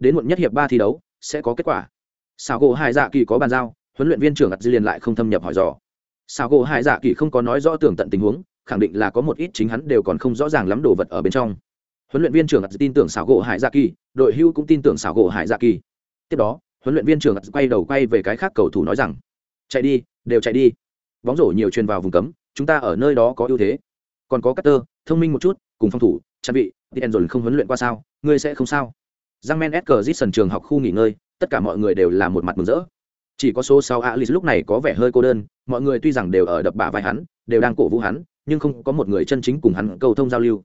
đến muộn nhất hiệp ba thi đấu sẽ có kết quả. Sào gỗ Hải dạ kỳ có bàn giao huấn luyện viên trưởng ắt liền lại không thâm nhập hỏi dò. Sào gỗ Hải dạ kỳ không có nói rõ tường tận tình huống khẳng định là có một ít chính hắn đều còn không rõ ràng lắm đồ vật ở bên trong. Huấn luyện viên trưởng ắt tin tưởng xảo gỗ hải dạ kỳ đội hưu cũng tin tưởng xảo gỗ hải dạ kỳ. Tiếp đó huấn luyện viên trưởng ắt quay đầu quay về cái khác cầu thủ nói rằng chạy đi đều chạy đi. Bóng rổ nhiều truyền vào vùng cấm chúng ta ở nơi đó có ưu thế. Còn có Carter, thông minh một chút cùng phòng thủ trang bị tiền rồi không huấn luyện qua sao ngươi sẽ không sao? Giang men s sân trường học khu nghỉ ngơi, tất cả mọi người đều là một mặt mừng rỡ. Chỉ có số 6 alice lúc này có vẻ hơi cô đơn, mọi người tuy rằng đều ở đập bả vai hắn, đều đang cổ vũ hắn, nhưng không có một người chân chính cùng hắn cầu thông giao lưu.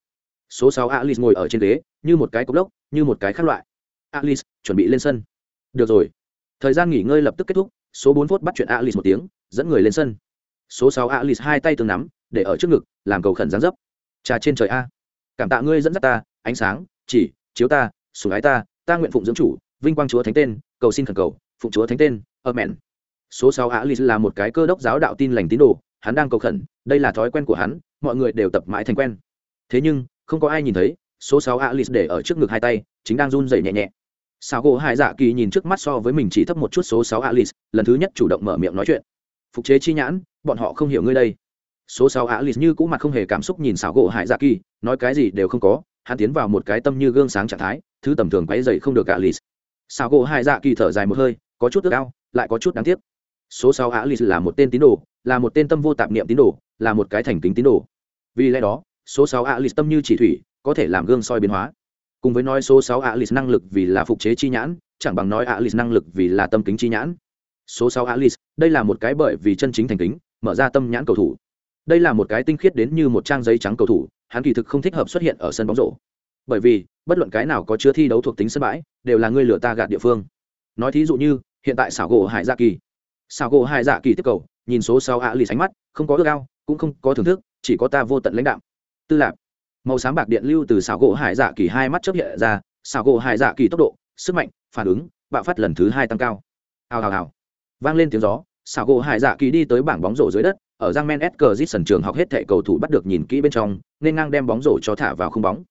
Số 6 alice ngồi ở trên ghế, như một cái cốc lốc, như một cái khác loại. Alice chuẩn bị lên sân. Được rồi. Thời gian nghỉ ngơi lập tức kết thúc, số 4 phút bắt chuyện alice một tiếng, dẫn người lên sân. Số 6 alice hai tay tương nắm, để ở trước ngực, làm cầu khẩn dáng dấp. Trà trên trời a. Cảm tạ ngươi dẫn dắt ta, ánh sáng, chỉ, chiếu ta sủng ái ta ta nguyện phụng dưỡng chủ, vinh quang chúa thánh tên, cầu xin thần cầu, phụng chúa thánh tên, amen. Số sáu alice là một cái cơ đốc giáo đạo tin lành tín đồ, hắn đang cầu khẩn, đây là thói quen của hắn, mọi người đều tập mãi thành quen. Thế nhưng, không có ai nhìn thấy, số sáu alice để ở trước ngực hai tay, chính đang run rẩy nhẹ nhẹ. Sao gỗ hải dạ kỳ nhìn trước mắt so với mình chỉ thấp một chút số sáu alice lần thứ nhất chủ động mở miệng nói chuyện. Phục chế chi nhãn, bọn họ không hiểu ngươi đây. Số sáu alice như cũ mặt không hề cảm xúc nhìn xảo gỗ hải dạ kỳ, nói cái gì đều không có hắn tiến vào một cái tâm như gương sáng trạng thái, thứ tầm thường quáy dậy không được alice. Sao gỗ hai dạ kỳ thở dài một hơi, có chút ước ao, lại có chút đáng tiếc. Số sáu alice là một tên tín đồ, là một tên tâm vô tạp niệm tín đồ, là một cái thành kính tín đồ. Vì lẽ đó, số sáu alice tâm như chỉ thủy, có thể làm gương soi biến hóa. Cùng với nói số sáu alice năng lực vì là phục chế chi nhãn, chẳng bằng nói alice năng lực vì là tâm kính chi nhãn. Số sáu alice, đây là một cái bởi vì chân chính thành kính, mở ra tâm nhãn cầu thủ. Đây là một cái tinh khiết đến như một trang giấy trắng cầu thủ hắn kỳ thực không thích hợp xuất hiện ở sân bóng rổ. Bởi vì, bất luận cái nào có chứa thi đấu thuộc tính sân bãi, đều là người lửa ta gạt địa phương. Nói thí dụ như, hiện tại xảo gỗ hải dạ kỳ. Xảo gỗ hải dạ kỳ tiếp cầu, nhìn số sáu ạ lì sánh mắt, không có ước ao, cũng không có thưởng thức, chỉ có ta vô tận lãnh đạo tư lạc màu sáng bạc điện lưu từ xảo gỗ hải dạ kỳ hai mắt chấp hiện ra xảo gỗ hải dạ kỳ tốc độ, sức mạnh, phản ứng, bạo phát lần thứ hai tăng cao. Hào hào hào. Vang lên tiếng gió xảo gỗ hải dạ kỳ đi tới bảng bóng rổ dưới đất ở giang men s sân trường học hết thảy cầu thủ bắt được nhìn kỹ bên trong, nên ngang đem bóng rổ cho thả vào không bóng.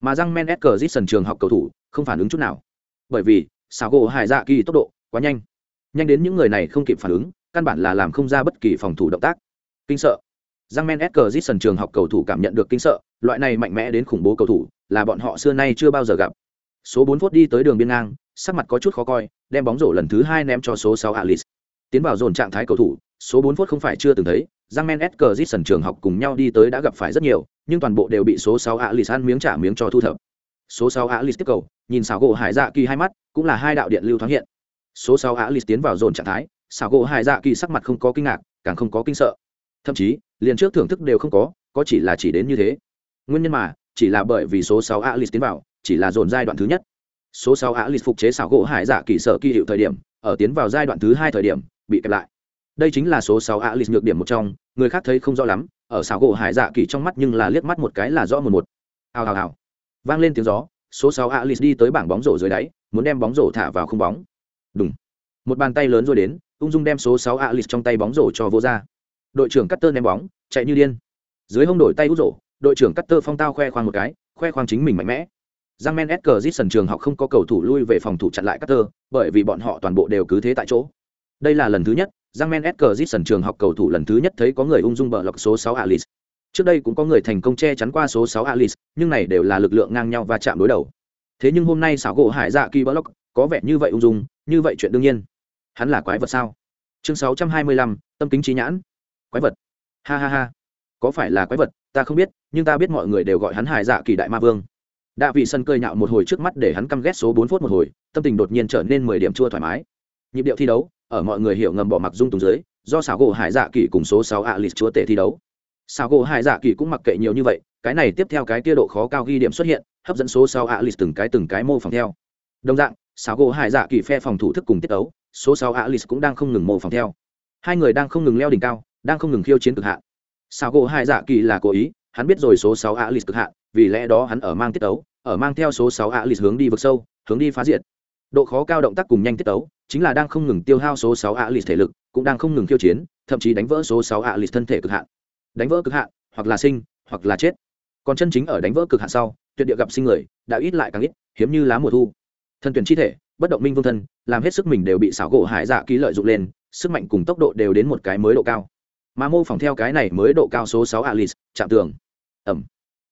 Mà giang men s sân trường học cầu thủ không phản ứng chút nào. Bởi vì, Sago gỗ hải dạ kỳ tốc độ quá nhanh. Nhanh đến những người này không kịp phản ứng, căn bản là làm không ra bất kỳ phòng thủ động tác. Kinh sợ. Giang men s sân trường học cầu thủ cảm nhận được kinh sợ, loại này mạnh mẽ đến khủng bố cầu thủ là bọn họ xưa nay chưa bao giờ gặp. Số bốn phút đi tới đường biên ngang, sắc mặt có chút khó coi, đem bóng rổ lần thứ hai ném cho số sáu alice tiến vào dồn trạng thái cầu thủ, số bốn phút không phải chưa từng thấy, giang men s cờ sân trường học cùng nhau đi tới đã gặp phải rất nhiều, nhưng toàn bộ đều bị số sáu alice ăn miếng trả miếng cho thu thập. Số sáu alice tiếp cầu, nhìn xảo gỗ hải dạ kỳ hai mắt, cũng là hai đạo điện lưu thoáng hiện. Số sáu alice tiến vào dồn trạng thái, xảo gỗ hải dạ kỳ sắc mặt không có kinh ngạc, càng không có kinh sợ. Thậm chí, liền trước thưởng thức đều không có có chỉ là chỉ đến như thế. Nguyên nhân mà, chỉ là bởi vì số sáu alice tiến vào, chỉ là dồn giai đoạn thứ nhất. Số sáu alice phục chế xảo gỗ hải dạ kỳ sợ kỳ hiệu thời điểm, ở tiến vào giai đoạn thứ hai thời điểm bị kẹp lại. Đây chính là số sáu alice nhược điểm một trong, người khác thấy không rõ lắm, ở xào gỗ hải dạ kỳ trong mắt nhưng là liếc mắt một cái là rõ một một. Hào hào hào. Vang lên tiếng gió, số sáu alice đi tới bảng bóng rổ dưới đáy, muốn đem bóng rổ thả vào không bóng. Đúng một bàn tay lớn rồi đến, ung dung đem số sáu alice trong tay bóng rổ cho vô ra. Đội trưởng cắt tơ ném bóng, chạy như điên. Dưới hông đổi tay út rổ, đội trưởng cắt tơ phong tao khoe khoang một cái, khoe khoang chính mình mạnh mẽ. Giang men s cờ sân trường học không có cầu thủ lui về phòng thủ chặn lại cắt tơ bởi vì bọn họ toàn bộ đều cứ thế tại chỗ đây là lần thứ nhất, giang men s cờ sân trường học cầu thủ lần thứ nhất thấy có người ung dung bờ lọc số sáu alice. Trước đây cũng có người thành công che chắn qua số sáu alice, nhưng này đều là lực lượng ngang nhau và chạm đối đầu. Thế nhưng hôm nay xảo gỗ hải dạ kỳ bờ lọc có vẻ như vậy ung dung, như vậy chuyện đương nhiên. Hắn là quái vật sao? Chương sáu trăm hai mươi lăm, tâm kính trí nhãn. Quái vật. Ha ha ha. Có phải là quái vật? Ta không biết, nhưng ta biết mọi người đều gọi hắn hải dạ kỳ đại ma vương. Đạ vị sân cơi nhạo một hồi trước mắt để hắn căm ghét số bốn phút một hồi, tâm tình đột nhiên trở nên mười điểm chua thoải mái. Nhịp điệu thi đấu ở mọi người hiểu ngầm bỏ mặc dung tùng dưới, do xảo gỗ hải dạ kỳ cùng số sáu alice chúa tể thi đấu. Xảo gỗ hải dạ kỳ cũng mặc kệ nhiều như vậy, cái này tiếp theo cái kia độ khó cao ghi điểm xuất hiện, hấp dẫn số sáu alice từng cái từng cái mô phỏng theo. Đồng dạng xảo gỗ hải dạ kỳ phe phòng thủ thức cùng tiết đấu số sáu alice cũng đang không ngừng mô phỏng theo. Hai người đang không ngừng leo đỉnh cao, đang không ngừng khiêu chiến cực hạn. Xảo gỗ hải dạ kỳ là cố ý, hắn biết rồi số sáu alice cực hạn, vì lẽ đó hắn ở mang tiết đấu ở mang theo số sáu alice hướng đi vực sâu, hướng đi phá diệt. Độ khó cao động tác cùng nhanh tiết tấu chính là đang không ngừng tiêu hao số sáu lịch thể lực, cũng đang không ngừng khiêu chiến, thậm chí đánh vỡ số sáu lịch thân thể cực hạn. Đánh vỡ cực hạn, hoặc là sinh, hoặc là chết. Còn chân chính ở đánh vỡ cực hạn sau, tuyệt địa gặp sinh người, đã ít lại càng ít, hiếm như lá mùa thu. Thân tuyển chi thể, bất động minh vương thân, làm hết sức mình đều bị xảo gỗ hải dạ ký lợi dụng lên, sức mạnh cùng tốc độ đều đến một cái mới độ cao. Mà mô phỏng theo cái này mới độ cao số sáu alice chạm tường. Ẩm.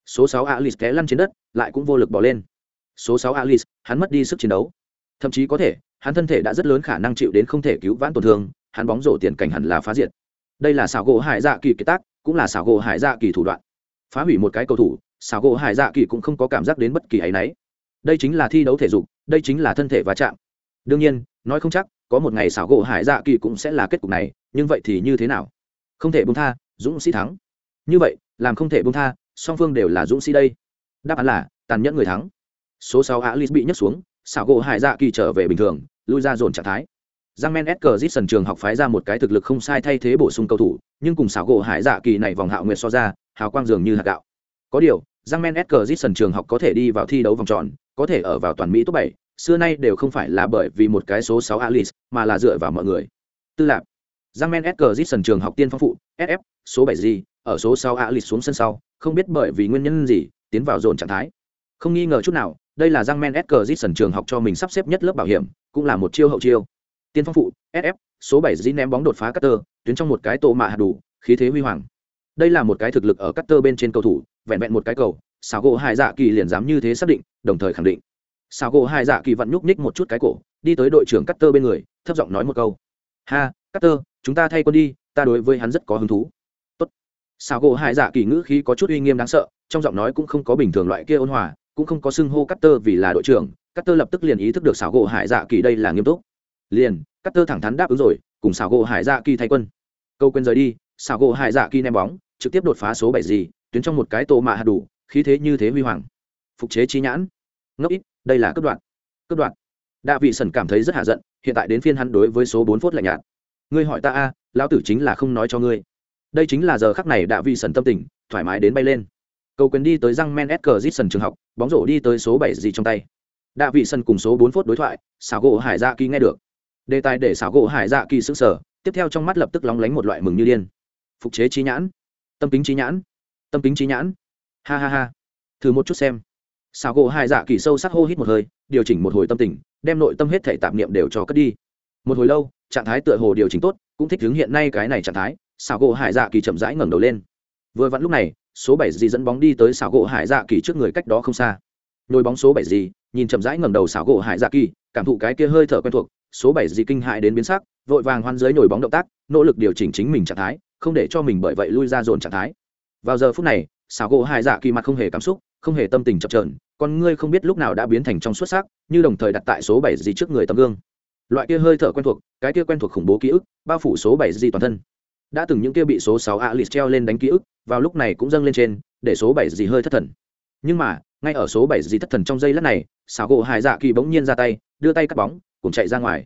Số sáu alice té lăn trên đất, lại cũng vô lực bỏ lên. Số sáu alice hắn mất đi sức chiến đấu. Thậm chí có thể hắn thân thể đã rất lớn khả năng chịu đến không thể cứu vãn tổn thương, hắn bóng rổ tiền cảnh hẳn là phá diệt. Đây là xảo gỗ hải dạ kỳ kế tác, cũng là xảo gỗ hải dạ kỳ thủ đoạn. Phá hủy một cái cầu thủ, xảo gỗ hải dạ kỳ cũng không có cảm giác đến bất kỳ áy náy. Đây chính là thi đấu thể dục, đây chính là thân thể va chạm. Đương nhiên, nói không chắc, có một ngày xảo gỗ hải dạ kỳ cũng sẽ là kết cục này, nhưng vậy thì như thế nào? Không thể bung tha, dũng sĩ thắng. Như vậy, làm không thể bung tha, song phương đều là dũng sĩ đây. Đáp án là, tàn nhẫn người thắng. Số sáu alice bị nhấc xuống xảo gỗ hải dạ kỳ trở về bình thường, lui ra dồn trạng thái. Giang men s sân trường học phái ra một cái thực lực không sai thay thế bổ sung cầu thủ, nhưng cùng xảo gỗ hải dạ kỳ này vòng hạo nguyệt so ra, hào quang dường như hạt gạo. Có điều, giang men s sân trường học có thể đi vào thi đấu vòng tròn, có thể ở vào toàn mỹ top bảy, xưa nay đều không phải là bởi vì một cái số sáu alice mà là dựa vào mọi người. Tư lạc giang men s sân trường học tiên phong phụ sf số bảy g, ở số sáu alice xuống sân sau, không biết bởi vì nguyên nhân gì, tiến vào dồn trạng thái. Không nghi ngờ chút nào đây là răng men s sân trường học cho mình sắp xếp nhất lớp bảo hiểm, cũng là một chiêu hậu chiêu. Tiên phong phụ sf số bảy dĩ ném bóng đột phá cutter tuyến trong một cái tổ mạ hạt đủ, khí thế huy hoàng. Đây là một cái thực lực ở cutter bên trên cầu thủ, vẹn vẹn một cái cầu xào gỗ hai dạ kỳ liền dám như thế xác định, đồng thời khẳng định. Xào gỗ hai dạ kỳ vặn nhúc nhích một chút cái cổ, đi tới đội trưởng cutter bên người, thấp giọng nói một câu. Ha cutter chúng ta thay quân đi, ta đối với hắn rất có hứng thú. Tốt. Xào gỗ hai dạ kỳ ngữ khí có chút uy nghiêm đáng sợ, trong giọng nói cũng không có bình thường loại kia ôn hòa cũng không có xưng hô cutter vì là đội trưởng cutter lập tức liền ý thức được xảo gỗ hải dạ kỳ đây là nghiêm túc. Liền cắt tơ thẳng thắn đáp ứng rồi, cùng xảo gỗ hải dạ kỳ thay quân. Câu quên rời đi, xảo gỗ hải dạ kỳ ném bóng, trực tiếp đột phá số bảy gì, tuyến trong một cái tổ mạ hạt đủ, khí thế như thế huy hoàng. Phục chế trí nhãn. Ngốc ít, đây là cấp đoạn. Cấp đoạn. Đạ vị sần cảm thấy rất hạ giận, hiện tại đến phiên hắn đối với số bốn phút lạnh nhạt. Ngươi hỏi ta a, lão tử chính là không nói cho ngươi. Đây chính là giờ khắc này đạ vị sần tâm tình, thoải mái đến bay lên cầu quyền đi tới răng men s cờ trường học, bóng rổ đi tới số bảy gì trong tay. Đạ vị sân cùng số bốn phút đối thoại xảo gỗ hải dạ kỳ nghe được. Đề tài để xảo gỗ hải dạ kỳ xứng sở tiếp theo trong mắt lập tức lóng lánh một loại mừng như điên. Phục chế trí nhãn. Tâm kính trí nhãn. Tâm kính trí nhãn. Ha ha ha. Thử một chút xem. Xảo gỗ hải dạ kỳ sâu sắc hô hít một hơi, điều chỉnh một hồi tâm tình, đem nội tâm hết thể tạp niệm đều cho cất đi. Một hồi lâu, trạng thái tựa hồ điều chỉnh tốt, cũng thích ứng hiện nay cái này trạng thái xảo gỗ hải dạ kỳ chậm rãi ngẩng đầu lên. Vừa vặn lúc này số bảy gì dẫn bóng đi tới xảo gỗ hải dạ kỳ trước người cách đó không xa. Nhồi bóng số bảy gì, nhìn chậm rãi ngẩng đầu xảo gỗ hải dạ kỳ, cảm thụ cái kia hơi thở quen thuộc, số bảy gì kinh hại đến biến sắc, vội vàng hoan dưới nhồi bóng động tác, nỗ lực điều chỉnh chính mình trạng thái, không để cho mình bởi vậy lui ra dồn trạng thái. Vào giờ phút này, xảo gỗ hải dạ kỳ mặt không hề cảm xúc, không hề tâm tình chập trờn con ngươi không biết lúc nào đã biến thành trong xuất sắc, như đồng thời đặt tại số bảy gì trước người tấm gương. Loại kia hơi thở quen thuộc, cái kia quen thuộc khủng bố ký ức, bao phủ số bảy gì toàn thân đã từng những kia bị số sáu alice treo lên đánh ký ức, vào lúc này cũng dâng lên trên, để số bảy gì hơi thất thần. Nhưng mà, ngay ở số bảy gì thất thần trong giây lát này, xảo gỗ hải dạ kỳ bỗng nhiên ra tay, đưa tay cắt bóng, cùng chạy ra ngoài.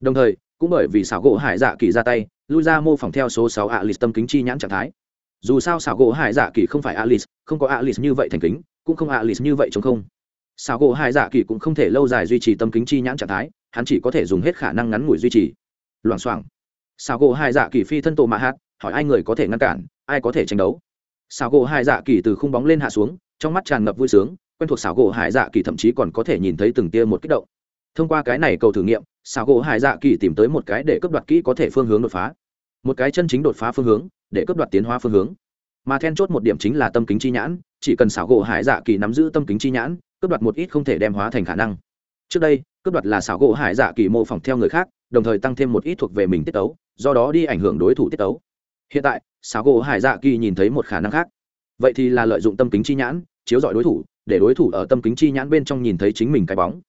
Đồng thời, cũng bởi vì xảo gỗ hải dạ kỳ ra tay, lui ra mô phỏng theo số sáu alice tâm kính chi nhãn trạng thái. Dù sao xảo gỗ hải dạ kỳ không phải alice, không có alice như vậy thành kính, cũng không alice như vậy chống không. Xảo gỗ hải dạ kỳ cũng không thể lâu dài duy trì tâm kính chi nhãn trạng thái, hắn chỉ có thể dùng hết khả năng ngắn ngủi duy trì. Loảng xoảng xảo gỗ hải dạ kỳ phi thân tổ mạ hát, hỏi ai người có thể ngăn cản, ai có thể tranh đấu. Xảo gỗ hải dạ kỳ từ khung bóng lên hạ xuống, trong mắt tràn ngập vui sướng, quen thuộc xảo gỗ hải dạ kỳ thậm chí còn có thể nhìn thấy từng tia một kích động. Thông qua cái này cầu thử nghiệm xảo gỗ hải dạ kỳ tìm tới một cái để cấp đoạt kỹ có thể phương hướng đột phá. Một cái chân chính đột phá phương hướng, để cấp đoạt tiến hóa phương hướng. Mà then chốt một điểm chính là tâm kính chi nhãn, chỉ cần xảo gỗ hải dạ kỳ nắm giữ tâm kính chi nhãn, cấp đoạt một ít không thể đem hóa thành khả năng. Trước đây, cấp đoạt là xảo gỗ hải dạ kỳ mô phỏng theo người khác, đồng thời tăng thêm một ít thuộc về mình tiết tấu do đó đi ảnh hưởng đối thủ tiết tấu. Hiện tại xảo gỗ hải dạ kỳ nhìn thấy một khả năng khác. Vậy thì là lợi dụng tâm kính chi nhãn, chiếu dọi đối thủ, để đối thủ ở tâm kính chi nhãn bên trong nhìn thấy chính mình cái bóng.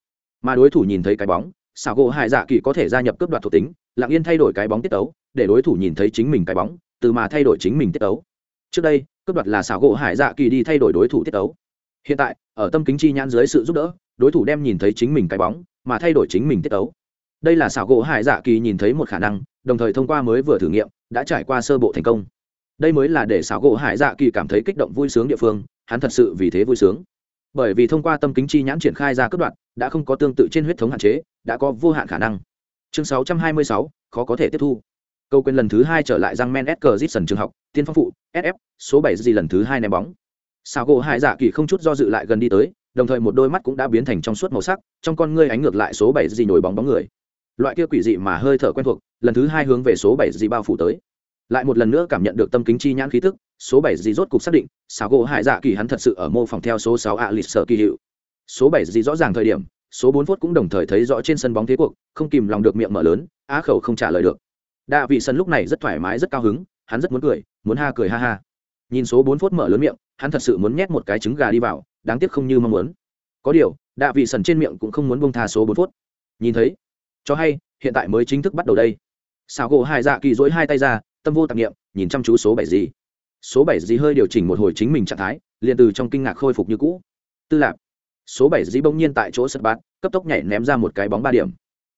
Mà đối thủ nhìn thấy cái bóng xảo gỗ hải dạ kỳ có thể gia nhập cướp đoạt thuộc tính, lặng yên thay đổi cái bóng tiết tấu, để đối thủ nhìn thấy chính mình cái bóng, từ mà thay đổi chính mình tiết tấu. Trước đây, cướp đoạt là xảo gỗ hải dạ kỳ đi thay đổi đối thủ tiết tấu. Hiện tại, ở tâm kính chi nhãn dưới sự giúp đỡ, đối thủ đem nhìn thấy chính mình cái bóng, mà thay đổi chính mình tiết tấu đây là xảo gỗ hải dạ kỳ nhìn thấy một khả năng đồng thời thông qua mới vừa thử nghiệm đã trải qua sơ bộ thành công. Đây mới là để xảo gỗ hải dạ kỳ cảm thấy kích động vui sướng địa phương hắn thật sự vì thế vui sướng. Bởi vì thông qua tâm kính chi nhãn triển khai ra cấp đoạn đã không có tương tự trên huyết thống hạn chế đã có vô hạn khả năng. Chương 626, khó có thể tiếp thu. Câu quên lần thứ hai trở lại răng men s cờ trường học tiên phong phụ sf số bảy gì lần thứ hai ném bóng. Xảo gỗ hải dạ kỳ không chút do dự lại gần đi tới đồng thời một đôi mắt cũng đã biến thành trong suốt màu sắc trong con ngươi ánh ngược lại số bảy gì nổi bóng bóng người loại kia quỷ dị mà hơi thở quen thuộc, lần thứ hai hướng về số bảy gì bao phủ tới. Lại một lần nữa cảm nhận được tâm kính chi nhãn khí tức, số bảy gì rốt cục xác định xảo gỗ hải dạ kỳ hắn thật sự ở mô phỏng theo số sáu ạ lịch sở kỳ hiệu. Số bảy gì rõ ràng thời điểm, số bốn phút cũng đồng thời thấy rõ trên sân bóng thế cuộc, không kìm lòng được miệng mở lớn, á khẩu không trả lời được. Đạ vị sân lúc này rất thoải mái, rất cao hứng, hắn rất muốn cười, muốn ha cười ha ha. Nhìn số bốn phút mở lớn miệng, hắn thật sự muốn nhét một cái trứng gà đi vào, đáng tiếc không như mong muốn. Có điều, đạ vị sần trên miệng cũng không muốn bông tha số bốn phút. Nhìn thấy cho hay, hiện tại mới chính thức bắt đầu đây. Xào gỗ hai dạ kỳ dỗi hai tay ra, tâm vô tạp nghiệm nhìn chăm chú số bảy gì. Số bảy gì hơi điều chỉnh một hồi chính mình trạng thái, liền từ trong kinh ngạc khôi phục như cũ. Tư lạc số bảy dĩ bỗng nhiên tại chỗ sật bát, cấp tốc nhảy ném ra một cái bóng ba điểm.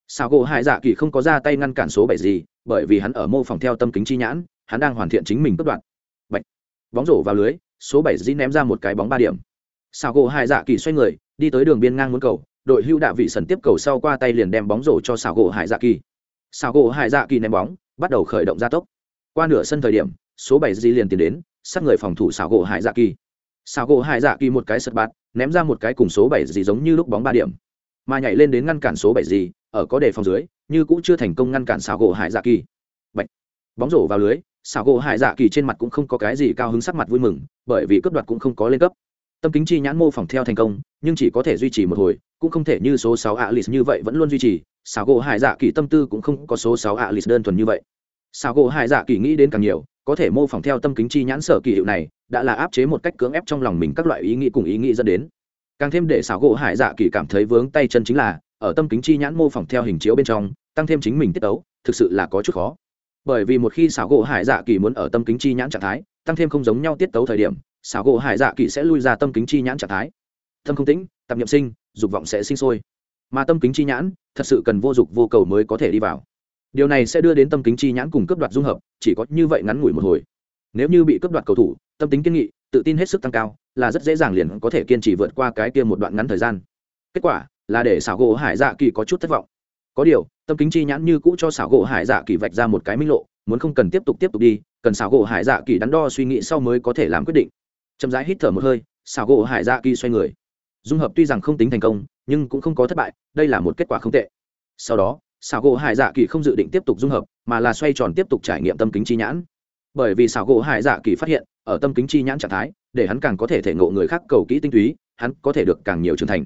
Sao gỗ hải dạ kỳ không có ra tay ngăn cản số bảy gì, bởi vì hắn ở mô phỏng theo tâm kính chi nhãn, hắn đang hoàn thiện chính mình cất đoạn. Bạch. bóng rổ vào lưới, số bảy dĩ ném ra một cái bóng ba điểm. Sao gỗ hải dạ kỳ xoay người, đi tới đường biên ngang muốn cầu đội hưu đạ vị sần tiếp cầu sau qua tay liền đem bóng rổ cho xảo gỗ hải dạ kỳ. Xảo gỗ hải dạ kỳ ném bóng, bắt đầu khởi động gia tốc. Qua nửa sân thời điểm, số bảy di liền tiến đến, sát người phòng thủ xảo gỗ hải dạ kỳ. Xảo gỗ hải dạ kỳ một cái sật bạt, ném ra một cái cùng số bảy gì giống như lúc bóng ba điểm. Mà nhảy lên đến ngăn cản số bảy gì ở có đề phòng dưới, như cũng chưa thành công ngăn cản xảo gỗ hải dạ kỳ. Bạch. bóng rổ vào lưới, xảo gỗ hải dạ kỳ trên mặt cũng không có cái gì cao hứng sắc mặt vui mừng, bởi vì cấp đoạt cũng không có lên cấp. Tâm kính chi nhãn mô phỏng theo thành công, nhưng chỉ có thể duy trì một hồi cũng không thể như số sáu alice như vậy vẫn luôn duy trì. Xảo gỗ hải dạ kỳ tâm tư cũng không có số sáu alice đơn thuần như vậy. Xảo gỗ hải dạ kỳ nghĩ đến càng nhiều, có thể mô phỏng theo tâm kính chi nhãn sở kỳ hiệu này, đã là áp chế một cách cưỡng ép trong lòng mình các loại ý nghĩ cùng ý nghĩ dẫn đến. Càng thêm để xảo gỗ hải dạ kỳ cảm thấy vướng tay chân chính là, ở tâm kính chi nhãn mô phỏng theo hình chiếu bên trong, tăng thêm chính mình tiết tấu, thực sự là có chút khó. Bởi vì một khi xảo gỗ hải dạ kỳ muốn ở tâm kính chi nhãn trạng thái, tăng thêm không giống nhau tiết tấu thời điểm, xảo gỗ hải dạ kỳ sẽ lui ra tâm kính chi nhãn trạng thái. Tâm không tĩnh tập nhậm sinh dục vọng sẽ sinh sôi. Mà tâm kính chi nhãn, thật sự cần vô dục vô cầu mới có thể đi vào. Điều này sẽ đưa đến tâm kính chi nhãn cùng cấp đoạt dung hợp, chỉ có như vậy ngắn ngủi một hồi. Nếu như bị cấp đoạt cầu thủ, tâm tính kiên nghị, tự tin hết sức tăng cao, là rất dễ dàng liền có thể kiên trì vượt qua cái kia một đoạn ngắn thời gian. Kết quả là để xảo gỗ hải dạ kỳ có chút thất vọng. Có điều, tâm kính chi nhãn như cũ cho xảo gỗ hải dạ kỳ vạch ra một cái minh lộ, muốn không cần tiếp tục tiếp tục đi, cần xảo gỗ hải dạ kỳ đắn đo suy nghĩ sau mới có thể làm quyết định. Chậm rãi hít thở một hơi, xảo gỗ hải dạ kỳ xoay người dung hợp tuy rằng không tính thành công, nhưng cũng không có thất bại, đây là một kết quả không tệ. Sau đó xảo gỗ hải dạ kỳ không dự định tiếp tục dung hợp, mà là xoay tròn tiếp tục trải nghiệm tâm kính chi nhãn. Bởi vì xảo gỗ hải dạ kỳ phát hiện, ở tâm kính chi nhãn trạng thái, để hắn càng có thể thể ngộ người khác cầu kỹ tinh túy, hắn có thể được càng nhiều trưởng thành.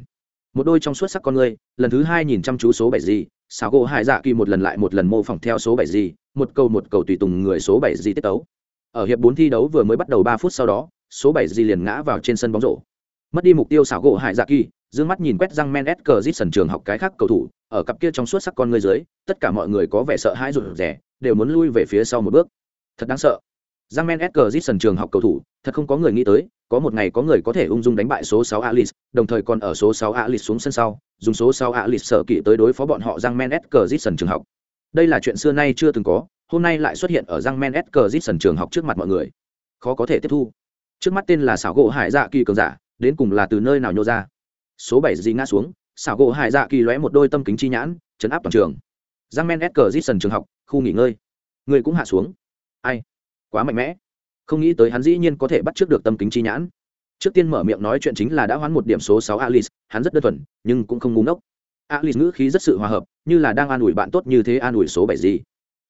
Một đôi trong suốt sắc con người lần thứ hai nhìn chăm chú số bảy gì xảo gỗ hải dạ kỳ một lần lại một lần mô phỏng theo số bảy gì một câu một cầu tùy tùng người số bảy gì tiết tấu. Ở hiệp bốn thi đấu vừa mới bắt đầu ba phút sau đó, số bảy gì liền ngã vào trên sân bóng rổ mất đi mục tiêu xảo gỗ hải dạ kỳ dương mắt nhìn quét răng men s cờ dít sần trường học cái khác cầu thủ ở cặp kia trong suốt sắc con người dưới tất cả mọi người có vẻ sợ hãi rụt rẻ đều muốn lui về phía sau một bước thật đáng sợ giang men s cờ dít sần trường học cầu thủ thật không có người nghĩ tới có một ngày có người có thể ung dung đánh bại số sáu alice đồng thời còn ở số sáu alice xuống sân sau dùng số sáu alice sợ kỵ tới đối phó bọn họ giang men s cờ trường học đây là chuyện xưa nay chưa từng có hôm nay lại xuất hiện ở giang men s cờ trường học trước mặt mọi người khó có thể tiếp thu trước mắt tên là xảo gỗ hải dạ kỳ cường giả đến cùng là từ nơi nào nhô ra. Số bảy gì ngã xuống, xảo gỗ hải dạ kỳ lóe một đôi tâm kính chi nhãn, chấn áp toàn trường. Giang men s cờ dít sần trường học, khu nghỉ ngơi. Người cũng hạ xuống. Ai? Quá mạnh mẽ. Không nghĩ tới hắn dĩ nhiên có thể bắt trước được tâm kính chi nhãn. Trước tiên mở miệng nói chuyện chính là đã hoán một điểm số sáu alice, hắn rất đơn thuần, nhưng cũng không ngu ngốc. Alice ngữ khí rất sự hòa hợp, như là đang an ủi bạn tốt như thế an ủi số bảy gì.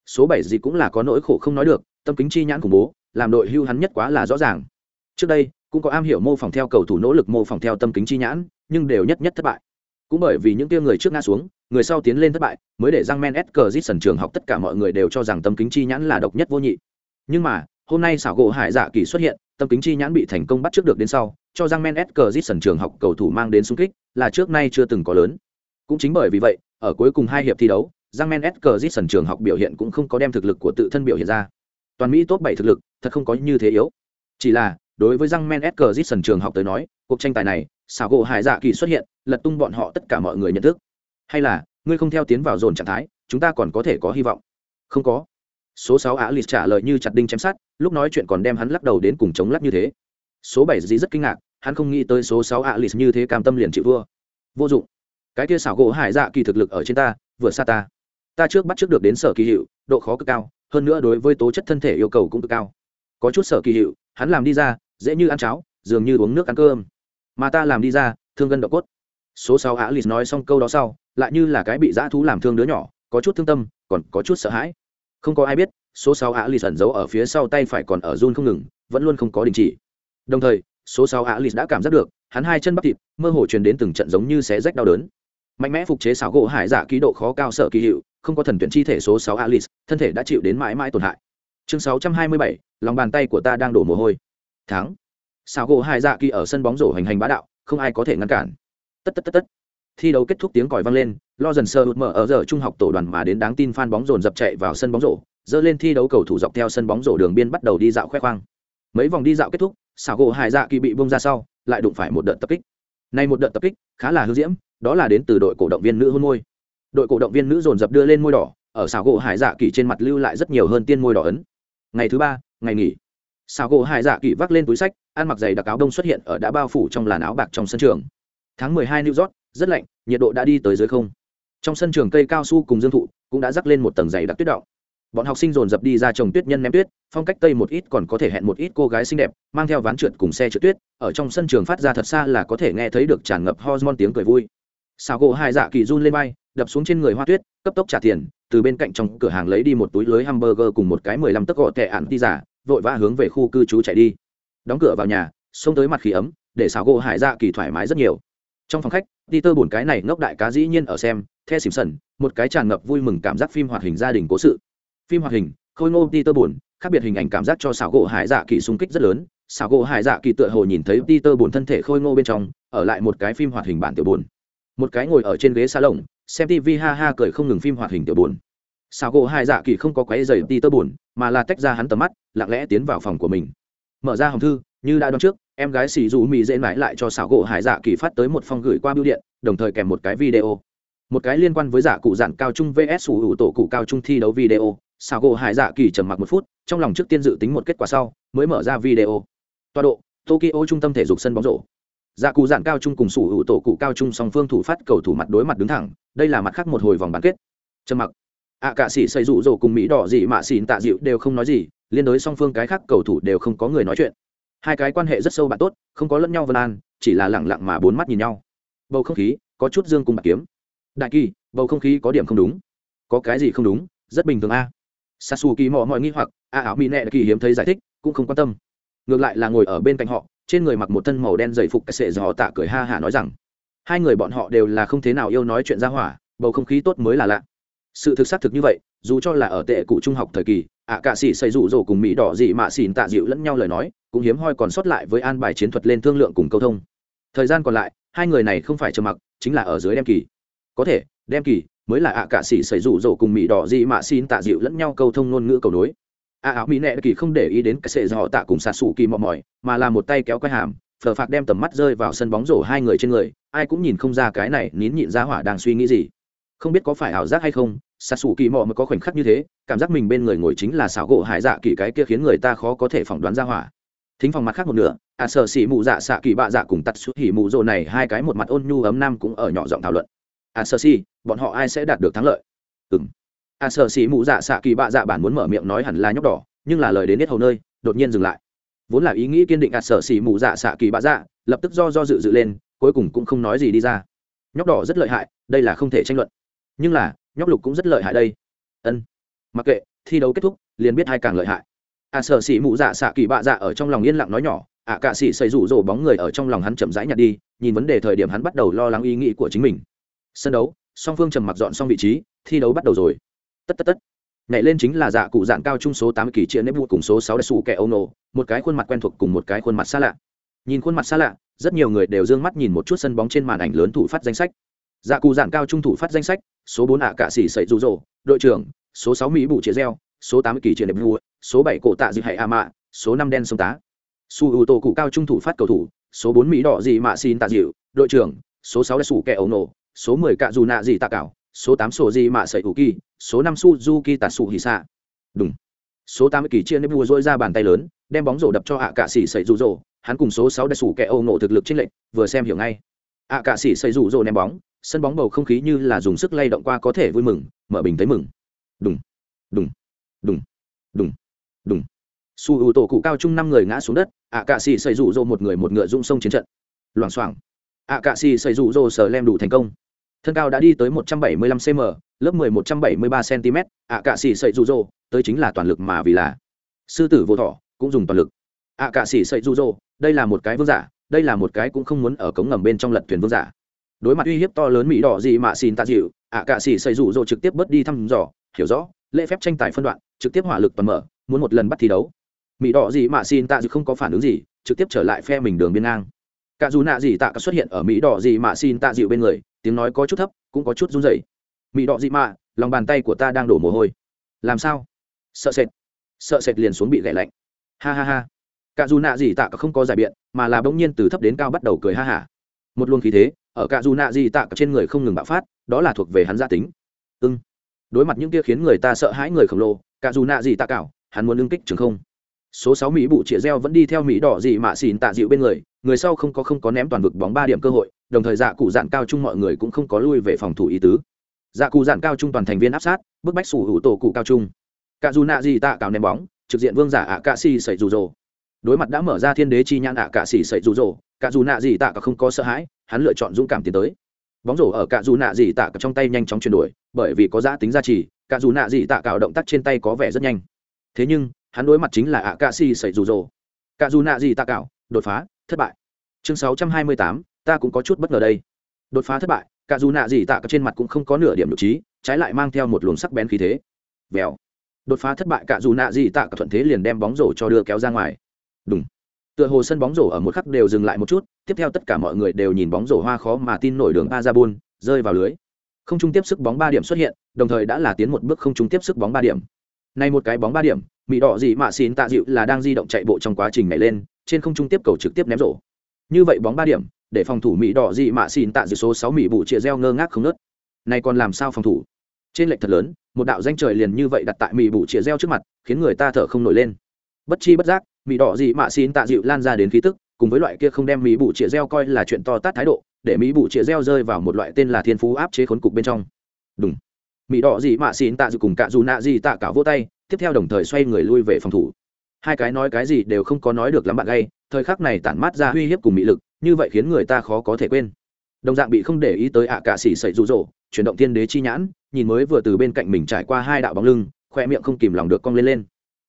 Số bảy gì cũng là có nỗi khổ không nói được, tâm kính chi nhãn khủng bố, làm đội hưu hắn nhất quá là rõ ràng. Trước đây cũng có am hiểu mô phỏng theo cầu thủ nỗ lực mô phỏng theo tâm kính chi nhãn, nhưng đều nhất nhất thất bại. Cũng bởi vì những kia người trước ngã xuống, người sau tiến lên thất bại, mới để răng men s cờ dít sần trường học tất cả mọi người đều cho rằng tâm kính chi nhãn là độc nhất vô nhị. Nhưng mà, hôm nay xảo gỗ hải dạ kỳ xuất hiện, tâm kính chi nhãn bị thành công bắt trước được đến sau, cho răng men s cờ dít sần trường học cầu thủ mang đến xung kích, là trước nay chưa từng có lớn. Cũng chính bởi vì vậy, ở cuối cùng hai hiệp thi đấu răng men s cờ dít sần trường học biểu hiện cũng không có đem thực lực của tự thân biểu hiện ra. Toàn mỹ top bảy thực lực, thật không có như thế yếu. Chỉ là đối với răng men s cờ dít sân trường học tới nói, cuộc tranh tài này, xảo gỗ hải dạ kỳ xuất hiện, lật tung bọn họ tất cả mọi người nhận thức. Hay là, ngươi không theo tiến vào dồn trạng thái, chúng ta còn có thể có hy vọng. Không có. Số sáu á lịch trả lời như chặt đinh chém sát lúc nói chuyện còn đem hắn lắc đầu đến cùng chống lắc như thế. Số bảy dĩ rất kinh ngạc, hắn không nghĩ tới số sáu á lịch như thế cam tâm liền chịu thua vô dụng. Cái kia xảo gỗ hải dạ kỳ thực lực ở trên ta vượt xa ta. Ta trước bắt trước được đến sở kỳ hiệu, độ khó cực cao, hơn nữa đối với tố chất thân thể yêu cầu cũng cực cao. Có chút sở kỳ hiệu, hắn làm đi ra dễ như ăn cháo, dường như uống nước ăn cơm. Mà ta làm đi ra, thương gân độ cốt. Số sáu á lìt nói xong câu đó sau, lại như là cái bị dã thú làm thương đứa nhỏ, có chút thương tâm, còn có chút sợ hãi. Không có ai biết, số sáu á lìt ẩn giấu ở phía sau tay phải còn ở run không ngừng, vẫn luôn không có đình chỉ. Đồng thời, số sáu á lìt đã cảm giác được, hắn hai chân bắp thịt, mơ hồ truyền đến từng trận giống như xé rách đau đớn. Mạnh mẽ phục chế xảo gỗ hải giả ký độ khó cao sợ kỳ hiệu, không có thần tuyển chi thể số sáu alice thân thể đã chịu đến mãi mãi tổn hại. Chương sáu trăm hai mươi bảy, lòng bàn tay của ta đang đổ mồ hôi thắng. Xào gỗ hải dạ kỳ ở sân bóng rổ hành hành bá đạo, không ai có thể ngăn cản. Tất tất tất tất. Thi đấu kết thúc tiếng còi vang lên, lo dần sơ hụt mở ở giờ trung học tổ đoàn mà đến đáng tin fan bóng rồn dập chạy vào sân bóng rổ, dơ lên thi đấu cầu thủ dọc theo sân bóng rổ đường biên bắt đầu đi dạo khoe khoang. Mấy vòng đi dạo kết thúc xào gỗ hải dạ kỳ bị bông ra sau, lại đụng phải một đợt tập kích. Nay một đợt tập kích khá là hư diễm, đó là đến từ đội cổ động viên nữ hôn môi. Đội cổ động viên nữ dồn dập đưa lên môi đỏ, ở xào gỗ hải dạ kỳ trên mặt lưu lại rất nhiều hơn tiên môi đỏ ấn. Ngày thứ ba, ngày nghỉ xảo gỗ hải dạ kỳ vác lên túi sách, ăn mặc giày đặc áo đông xuất hiện ở đã bao phủ trong làn áo bạc trong sân trường. Tháng mười hai new york, rất lạnh, nhiệt độ đã đi tới dưới không. Trong sân trường cây cao su cùng dương thụ cũng đã rắc lên một tầng giày đặc tuyết động. Bọn học sinh dồn dập đi ra trồng tuyết nhân ném tuyết, phong cách tây một ít còn có thể hẹn một ít cô gái xinh đẹp, mang theo ván trượt cùng xe trượt tuyết, ở trong sân trường phát ra thật xa là có thể nghe thấy được tràn ngập hormone tiếng cười vui. Xào gỗ hai dạ kỳ run lên bay đập xuống trên người hoa tuyết, cấp tốc trả tiền, từ bên cạnh trong cửa hàng lấy đi một túi lưới hamburger cùng một cái mười lăm tấc gọt tệ ạn ti giả vội vã hướng về khu cư trú chạy đi. Đóng cửa vào nhà, xông tới mặt khí ấm, để xào gỗ hải dạ kỳ thoải mái rất nhiều. Trong phòng khách đi tơ bùn cái này ngốc đại cá dĩ nhiên ở xem, the xìm sần một cái tràn ngập vui mừng cảm giác phim hoạt hình gia đình cố sự. Phim hoạt hình, khôi ngô đi tơ bùn khác biệt hình ảnh cảm giác cho xào gỗ hải dạ kỳ xung kích rất lớn. Xào gỗ hải dạ kỳ tựa hồ nhìn thấy đi tơ bùn thân thể khôi ngô bên trong, ở lại một cái phim hoạt hình bản tiểu bùn một cái ngồi ở trên ghế salon, xem tv ha ha cười không ngừng phim hoạt hình tiểu buồn sao gỗ hai dạ kỳ không có quấy rầy đi tơ buồn, mà là tách ra hắn tầm mắt, lặng lẽ tiến vào phòng của mình. Mở ra hòm thư, như đã đoán trước, em gái xì dù mì dễ mãi lại cho xảo gỗ hải dạ kỳ phát tới một phong gửi qua bưu điện, đồng thời kèm một cái video. Một cái liên quan với giả cụ dạn cao trung vs sủ hữu tổ cụ cao trung thi đấu video xảo gỗ hải dạ kỳ trầm mặc một phút, trong lòng trước tiên dự tính một kết quả sau, mới mở ra video. Toa độ, tokyo trung tâm thể dục sân bóng rổ. Dạ cụ dạn cao trung cùng sủ hữu tổ cụ cao trung song phương thủ phát cầu thủ mặt đối mặt đứng thẳng, đây là mặt khác một hồi vòng bán kết. Trầm mặc ạ à, cả sĩ xây rủ rồ cùng mỹ đỏ gì mạ xỉn tạ dịu đều không nói gì liên đối song phương cái khác cầu thủ đều không có người nói chuyện. Hai cái quan hệ rất sâu bạn tốt không có lẫn nhau vân an chỉ là lẳng lặng mà bốn mắt nhìn nhau. Bầu không khí có chút dương cùng bạc kiếm. Đại kỳ bầu không khí có điểm không đúng. Có cái gì không đúng? Rất bình thường a. Sasu kỳ mò mọi nghi hoặc a áo mỹ nẹ kỳ hiếm thấy giải thích cũng không quan tâm. Ngược lại là ngồi ở bên cạnh họ trên người mặc một thân màu đen dày phục cái sệ gió tạ cười ha hả nói rằng hai người bọn họ đều là không thế nào yêu nói chuyện ra hỏa bầu không khí tốt mới là lạ sự thực xác thực như vậy dù cho là ở tệ cụ trung học thời kỳ ạ à, cạ sĩ xây rủ rồ cùng mỹ đỏ dị mạ xỉn tạ dịu lẫn nhau lời nói cũng hiếm hoi còn sót lại với an bài chiến thuật lên thương lượng cùng câu thông. Thời gian còn lại hai người này không phải trầm mặc chính là ở dưới đem kỳ. Có thể đem kỳ mới là ạ à, cạ sĩ xây rủ rồ cùng mỹ đỏ dị mạ xỉn tạ dịu lẫn nhau câu thông ngôn ngữ cầu nối. A áo mỹ nệ kỳ không để ý đến cái sệ dò tạ cùng xà xù kỳ mò mỏi mà là một tay kéo quay hàm phờ phạc đem tầm mắt rơi vào sân bóng rổ hai người trên người ai cũng nhìn không ra cái này nín nhịn ra hỏa đang suy nghĩ gì không biết có phải ảo giác hay không xà xù kỳ mò mới có khoảnh khắc như thế, cảm giác mình bên người ngồi chính là xảo gỗ hải dạ kỳ cái kia khiến người ta khó có thể phỏng đoán ra hỏa. Thính phòng mặt khác một nửa à sợ xỉ mụ dạ xạ kỳ bạ dạ cùng tắt xuất hỉ mụ rồ này hai cái một mặt ôn nhu ấm nam cũng ở nhỏ giọng thảo luận. À sợ xỉ, bọn họ ai sẽ đạt được thắng lợi? Ừng à sợ xỉ mụ dạ xạ kỳ bạ dạ bản muốn mở miệng nói hẳn là nhóc đỏ, nhưng là lời đến hết hầu nơi, đột nhiên dừng lại. Vốn là ý nghĩ kiên định ạt sợ xỉ mù dạ xạ kỳ bạ dạ lập tức do do dự dự lên, cuối cùng cũng không nói gì đi ra. Nhóc đỏ rất lợi hại, đây là không thể tranh luận nhưng là nhóc lục cũng rất lợi hại đây. Ân. Mặc kệ thi đấu kết thúc liền biết hai càng lợi hại. À sở xỉ mụ dạ xạ kỳ bạ dạ ở trong lòng yên lặng nói nhỏ ạ à, cạ sĩ xây rủ rổ bóng người ở trong lòng hắn chậm rãi nhặt đi nhìn vấn đề thời điểm hắn bắt đầu lo lắng ý nghĩ của chính mình. Sân đấu song phương trầm mặc dọn xong vị trí thi đấu bắt đầu rồi. Tất tất tất. Nhảy lên chính là dạ cụ dạng cao trung số tám kỳ chia nếp vụ cùng số sáu đại sủ kẻ âu nổ một cái khuôn mặt quen thuộc cùng một cái khuôn mặt xa lạ. Nhìn khuôn mặt xa lạ rất nhiều người đều d ư ơ n g mắt nhìn một chút sân bóng trên màn ảnh lớn thủ phát danh sách dạ cụ giản cao trung thủ phát danh sách, số bốn ạ cạ xỉ sậy rụ rỗ đội trưởng, số sáu mỹ bù chia reo số tám kỳ triển đẹp vua, số bảy cổ tạ dị hạy a mạ, số năm đen sông tá. Su ưu tô cụ cao trung thủ phát cầu thủ, số bốn mỹ đỏ dị mạ xin tạ dịu, đội trưởng, số sáu đại sủ kẻ âu nổ, số mười cạ dù nạ dị tạ cảo, số tám sổ dị mạ sậy ủ kỳ, số năm suzuki hì xạ đúng số tám kỳ chia nếp vua dôi ra bàn tay lớn, đem bóng rổ đập cho ạ cạ xỉ sậy rụ rỗ hắn cùng số sáu đại sủ kẻ ô nổ thực lực trên lệnh vừa xem hiểu ngay. ạ cạ xỉ sậy rụ rỗ ném bóng sân bóng bầu không khí như là dùng sức lay động qua có thể vui mừng mở bình thấy mừng. Đúng đúng đúng đúng đúng su ưu tổ cụ cao chung năm người ngã xuống đất ạ cạ xì xây rủ rô một người một ngựa rung sông chiến trận. Loảng xoảng. Ạ cạ xì xây rủ rô sờ lem đủ thành công. Thân cao đã đi tới 175 cm lớp 10 173 cm ạ cạ xì xây rủ rô, tới chính là toàn lực mà vì là. Sư tử vô thọ cũng dùng toàn lực. Ạ cạ xì xây rủ rô, đây là một cái vương giả đây là một cái cũng không muốn ở cống ngầm bên trong lật thuyền vương giả đối mặt uy hiếp to lớn mỹ đỏ gì mà xin tạ dịu, ạ cạ xì xây rủ rồ trực tiếp bớt đi thăm dò, hiểu rõ, lễ phép tranh tài phân đoạn, trực tiếp hỏa lực toàn mở, muốn một lần bắt thi đấu. Mỹ đỏ gì mà xin tạ dịu không có phản ứng gì, trực tiếp trở lại phe mình đường biên ngang. Cả dù nạ gì tạ cả xuất hiện ở mỹ đỏ gì mà xin tạ dịu bên người, tiếng nói có chút thấp, cũng có chút run rẩy. Mỹ đỏ gì mà, lòng bàn tay của ta đang đổ mồ hôi. Làm sao? Sợ sệt. Sợ sệt liền xuống bị gãy lạnh. Ha ha ha. Cả dù nạ gì tạ cả không có giải biện, mà là bỗng nhiên từ thấp đến cao bắt đầu cười ha hả một luồng khí thế, ở cả dù nạ gì tạ cả trên người không ngừng bạo phát, đó là thuộc về hắn gia tính. Ưng. Đối mặt những kia khiến người ta sợ hãi người khổng lồ cả dù nạ gì tạ cảo, hắn muốn lưng kích trường không. Số sáu mỹ bụ chĩa reo vẫn đi theo mỹ đỏ gì mà xỉn tạ dịu bên người người sau không có không có ném toàn vực bóng ba điểm cơ hội, đồng thời dạ cụ dạn cao chung mọi người cũng không có lui về phòng thủ ý tứ. Dạ cụ dạn cao chung toàn thành viên áp sát, bức bách sủ hữu tổ cụ cao chung cả dù nạ gì tạ cào ném bóng, trực diện vương giả ạ cạ xì sẩy rủ rồ. Đối mặt đã mở ra thiên đế chi nhãn ạ cạ xì sẩy rủ rồ cả dù nạ gì tạ cả không có sợ hãi hắn lựa chọn dũng cảm tiến tới. Bóng rổ ở cả dù nạ gì tạ cả trong tay nhanh chóng chuyển đổi bởi vì có giá tính gia trì cả dù nạ gì tạ cả động tác trên tay có vẻ rất nhanh. Thế nhưng hắn đối mặt chính là ạ cạ xì sẩy rủ rồ cả dù nạ gì tạ cả, đột phá thất bại. Chương sáu trăm hai mươi tám ta cũng có chút bất ngờ đây. Đột phá thất bại cả dù nạ gì tạ cả trên mặt cũng không có nửa điểm nhục trí trái lại mang theo một luồng sắc bén khí thế. Vèo. Đột phá thất bại cả dù nạ gì tạ cả thuận thế liền đem bóng rổ cho đưa kéo ra ngoài. Đúng tựa hồ sân bóng rổ ở một khắc đều dừng lại một chút, tiếp theo tất cả mọi người đều nhìn bóng rổ hoa khó mà tin nổi đường ba ra rơi vào lưới. Không trung tiếp sức bóng ba điểm xuất hiện, đồng thời đã là tiến một bước không trung tiếp sức bóng ba điểm. Nay một cái bóng ba điểm mỹ đỏ gì mà xin tạ dịu là đang di động chạy bộ trong quá trình này lên, trên không trung tiếp cầu trực tiếp ném rổ. Như vậy bóng ba điểm, để phòng thủ mỹ đỏ gì mạ xin tạ dịu số sáu mỹ bụ chĩa reo ngơ ngác không nớt này còn làm sao phòng thủ? Trên lệch thật lớn, một đạo danh trời liền như vậy đặt tại mỹ bụ chĩa reo trước mặt, khiến người ta thở không nổi lên. Bất chi bất giác mỹ đỏ dị mạ xin tạ dịu lan ra đến khí tức, cùng với loại kia không đem mỹ bụ chĩa reo coi là chuyện to tát thái độ, để mỹ bụ chĩa reo rơi vào một loại tên là thiên phú áp chế khốn cục bên trong. Đúng mỹ đỏ dị mạ xin tạ dịu cùng cạ dù nạ dị tạ cả vô tay, tiếp theo đồng thời xoay người lui về phòng thủ. Hai cái nói cái gì đều không có nói được lắm bạn gay, thời khắc này tản mát ra uy hiếp cùng mỹ lực, như vậy khiến người ta khó có thể quên. Đồng dạng bị không để ý tới ạ à cả xỉ sậy rụ rỗ, chuyển động tiên đế chi nhãn, nhìn mới vừa từ bên cạnh mình trải qua hai đạo bóng lưng, khoe miệng không kìm lòng được cong lên lên.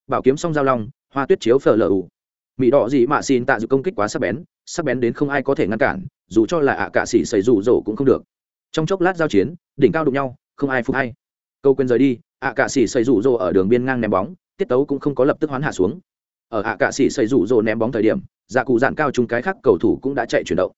Bảo kiếm xong giao long hoa tuyết chiếu phở lờ ủ. Mỹ đỏ gì mà xin tạ dự công kích quá sắc bén sắc bén đến không ai có thể ngăn cản, dù cho là ạ à cả xỉ sậy rủ rổ cũng không được. Trong chốc lát giao chiến, đỉnh cao đụng nhau, không ai phục hay. Câu quên rời đi, ạ à cả xỉ sậy rủ rổ ở đường biên ngang ném bóng, tiết tấu cũng không có lập tức hoán hạ xuống. Ở ạ cạ xỉ xây rủ rổ ném bóng thời điểm dạ cụ dạn cao chung cái khác cầu thủ cũng đã chạy chuyển động.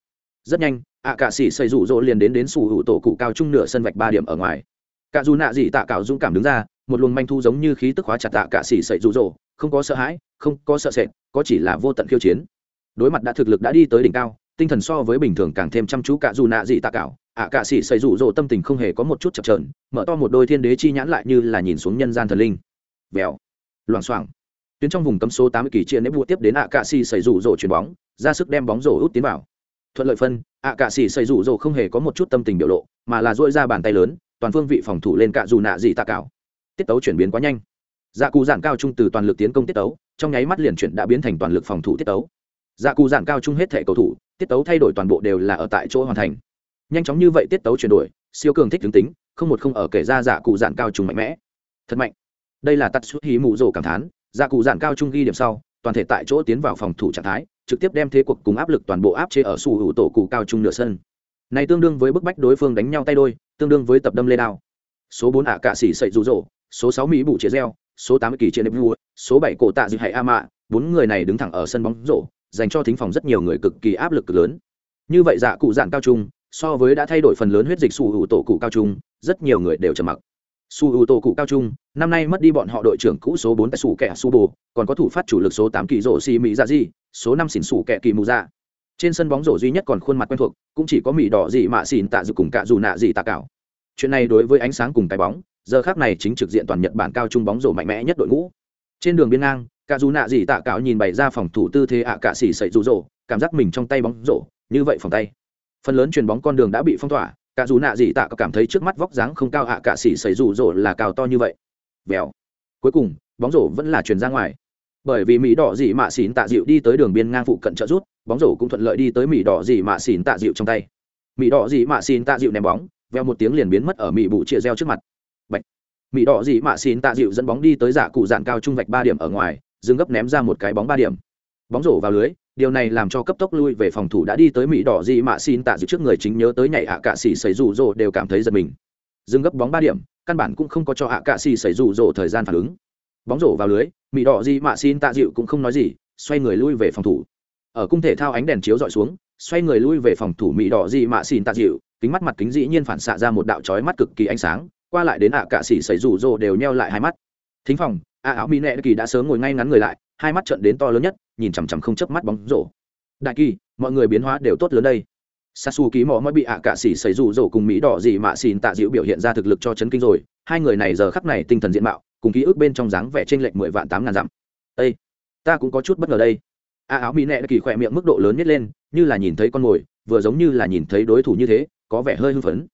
Rất nhanh, ạ cạ xỉ xây rủ rổ liền đến đến sủ hữu tổ cụ cao chung nửa sân vạch ba điểm ở ngoài. Cả dù nạ gì tạ cạo dũng cảm đứng ra, một luồng manh thu giống như khí tức hóa chặt tạ cạ xỉ xây rủ rổ, không có sợ hãi không có sợ sệt có chỉ là vô tận khiêu chiến. Đối mặt đã thực lực đã đi tới đỉnh cao tinh thần so với bình thường càng thêm chăm chú cả dù nạ gì tạ cảo, ạ cạ sĩ xây rủ rộ tâm tình không hề có một chút chập trờn mở to một đôi thiên đế chi nhãn lại như là nhìn xuống nhân gian thần linh. Vèo. Loảng xoảng. Tuyến trong vùng cấm số tám mươi kỳ chia nếp vua tiếp đến ạ cạ xì xây rủ rộ chuyền bóng ra sức đem bóng rổ út tiến vào. Thuận lợi phân ạ cạ xì xây rủ rộ không hề có một chút tâm tình biểu lộ mà là dỗi ra bàn tay lớn toàn phương vị phòng thủ lên cạ dù nạ gì tạ cảo. Tiết tấu chuyển biến quá nhanh dạ cù giản cao trung từ toàn lực tiến công tiết tấu, trong nháy mắt liền chuyển đã biến thành toàn lực phòng thủ tiết tấu. Dạ cù giản cao trung hết thể cầu thủ, tiết tấu thay đổi toàn bộ đều là ở tại chỗ hoàn thành. Nhanh chóng như vậy tiết tấu chuyển đổi, siêu cường thích tướng tính, không một không ở kể ra dạ cụ giản cao trung mạnh mẽ. Thật mạnh. Đây là tắt suốt hí mụ rồ cảm thán Dạ cụ giản cao trung ghi điểm sau, toàn thể tại chỗ tiến vào phòng thủ trạng thái, trực tiếp đem thế cuộc cùng áp lực toàn bộ áp chế ở sủ hữu tổ cụ cao trung nửa sân. Này tương đương với bức bách đối phương đánh nhau tay đôi, tương đương với tập đâm lê đao. Số bốn ạ cạ xỉ sậy rụ rỗ, số sáu mỹ bụ chế reo số tám kỳ trên Nebu, vua số bảy cổ tạ dịu hay a mạ bốn người này đứng thẳng ở sân bóng rổ dành cho thính phòng rất nhiều người cực kỳ áp lực cực lớn. Như vậy dạ cụ dạng cao trung so với đã thay đổi phần lớn huyết dịch sủ hữu tổ cụ cao trung rất nhiều người đều trầm mặc. Su hữu tổ cụ cao trung năm nay mất đi bọn họ đội trưởng cũ số bốn tại sủ kẻ su bồ còn có thủ phát chủ lực số tám kỳ rổ xì mỹ dạ gì số năm xỉn sủ kẻ kỳ mù dạ. trên sân bóng rổ duy nhất còn khuôn mặt quen thuộc cũng chỉ có mỹ đỏ gì mạ xỉn tạ dự cùng cả dù nạ gì tạ cảo chuyện này đối với ánh sáng cùng cái bóng giờ khác này chính trực diện toàn nhật bản cao trung bóng rổ mạnh mẽ nhất đội ngũ. Trên đường biên ngang cả dù nạ gì tạ cảo nhìn bày ra phòng thủ tư thế ạ à cả xỉ sậy rụ rỗ cảm giác mình trong tay bóng rổ, như vậy phòng tay. Phần lớn chuyền bóng con đường đã bị phong tỏa cả dù nạ gì tạ có cảm thấy trước mắt vóc dáng không cao ạ cả xỉ sậy rủ rỗ là cao to như vậy. Vèo. Cuối cùng, bóng rổ vẫn là chuyền ra ngoài. Bởi vì mỹ đỏ dị mạ xỉn tạ dịu đi tới đường biên ngang phụ cận trợ rút bóng rổ cũng thuận lợi đi tới mỹ đỏ dị mạ xỉn tạ dịu trong tay. Mỹ đỏ dị mạ xỉn tạ dịu ném bóng veo một tiếng liền biến mất ở mỹ bụ chia reo trước mặt. Bạch. mỹ đỏ gì mạ xin tạ dịu dẫn bóng đi tới giả cụ dạn cao trung vạch ba điểm ở ngoài dừng gấp ném ra một cái bóng ba điểm. Bóng rổ vào lưới, điều này làm cho cấp tốc lui về phòng thủ đã đi tới mỹ đỏ gì mạ xin tạ dịu trước người chính nhớ tới nhảy hạ cạ xỉ xảy rủ rồ đều cảm thấy giật mình. Dừng gấp bóng ba điểm, căn bản cũng không có cho hạ cạ xỉ xảy rủ rồ thời gian phản ứng. Bóng rổ vào lưới mỹ đỏ gì mạ xin tạ dịu cũng không nói gì, xoay người lui về phòng thủ. Ở cung thể thao ánh đèn chiếu dọi xuống, xoay người lui về phòng thủ mỹ đỏ gì mạ xin tạ dịu, kính mắt mặt kính dĩ nhiên phản xạ ra một đạo chói mắt cực kỳ ánh sáng qua lại đến hạ cạ sĩ xảy rủ rồ đều nheo lại hai mắt. Thính phòng a áo mỹ nệ kỳ đã sớm ngồi ngay ngắn người lại, hai mắt trận đến to lớn nhất, nhìn chằm chằm không chớp mắt bóng rổ. Đại kỳ, mọi người biến hóa đều tốt lớn đây. Sasu ký mò mới bị ạ cạ sĩ xảy rủ rồ cùng mỹ đỏ gì mạ xin tạ dịu biểu hiện ra thực lực cho chấn kinh rồi. Hai người này giờ khắc này tinh thần diện mạo, cùng ký ức bên trong dáng vẻ trên lệnh mười vạn tám ngàn dặm. Ây ta cũng có chút bất ngờ đây. A áo mỹ nệ kỳ khỏe miệng mức độ lớn nhất lên, như là nhìn thấy con mồi, vừa giống như là nhìn thấy đối thủ như thế, có vẻ hơi hưng phấn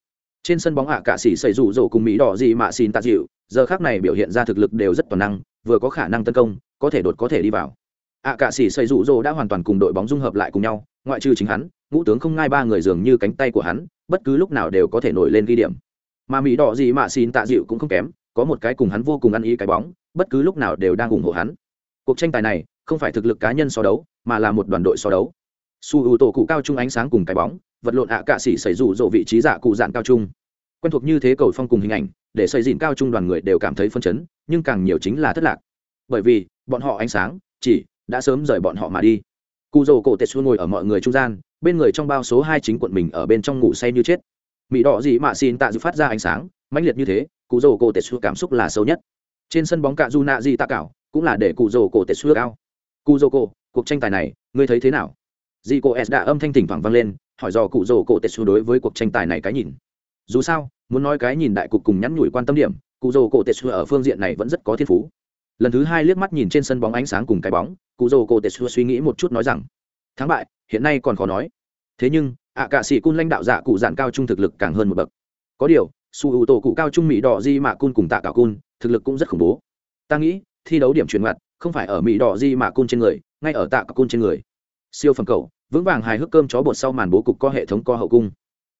trên sân bóng ạ cả sĩ xảy rủ rổ cùng mỹ đỏ gì mạ xin tạ dịu, giờ khắc này biểu hiện ra thực lực đều rất toàn năng, vừa có khả năng tấn công, có thể đột có thể đi vào. Ạ cả sĩ xây rủ rỗ đã hoàn toàn cùng đội bóng dung hợp lại cùng nhau, ngoại trừ chính hắn, ngũ tướng không ngai ba người dường như cánh tay của hắn, bất cứ lúc nào đều có thể nổi lên ghi điểm. Mà mỹ đỏ gì mà xin tạ dịu cũng không kém, có một cái cùng hắn vô cùng ăn ý cái bóng, bất cứ lúc nào đều đang ủng hộ hắn. Cuộc tranh tài này, không phải thực lực cá nhân so đấu, mà là một đoàn đội so đấu. Su ưu tổ cụ cao trung ánh sáng cùng cái bóng vật lộn ạ cạ sĩ xảy rụ rỗ vị trí giả cụ dạn cao trung. Quen thuộc như thế cầu phong cùng hình ảnh, để xây dìn cao trung đoàn người đều cảm thấy phân chấn, nhưng càng nhiều chính là thất lạc. Bởi vì, bọn họ ánh sáng, chỉ đã sớm rời bọn họ mà đi. Cụ dầu cổ tetsu ngồi ở mọi người trung gian, bên người trong bao số hai chính quận mình ở bên trong ngủ say như chết. Mỹ đỏ gì mà xin tạ dự phát ra ánh sáng, mãnh liệt như thế, cụ dầu cổ tetsu cảm xúc là sâu nhất. Trên sân bóng cạ du nạ gì tạ cảo, cũng là để cụ dầu cổ tetsu cao. Cụ dầu cổ, cuộc tranh tài này, ngươi thấy thế nào? Dì cô s đã âm thanh thỉnh thoảng vang lên hỏi dò cụ dầu cổ tetsu đối với cuộc tranh tài này cái nhìn. Dù sao, muốn nói cái nhìn đại cục cùng nhắn nhủi quan tâm điểm, cụ dầu cổ tetsu ở phương diện này vẫn rất có thiên phú. Lần thứ hai liếc mắt nhìn trên sân bóng ánh sáng cùng cái bóng, cụ dầu cổ tetsu suy nghĩ một chút nói rằng, thắng bại, hiện nay còn khó nói. Thế nhưng ạ cạ sĩ cun lãnh đạo giả cụ giản cao trung thực lực càng hơn một bậc. Có điều, su ưu tổ cụ cao trung mỹ đỏ di mạ cun cùng tạ cả cun, thực lực cũng rất khủng bố. Ta nghĩ, thi đấu điểm chuyển ngặt không phải ở mỹ đỏ di mạ cun trên người, ngay ở tạ cả cun trên người. Siêu phẩm cầu vững vàng hài hước cơm chó bột sau màn bố cục có hệ thống co hậu cung.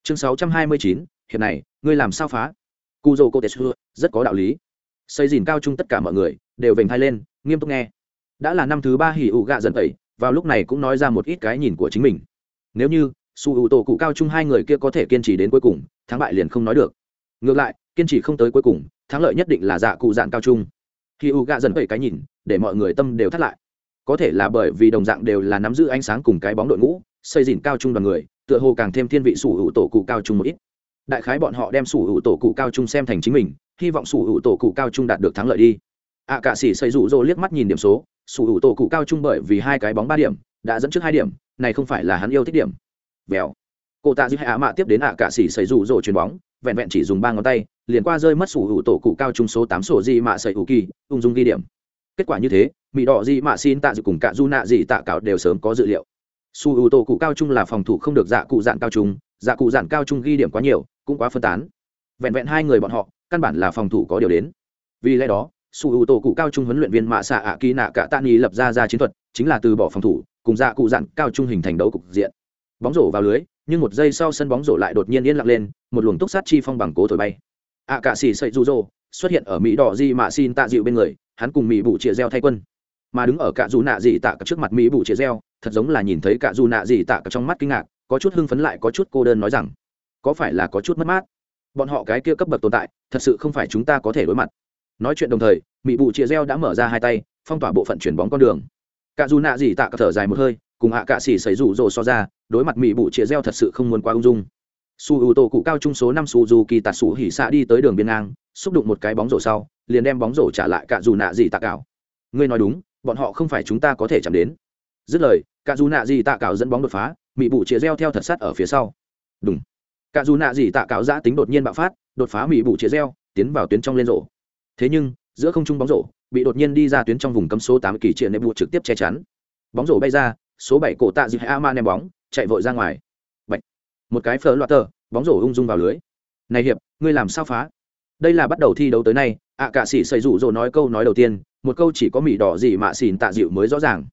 Chương sáu trăm hai mươi chín hiện này, ngươi làm sao phá? Cu dô cô tetsu rất có đạo lý. Xây dìn cao chung tất cả mọi người, đều vểnh hai lên, nghiêm túc nghe. Đã là năm thứ ba hỉ ụ gạ dần tẩy, vào lúc này cũng nói ra một ít cái nhìn của chính mình. Nếu như, su ưu tổ cụ cao chung hai người kia có thể kiên trì đến cuối cùng, thắng bại liền không nói được. Ngược lại, kiên trì không tới cuối cùng, thắng lợi nhất định là dạ cụ dạng cao chung khi u gạ dần tẩy cái nhìn, để mọi người tâm đều thắt lại có thể là bởi vì đồng dạng đều là nắm giữ ánh sáng cùng cái bóng đội ngũ xây dìn cao trung đoàn người tựa hồ càng thêm thiên vị sủ hữu tổ cụ cao trung một ít. Đại khái bọn họ đem sủ hữu tổ cụ cao trung xem thành chính mình hy vọng sủ hữu tổ cụ cao trung đạt được thắng lợi đi. Ạ à, cả sĩ xây rủ rỗ liếc mắt nhìn điểm số sủ hữu tổ cụ cao trung bởi vì hai cái bóng ba điểm đã dẫn trước hai điểm này không phải là hắn yêu thích điểm. Vèo. Cô tạ giữ hạ mạ tiếp đến ạ à, cả sĩ xây rủ rỗ chuyền bóng vẹn vẹn chỉ dùng ba ngón tay liền qua rơi mất sủ hữu tổ cụ cao trung số tám sổ di mạ xây hữu kỳ ung dung ghi điểm kết quả như thế mỹ đỏ gì mạ xin tạ dự cùng cả du nạ di tạ cáo đều sớm có dự liệu. Su ưu tô cụ cao trung là phòng thủ không được dạ cụ dạn cao trung dạ cụ dạn cao trung ghi điểm quá nhiều, cũng quá phân tán. Vẹn vẹn hai người bọn họ, căn bản là phòng thủ có điều đến. Vì lẽ đó, su ưu tô cụ cao trung huấn luyện viên mạ xạ ạ kỳ nạ cả tạ nghi lập ra ra chiến thuật, chính là từ bỏ phòng thủ, cùng dạ cụ dạng cao trung hình thành đấu cục diện. Bóng rổ vào lưới, nhưng một giây sau sân bóng rổ lại đột nhiên yên lặng lên, một luồng túc sát chi phong bằng cố thổi bay. Ạ cạ xì sậy rụ rỗ xuất hiện ở mỹ đỏ di mạ xin tạ dịu bên người, hắn cùng mỹ bụ chia reo thay quân. Mà đứng ở Cả dù nạ dị tạ trước mặt mỹ bụ chia reo thật giống là nhìn thấy Cả dù nạ dị tạ trong mắt kinh ngạc, có chút hưng phấn lại có chút cô đơn nói rằng, có phải là có chút mất mát? Bọn họ cái kia cấp bậc tồn tại, thật sự không phải chúng ta có thể đối mặt. Nói chuyện đồng thời, mỹ bụ chia reo đã mở ra hai tay, phong tỏa bộ phận chuyển bóng con đường. Cả dù nạ dị tạ thở dài một hơi, cùng hạ cạ xỉ xảy rủ rồ so ra, đối mặt mỹ bụ chia reo thật sự không muốn quá ung dung. Su ưu tổ cụ cao trung số năm su dù kỳ tạt sủ hỉ xạ đi tới đường biên ngang xúc đụng một cái bóng rổ sau, liền đem bóng rổ trả lại cả dù nạ gì tạ cảo. Ngươi nói đúng, bọn họ không phải chúng ta có thể chạm đến. Dứt lời cả dù nạ gì tạ cảo dẫn bóng đột phá mỹ bụ chĩa reo theo thật sát ở phía sau. Đúng cả dù nạ gì tạ cảo giã tính đột nhiên bạo phát, đột phá mỹ bụ chĩa reo, tiến vào tuyến trong lên rổ. Thế nhưng, giữa không trung bóng rổ bị đột nhiên đi ra tuyến trong vùng cấm số tám kỳ triện nệm bụt trực tiếp che chắn. Bóng rổ bay ra, số bảy cổ tạ dịp hạ ma ném bóng, chạy vội ra ngoài. Bạch. một cái phở loạt tờ bóng rổ ung dung vào lưới. Này hiệp, ngươi làm sao phá? Đây là bắt đầu thi đấu tới nay, ạ cạ sĩ xây rủ rồ nói câu nói đầu tiên, một câu chỉ có mỹ đỏ gì mà xỉn tạ dịu mới rõ ràng.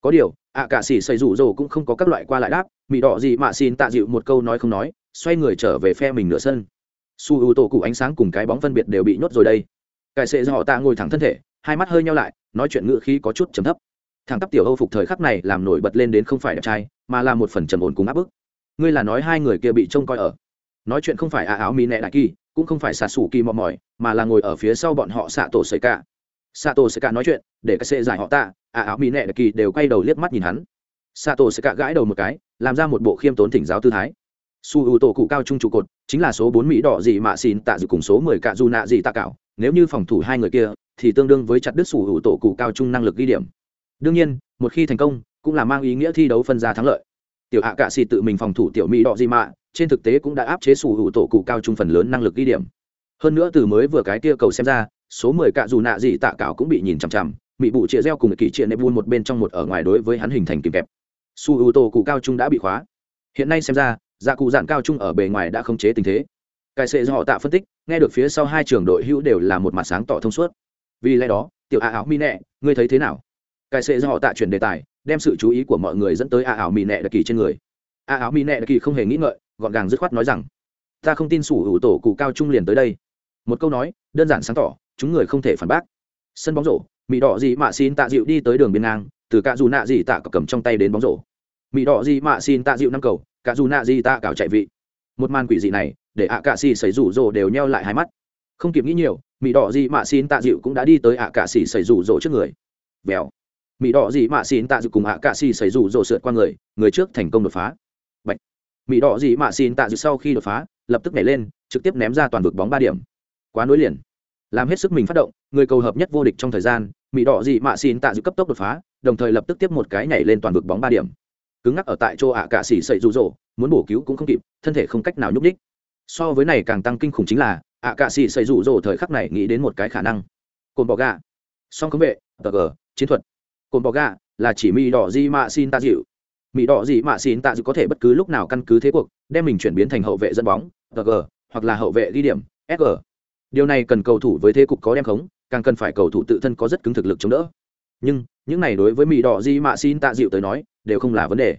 Có điều, ạ cạ sĩ xây rủ rồ cũng không có các loại qua lại đáp mỹ đỏ gì mà xỉn tạ dịu một câu nói không nói, xoay người trở về phe mình nửa sân. Su ưu tổ cụ ánh sáng cùng cái bóng phân biệt đều bị nhốt rồi đây. Cải sệ do họ ta ngồi thẳng thân thể, hai mắt hơi nhau lại, nói chuyện ngữ khí có chút trầm thấp. Thằng tắp tiểu âu phục thời khắc này làm nổi bật lên đến không phải đẹp trai, mà là một phần trầm ổn cùng áp bức. Ngươi là nói hai người kia bị trông coi ở. Nói chuyện không phải ạ áo mỹ nẹ đại kỳ cũng không phải xạ xù kỳ mò mỏi mà là ngồi ở phía sau bọn họ xạ tổ sợi cả. Xạ tổ sợi cả nói chuyện để cái sệ giải họ tạ À, áo mỹ nệ kỳ đều quay đầu liếc mắt nhìn hắn. Xạ tổ sợi cả gãi đầu một cái làm ra một bộ khiêm tốn thỉnh giáo tư thái. Su ưu tổ cụ cao trung trụ cột chính là số bốn mỹ đỏ gì mạ xin tạ dự cùng số mười cạ du nạ gì tạ cạo. Nếu như phòng thủ hai người kia thì tương đương với chặt đứt sủ hữu tổ cụ cao trung năng lực ghi điểm. Đương nhiên một khi thành công cũng là mang ý nghĩa thi đấu phân ra thắng lợi tiểu hạ cạ xì tự mình phòng thủ tiểu mỹ đỏ di mạ, trên thực tế cũng đã áp chế sủ hữu tổ cụ cao trung phần lớn năng lực ghi điểm. Hơn nữa từ mới vừa cái kia cầu xem ra, số mười cạ dù nạ gì tạ cạo cũng bị nhìn chằm chằm mỹ bụ chia reo cùng kỳ chia nếp một bên trong một ở ngoài đối với hắn hình thành kìm kẹp. Su hữu tổ cụ cao trung đã bị khóa. Hiện nay xem ra dạ cụ dạn cao trung ở bề ngoài đã khống chế tình thế. Cài sệ do họ tạ phân tích, nghe được phía sau hai trường đội hữu đều là một mặt sáng tỏ thông suốt. Vì lẽ đó, tiểu a áo mi nẹ, ngươi thấy thế nào? Cải sệ do họ tạ chuyển đề tài, đem sự chú ý của mọi người dẫn tới a áo mi nẹ đặc kỳ trên người. A áo mi nẹ đặc kỳ không hề nghĩ ngợi, gọn gàng dứt khoát nói rằng, ta không tin sủ hữu tổ cụ cao trung liền tới đây. Một câu nói, đơn giản sáng tỏ, chúng người không thể phản bác. Sân bóng rổ mỹ đỏ gì mạ xin tạ dịu đi tới đường biên ngang, từ cả dù nạ gì tạ cầm trong tay đến bóng rổ. Mỹ đỏ gì mạ xin tạ dịu năm cầu cả dù nạ gì tạ cào chạy vị. Một màn quỷ dị này, để ạ cạ xì xảy rủ rồ đều nheo lại hai mắt. Không kịp nghĩ nhiều mỹ đỏ gì mạ xin tạ dịu cũng đã đi tới ạ cạ xì xảy rủ rồ trước người. Vèo mỹ đỏ gì mạ xin tạ dự cùng hạ cạ xì xảy rủ rồ sượt qua người người trước thành công đột phá. Bạch. mỹ đỏ gì mạ xin tạ dự sau khi đột phá, lập tức nhảy lên, trực tiếp ném ra toàn vực bóng ba điểm. Quá nối liền. Làm hết sức mình phát động, người cầu hợp nhất vô địch trong thời gian mỹ đỏ gì mạ xin tạ dự cấp tốc đột phá, đồng thời lập tức tiếp một cái nhảy lên toàn vực bóng ba điểm. Cứng ngắc ở tại chỗ ạ cạ xỉ sậy rụ rỗ, muốn bổ cứu cũng không kịp, thân thể không cách nào nhúc ních so với này càng tăng kinh khủng chính là, ạ cạ xỉ sậy rụ rỗ thời khắc này nghĩ đến một cái khả năng. Cồn bỏ gà. Song công vệ, tờ gờ, chiến thuật cồn bò gà là chỉ mỹ đỏ di mạ xin tạ dịu. Mỹ đỏ gì mạ xin tạ dịu có thể bất cứ lúc nào căn cứ thế cuộc, đem mình chuyển biến thành hậu vệ dẫn bóng gg hoặc là hậu vệ ghi điểm sg điều này cần cầu thủ với thế cục có đem khống, càng cần phải cầu thủ tự thân có rất cứng thực lực chống đỡ. Nhưng, những này đối với mỹ đỏ di mạ xin tạ dịu tới nói, đều không là vấn đề.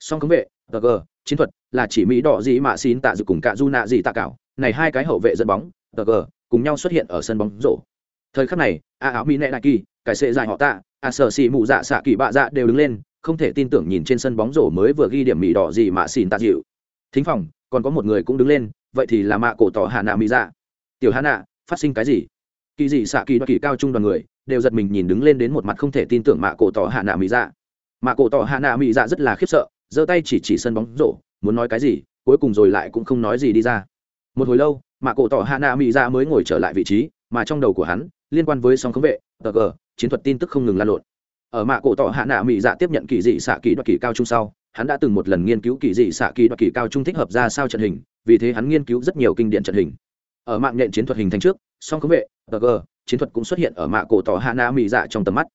Song cấm vệ gg chiến thuật là chỉ mỹ đỏ gì mạ xin tạ dịu cùng cả du nạ gì tạ cảo này hai cái hậu vệ dẫn bóng gg cùng nhau xuất hiện ở sân bóng rổ. Thời khắc này, a áo mỹ nệ đại kỳ cải sệ dài họ tạ a sở xì mụ dạ xạ kỳ bạ dạ đều đứng lên, không thể tin tưởng nhìn trên sân bóng rổ mới vừa ghi điểm mỹ đỏ gì mà xin tạ dịu. Thính phòng, còn có một người cũng đứng lên, vậy thì là mạ cổ tỏ hà nạ mỹ dạ. Tiểu hà nạ, phát sinh cái gì? Kỳ dị xạ kỳ đoạt kỳ cao trung đoàn người, đều giật mình nhìn đứng lên đến một mặt không thể tin tưởng mạ cổ tỏ hạ nạ mỹ dạ. Mạ cổ tỏ hạ nạ mỹ dạ rất là khiếp sợ, giơ tay chỉ chỉ sân bóng rổ, muốn nói cái gì, cuối cùng rồi lại cũng không nói gì đi ra. Một hồi lâu, mạ cổ tỏ hạ nạ mỹ dạ mới ngồi trở lại vị trí, mà trong đầu của hắn, liên quan với song khống vệ tg chiến thuật tin tức không ngừng lan lộn. Ở mạ cổ tỏ hạ nạ mỹ dạ tiếp nhận kỳ dị xạ kỳ đoạt kỳ cao trung sau, hắn đã từng một lần nghiên cứu kỳ dị xạ kỳ đoạt kỳ cao trung thích hợp ra sao trận hình, vì thế hắn nghiên cứu rất nhiều kinh điển trận hình. Ở mạng nhện chiến thuật hình thành trước, song khống vệ tg chiến thuật cũng xuất hiện ở mạ cổ tỏ hạ nạ mỹ dạ trong tầm mắt.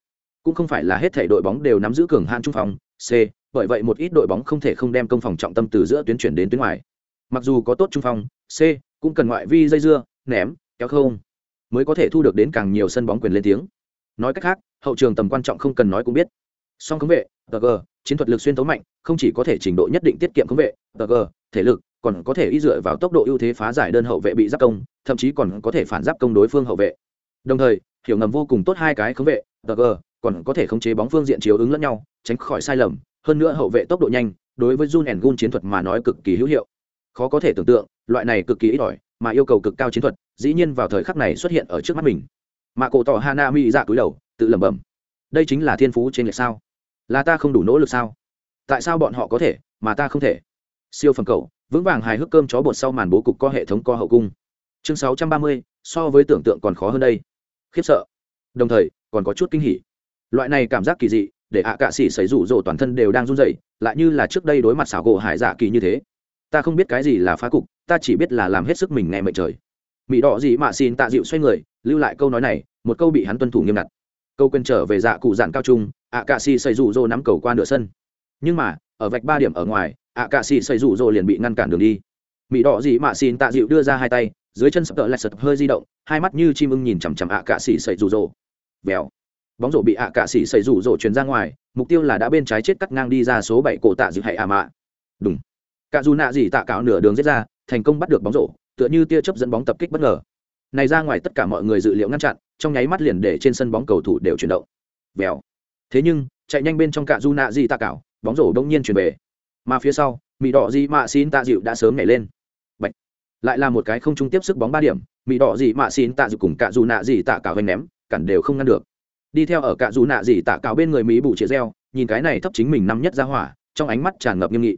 Cũng không phải là hết thể đội bóng đều nắm giữ cường hạn trung phòng, c, bởi vậy một ít đội bóng không thể không đem công phòng trọng tâm từ giữa tuyến chuyển đến tuyến ngoài. Mặc dù có tốt trung phòng, c, cũng cần ngoại vi dây dưa, ném, kéo không mới có thể thu được đến càng nhiều sân bóng quyền lên tiếng. Nói cách khác, hậu trường tầm quan trọng không cần nói cũng biết. Song khống vệ tg chiến thuật lực xuyên tấu mạnh, không chỉ có thể trình độ nhất định tiết kiệm khống vệ tg thể lực, còn có thể y dựa vào tốc độ ưu thế phá giải đơn hậu vệ bị giáp công, thậm chí còn có thể phản giáp công đối phương hậu vệ. Đồng thời, hiểu ngầm vô cùng tốt hai cái khống vệ tg còn có thể khống chế bóng phương diện chiếu ứng lẫn nhau, tránh khỏi sai lầm. Hơn nữa hậu vệ tốc độ nhanh, đối với Jun and Gun chiến thuật mà nói cực kỳ hữu hiệu. Khó có thể tưởng tượng, loại này cực kỳ ít ỏi mà yêu cầu cực cao chiến thuật, dĩ nhiên vào thời khắc này xuất hiện ở trước mắt mình. Mà cổ tỏ hana mi dạ cúi đầu, tự lẩm bẩm, đây chính là thiên phú trên lệch sao? Là ta không đủ nỗ lực sao? Tại sao bọn họ có thể, mà ta không thể? Siêu phẩm cầu vững vàng hài hước cơm chó bột sau màn bố cục co hệ thống co hậu cung. Chương sáu trăm ba mươi, so với tưởng tượng còn khó hơn đây. Khiếp sợ. Đồng thời, còn có chút kinh hỉ. Loại này cảm giác kỳ dị, để ạ cạ xỉ xảy rủ rỗ toàn thân đều đang run rẩy, lại như là trước đây đối mặt xảo gỗ hải dạ kỳ như thế. Ta không biết cái gì là phá cục ta chỉ biết là làm hết sức mình nghe mệnh trời. Mỹ đỏ gì mà xin tạ dịu xoay người, lưu lại câu nói này, một câu bị hắn tuân thủ nghiêm ngặt. Câu quên trở về dạ cụ dạn cao trung ạ cạ xì xây rủ rô nắm cầu qua nửa sân. Nhưng mà, ở vạch ba điểm ở ngoài ạ cạ xì xây rủ rô liền bị ngăn cản đường đi. Mỹ đỏ gì mà xin tạ dịu đưa ra hai tay, dưới chân sập tợ lại sập hơi di động, hai mắt như chim ưng nhìn chằm chằm ạ cạ xì xây rủ rô. vèo. Bóng rổ bị ạ cạ xì xây rủ rô truyền ra ngoài, mục tiêu là đã bên trái chết cắt ngang đi ra số bảy cổ tạ dịu hay ạ mạ. Đúng cả dù nạ gì tạ cáo nửa đường giết ra thành công bắt được bóng rổ tựa như tia chớp dẫn bóng tập kích bất ngờ. Này ra ngoài tất cả mọi người dự liệu ngăn chặn trong nháy mắt liền để trên sân bóng cầu thủ đều chuyển động. Vèo. Thế nhưng chạy nhanh bên trong cả du nạ gì tạ Cảo, bóng rổ đông nhiên chuyển về. Mà phía sau mỹ đỏ gì mạ xin tạ dịu đã sớm nhảy lên. Bạch. lại là một cái không trung tiếp sức bóng ba điểm mỹ đỏ gì mạ xin tạ dịu cùng cả dù nạ gì tạ Cảo hoành ném cản đều không ngăn được. Đi theo ở cả dù nạ gì tạ Cảo bên người mỹ bù chia reo nhìn cái này thấp chính mình năm nhất ra hỏa trong ánh mắt tràn ngập nghiêm nghị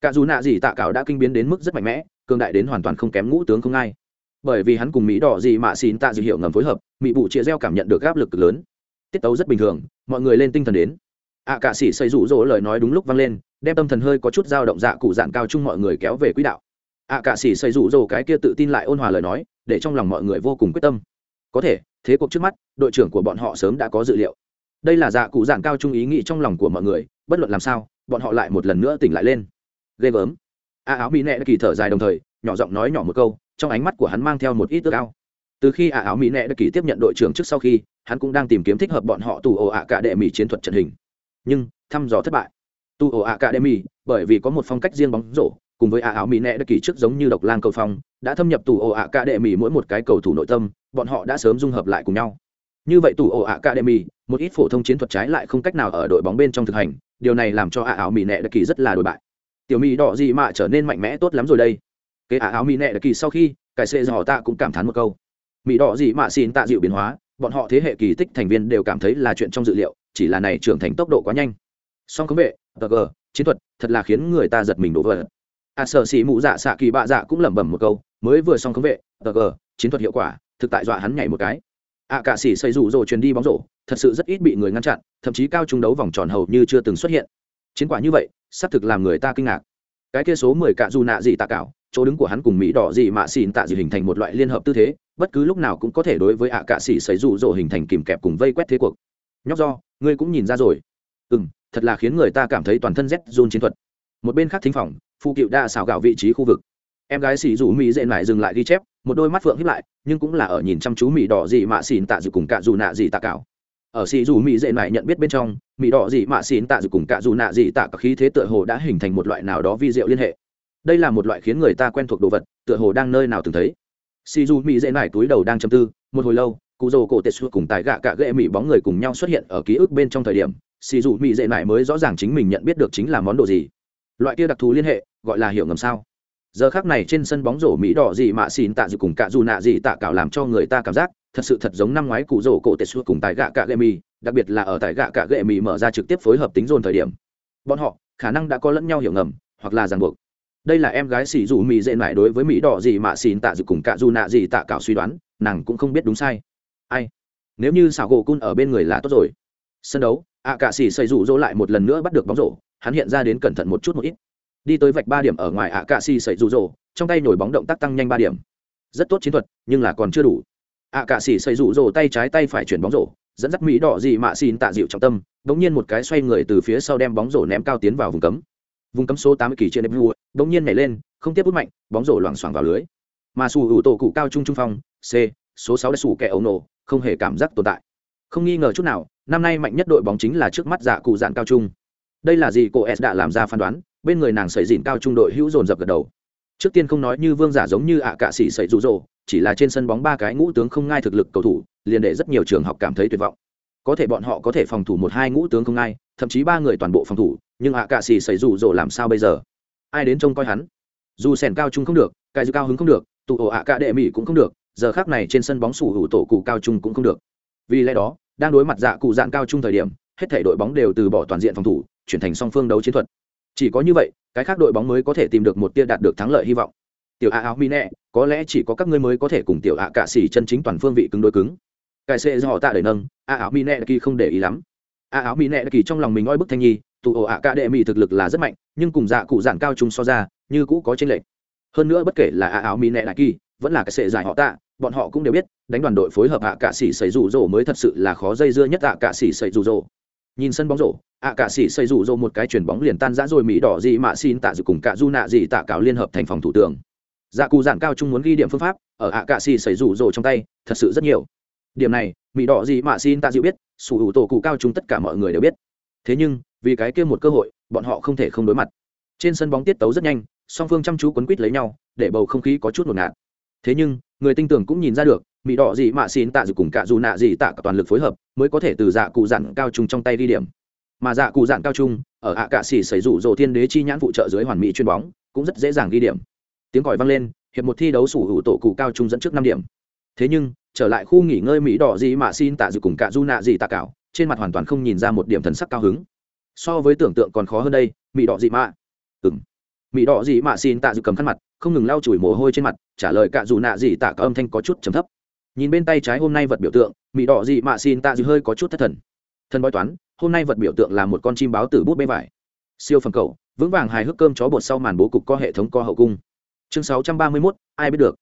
cả dù nạ gì tạ Cảo đã kinh biến đến mức rất mạnh mẽ cường đại đến hoàn toàn không kém ngũ tướng không ai. Bởi vì hắn cùng mỹ đỏ gì mạ xin tạ Dị hiệu ngầm phối hợp mỹ bụ chia reo cảm nhận được áp lực cực lớn. Tiết tấu rất bình thường mọi người lên tinh thần đến. Ạ à, cả sĩ xây rủ rỗ lời nói đúng lúc vang lên đem tâm thần hơi có chút dao động dạ cụ dạn cao chung mọi người kéo về quỹ đạo. Ạ à, cả sĩ xây rủ rỗ cái kia tự tin lại ôn hòa lời nói để trong lòng mọi người vô cùng quyết tâm. Có thể thế cuộc trước mắt đội trưởng của bọn họ sớm đã có dự liệu. Đây là dạ cụ dạn cao chung ý nghĩ trong lòng của mọi người bất luận làm sao bọn họ lại một lần nữa tỉnh lại lên ghê gớm. A áo mỹ nẹ kỳ thở dài đồng thời nhỏ giọng nói nhỏ một câu trong ánh mắt của hắn mang theo một ít ước ao. Từ khi a áo mỹ nẹ kỳ tiếp nhận đội trưởng trước sau khi hắn cũng đang tìm kiếm thích hợp bọn họ tù ồ ạ cả đệ mỹ chiến thuật trận hình. Nhưng thăm dò thất bại. Tù ồ ạ cả đệ mỹ bởi vì có một phong cách riêng bóng rổ cùng với a áo mỹ nệ kỳ trước giống như độc lang cầu phong đã thâm nhập tù đệ mì mỗi một cái cầu thủ nội tâm bọn họ đã sớm dung hợp lại cùng nhau. Như vậy tù đệ mì, một ít phổ thông chiến thuật trái lại không cách nào ở đội bóng bên trong thực hành điều này làm cho a áo mỹ nệ kỳ rất là đổi bại tiểu mỹ đỏ gì mà trở nên mạnh mẽ tốt lắm rồi đây. Cái a áo mỹ nẹ đặc kỳ sau khi, cải xệ dò ta cũng cảm thán một câu. Mỹ đỏ gì mà xin tạ dịu biến hóa, bọn họ thế hệ kỳ tích thành viên đều cảm thấy là chuyện trong dự liệu, chỉ là này trưởng thành tốc độ quá nhanh. Song khống vệ, tờ gờ, chiến thuật, thật là khiến người ta giật mình đổ vỡ. A sợ xỉ mụ dạ xạ kỳ bạ dạ cũng lẩm bẩm một câu, mới vừa xong khống vệ, tờ gờ, chiến thuật hiệu quả, thực tại dọa hắn nhảy một cái. A cả xỉ xây rủ rồ truyền đi bóng rổ, thật sự rất ít bị người ngăn chặn, thậm chí cao trung đấu vòng tròn hầu như chưa từng xuất hiện chiến quả như vậy, xác thực làm người ta kinh ngạc. Cái kia số mười cạ dù nạ gì tạ cảo, chỗ đứng của hắn cùng mỹ đỏ gì mạ xỉn tạ gì hình thành một loại liên hợp tư thế, bất cứ lúc nào cũng có thể đối với ạ cạ xỉ xấy rụ rỗ hình thành kìm kẹp cùng vây quét thế cuộc. Nhóc do, ngươi cũng nhìn ra rồi. Ừ m thật là khiến người ta cảm thấy toàn thân rét run chiến thuật. Một bên khác thính phòng phụ cựu đa xào gạo vị trí khu vực. Em gái xỉ rủ mỹ dễ lại dừng lại ghi chép, một đôi mắt phượng hiếp lại, nhưng cũng là ở nhìn chăm chú mỹ đỏ gì mạ xỉn tạ gì cùng cạ dù nạ gì tạ cảo ở xì dù mỹ dễ lại nhận biết bên trong mỹ đỏ gì mạ xỉn tạ dù cùng cạ dù nạ gì tạ cả khí thế tựa hồ đã hình thành một loại nào đó vi diệu liên hệ. Đây là một loại khiến người ta quen thuộc đồ vật, tựa hồ đang nơi nào từng thấy. Xì dù mỹ dễ lại túi đầu đang châm tư, một hồi lâu, cụ dồ cổ tệ xua cùng tài gạ cả ghệ mỹ bóng người cùng nhau xuất hiện ở ký ức bên trong thời điểm, xì dù mỹ dễ mải mới rõ ràng chính mình nhận biết được chính là món đồ gì. Loại kia đặc thù liên hệ, gọi là hiểu ngầm sao. Giờ khác này trên sân bóng rổ mỹ đỏ gì mạ xìn tạ dù cùng cạ dù nạ gì tạ cảo làm cho người ta cảm giác thật sự thật giống năm ngoái cụ rổ cổ tetsu cùng tại gạ cả gệ mì, đặc biệt là ở tại gạ cả gệ mì mở ra trực tiếp phối hợp tính dồn thời điểm. Bọn họ, khả năng đã có lẫn nhau hiểu ngầm, hoặc là ràng buộc. Đây là em gái xì dù mì dễ mãi đối với mỹ đỏ gì mà xin tạ dự cùng cả dù nạ gì tạ cảo suy đoán, nàng cũng không biết đúng sai. Ai? Nếu như xảo gỗ cun ở bên người là tốt rồi. Sân đấu, ạ cạ xỉ xây rủ rỗ lại một lần nữa bắt được bóng rổ, hắn hiện ra đến cẩn thận một chút một ít. Đi tới vạch ba điểm ở ngoài ạ cạ xỉ xây rủ rỗ, trong tay nhồi bóng động tác tăng nhanh ba điểm. Rất tốt chiến thuật, nhưng là còn chưa đủ ạ cạ xỉ xây rủ rỗ tay trái tay phải chuyển bóng rổ, dẫn dắt mỹ đỏ gì mạ xin tạ dịu trọng tâm đ ỗ n g nhiên một cái xoay người từ phía sau đem bóng rổ ném cao tiến vào vùng cấm. Vùng cấm số tám mươi kỳ trên nếp vua đ ỗ n g nhiên nhảy lên, không tiếp bút mạnh, bóng rổ loảng xoảng vào lưới. Mà sủ hữu tổ cụ cao trung trung phong, c, số sáu đã sủ kẻ ấu nổ, không hề cảm giác tồn tại. Không nghi ngờ chút nào, năm nay mạnh nhất đội bóng chính là trước mắt dạ cụ dạn cao trung. Đây là gì cô s đã làm ra phán đoán, bên người nàng sẩy dìn cao trung đội hữu dồn dập gật đầu trước tiên không nói như vương giả giống như ạ à cạ sĩ sậy rụ rỗ chỉ là trên sân bóng ba cái ngũ tướng không ngai thực lực cầu thủ, liền để rất nhiều trường học cảm thấy tuyệt vọng. Có thể bọn họ có thể phòng thủ một hai ngũ tướng không ngai, thậm chí ba người toàn bộ phòng thủ, nhưng ạ à cạ sĩ sậy rụ rỗ làm sao bây giờ? Ai đến trông coi hắn? Dù sèn cao trung không được cài dư cao hứng không được, tụ ổ ạ cạ đệ mỹ cũng không được, giờ khác này trên sân bóng sủ hữu tổ cụ cao trung cũng không được. Vì lẽ đó, đang đối mặt dạ cụ dạng cao trung thời điểm, hết thể đội bóng đều từ bỏ toàn diện phòng thủ, chuyển thành song phương đấu chiến thuật chỉ có như vậy, cái khác đội bóng mới có thể tìm được một tia đạt được thắng lợi hy vọng. Tiểu a áo mi nẹ có lẽ chỉ có các ngươi mới có thể cùng tiểu a cạ xỉ chân chính toàn phương vị cứng đối cứng. Cải xệ do họ tạ đẩy nâng, a áo mi nẹ kỳ không để ý lắm. A áo mi nẹ kỳ trong lòng mình oi bức thanh nhi, tụ ổ ạ cạ đệ mỹ thực lực là rất mạnh, nhưng cùng dạ cụ dạn cao trung so ra, như cũ có tranh lệch. Hơn nữa bất kể là a áo mi nẹ đại kỳ, vẫn là cái sệ giải họ tạ, bọn họ cũng đều biết, đánh đoàn đội phối hợp ạ cạ xỉ xảy rủ rỗ mới thật sự là khó dây dưa nhất ạ cạ xỉ xảy rủ rỗ. Nhìn sân bóng rổ ạ cả sĩ xảy rủ rỗ một cái chuyền bóng liền tan rã rồi mỹ đỏ gì mạ xin tạ dự cùng cả du nạ gì tạ cáo liên hợp thành phòng thủ tường. Dạ cụ giản cao trung muốn ghi điểm phương pháp, ở ạ cạ xì xảy rủ rồ trong tay, thật sự rất nhiều. Điểm này mỹ đỏ gì mà xin ta dịu biết, sủ hữu tổ cụ cao trung tất cả mọi người đều biết. Thế nhưng, vì cái kia một cơ hội, bọn họ không thể không đối mặt. Trên sân bóng tiết tấu rất nhanh, song phương chăm chú quấn quýt lấy nhau, để bầu không khí có chút ngột ngạt. Thế nhưng, người tinh tưởng cũng nhìn ra được mỹ đỏ gì mà xin tạ dự cùng cả dù nạ gì tạ cả toàn lực phối hợp, mới có thể từ dạ cụ dặn cao trung trong tay ghi điểm mà dạ cụ dạng cao trung, ở hạ cạ xỉ xảy rủ rồ thiên đế chi nhãn phụ trợ dưới hoàn mỹ chuyên bóng, cũng rất dễ dàng ghi điểm. Tiếng còi vang lên, hiệp một thi đấu sủ hữu tổ cụ cao trung dẫn trước năm điểm. Thế nhưng, trở lại khu nghỉ ngơi mỹ đỏ gì mà xin tạ dự cùng cả du nạ gì tạ cảo, trên mặt hoàn toàn không nhìn ra một điểm thần sắc cao hứng. So với tưởng tượng còn khó hơn đây, mỹ đỏ gì mà ừng mỹ đỏ gì mà xin tạ dự cầm khăn mặt, không ngừng lau chùi mồ hôi trên mặt, trả lời cả dù nạ gì tạ cả âm thanh có chút trầm thấp. Nhìn bên tay trái hôm nay vật biểu tượng, mỹ đỏ gì mà xin tạ dự hơi có chút thất thần. Thân bói toán hôm nay vật biểu tượng là một con chim báo tử bút bê vải. Siêu phẩm cầu vững vàng hài hước cơm chó bột sau màn bố cục có hệ thống co hậu cung. Chương 631, ai biết được.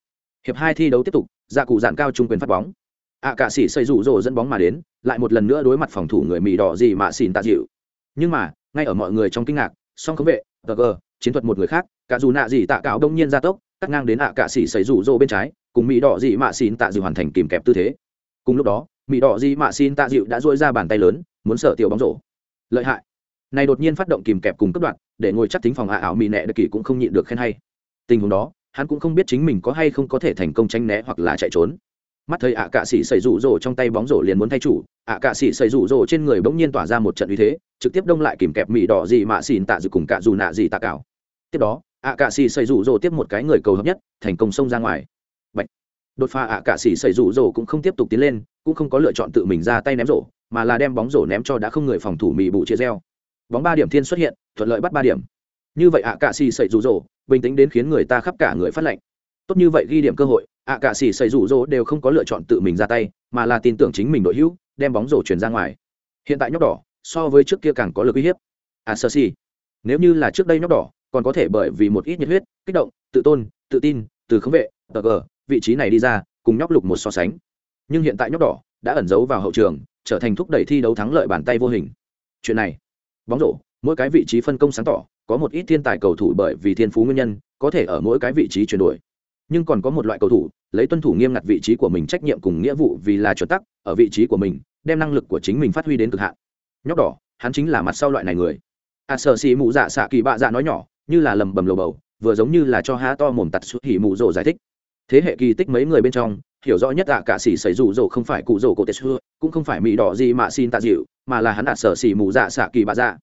Hiệp hai thi đấu tiếp tục dạ cụ dạn cao trung quyền phát bóng. Ạ à, cả sĩ xây rủ rồ dẫn bóng mà đến lại một lần nữa đối mặt phòng thủ người mỹ đỏ gì mà xỉn tạ dịu. Nhưng mà ngay ở mọi người trong kinh ngạc song khống vệ gờ chiến thuật một người khác cả dù nạ gì tạ cáo đông nhiên ra tốc cắt ngang đến ạ à cả sĩ xây rủ rồ bên trái cùng mỹ đỏ gì mà xỉn tạ dịu hoàn thành kìm kẹp tư thế. Cùng lúc đó mỹ đỏ gì mà xỉn tạ dịu đã dỗi ra bàn tay lớn muốn sở tiểu bóng rổ. Lợi hại. Này đột nhiên phát động kìm kẹp cùng cấp đoạn để ngồi chắc tính phòng ạ ảo mỹ nệ đặc kỳ cũng không nhịn được khen hay. Tình huống đó, hắn cũng không biết chính mình có hay không có thể thành công tránh né hoặc là chạy trốn. Mắt thấy ạ cạ sĩ xảy rủ rồ trong tay bóng rổ liền muốn thay chủ, ạ cạ sĩ xảy rủ rồ trên người bỗng nhiên tỏa ra một trận uy thế, trực tiếp đông lại kìm kẹp mỹ đỏ gì mà xỉn tạ dự cùng cạ dù nạ gì tạ cảo tiếp đó, ạ cạ sĩ xảy rủ rồ tiếp một cái người cầu hợp nhất, thành công xông ra ngoài. Bạch. đột phá ạ cạ sĩ xảy rủ rồ cũng không tiếp tục tiến lên, cũng không có lựa chọn tự mình ra tay ném rổ mà là đem bóng rổ ném cho đã không người phòng thủ mì bụ chia reo. Bóng ba điểm thiên xuất hiện, thuận lợi bắt ba điểm. Như vậy ạ cạ xì xảy rủ rỗ bình tĩnh đến khiến người ta khắp cả người phát lệnh tốt như vậy ghi điểm cơ hội ạ cạ xì xảy rủ rỗ đều không có lựa chọn tự mình ra tay, mà là tin tưởng chính mình đội hữu, đem bóng rổ chuyển ra ngoài. Hiện tại nhóc đỏ, so với trước kia càng có lực uy hiếp. À sơ si nếu như là trước đây nhóc đỏ, còn có thể bởi vì một ít nhiệt huyết, kích động, tự tôn, tự tin, từ khống vệ, tờ gờ vị trí này đi ra, cùng nhóc lục một so sánh. Nhưng hiện tại nhóc đỏ đã ẩn giấu vào hậu trường trở thành thúc đẩy thi đấu thắng lợi bàn tay vô hình. Chuyện này bóng rổ mỗi cái vị trí phân công sáng tỏ có một ít thiên tài cầu thủ bởi vì thiên phú nguyên nhân có thể ở mỗi cái vị trí chuyển đổi. Nhưng còn có một loại cầu thủ lấy tuân thủ nghiêm ngặt vị trí của mình trách nhiệm cùng nghĩa vụ vì là chuẩn tắc ở vị trí của mình đem năng lực của chính mình phát huy đến cực hạn. Nhóc đỏ hắn chính là mặt sau loại này người. A à, sợ xì mụ dạ xạ kỳ bạ dạ nói nhỏ như là lầm bầm lầu bầu vừa giống như là cho há to mồm tặt xuất hỉ mụ rồ giải thích. Thế hệ kỳ tích mấy người bên trong hiểu rõ nhất ạ cả xỉ xảy rủ rồ không phải cụ rồ cổ tết xưa cũng không phải mỹ đỏ gì mà xin tạ dịu, mà là hắn đạt sở xỉ mù dạ xạ kỳ bạ dạ.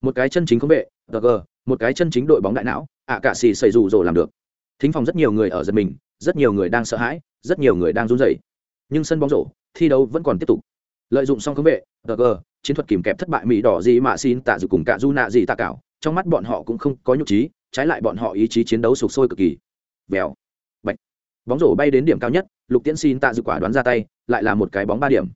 Một cái chân chính không vệ gg một cái chân chính đội bóng đại não, ạ cả xì xảy rủ rồi làm được. Thính phòng rất nhiều người ở giật mình, rất nhiều người đang sợ hãi, rất nhiều người đang run rẩy. Nhưng sân bóng rổ, thi đấu vẫn còn tiếp tục. Lợi dụng xong không vệ gg chiến thuật kìm kẹp thất bại mỹ đỏ gì mà xin tạ dịu cùng cả du nạ gì tạ cảo, trong mắt bọn họ cũng không có nhục trí, trái lại bọn họ ý chí chiến đấu sục sôi cực kỳ. Vèo. Bóng rổ bay đến điểm cao nhất, lục tiễn xin tạ dự quả đoán ra tay, lại là một cái bóng ba điểm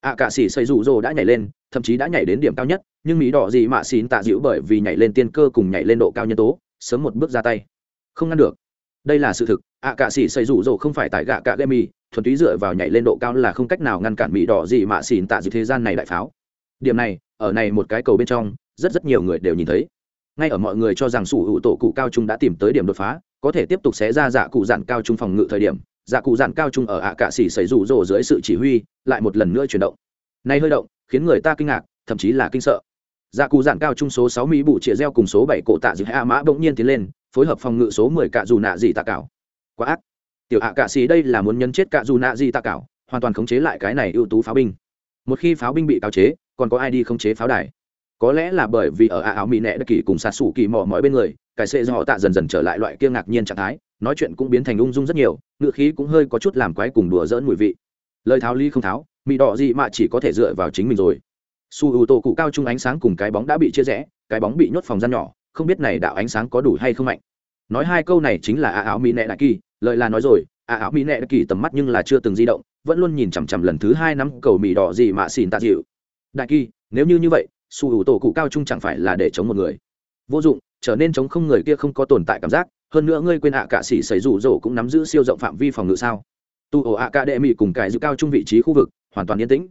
ạ à, cả sĩ xây rủ rồ đã nhảy lên thậm chí đã nhảy đến điểm cao nhất nhưng mỹ đỏ gì mà xín tạ dịu bởi vì nhảy lên tiên cơ cùng nhảy lên độ cao nhân tố sớm một bước ra tay. Không ngăn được. Đây là sự thực ạ à, cả sĩ xây rủ rồ không phải tại gạ cả gây mì thuần túy dựa vào nhảy lên độ cao là không cách nào ngăn cản mỹ đỏ gì mà xín tạ dịu thế gian này đại pháo. Điểm này ở này một cái cầu bên trong rất rất nhiều người đều nhìn thấy. Ngay ở mọi người cho rằng sủ hữu tổ cụ cao trung đã tìm tới điểm đột phá có thể tiếp tục xé ra dạ cụ dạn cao trung phòng ngự thời điểm dạ cụ dạn cao trung ở ạ cạ xỉ xảy rủ rồ dưới sự chỉ huy, lại một lần nữa chuyển động. Nay hơi động, khiến người ta kinh ngạc, thậm chí là kinh sợ. Dạ cụ dạn cao trung số sáu mỹ bụ chĩa reo cùng số bảy cổ tạ dự hạ mã bỗng nhiên tiến lên, phối hợp phòng ngự số mười cạ dù nạ dị tạ cảo. Quá ác. Tiểu ạ cạ xỉ đây là muốn nhân chết cạ dù nạ dị tạ cảo, hoàn toàn khống chế lại cái này ưu tú pháo binh. Một khi pháo binh bị cáo chế, còn có ai đi khống chế pháo đài? Có lẽ là bởi vì ở a áo mỹ nẹ đất kỳ cùng sạt sủ kỳ mò mọi bên người, cái sệ do họ tạ dần dần trở lại loại kia ngạc nhiên trạng thái, nói chuyện cũng biến thành ung dung rất nhiều, ngựa khí cũng hơi có chút làm quái cùng đùa dỡn mùi vị. Lời tháo ly không tháo mỹ đỏ gì mà chỉ có thể dựa vào chính mình rồi. Su ưu tô cụ cao trung ánh sáng cùng cái bóng đã bị chia rẽ, cái bóng bị nhốt phòng gian nhỏ, không biết này đạo ánh sáng có đủ hay không mạnh. Nói hai câu này chính là a áo mỹ nẹ đại kỳ, lời là nói rồi a áo mỹ nẹ đại kỳ tầm mắt nhưng là chưa từng di động, vẫn luôn nhìn chằm chằm lần thứ hai năm cầu mỹ đỏ gì mà xỉn tạ dịu. Đại kỳ, nếu như như vậy su hữu tổ cụ cao trung chẳng phải là để chống một người. Vô dụng, trở nên chống không người kia không có tồn tại cảm giác, hơn nữa ngươi quên ạ cả sĩ xảy rủ rỗ cũng nắm giữ siêu rộng phạm vi phòng ngự sao? Tu ổ ạ cả đệ mỹ cùng cải giữ cao trung vị trí khu vực, hoàn toàn yên tĩnh.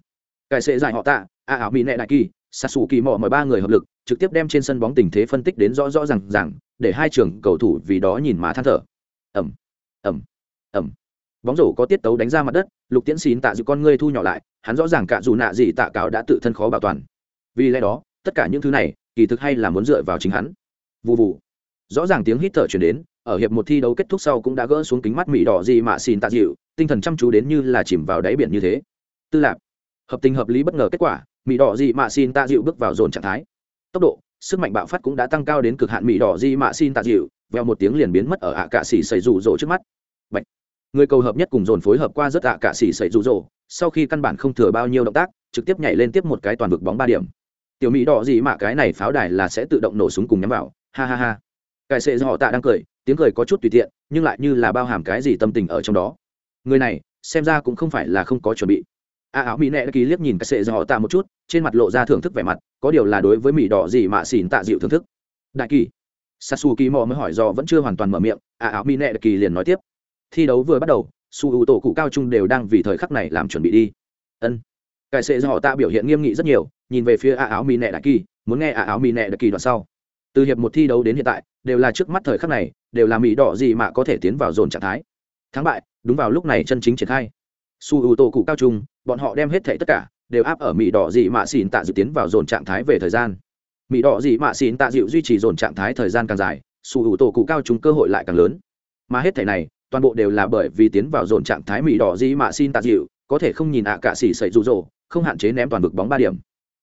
Cải sẽ giải họ tạ, ạ ảo mỹ nệ đại kỳ sạt xù kỳ mò mọi ba người hợp lực, trực tiếp đem trên sân bóng tình thế phân tích đến rõ rõ r à n g r à n g để hai trường cầu thủ vì đó nhìn má than thở. Ẩm ẩm ẩm. Bóng rổ có tiết tấu đánh ra mặt đất, lục tiễn xín tạ giữ con ngươi thu nhỏ lại, hắn rõ ràng cả dù nạ gì tạ cạo đã tự thân khó bảo toàn vì lẽ đó, tất cả những thứ này, kỳ thực hay là muốn dựa vào chính hắn. Vụ vụ rõ ràng tiếng hít thở chuyển đến, ở hiệp một thi đấu kết thúc sau cũng đã gỡ xuống kính mắt mỹ đỏ gì mà xin tạ dịu, tinh thần chăm chú đến như là chìm vào đáy biển như thế. Tư lạc hợp tình hợp lý bất ngờ kết quả mỹ đỏ gì mà xin tạ dịu bước vào dồn trạng thái. Tốc độ, sức mạnh bạo phát cũng đã tăng cao đến cực hạn mỹ đỏ gì mà xin tạ dịu veo một tiếng liền biến mất ở ạ cạ xỉ xảy rủ rỗ trước mắt. Bạch. người cầu hợp nhất cùng dồn phối hợp qua rất ạ cạ xỉ xảy rủ rỗ, sau khi căn bản không thừa bao nhiêu động tác, trực tiếp nhảy lên tiếp một cái toàn vực bóng ba điểm tiểu mỹ đỏ gì mà cái này pháo đài là sẽ tự động nổ súng cùng nhắm vào. Ha ha ha. Cải sệ do họ tạ đang cười, tiếng cười có chút tùy tiện, nhưng lại như là bao hàm cái gì tâm tình ở trong đó. Người này, xem ra cũng không phải là không có chuẩn bị. A áo mỹ nẹ đã ký liếc nhìn cái sệ do họ tạ một chút, trên mặt lộ ra thưởng thức vẻ mặt, có điều là đối với mỹ đỏ gì mà xỉn tạ dịu thưởng thức. Đại kỳ. Sasu kỳ mò mới hỏi do vẫn chưa hoàn toàn mở miệng a áo mỹ nẹ đã kỳ liền nói tiếp. Thi đấu vừa bắt đầu, su ưu tổ cụ cao trung đều đang vì thời khắc này làm chuẩn bị đi. Ân cải sệ do họ ta biểu hiện nghiêm nghị rất nhiều, nhìn về phía a áo Mì nẹ đại kỳ, muốn nghe a áo Mì nẹ đại kỳ đoạn sau. Từ hiệp một thi đấu đến hiện tại, đều là trước mắt thời khắc này, đều là mỹ đỏ gì mà có thể tiến vào dồn trạng thái. Thắng bại, đúng vào lúc này chân chính triển khai. Su ưu tô cụ cao trung, bọn họ đem hết thể tất cả, đều áp ở mỹ đỏ gì mà xỉn tạ dự tiến vào dồn trạng thái về thời gian. Mỹ đỏ gì mà xỉn tạ dịu duy trì dồn trạng thái thời gian càng dài, su ưu tô cụ cao trung cơ hội lại càng lớn. Mà hết thể này, toàn bộ đều là bởi vì tiến vào dồn trạng thái mỹ đỏ gì mà xin tạ dịu có thể không nhìn ạ cả xỉ sậy rụ rỗ không hạn chế ném toàn vực bóng ba điểm.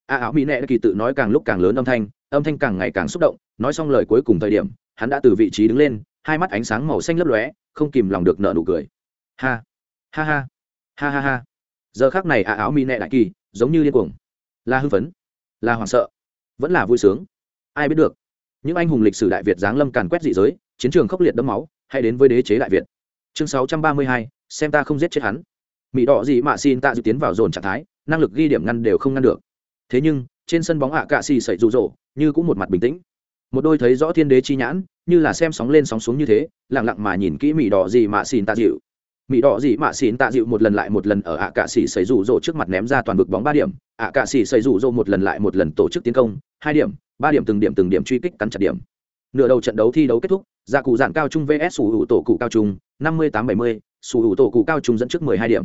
A áo mỹ nệ kỳ tự nói càng lúc càng lớn âm thanh âm thanh càng ngày càng xúc động nói xong lời cuối cùng thời điểm hắn đã từ vị trí đứng lên hai mắt ánh sáng màu xanh lấp lóe không kìm lòng được nợ nụ cười. Ha ha ha ha ha ha. Giờ khác này a áo mỹ nệ đại kỳ giống như điên cuồng. Là hưng phấn là hoảng sợ vẫn là vui sướng. Ai biết được những anh hùng lịch sử đại việt giáng lâm càn quét dị giới chiến trường khốc liệt đẫm máu hay đến với đế chế đại việt. Chương 632, xem ta không giết chết hắn. Mỹ đỏ gì mà xin ta dự tiến vào dồn trạng thái năng lực ghi điểm ngăn đều không ngăn được. Thế nhưng, trên sân bóng ạ cạ xì sẩy rụ rỗ, như cũng một mặt bình tĩnh. Một đôi thấy rõ thiên đế chi nhãn, như là xem sóng lên sóng xuống như thế lẳng lặng mà nhìn kỹ mỹ đỏ gì mà xin tạ dịu. Mỹ đỏ gì mà xin tạ dịu một lần lại một lần ở ạ cạ xì sẩy rụ rỗ trước mặt ném ra toàn vực bóng ba điểm, ạ cạ xì sẩy rụ rỗ một lần lại một lần tổ chức tiến công, hai điểm, ba điểm từng điểm từng điểm truy kích cắn chặt điểm. Nửa đầu trận đấu thi đấu kết thúc gia cụ dạng cao trung vs sủ hữu tổ cụ cao trung, năm mươi tám bảy mươi, sủ hữu tổ cụ cao trung dẫn trước mười hai điểm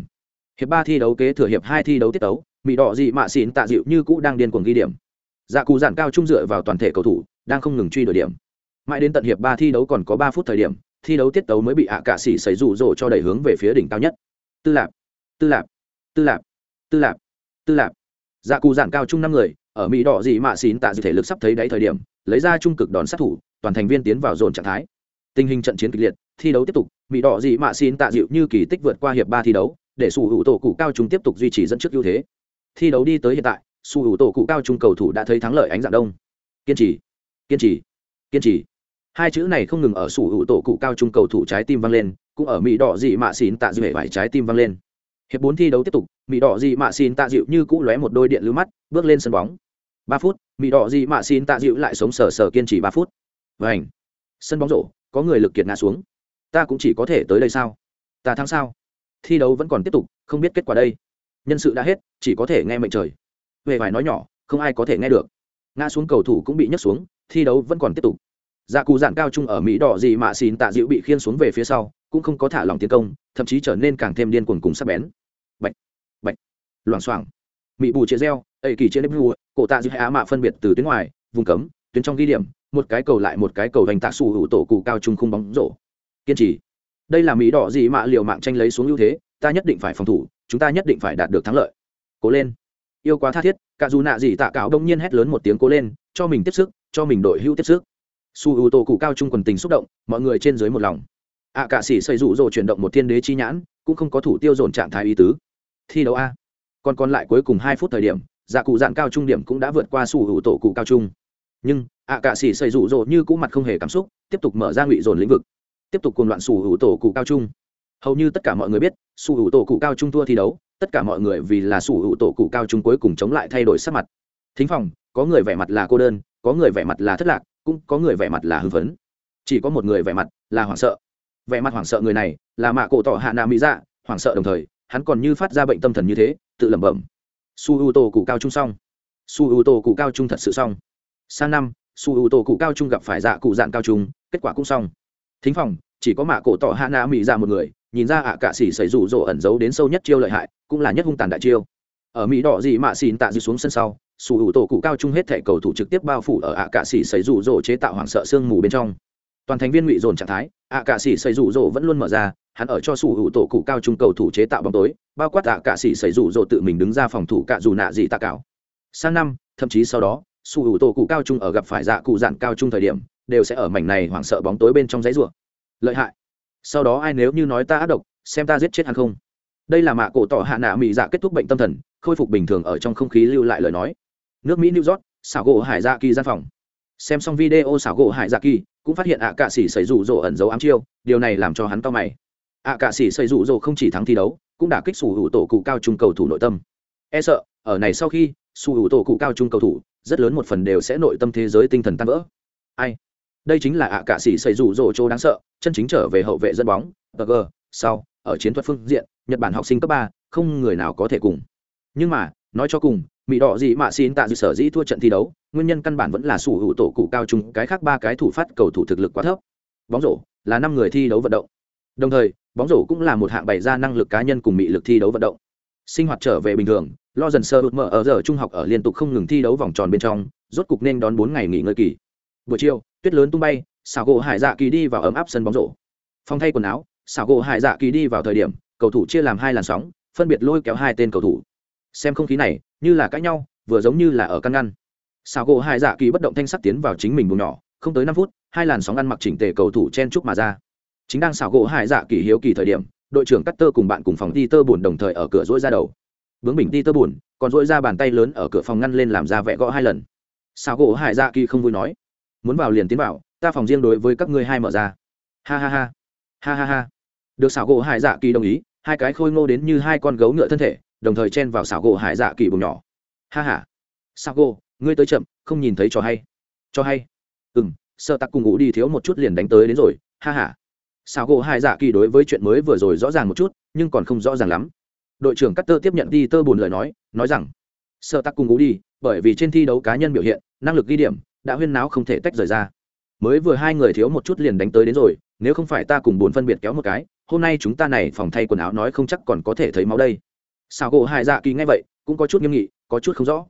hiệp ba thi đấu kế thừa hiệp hai thi đấu tiết tấu. mỹ đỏ dị mạ xỉn tạ dịu như cũ đang điên cuồng ghi điểm. Dạ cù giản cao trung dựa vào toàn thể cầu thủ, đang không ngừng truy đuổi điểm. Mãi đến tận hiệp ba thi đấu còn có ba phút thời điểm, thi đấu tiết tấu mới bị ạ à cạ xỉ xảy rủ rỗ cho đẩy hướng về phía đỉnh cao nhất. Tư lạp tư lạp tư lạp tư lạp tư lạp. Dạ cù giản cao trung năm người, ở mỹ đỏ dị mạ xỉn tạ dịu thể lực sắp thấy đáy thời điểm, lấy ra trung cực đòn sát thủ, toàn thành viên tiến vào dồn trạng thái. Tình hình trận chiến kịch liệt, thi đấu tiếp tục mỹ đỏ dị mạ xỉn tạ dịu như kỳ tích vượt qua hiệp ba thi đấu để sủ hữu tổ cụ cao trung tiếp tục duy trì dẫn trước ưu thế. Thi đấu đi tới hiện tại sủ hữu tổ cụ cao trung cầu thủ đã thấy thắng lợi ánh dạng đông. Kiên trì kiên trì kiên trì. Hai chữ này không ngừng ở sủ hữu tổ cụ cao trung cầu thủ trái tim vang lên, cũng ở mỹ đỏ dị mạ xin tạ dịu hệ vải trái tim vang lên. Hiệp bốn thi đấu tiếp tục, mỹ đỏ dị mạ xin tạ dịu như cũ lóe một đôi điện lưu mắt, bước lên sân bóng. Ba phút, mỹ đỏ dị mạ xin tạ dịu lại sống sờ sờ kiên trì ba phút. Vảnh sân bóng rổ, có người lực kiệt ngã xuống. Ta cũng chỉ có thể tới đây sao? Ta thắng sao? Thi đấu vẫn còn tiếp tục, không biết kết quả đây. Nhân sự đã hết, chỉ có thể nghe mệnh trời. Về vài nói nhỏ, không ai có thể nghe được. Ngã xuống cầu thủ cũng bị nhấc xuống, thi đấu vẫn còn tiếp tục. Dạ cù dạn cao trung ở mỹ đỏ gì mà xin tạ dịu bị khiên xuống về phía sau, cũng không có thả lòng tiến công, thậm chí trở nên càng thêm điên cuồng cùng sắc bén. Bạch bạch, loảng xoảng. Mỹ bù chia reo ây kỳ chia nếp vua cổ tạ dịu á mạ phân biệt từ tuyến ngoài, vùng cấm, tuyến trong ghi điểm, một cái cầu lại một cái cầu hành tạ sủ hữu tổ cụ cao trung khung bóng rổ. Kiên trì đây là mỹ đỏ gì mà liều mạng tranh lấy xuống ưu thế ta nhất định phải phòng thủ chúng ta nhất định phải đạt được thắng lợi. Cố lên. Yêu quá tha thiết cả dù nạ gì tạ cáo đông nhiên hét lớn một tiếng cố lên cho mình tiếp sức cho mình đội hưu tiếp sức. Su ưu Tô cụ cao trung quần tình xúc động mọi người trên dưới một lòng. Ạ à, cả sĩ xây rủ rồ chuyển động một thiên đế chi nhãn cũng không có thủ tiêu dồn trạng thái ý tứ. Thi đấu a. Còn còn lại cuối cùng hai phút thời điểm dạ cụ dạn cao trung điểm cũng đã vượt qua su hữu tổ cụ cao trung. Nhưng ạ à, cả sĩ xây rủ rồ như cũ mặt không hề cảm xúc tiếp tục mở ra ngụy dồn lĩnh vực tiếp tục cùng loạn sủ hữu tổ cụ cao trung. Hầu như tất cả mọi người biết, sủ hữu tổ cụ cao trung thua thi đấu, tất cả mọi người vì là sủ hữu tổ cụ cao trung cuối cùng chống lại thay đổi sắc mặt. Thính phòng, có người vẻ mặt là cô đơn, có người vẻ mặt là thất lạc, cũng có người vẻ mặt là hưng phấn. Chỉ có một người vẻ mặt là hoảng sợ. Vẻ mặt hoảng sợ người này là mạ cổ tỏ hạ nạ mỹ dạ hoảng sợ đồng thời, hắn còn như phát ra bệnh tâm thần như thế, tự lẩm bẩm. Su u tổ cụ cao trung xong. Su u tổ cụ cao trung thật sự xong. Sang năm su u tổ cụ cao trung gặp phải dạ cụ dạn cao trung, kết quả cũng xong thính phòng, chỉ có mạ cổ tỏ hạ nạ mỹ ra dạ một người, nhìn ra ạ cạ xỉ xảy rủ rỗ ẩn giấu đến sâu nhất chiêu lợi hại, cũng là nhất hung tàn đại chiêu. Ở mỹ đỏ dị mạ xỉn tạ dư xuống sân sau sủ hữu tổ cụ cao chung hết thẻ cầu thủ trực tiếp bao phủ ở ạ cạ xỉ xảy rủ rỗ chế tạo hoảng sợ sương mù bên trong. Toàn thành viên ngụy dồn trạng thái, ạ cạ xỉ xảy rủ rỗ vẫn luôn mở ra, hắn ở cho sủ hữu tổ cụ cao chung cầu thủ chế tạo bóng tối, bao quát ạ cạ xỉ xảy rủ rỗ tự mình đứng ra phòng thủ cạ dù nạ dị tạ cảo sang năm, thậm chí sau đó sủ hữu tổ cụ cao trung ở gặp phải dạ cụ dạn cao trung thời điểm, đều sẽ ở mảnh này hoảng sợ bóng tối bên trong giấy rùa lợi hại. Sau đó ai nếu như nói ta ác độc, xem ta giết chết hắn không? Đây là mạ cổ tỏ hạ nạ mỹ dạ kết thúc bệnh tâm thần, khôi phục bình thường ở trong không khí lưu lại lời nói. Nước mỹ, new york, xảo gỗ hải dạ kỳ gian phòng. Xem xong video xảo gỗ hải dạ kỳ, cũng phát hiện ạ cạ sĩ xảy rủ rỗ ẩn dấu ám chiêu, điều này làm cho hắn to mày. Ạ cạ sĩ xảy rủ rỗ không chỉ thắng thi đấu, cũng đã kích sủ hữu tổ cụ cao trung cầu thủ nội tâm. E sợ, ở này sau khi sủ hữu tổ cụ cao trung cầu thủ rất lớn một phần đều sẽ nội tâm thế giới tinh thần tan vỡ. Ai? Đây chính là ạ cạ sĩ xây rủ rỗ chỗ đáng sợ, chân chính trở về hậu vệ dẫn bóng tg sau, ở chiến thuật phương diện, nhật bản học sinh cấp ba, không người nào có thể cùng. Nhưng mà, nói cho cùng mỹ đỏ gì mà xin tạ dự sở dĩ thua trận thi đấu, nguyên nhân căn bản vẫn là sủ hữu tổ cụ cao chung cái khác ba cái thủ phát cầu thủ thực lực quá thấp. Bóng rổ là năm người thi đấu vận động. Đồng thời, bóng rổ cũng là một hạng bày ra năng lực cá nhân cùng mỹ lực thi đấu vận động sinh hoạt trở về bình thường, lo dần sơ ụt mở ở giờ trung học ở liên tục không ngừng thi đấu vòng tròn bên trong, rốt cục nên đón bốn ngày nghỉ ngơi kỳ. Buổi chiều, tuyết lớn tung bay xào gỗ hải dạ kỳ đi vào ấm áp sân bóng rổ. Phong thay quần áo xào gỗ hải dạ kỳ đi vào thời điểm, cầu thủ chia làm hai làn sóng, phân biệt lôi kéo hai tên cầu thủ. Xem không khí này, như là cãi nhau, vừa giống như là ở căn ngăn. Xào gỗ hải dạ kỳ bất động thanh sắc tiến vào chính mình vùng nhỏ, không tới năm phút, hai làn sóng ăn mặc chỉnh tề cầu thủ chen chúc mà ra. Chính đang xào gỗ hải dạ kỳ hiếu kỳ thời điểm đội trưởng cắt tơ cùng bạn cùng phòng ti tơ buồn đồng thời ở cửa rỗi ra đầu. Bướng bình ti tơ buồn còn rỗi ra bàn tay lớn ở cửa phòng ngăn lên làm ra vẽ gõ hai lần. Sao gỗ hải dạ kỳ không vui nói. Muốn vào liền tiến vào, ta phòng riêng đối với các ngươi hai mở ra. Ha ha ha. Ha ha ha. Được xảo gỗ hải dạ kỳ đồng ý, hai cái khôi ngô đến như hai con gấu ngựa thân thể, đồng thời chen vào xảo gỗ hải dạ kỳ bùng nhỏ. Ha ha. Sao gỗ, ngươi tới chậm, không nhìn thấy cho hay. Cho hay. Ừ m sợ tặc cùng ngủ đi thiếu một chút liền đánh tới đến rồi. Ha ha xảo gỗ hải dạ kỳ đối với chuyện mới vừa rồi rõ ràng một chút, nhưng còn không rõ ràng lắm. Đội trưởng Cutter tiếp nhận đi tơ buồn lời nói nói rằng sợ tặc cùng ngủ đi, bởi vì trên thi đấu cá nhân biểu hiện, năng lực ghi điểm, đã huyên náo không thể tách rời ra. Mới vừa hai người thiếu một chút liền đánh tới đến rồi, nếu không phải ta cùng buồn phân biệt kéo một cái, hôm nay chúng ta này phòng thay quần áo nói không chắc còn có thể thấy máu đây. Sào gỗ hải dạ kỳ ngay vậy, cũng có chút nghiêm nghị, có chút không rõ.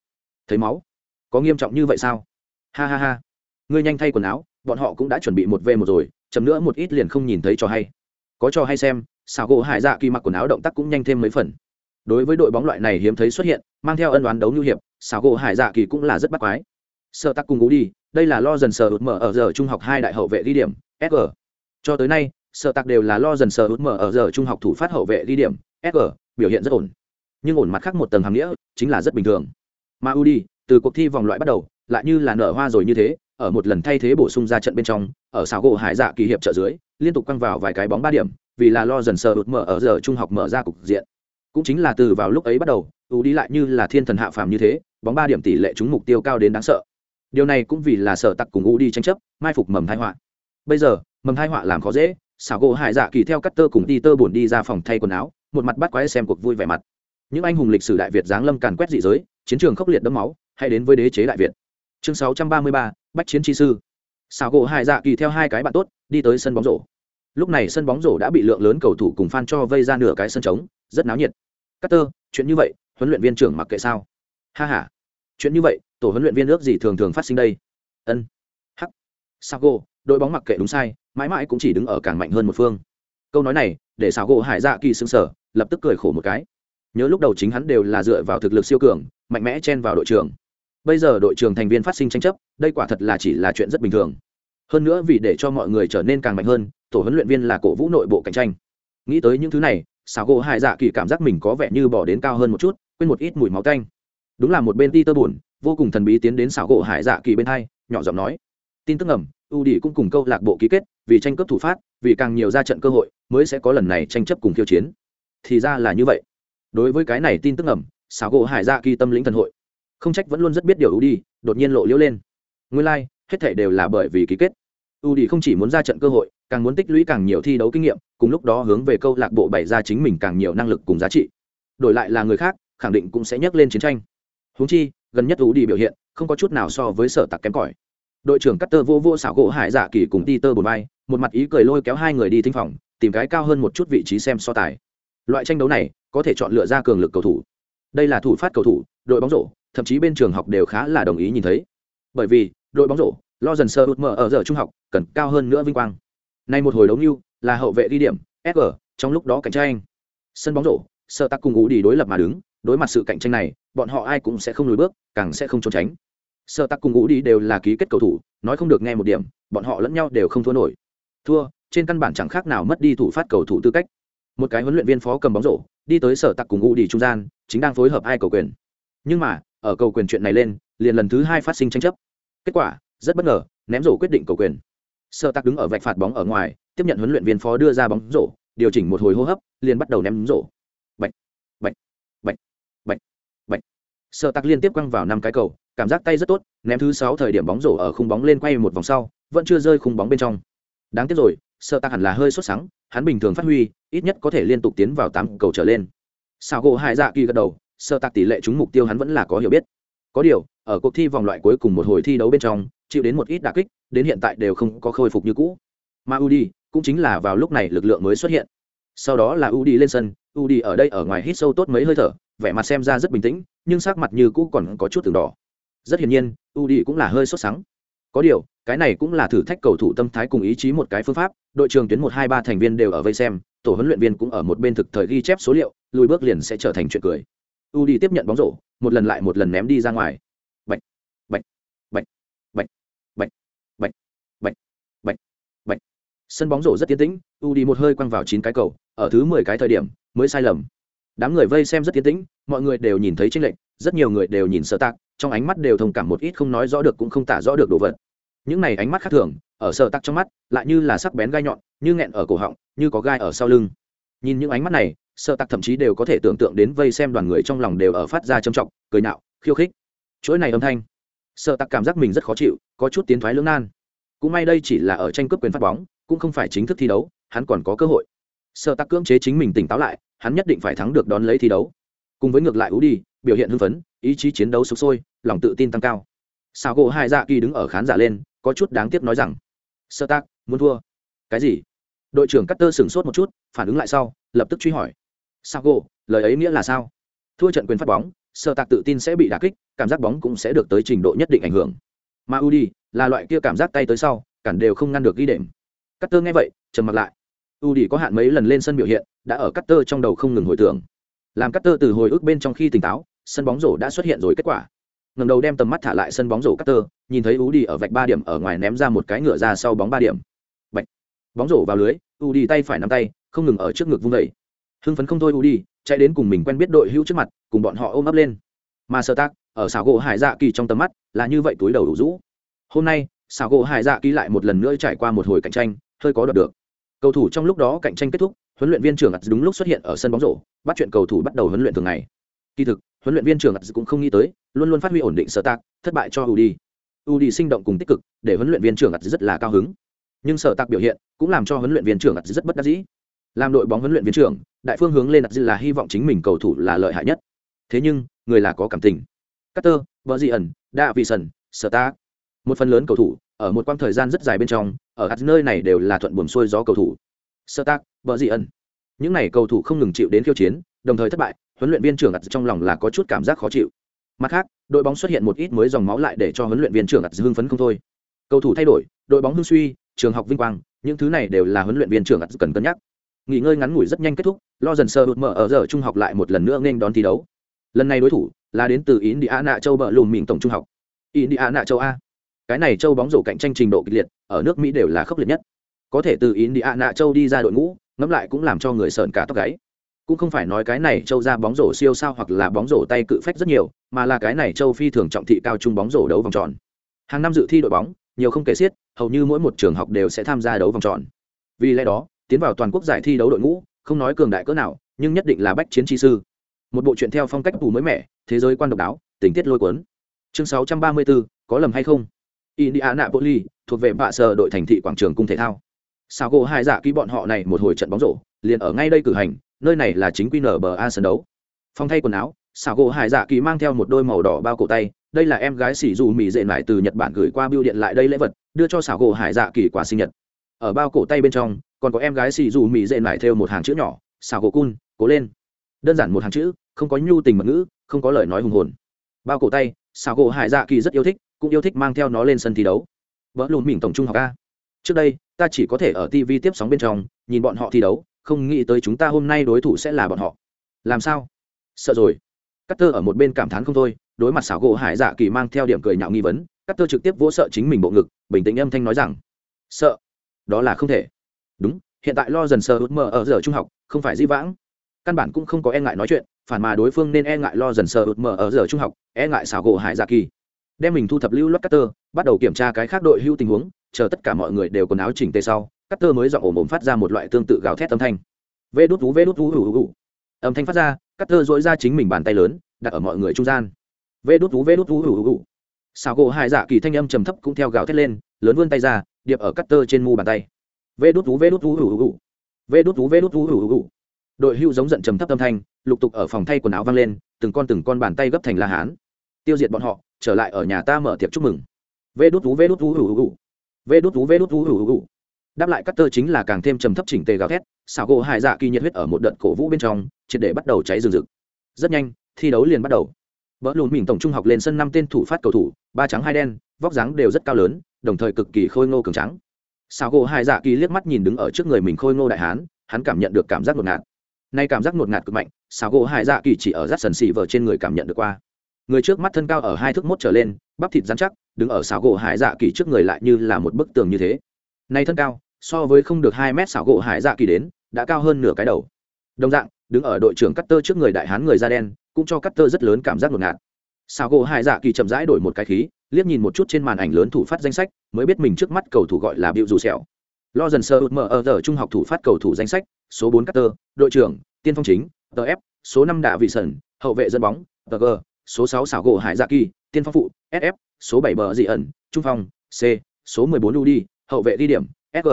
Thấy máu? Có nghiêm trọng như vậy sao? Ha ha ha. Ngươi nhanh thay quần áo bọn họ cũng đã chuẩn bị một v một rồi chấm nữa một ít liền không nhìn thấy trò hay. Có trò hay xem, xào gỗ hải dạ kỳ mặc quần áo động tác cũng nhanh thêm mấy phần. Đối với đội bóng loại này hiếm thấy xuất hiện, mang theo ân đoán đấu nhu hiệp, xào gỗ hải dạ kỳ cũng là rất bắt quái. Sợ tắc cùng ngủ đi, đây là lo dần sờ hụt mở ở giờ trung học hai đại hậu vệ đi điểm sg cho tới nay, sợ tặc đều là lo dần sờ hụt mở ở giờ trung học thủ phát hậu vệ đi điểm sg biểu hiện rất ổn. Nhưng ổn mặt khác một tầng hàm nghĩa, chính là rất bình thường. Mà udi, từ cuộc thi vòng loại bắt đầu lại như là nở hoa rồi như thế, ở một lần thay thế bổ sung ra trận bên trong, ở xào gỗ hải dạ kỳ hiệp trợ dưới, liên tục quăng vào vài cái bóng ba điểm, vì là lo dần sờ đột mở ở giờ trung học mở ra cục diện. Cũng chính là từ vào lúc ấy bắt đầu udi lại như là thiên thần hạ phàm như thế, bóng ba điểm tỷ lệ trúng mục tiêu cao đến đáng sợ. Điều này cũng vì là sở tặc cùng u đi tranh chấp, mai phục mầm thai họa. Bây giờ, mầm thai họa làm khó dễ, xảo gỗ hải dạ kỳ theo cắt tơ cùng đi tơ buồn đi ra phòng thay quần áo, một mặt bắt quái xem cuộc vui vẻ mặt. Những anh hùng lịch sử đại việt giáng lâm càn quét dị giới, chiến trường khốc liệt đẫm máu hay đến với đế chế đại việt chương 633, bách chiến chi sư. Xảo gỗ hải dạ kỳ theo hai cái bạn tốt đi tới sân bóng rổ. Lúc này sân bóng rổ đã bị lượng lớn cầu thủ cùng fan cho vây ra nửa cái sân trống rất náo nhiệt. Carter, tơ chuyện như vậy huấn luyện viên trưởng mặc kệ sao? Ha ha. Chuyện như vậy tổ huấn luyện viên ước gì thường thường phát sinh đây? Ân. Hắc. Gỗ đội bóng mặc kệ đúng sai mãi mãi cũng chỉ đứng ở càng mạnh hơn một phương. Câu nói này để sago hải dạ kỳ sững sở lập tức cười khổ một cái. Nhớ lúc đầu chính hắn đều là dựa vào thực lực siêu cường mạnh mẽ chen vào đội trưởng bây giờ đội trưởng thành viên phát sinh tranh chấp, đây quả thật là chỉ là chuyện rất bình thường. Hơn nữa vì để cho mọi người trở nên càng mạnh hơn, tổ huấn luyện viên là cổ vũ nội bộ cạnh tranh. Nghĩ tới những thứ này xào gỗ hải dạ kỳ cảm giác mình có vẻ như bỏ đến cao hơn một chút, quên một ít mùi máu canh. Đúng là một bên ti tơ buồn, vô cùng thần bí tiến đến xảo gỗ hải dạ kỳ bên hai, nhỏ giọng nói. Tin tức ngầm u đi cũng cùng câu lạc bộ ký kết, vì tranh cướp thủ phát, vì càng nhiều ra trận cơ hội, mới sẽ có lần này tranh chấp cùng khiêu chiến. Thì ra là như vậy. Đối với cái này tin tức ngầm xảo gỗ hải dạ kỳ tâm lĩnh thần hội không trách vẫn luôn rất biết điều u đi đột nhiên lộ liễu lên. Nguyên lai、like, hết thể đều là bởi vì ký kết. U đi không chỉ muốn ra trận cơ hội càng muốn tích lũy càng nhiều thi đấu kinh nghiệm cùng lúc đó hướng về câu lạc bộ bày ra chính mình càng nhiều năng lực cùng giá trị. Đổi lại là người khác khẳng định cũng sẽ nhắc lên chiến tranh. Húng chi gần nhất u đi biểu hiện không có chút nào so với sở tặc kém cỏi. Đội trưởng cắt tơ vô vô xảo gỗ hải giả kỳ cùng ti tơ bồn bay một mặt ý cười lôi kéo hai người đi thinh phòng tìm cái cao hơn một chút vị trí xem so tài. Loại tranh đấu này có thể chọn lựa ra cường lực cầu thủ. Đây là thủ phát cầu thủ đội bóng rổ thậm chí bên trường học đều khá là đồng ý nhìn thấy. Bởi vì, đội bóng rổ, lo dần sơ hụt mở ở giờ trung học, cần cao hơn nữa vinh quang. Nay một hồi đấu như, là hậu vệ ghi điểm sg trong lúc đó cạnh tranh. Sân bóng rổ, sơ tắc cùng ngũ đi đối lập mà đứng, đối mặt sự cạnh tranh này, bọn họ ai cũng sẽ không lùi bước, càng sẽ không trốn tránh. Sơ tắc cùng ngũ đi đều là ký kết cầu thủ, nói không được nghe một điểm, bọn họ lẫn nhau đều không thua nổi. Thua, trên căn bản chẳng khác nào mất đi thủ phát cầu thủ tư cách. Một cái huấn luyện viên phó cầm bóng rổ, đi tới sở tặc cùng ngũ đi trung gian, chính đang phối hợp ai cầu quyền. Nhưng mà ở cầu quyền chuyện này lên, liền lần thứ hai phát sinh tranh chấp. Kết quả, rất bất ngờ, ném rổ quyết định cầu quyền. Sợ tắc đứng ở vạch phạt bóng ở ngoài, tiếp nhận huấn luyện viên phó đưa ra bóng rổ, điều chỉnh một hồi hô hấp, liền bắt đầu ném rổ. Bạch bạch bạch bạch bạch. Sợ tắc liên tiếp quăng vào năm cái cầu, cảm giác tay rất tốt, ném thứ sáu thời điểm bóng rổ ở khung bóng lên quay một vòng sau, vẫn chưa rơi khung bóng bên trong. Đáng tiếc rồi sợ tắc hẳn là hơi sốt sắng, hắn bình thường phát huy, ít nhất có thể liên tục tiến vào tám cầu trở lên. Sao gỗ hai dạ kỳ gật đầu sợ tạc tỷ lệ trúng mục tiêu hắn vẫn là có hiểu biết. Có điều, ở cuộc thi vòng loại cuối cùng một hồi thi đấu bên trong, chịu đến một ít đà kích, đến hiện tại đều không có khôi phục như cũ. Mà udi cũng chính là vào lúc này lực lượng mới xuất hiện. Sau đó là udi lên sân, udi ở đây ở ngoài hít sâu tốt mấy hơi thở, vẻ mặt xem ra rất bình tĩnh, nhưng sắc mặt như cũ còn có chút từng đỏ. Rất hiển nhiên, udi cũng là hơi sốt sắng. Có điều, cái này cũng là thử thách cầu thủ tâm thái cùng ý chí một cái phương pháp, đội trường tuyến một hai ba thành viên đều ở vây xem, tổ huấn luyện viên cũng ở một bên thực thời ghi chép số liệu, lùi bước liền sẽ trở thành chuyện cười u đi tiếp nhận bóng rổ, một lần lại một lần ném đi ra ngoài. Bạch bạch bạch bạch bạch bạch bạch bạch bạch. Sân bóng rổ rất tiến tĩnh, u đi một hơi quăng vào chín cái cầu, ở thứ mười cái thời điểm mới sai lầm. Đám người vây xem rất tiến tĩnh, mọi người đều nhìn thấy tranh lệch, rất nhiều người đều nhìn sợ tạc, trong ánh mắt đều thông cảm một ít không nói rõ được cũng không tả rõ được đồ vật. Những này ánh mắt khác thường, ở sợ tắc trong mắt, lại như là sắc bén gai nhọn, như nghẹn ở cổ họng, như có gai ở sau lưng. Nhìn những ánh mắt này sợ tặc thậm chí đều có thể tưởng tượng đến vây xem đoàn người trong lòng đều ở phát ra trầm trọng, cười nạo, khiêu khích. Chuỗi này âm thanh, sợ tặc cảm giác mình rất khó chịu, có chút tiến thoái lưỡng nan. Cũng may đây chỉ là ở tranh cướp quyền phát bóng, cũng không phải chính thức thi đấu, hắn còn có cơ hội. Sợ tặc cưỡng chế chính mình tỉnh táo lại, hắn nhất định phải thắng được đón lấy thi đấu. Cùng với ngược lại ú đi biểu hiện hưng phấn, ý chí chiến đấu sụp sôi, lòng tự tin tăng cao. Sao gỗ hai dạ kỳ đứng ở khán giả lên, có chút đáng tiếc nói rằng, sợ tặc, muốn thua. Cái gì? Đội trưởng cắt tơ sửng sốt một chút, phản ứng lại sau, lập tức truy hỏi sao gỗ lời ấy nghĩa là sao? Thua trận quyền phát bóng sơ tạc tự tin sẽ bị đà kích, cảm giác bóng cũng sẽ được tới trình độ nhất định ảnh hưởng. Mà udi là loại kia cảm giác tay tới sau, cản đều không ngăn được ghi đệm. Cắt tơ nghe vậy, trầm mặt lại. Udi có hạn mấy lần lên sân biểu hiện, đã ở cắt tơ trong đầu không ngừng hồi tưởng. Làm cắt tơ từ hồi ức bên trong khi tỉnh táo, sân bóng rổ đã xuất hiện rồi kết quả. Ngầm đầu đem tầm mắt thả lại sân bóng rổ cắt tơ nhìn thấy udi ở vạch ba điểm ở ngoài ném ra một cái ngựa ra sau bóng ba điểm. Bạch. bóng rổ vào lưới udi tay phải nắm tay, không ngừng ở trước ngực vung vẩy hưng phấn không thôi u đi chạy đến cùng mình quen biết đội hữu trước mặt, cùng bọn họ ôm ấp lên. Mà sơ tác ở xảo gỗ hải dạ kỳ trong tầm mắt, là như vậy túi đầu đủ rũ. Hôm nay, xảo gỗ hải dạ kỳ lại một lần nữa trải qua một hồi cạnh tranh, hơi có đoạt được. Cầu thủ trong lúc đó cạnh tranh kết thúc, huấn luyện viên trưởng ắt đúng lúc xuất hiện ở sân bóng rổ, bắt chuyện cầu thủ bắt đầu huấn luyện thường ngày. Kỳ thực, huấn luyện viên trưởng ắt cũng không nghĩ tới, luôn luôn phát huy ổn định sở tác thất bại cho udi. Udi sinh động cùng tích cực, để huấn luyện viên trưởng ắt rất là cao hứng. Nhưng sở tác biểu hiện cũng làm cho huấn luyện viên trưởng ắt rất bất đắc dĩ làm đội bóng huấn luyện viên trưởng đại phương hướng lên đặt là hy vọng chính mình cầu thủ là lợi hại nhất thế nhưng người là có cảm tình Carter, vợ dị ẩn, đa vị sần, sở ta. Một phần lớn cầu thủ, ở một quãng thời gian rất dài bên trong, ở hạt nơi này đều là thuận buồm xuôi gió cầu thủ. sơ tác, vợ dị ẩn. Những này cầu thủ không ngừng chịu đến khiêu chiến, đồng thời thất bại, huấn luyện viên trưởng ắt trong lòng là có chút cảm giác khó chịu. Mặt khác, đội bóng xuất hiện một ít mới dòng máu lại để cho huấn luyện viên trưởng ắt hưng phấn không thôi. Cầu thủ thay đổi, đội bóng hưng suy, trường học vinh quang, những thứ này đều là huấn luyện viên trưởng ắt cần cân nhắc nghỉ ngơi ngắn ngủi rất nhanh kết thúc, lo dần sơ hụt mở ở giờ trung học lại một lần nữa nên đón thi đấu. Lần này đối thủ là đến từ indiana châu bờ lùm mình tổng trung học. Indiana châu a. Cái này châu bóng rổ cạnh tranh trình độ kịch liệt, ở nước mỹ đều là khốc liệt nhất. Có thể từ indiana châu đi ra đội ngũ, ngẫm lại cũng làm cho người sợn cả tóc gáy. Cũng không phải nói cái này châu ra bóng rổ siêu sao hoặc là bóng rổ tay cự phách rất nhiều, mà là cái này châu phi thường trọng thị cao trung bóng rổ đấu vòng tròn. Hàng năm dự thi đội bóng, nhiều không kể xiết, hầu như mỗi một trường học đều sẽ tham gia đấu vòng tròn. Vì lẽ đó tiến vào toàn quốc giải thi đấu đội ngũ không nói cường đại cỡ nào nhưng nhất định là bách chiến chi sư. Một bộ truyện theo phong cách phù mới mẻ thế giới quan độc đáo tình tiết lôi cuốn. Chương 634, có lầm hay không? Indianapolis thuộc về bạ sở đội thành thị quảng trường cung thể thao. Sao gỗ hai dạ ký bọn họ này một hồi trận bóng rổ liền ở ngay đây cử hành nơi này là chính quy nở bờ a sân đấu. Phong thay quần áo sao gỗ hải dạ kỳ mang theo một đôi màu đỏ bao cổ tay đây là em gái xỉ dù mỹ dệ lại từ nhật bản gửi qua bưu điện lại đây lễ vật đưa cho xảo gỗ hải dạ kỳ quà sinh nhật. Ở bao cổ tay bên trong còn có em gái xì dù mỹ dệ nải theo một hàng chữ nhỏ, xào gỗ cun, cố lên. Đơn giản một hàng chữ, không có nhu tình mật ngữ, không có lời nói hùng hồn. Bao cổ tay, xào gỗ hải dạ kỳ rất yêu thích, cũng yêu thích mang theo nó lên sân thi đấu. Vỡ lùn mình tổng trung học a. Trước đây, ta chỉ có thể ở tv tiếp sóng bên trong, nhìn bọn họ thi đấu, không nghĩ tới chúng ta hôm nay đối thủ sẽ là bọn họ. Làm sao? Sợ rồi. Cắt tơ ở một bên cảm thán không thôi, đối mặt xảo gỗ hải dạ kỳ mang theo điểm cười nhạo nghi vấn cắt tơ trực tiếp vỗ sợ chính mình bộ ngực, bình tĩnh âm thanh nói rằng, sợ. Đó là không thể đúng, hiện tại lo dần sờ út mờ ở giờ trung học, không phải di vãng. Căn bản cũng không có e ngại nói chuyện, phản mà đối phương nên e ngại lo dần sờ út mờ ở giờ trung học e ngại xảo gỗ hải dạ kỳ. Đem mình thu thập lưu lót cutter bắt đầu kiểm tra cái khác đội hưu tình huống, chờ tất cả mọi người đều quần áo chỉnh tề sau cutter mới dọn ổ mồm phát ra một loại tương tự gào thét âm thanh. Vê đút vú, vê đút vú hủ hủ âm thanh phát ra cutter dỗi ra chính mình bàn tay lớn, đặt ở mọi người trung gian. Vê đút vú, vê đút vú hủ hủ xảo gỗ hải dạ kỳ thanh âm trầm thấp cũng theo gào thét lên, lớn vươn tay ra, điệp ở cutter trên mu bàn tay vê đút vú, vê đút vú hủ hủ vê đút vú, vê đút vú hủ hủ đội hưu giống giận trầm thấp âm thanh, lục tục ở phòng thay quần áo vang lên, từng con từng con bàn tay gấp thành la hán. Tiêu diệt bọn họ, trở lại ở nhà ta mở tiệc chúc mừng. Vê đút vú, vê đút vú hủ hủ vê đút vú, vê đút vú hủ hủ đáp lại cắt tơ chính là càng thêm trầm thấp chỉnh tề gào thét, xảo gỗ hải dạ kỳ nhiệt huyết ở một đợt cổ vũ bên trong, triệt để bắt đầu cháy rừng rực. Rất nhanh, thi đấu liền bắt đầu. Vỡ lùn mình tổng trung học lên sân năm tên thủ phát cầu thủ, ba trắng, hai đen, vóc dáng đều rất cao lớn, đồng thời cực kỳ khôi ngô cường trắng Sao gỗ hải dạ kỳ liếc mắt nhìn đứng ở trước người mình khôi ngô đại hán, hắn cảm nhận được cảm giác ngột ngạt. Nay cảm giác ngột ngạt cực mạnh sao gỗ hải dạ kỳ chỉ ở rát sần xì vờ trên người cảm nhận được qua. Người trước mắt thân cao ở hai thước mốt trở lên, bắp thịt dán chắc, đứng ở xảo gỗ hải dạ kỳ trước người lại như là một bức tường như thế. Nay thân cao, so với không được hai mét xảo gỗ hải dạ kỳ đến, đã cao hơn nửa cái đầu. Đồng dạng, đứng ở đội trưởng cắt tơ trước người đại hán người da đen, cũng cho cắt tơ rất lớn cảm giác ngột ngạt. Sao gỗ hải dạ kỳ chậm rãi đổi một cái khí, liếc nhìn một chút trên màn ảnh lớn thủ phát danh sách, mới biết mình trước mắt cầu thủ gọi là biểu dù sẹo. Lo dần sơ ụt mở ở giờ trung học thủ phát cầu thủ danh sách, số bốn Carter, đội trưởng, tiên phong chính tf số năm đạ vị sần hậu vệ dẫn bóng tg số sáu xảo gỗ hải dạ kỳ, tiên phong phụ sf số bảy bờ dị ẩn, trung phong, c, số mười bốn đi hậu vệ đi điểm sg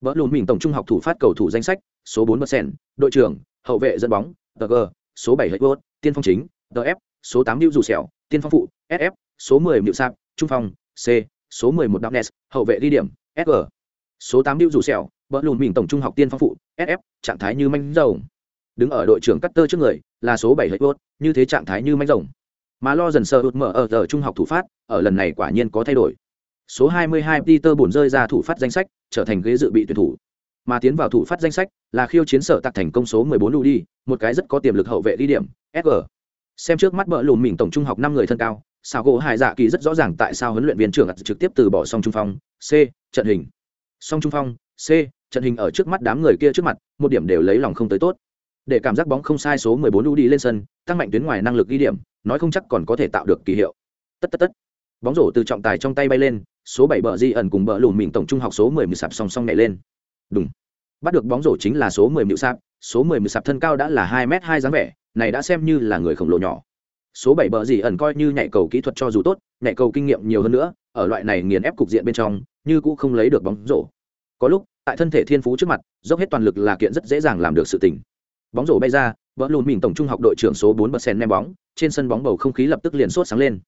vỡ lùn mình tổng trung học thủ phát cầu thủ danh sách, số bốn bờ sen đội trưởng, hậu vệ dẫn bóng tg số bảy hệ vốt, tiên phong chính tf số tám lưu dù sẹo, tiên phong phụ sf số mười miệu sạp trung phong, c, số mười một đạo hậu vệ đi điểm sg số tám lưu dù sẹo, bỡ lùn mình tổng trung học tiên phong phụ sf trạng thái như manh rồng. Đứng ở đội trưởng cắt tơ trước người, là số bảy hệ vốt như thế trạng thái như manh rồng. Mà lo dần sơ hụt mở ở giờ trung học thủ phát, ở lần này quả nhiên có thay đổi. Số 22 Peter bổn rơi ra thủ phát danh sách, trở thành ghế dự bị tuyển thủ. Mà tiến vào thủ phát danh sách là khiêu chiến sở tạc thành công số 14 đi một cái rất có tiềm lực hậu vệ đi điểm sg xem trước mắt bỡ lùm mình tổng trung học năm người thân cao sao gỗ hải dạ kỳ rất rõ ràng tại sao huấn luyện viên trưởng trực tiếp từ bỏ song trung phong, c, trận hình. Song trung phong, c, trận hình ở trước mắt đám người kia trước mặt, một điểm đều lấy lòng không tới tốt. Để cảm giác bóng không sai số 14 đi lên sân, tăng mạnh tuyến ngoài năng lực ghi điểm, nói không chắc còn có thể tạo được kỳ hiệu. Tất tất tất. Bóng rổ từ trọng tài trong tay bay lên, số bảy bờ di ẩn cùng bờ lùm mình tổng trung học số mười mười sạp song song nhảy lên. Đúng bắt được bóng rổ chính là số mười mười sạp, số mười mười sạp thân cao đã là hai m hai dáng vẻ này đã xem như là người khổng lồ nhỏ. Số bảy bờ gì ẩn coi như nhảy cầu kỹ thuật cho dù tốt nhảy cầu kinh nghiệm nhiều hơn nữa, ở loại này nghiền ép cục diện bên trong, như cũng không lấy được bóng rổ. Có lúc, tại thân thể thiên phú trước mặt, dốc hết toàn lực là kiện rất dễ dàng làm được sự tình. Bóng rổ bay ra vỡ lùn mình tổng trung học đội trưởng số bốn bờ sen ném bóng, trên sân bóng bầu không khí lập tức liền sốt sáng lên.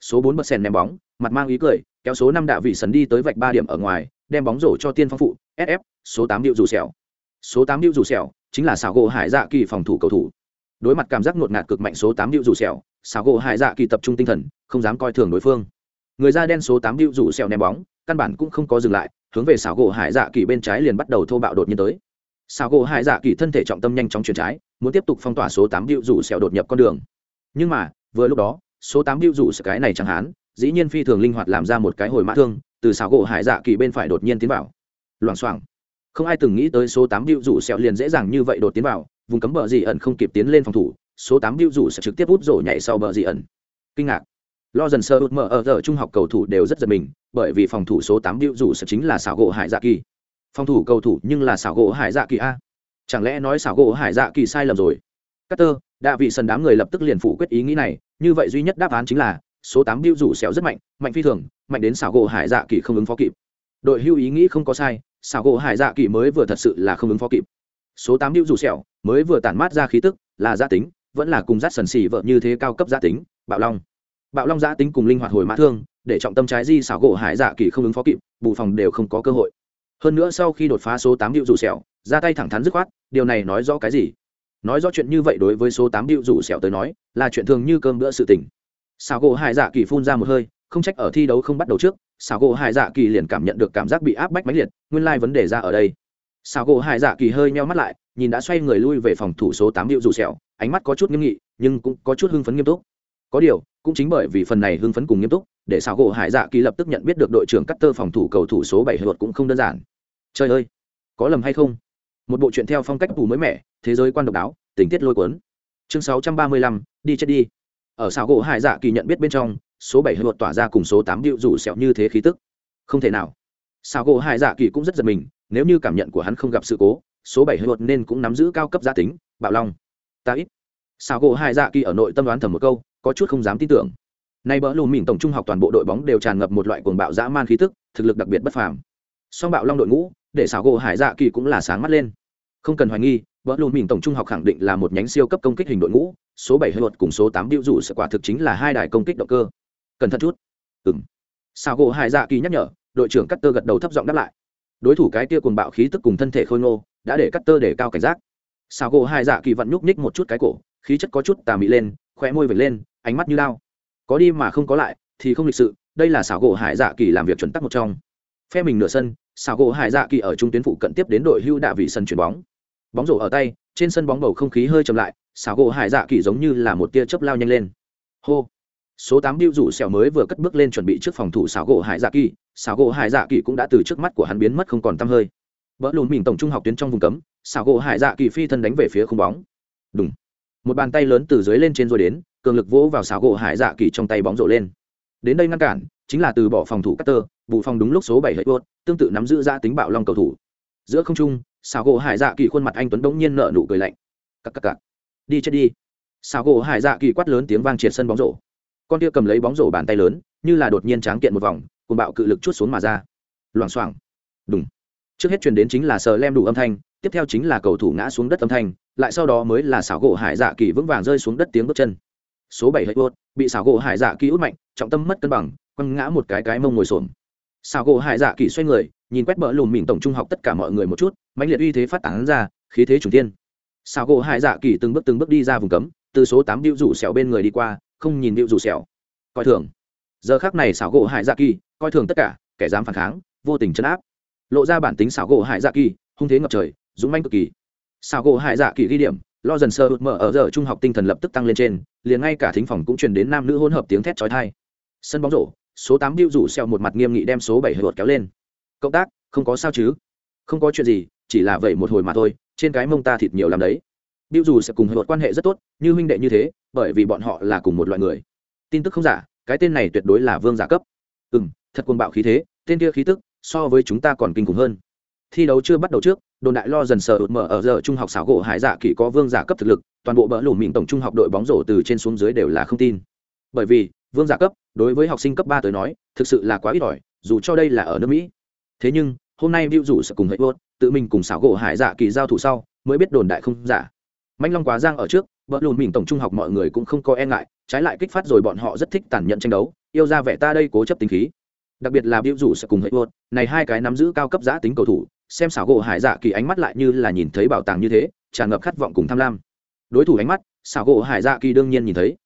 Số bốn bờ sen ném bóng, mặt mang ý cười, kéo số năm đạ vị sấn đi tới vạch ba điểm ở ngoài, đem bóng rổ cho tiên phong phụ sf số tám điệu dù sẹo. Số tám điệu dù sẹo, chính là xảo gỗ hải dạ kỳ phòng thủ cầu thủ đối mặt cảm giác ngột ngạt cực mạnh số tám điệu rủ sẹo xảo gỗ hải dạ kỳ tập trung tinh thần, không dám coi thường đối phương. Người da đen số tám điệu rủ sẹo ném bóng, căn bản cũng không có dừng lại, hướng về xảo gỗ hải dạ kỳ bên trái liền bắt đầu thô bạo đột nhiên tới. Xảo gỗ hải dạ kỳ thân thể trọng tâm nhanh chóng chuyển trái, muốn tiếp tục phong tỏa số tám điệu rủ sẹo đột nhập con đường. Nhưng mà, vừa lúc đó, số tám điệu rủ sẹo cái này chẳng hán dĩ nhiên phi thường linh hoạt làm ra một cái hồi mã thương, từ xảo gỗ hải dạ kỳ bên phải đột nhiên tiến vào. Loảng xoảng. Không ai từng nghĩ tới số tám điệu rủ sẹo liền dễ dàng như vậy đột tiến vào vùng cấm bờ dị ẩn không kịp tiến lên phòng thủ số tám điệu rủ sẽ trực tiếp hút rổ nhảy sau bờ dị ẩn. Kinh ngạc. Lo dần sơ hút mở ở giờ trung học cầu thủ đều rất giật mình bởi vì phòng thủ số tám điệu rủ sẽ chính là xảo gỗ hải dạ kỳ. Phòng thủ cầu thủ nhưng là xảo gỗ hải dạ kỳ a. Chẳng lẽ nói xảo gỗ hải dạ kỳ sai lầm rồi? Carter, đại vị sần đám người lập tức liền phủ quyết ý nghĩ này, như vậy duy nhất đáp án chính là số tám Bill rủ xẻo rất mạnh, mạnh phi thường, mạnh đến xảo gỗ Hải Dạ Kỳ không ứng phó kịp. Đội hưu ý nghĩ không có sai, xảo gỗ Hải Dạ Kỳ mới vừa thật sự là không ứng phó kịp. Số tám Bill rủ sẹo mới vừa tản mát ra khí tức, là gia tính, vẫn là cùng dắt sần xỉ vợ như thế cao cấp gia tính, Bạo Long. Bạo Long gia tính cùng linh hoạt hồi mã thương, để trọng tâm trái di xảo gỗ Hải Dạ Kỳ không ứng phó kịp, bù phòng đều không có cơ hội. hơn nữa sau khi đột phá số tám điệu rủ sẹo ra tay thẳng thắn dứt khoát điều này nói rõ cái gì nói rõ chuyện như vậy đối với số tám điệu rủ sẹo tới nói là chuyện thường như cơm bữa sự tình xảo gỗ hải dạ kỳ phun ra một hơi không trách ở thi đấu không bắt đầu trước xảo gỗ hải dạ kỳ liền cảm nhận được cảm giác bị áp bách mãnh liệt nguyên lai vấn đề ra ở đây xào gỗ hải dạ kỳ hơi meo mắt lại, nhìn đã xoay người lui về phòng thủ số tám điệu rủ sẹo, ánh mắt có chút nghiêm nghị, nhưng cũng có chút hưng phấn nghiêm túc. Có điều, cũng chính bởi vì phần này hưng phấn cùng nghiêm túc, để xào gỗ hải dạ kỳ lập tức nhận biết được đội trưởng cắt tơ phòng thủ cầu thủ số bảy luật cũng không đơn giản. Trời ơi, có lầm hay không? Một bộ chuyện theo phong cách phù mới mẻ, thế giới quan độc đáo, tình tiết lôi cuốn. Chương sáu trăm ba mươi lăm, đi chết đi. Ở xào gỗ hải dạ kỳ nhận biết bên trong, số bảy luật tỏa ra cùng số tám điệu rủ sẹo như thế khí tức. Không thể nào. Xào gỗ hải dạ kỳ cũng rất giật mình nếu như cảm nhận của hắn không gặp sự cố, số bảy luật nên cũng nắm giữ cao cấp gia tính, bạo long. Ta ít. Sao gỗ hải dạ kỳ ở nội tâm đoán thầm một câu, có chút không dám tin tưởng. Nay bỡ lùn mìn tổng trung học toàn bộ đội bóng đều tràn ngập một loại cuồng bạo dã man khí tức, thực lực đặc biệt bất phàm. Song bạo long đội ngũ, để xảo gỗ hải dạ kỳ cũng là sáng mắt lên. Không cần hoài nghi, bỡ lùn mìn tổng trung học khẳng định là một nhánh siêu cấp công kích hình đội ngũ, số bảy hơi luật cùng số tám điệu rủ sẽ quả thực chính là hai đài công kích động cơ. Cẩn thận chút. Ừ m xảo gỗ hải dạ kỳ nhắc nhở, đội trưởng cắt tơ gật đầu thấp giọng đáp lại đối thủ cái tia cuồng bạo khí tức cùng thân thể khôi ngô, đã để cắt tơ để cao cảnh giác. Xào gỗ hải dạ kỳ vặn nhúc nhích một chút cái cổ, khí chất có chút tà mị lên khoe môi vệt lên, ánh mắt như lao có đi mà không có lại, thì không lịch sự, đây là xảo gỗ hải dạ kỳ làm việc chuẩn tắc một trong. Phe mình nửa sân xảo gỗ hải dạ kỳ ở trung tuyến phụ cận tiếp đến đội hưu đạ vị sân chuyển bóng. Bóng rổ ở tay, trên sân bóng bầu không khí hơi chậm lại xảo gỗ hải dạ kỳ giống như là một tia chớp lao nhanh lên. Hô! Số tám điệu rủ xẻo mới vừa cất bước lên chuẩn bị trước phòng thủ xảo gỗ hải dạ kỳ xảo gỗ hải dạ kỳ cũng đã từ trước mắt của hắn biến mất không còn t hơi vỡ lùn mình tổng trung học tuyến trong vùng cấm xảo gỗ hải dạ kỳ phi thân đánh về phía khung bóng đúng một bàn tay lớn từ dưới lên trên rồi đến cường lực vỗ vào xảo gỗ hải dạ kỳ trong tay bóng rổ lên đến đây ngăn cản chính là từ bỏ phòng thủ Cutter, vụ phòng đúng lúc số bảy hệ vốt, tương tự nắm giữ ra tính bạo long cầu thủ. Giữa không trung, xảo gỗ Hải Dạ Kỳ khuôn mặt anh tuấn đống nhiên nở nụ cười lạnh. Cặc cặc cặc. Đi chết đi. Sào gỗ Hải Dạ Kỳ quát lớn tiếng vang triệt sân bóng rổ. Con kia cầm lấy bóng rổ bàn tay lớn, như là đột nhiên tráng kiện một vòng, cùng bạo cự lực chút xuống mà ra. Loảng xoảng. Đùng. Trước hết truyền đến chính là sờ lem đủ âm thanh, tiếp theo chính là cầu thủ ngã xuống đất âm thanh, lại sau đó mới là xảo gỗ Hải Dạ Kỳ vững vàng rơi xuống đất tiếng bước chân số bảy hệ vốt bị xảo gỗ hải dạ kỳ út mạnh trọng tâm mất cân bằng quăng ngã một cái cái mông ngồi xổm xảo gỗ hải dạ kỳ xoay người nhìn quét bỡ lùm mình tổng trung học tất cả mọi người một chút mãnh liệt uy thế phát tán ra khí thế trùng tiên xảo gỗ hải dạ kỳ từng bước từng bước đi ra vùng cấm từ số tám điệu rủ xẻo bên người đi qua không nhìn điệu rủ xẻo coi thường giờ khác này xảo gỗ hải dạ kỳ coi thường tất cả, kẻ dám phản kháng, vô tình chấn áp. Lộ ra bản tính xảo gỗ hải dạ kỳ, hung thế ngập trời, dũng manh cực kỳ. Xảo gỗ hải dạ kỳ ghi điểm, lo dần sơ hụt mở ở giờ trung học tinh thần lập tức tăng lên trên, liền ngay cả thính phòng cũng truyền đến nam nữ hỗn hợp tiếng thét chói tai. Sân bóng rổ, số tám điệu rủ xeo một mặt nghiêm nghị đem số bảy hụt kéo lên. Cộng tác, không có sao chứ? Không có chuyện gì, chỉ là vậy một hồi mà thôi, trên cái mông ta thịt nhiều làm đấy. Điệu rủ sẽ cùng hụt quan hệ rất tốt, như huynh đệ như thế, bởi vì bọn họ là cùng một loại người. Tin tức không giả cái tên này tuyệt đối là vương giả cấp. Ừ thật cuồng bạo khí thế, tên kia khí tức, so với chúng ta còn kinh khủng hơn. Thi đấu chưa bắt đầu trước, đồn đại lo dần sờ ụt mở ở giờ trung học xảo gỗ hải dạ kỳ có vương giả cấp thực lực, toàn bộ bỡ lủ mịn tổng trung học đội bóng rổ từ trên xuống dưới đều là không tin. Bởi vì, vương giả cấp, đối với học sinh cấp ba tới nói, thực sự là quá ít ỏi, dù cho đây là ở nước mỹ. Thế nhưng, hôm nay Bill rủ sẽ cùng hệ vốt tự mình cùng xảo gỗ hải dạ kỳ giao thủ sau, mới biết đồn đại không giả. Manh long quá giang ở trước vợ lùn mình tổng trung học mọi người cũng không có e ngại, trái lại kích phát rồi bọn họ rất thích tàn nhẫn tranh đấu, yêu ra vẻ ta đây cố chấp tính khí. Đặc biệt là biểu rủ sẽ cùng hệ vốt này hai cái nắm giữ cao cấp giã tính cầu thủ, xem xảo gỗ hải dạ kỳ ánh mắt lại như là nhìn thấy bảo tàng như thế, tràn ngập khát vọng cùng tham lam. Đối thủ ánh mắt, xảo gỗ hải dạ kỳ đương nhiên nhìn thấy.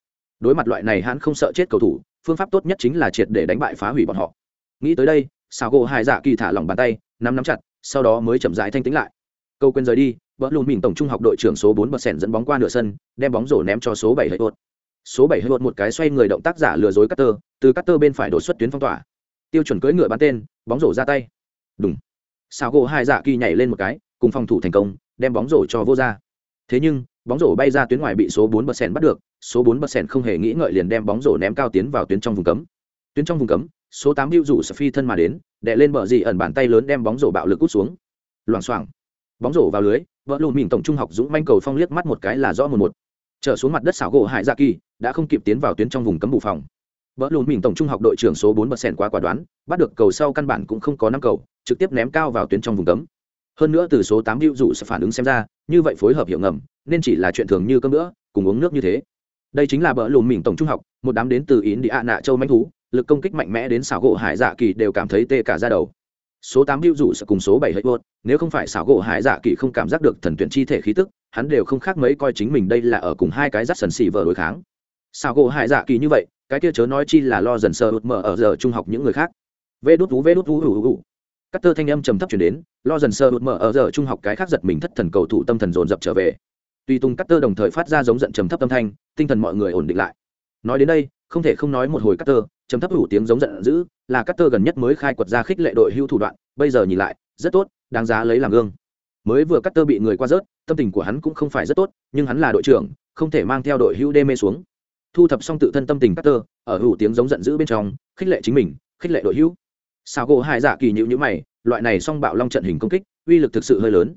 Đối mặt loại này hắn không sợ chết cầu thủ, phương pháp tốt nhất chính là triệt để đánh bại phá hủy bọn họ. Nghĩ tới đây, xảo gỗ hải dạ kỳ thả lỏng bàn tay, nắm nắm chặt, sau đó mới chậm rãi thanh tĩnh lại. Câu quên rời đi vỡ lùn mình tổng trung học đội trưởng số bốn bật sẻn dẫn bóng qua nửa sân đem bóng rổ ném cho số bảy hơi hốt số bảy hơi hốt một cái xoay người động tác giả lừa dối Carter, từ Carter bên phải đột xuất tuyến phong tỏa. Tiêu chuẩn cưỡi ngựa bắn tên bóng rổ ra tay. Đúng Sào gỗ hai dạ kỳ nhảy lên một cái cùng phòng thủ thành công đem bóng rổ cho vô ra. Thế nhưng bóng rổ bay ra tuyến ngoài bị số bốn bật sẻn bắt được số bốn bật sẻn không hề nghĩ ngợi liền đem bóng rổ ném cao tiến vào tuyến trong vùng cấm. Tuyến trong vùng cấm số tám hữu rủ sẽ phi thân mà đến đè lên bờ gì ẩn bàn tay lớn đem bóng rổ bạo lực cút xuống. Loảng xoảng. Bóng rổ vào lưới vợ lùn mìn tổng trung học dũng manh cầu phong liếc mắt một cái là rõ một một. Trở xuống mặt đất xảo gỗ hải dạ kỳ đã không kịp tiến vào tuyến trong vùng cấm bù phòng. Vợ lùn mìn tổng trung học đội trưởng số bốn bật sèn quá quả đoán, bắt được cầu sau căn bản cũng không có năm cầu, trực tiếp ném cao vào tuyến trong vùng cấm. Hơn nữa từ số tám hữu dụ sẽ phản ứng xem ra, như vậy phối hợp hiệu ngầm, nên chỉ là chuyện thường như cơm nữa cùng uống nước như thế. Đây chính là bờ lùn mìn tổng trung học, một đám đến từ ý đi ạ nạ châu manh thú, lực công kích mạnh mẽ đến xảo gỗ hải dạ kỳ đều cảm thấy tê cả ra đầu số tám biêu rủ sẽ cùng số bảy hệ vợt nếu không phải xảo gỗ hải dạ kỳ không cảm giác được thần tuyển chi thể khí tức, hắn đều không khác mấy coi chính mình đây là ở cùng hai cái rắt sần xì vờ đối kháng. Xảo gỗ hải dạ kỳ như vậy, cái kia chớ nói chi là lo dần sờ hụt mở ở giờ trung học những người khác. Vê đút vú, vê đút vú hủ hủ cắt tơ thanh âm trầm thấp chuyển đến, lo dần sơ hụt mở ở giờ trung học cái khác giật mình thất thần cầu thủ tâm thần dồn dập trở về. Tuy tung cắt tơ đồng thời phát ra giống giận trầm thấp âm thanh, tinh thần mọi người ổn định lại. Nói đến đây, không thể không nói một hồi cắt tơ trầm thấp hủ tiếng giống giận dữ, là cắt tơ gần nhất mới khai quật ra khích lệ đội hưu thủ đoạn, bây giờ nhìn lại, rất tốt, đáng giá lấy làm gương. Mới vừa cắt tơ bị người qua rớt, tâm tình của hắn cũng không phải rất tốt, nhưng hắn là đội trưởng, không thể mang theo đội hưu đê mê xuống. Thu thập xong tự thân tâm tình cắt tơ ở hủ tiếng giống giận dữ bên trong, khích lệ chính mình, khích lệ đội hưu. Sao gỗ hai dạ kỳ nhữ nhữ mày, loại này song bạo long trận hình công kích, uy lực thực sự hơi lớn.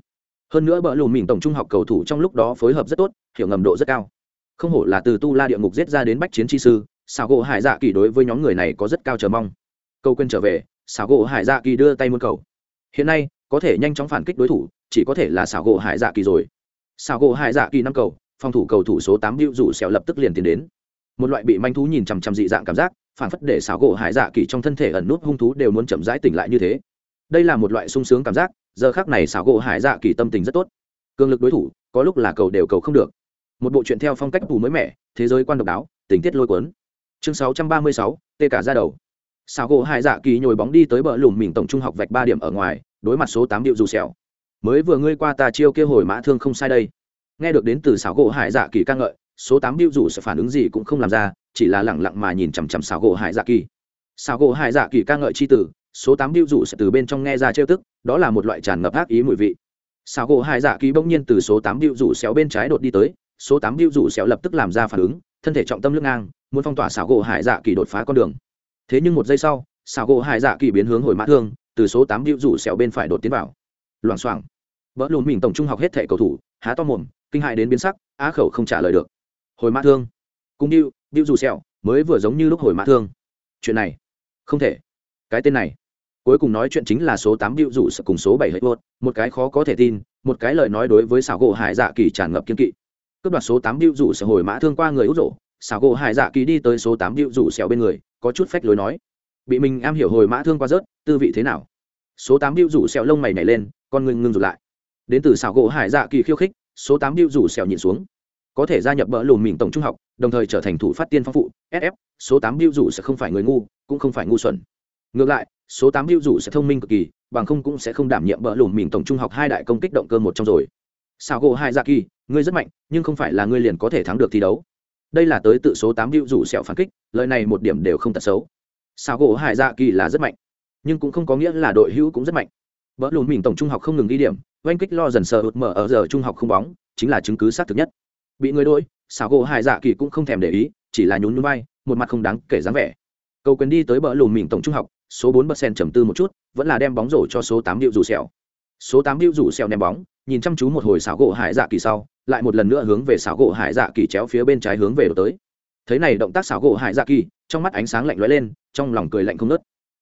Hơn nữa bỡ lùm mình tổng trung học cầu thủ trong lúc đó phối hợp rất tốt, hiểu ngầm độ rất cao. Không hổ là từ tu la địa ngục giết ra đến bách chiến chi sư xào gỗ hải dạ kỳ đối với nhóm người này có rất cao chờ mong. Câu quên trở về xào gỗ hải dạ kỳ đưa tay muôn cầu. Hiện nay, có thể nhanh chóng phản kích đối thủ, chỉ có thể là xào gỗ hải dạ kỳ rồi. Xào gỗ hải dạ kỳ năm cầu, phòng thủ cầu thủ số tám hữu rủ xẻo lập tức liền tiến đến. Một loại bị manh thú nhìn chằm chằm dị dạng cảm giác, phản phất để xảo gỗ hải dạ kỳ trong thân thể ẩn nút hung thú đều muốn chậm rãi tỉnh lại như thế. Đây là một loại sung sướng cảm giác, giờ khác này xảo gỗ hải dạ kỳ tâm tình rất tốt. Cường lực đối thủ, có lúc là cầu đều cầu không được. Một bộ chuyện theo phong cách tù mới mẻ, thế giới quan độc đáo, tình tiết lôi cuốn chương 636, tê cả ra đầu. Sao gỗ hải dạ kỳ nhồi bóng đi tới bờ lùm mình tổng trung học vạch ba điểm ở ngoài đối mặt số tám điệu dù xẻo mới vừa ngươi qua ta chiêu kia hồi mã thương không sai đây. Nghe được đến từ xảo gỗ hải dạ kỳ ca ngợi số tám điệu dù sẽ phản ứng gì cũng không làm ra chỉ là lẳng lặng mà nhìn chằm chằm xảo gỗ hải dạ kỳ. Xảo gỗ hải dạ kỳ ca ngợi c h i tử số tám điệu dù sẽ từ bên trong nghe ra trêu tức đó là một loại tràn ngập ác ý mùi vị. Xảo gỗ hải dạ kỳ bỗng nhiên từ số tám điệu dù xéo bên trái đột đi tới số tám điệu dù xéo lập tức làm ra phản ứng thân thể trọng tâm lưng ngang muốn phong tỏa xảo gỗ hải dạ kỳ đột phá con đường. Thế nhưng một giây sau, xảo gỗ hải dạ kỳ biến hướng hồi mã thương, từ số tám điệu rủ xẻo bên phải đột tiến vào. Loảng xoảng. Vỡ lùn mình tổng trung học hết thẻ cầu thủ, há to mồm, kinh hại đến biến sắc, á khẩu không trả lời được. Hồi mã thương. Cũng điệu điệu rủ sẹo mới vừa giống như lúc hồi mã thương. Chuyện này. Không thể. Cái tên này. Cuối cùng nói chuyện chính là số tám điệu rủ sợ cùng số bảy hệ vợt một cái khó có thể tin, một cái lời nói đối với xảo gỗ hải dạ kỳ tràn ngập kiên kỵ. Cướp đoạt số tám điệu rủ sẽ hồi mã thương qua người út rổ xảo gỗ hải dạ kỳ đi tới số tám điệu rủ sẹo bên người, có chút phách lối nói, bị mình am hiểu hồi mã thương qua rớt, tư vị thế nào? Số tám điệu rủ sẹo lông mày nhảy lên, con ngưng ngưng rụt lại. Đến từ xảo gỗ hải dạ kỳ khiêu khích, số tám điệu rủ sẹo nhìn xuống. Có thể gia nhập bỡ lùm mình tổng trung học, đồng thời trở thành thủ phát tiên phong phụ sf số tám biêu rủ sẽ không phải người ngu, cũng không phải ngu xuẩn. Ngược lại, số tám biêu rủ sẽ thông minh cực kỳ, bằng không cũng sẽ không đảm nhiệm bỡ lùm mình tổng trung học hai đại công kích động cơ một trong rồi. Sao gỗ Hải dạ kỳ, ngươi rất mạnh, nhưng không phải là ngươi liền có thể thắng được thi đấu đây là tới tự số tám hữu rủ sẹo phản kích, lời này một điểm đều không tật xấu. Sao gỗ hải dạ kỳ là rất mạnh, nhưng cũng không có nghĩa là đội hữu cũng rất mạnh. Vỡ lùn mình tổng trung học không ngừng ghi điểm, oanh kích lo dần sờ hụt mở ở giờ trung học không bóng, chính là chứng cứ xác thực nhất. Bị người đôi xảo gỗ hải dạ kỳ cũng không thèm để ý, chỉ là nhún núi bay một mặt không đáng kể dáng vẻ. Cầu quyền đi tới bờ lùn mình tổng trung học, số bốn bậc sen trầm tư một chút, vẫn là đem bóng rổ cho số tám điệu rủ sẹo. Số tám điệu rủ sẹo ném bóng, nhìn chăm chú một hồi xảo gỗ hải dạ kỳ sau lại một lần nữa hướng về xảo gỗ hải dạ kỳ chéo phía bên trái hướng về đổ tới. Thấy này động tác xảo gỗ hải dạ kỳ, trong mắt ánh sáng lạnh lóe lên, trong lòng cười lạnh không nớt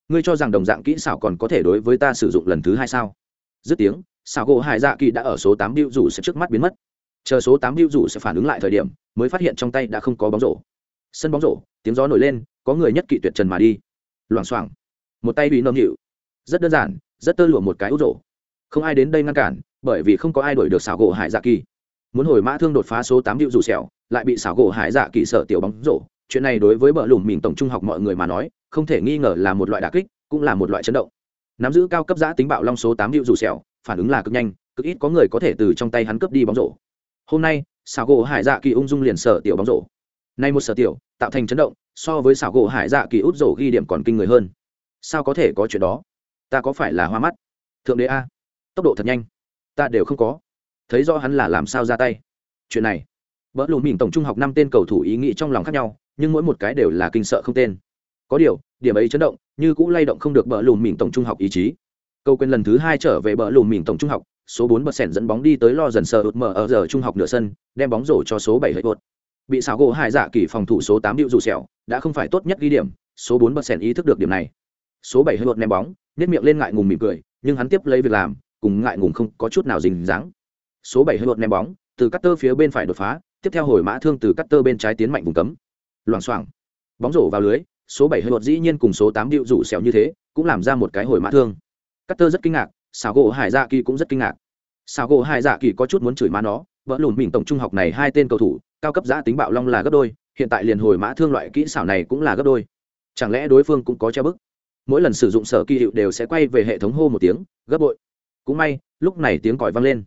ngươi cho rằng đồng dạng kỹ xảo còn có thể đối với ta sử dụng lần thứ hai sao? Dứt tiếng, xảo gỗ hải dạ kỳ đã ở số tám điệu rủ sẽ trước mắt biến mất. Chờ số tám điệu rủ sẽ phản ứng lại thời điểm, mới phát hiện trong tay đã không có bóng rổ. Sân bóng rổ, tiếng gió nổi lên, có người nhất kỵ tuyệt trần mà đi. Loảng xoảng, một tay bị nâm hiệu. Rất đơn giản, rất tơ lụa một cái út rổ. Không ai đến đây ngăn cản, bởi vì không có ai đuổi được xảo gỗ hải dạ kỳ muốn hồi mã thương đột phá số tám điệu rủ sẹo, lại bị xảo gỗ hải dạ kỳ sợ tiểu bóng rổ. Chuyện này đối với bờ lùm mình tổng trung học mọi người mà nói, không thể nghi ngờ là một loại đà kích, cũng là một loại chấn động. Nắm giữ cao cấp giã tính bạo long số tám điệu rủ sẹo, phản ứng là cực nhanh, cực ít có người có thể từ trong tay hắn cướp đi bóng rổ. Hôm nay, xảo gỗ hải dạ kỳ ung dung liền sở tiểu bóng rổ. Nay một sở tiểu, tạo thành chấn động, so với xảo gỗ hải dạ kỳ út rổ ghi điểm còn kinh người hơn. Sao có thể có chuyện đó? Ta có phải là hoa mắt? Thượng đế a. Tốc độ thật nhanh. Ta đều không có thấy rõ hắn là làm sao ra tay. Chuyện này vỡ lùm mìn tổng trung học năm tên cầu thủ ý nghĩ trong lòng khác nhau, nhưng mỗi một cái đều là kinh sợ không tên. Có điều, điểm ấy chấn động, như cũng lay động không được bờ lùm mìn tổng trung học ý chí. Câu quên lần thứ hai trở về bờ lùm mìn tổng trung học, số bốn bật sẻn dẫn bóng đi tới lo dần sờ ụt mở ở giờ trung học nửa sân, đem bóng rổ cho số bảy hơi vượt bị xảo gỗ hải giả kỳ phòng thủ số tám điệu rủ sẹo, đã không phải tốt nhất ghi điểm, số bốn bật sẻn ý thức được điểm này. Số bảy hơi vượt ném bóng nếp miệng lên ngại ngùng mỉm cười, nhưng hắn tiếp lấy việc làm, cùng ngại ngùng không có chút nào dính dáng số bảy hơi vượt ném bóng, từ cắt tơ phía bên phải đột phá, tiếp theo hồi mã thương từ cắt tơ bên trái tiến mạnh vùng cấm. Loảng xoảng. Bóng rổ vào lưới, số bảy hơi vượt dĩ nhiên cùng số tám điệu rủ sẹo như thế, cũng làm ra một cái hồi mã thương. Cắt tơ rất kinh ngạc, xảo gỗ hải dạ kỳ cũng rất kinh ngạc. Xảo gỗ hải dạ kỳ có chút muốn chửi má nó vỡ lùn mình tổng trung học này hai tên cầu thủ, cao cấp giã tính bạo long là gấp đôi, hiện tại liền hồi mã thương loại kỹ xảo này cũng là gấp đôi. Chẳng lẽ đối phương cũng có treo bức? Mỗi lần sử dụng sở kỳ hiệu đều sẽ quay về hệ thống hô một tiếng, gấp bội. Cũng may, lúc này tiếng còi vang lên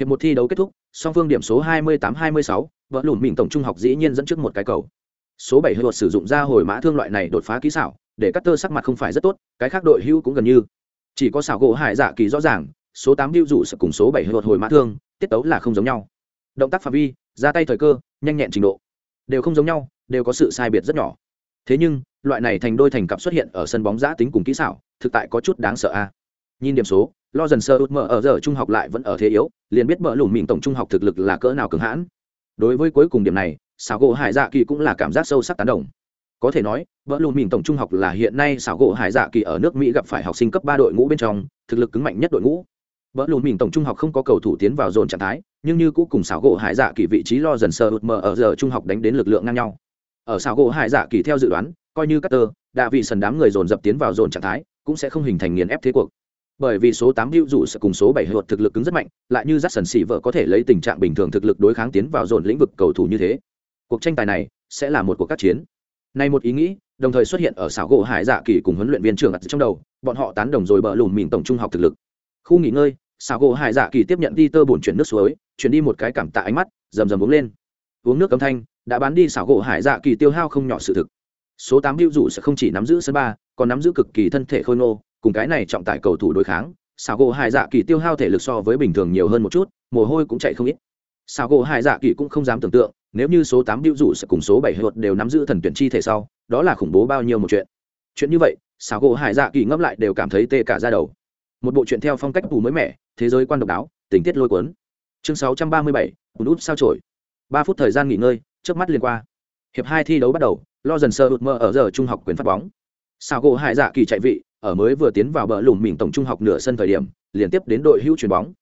hiệp một thi đấu kết thúc song phương điểm số 28-26, vỡ lùn mình tổng trung học dĩ nhiên dẫn trước một cái cầu. Số bảy luật sử dụng ra hồi mã thương loại này đột phá kỹ xảo để cắt tơ sắc mặt không phải rất tốt cái khác đội hưu cũng gần như. Chỉ có xảo gỗ hải dạ kỳ rõ ràng số tám hưu dụ sự cùng số bảy luật hồi mã thương tiết tấu là không giống nhau. Động tác phạm vi ra tay thời cơ nhanh nhẹn trình độ. Đều không giống nhau đều có sự sai biệt rất nhỏ. Thế nhưng loại này thành đôi thành cặp xuất hiện ở sân bóng giã tính cùng kỹ xảo thực tại có chút đáng sợ a nhìn điểm số lo dần sơ út mở ở giờ trung học lại vẫn ở thế yếu liền biết mở lùm mịn tổng trung học thực lực là cỡ nào cường hãn. Đối với cuối cùng điểm này xảo gỗ hải dạ kỳ cũng là cảm giác sâu sắc tán đồng. Có thể nói vỡ lùn mìn tổng trung học là hiện nay xảo gỗ hải dạ kỳ ở nước mỹ gặp phải học sinh cấp ba đội ngũ bên trong thực lực cứng mạnh nhất đội ngũ. Vỡ lùn mìn tổng trung học không có cầu thủ tiến vào dồn trạng thái nhưng như cũ cùng xảo gỗ hải dạ kỳ vị trí lo dần sơ ụt mờ ở giờ trung học đánh đến lực lượng ngang nhau. Ở xảo gỗ hải dạ kỳ theo dự đoán coi như Carter, đã vị sần đám người dồn dập tiến vào dồn trạng thái, cũng sẽ không hình thành nghiền ép thế cuộc. Bởi vì số tám Diệu dụ sẽ cùng số bảy hợp thực lực cứng rất mạnh, lại như Jackson xỉ vợ có thể lấy tình trạng bình thường thực lực đối kháng tiến vào dồn lĩnh vực cầu thủ như thế. Cuộc tranh tài này sẽ là một cuộc các chiến. Này một ý nghĩ, đồng thời xuất hiện ở xảo gỗ Hải Dạ Kỳ cùng huấn luyện viên trưởng ở trong đầu, bọn họ tán đồng rồi bờ lùm mìn tổng trung học thực lực. Khu nghỉ ngơi, xảo gỗ Hải Dạ Kỳ tiếp nhận đi tơ bổn chuyển nước suối, chuyển đi một cái cảm tạ ánh mắt, rầm rầm uống lên. Uống nước âm thanh, đã bán đi xảo gỗ Hải Dạ Kỳ tiêu hao không nhỏ sự thực số tám hữu dù sẽ không chỉ nắm giữ sân ba còn nắm giữ cực kỳ thân thể khôi ngô cùng cái này trọng tải cầu thủ đối kháng xào gỗ hải dạ kỳ tiêu hao thể lực so với bình thường nhiều hơn một chút, mồ hôi cũng chạy không ít. Xào gỗ hải dạ kỳ cũng không dám tưởng tượng, nếu như số tám hữu dù sẽ cùng số bảy luật đều nắm giữ thần tuyển chi thể sau, đó là khủng bố bao nhiêu một chuyện. Chuyện như vậy xào gỗ hải dạ kỳ ngẫm lại đều cảm thấy tê cả ra đầu. Một bộ chuyện theo phong cách tù mới mẻ, thế giới quan độc đáo, tình tiết lôi cuốn. Chương sáu trăm ba mươi bảy ùn út sao trổi ba phút thời gian nghỉ ngơi trước mắt liền qua. Hiệp hai thi đấu bắt đầu lo dần sơ ụt mơ ở giờ trung học quyền phát bóng. Sao gỗ hải dạ kỳ chạy vị ở mới vừa tiến vào bờ lùm mình tổng trung học nửa sân thời điểm liên tiếp đến đội hữu chuyền bóng.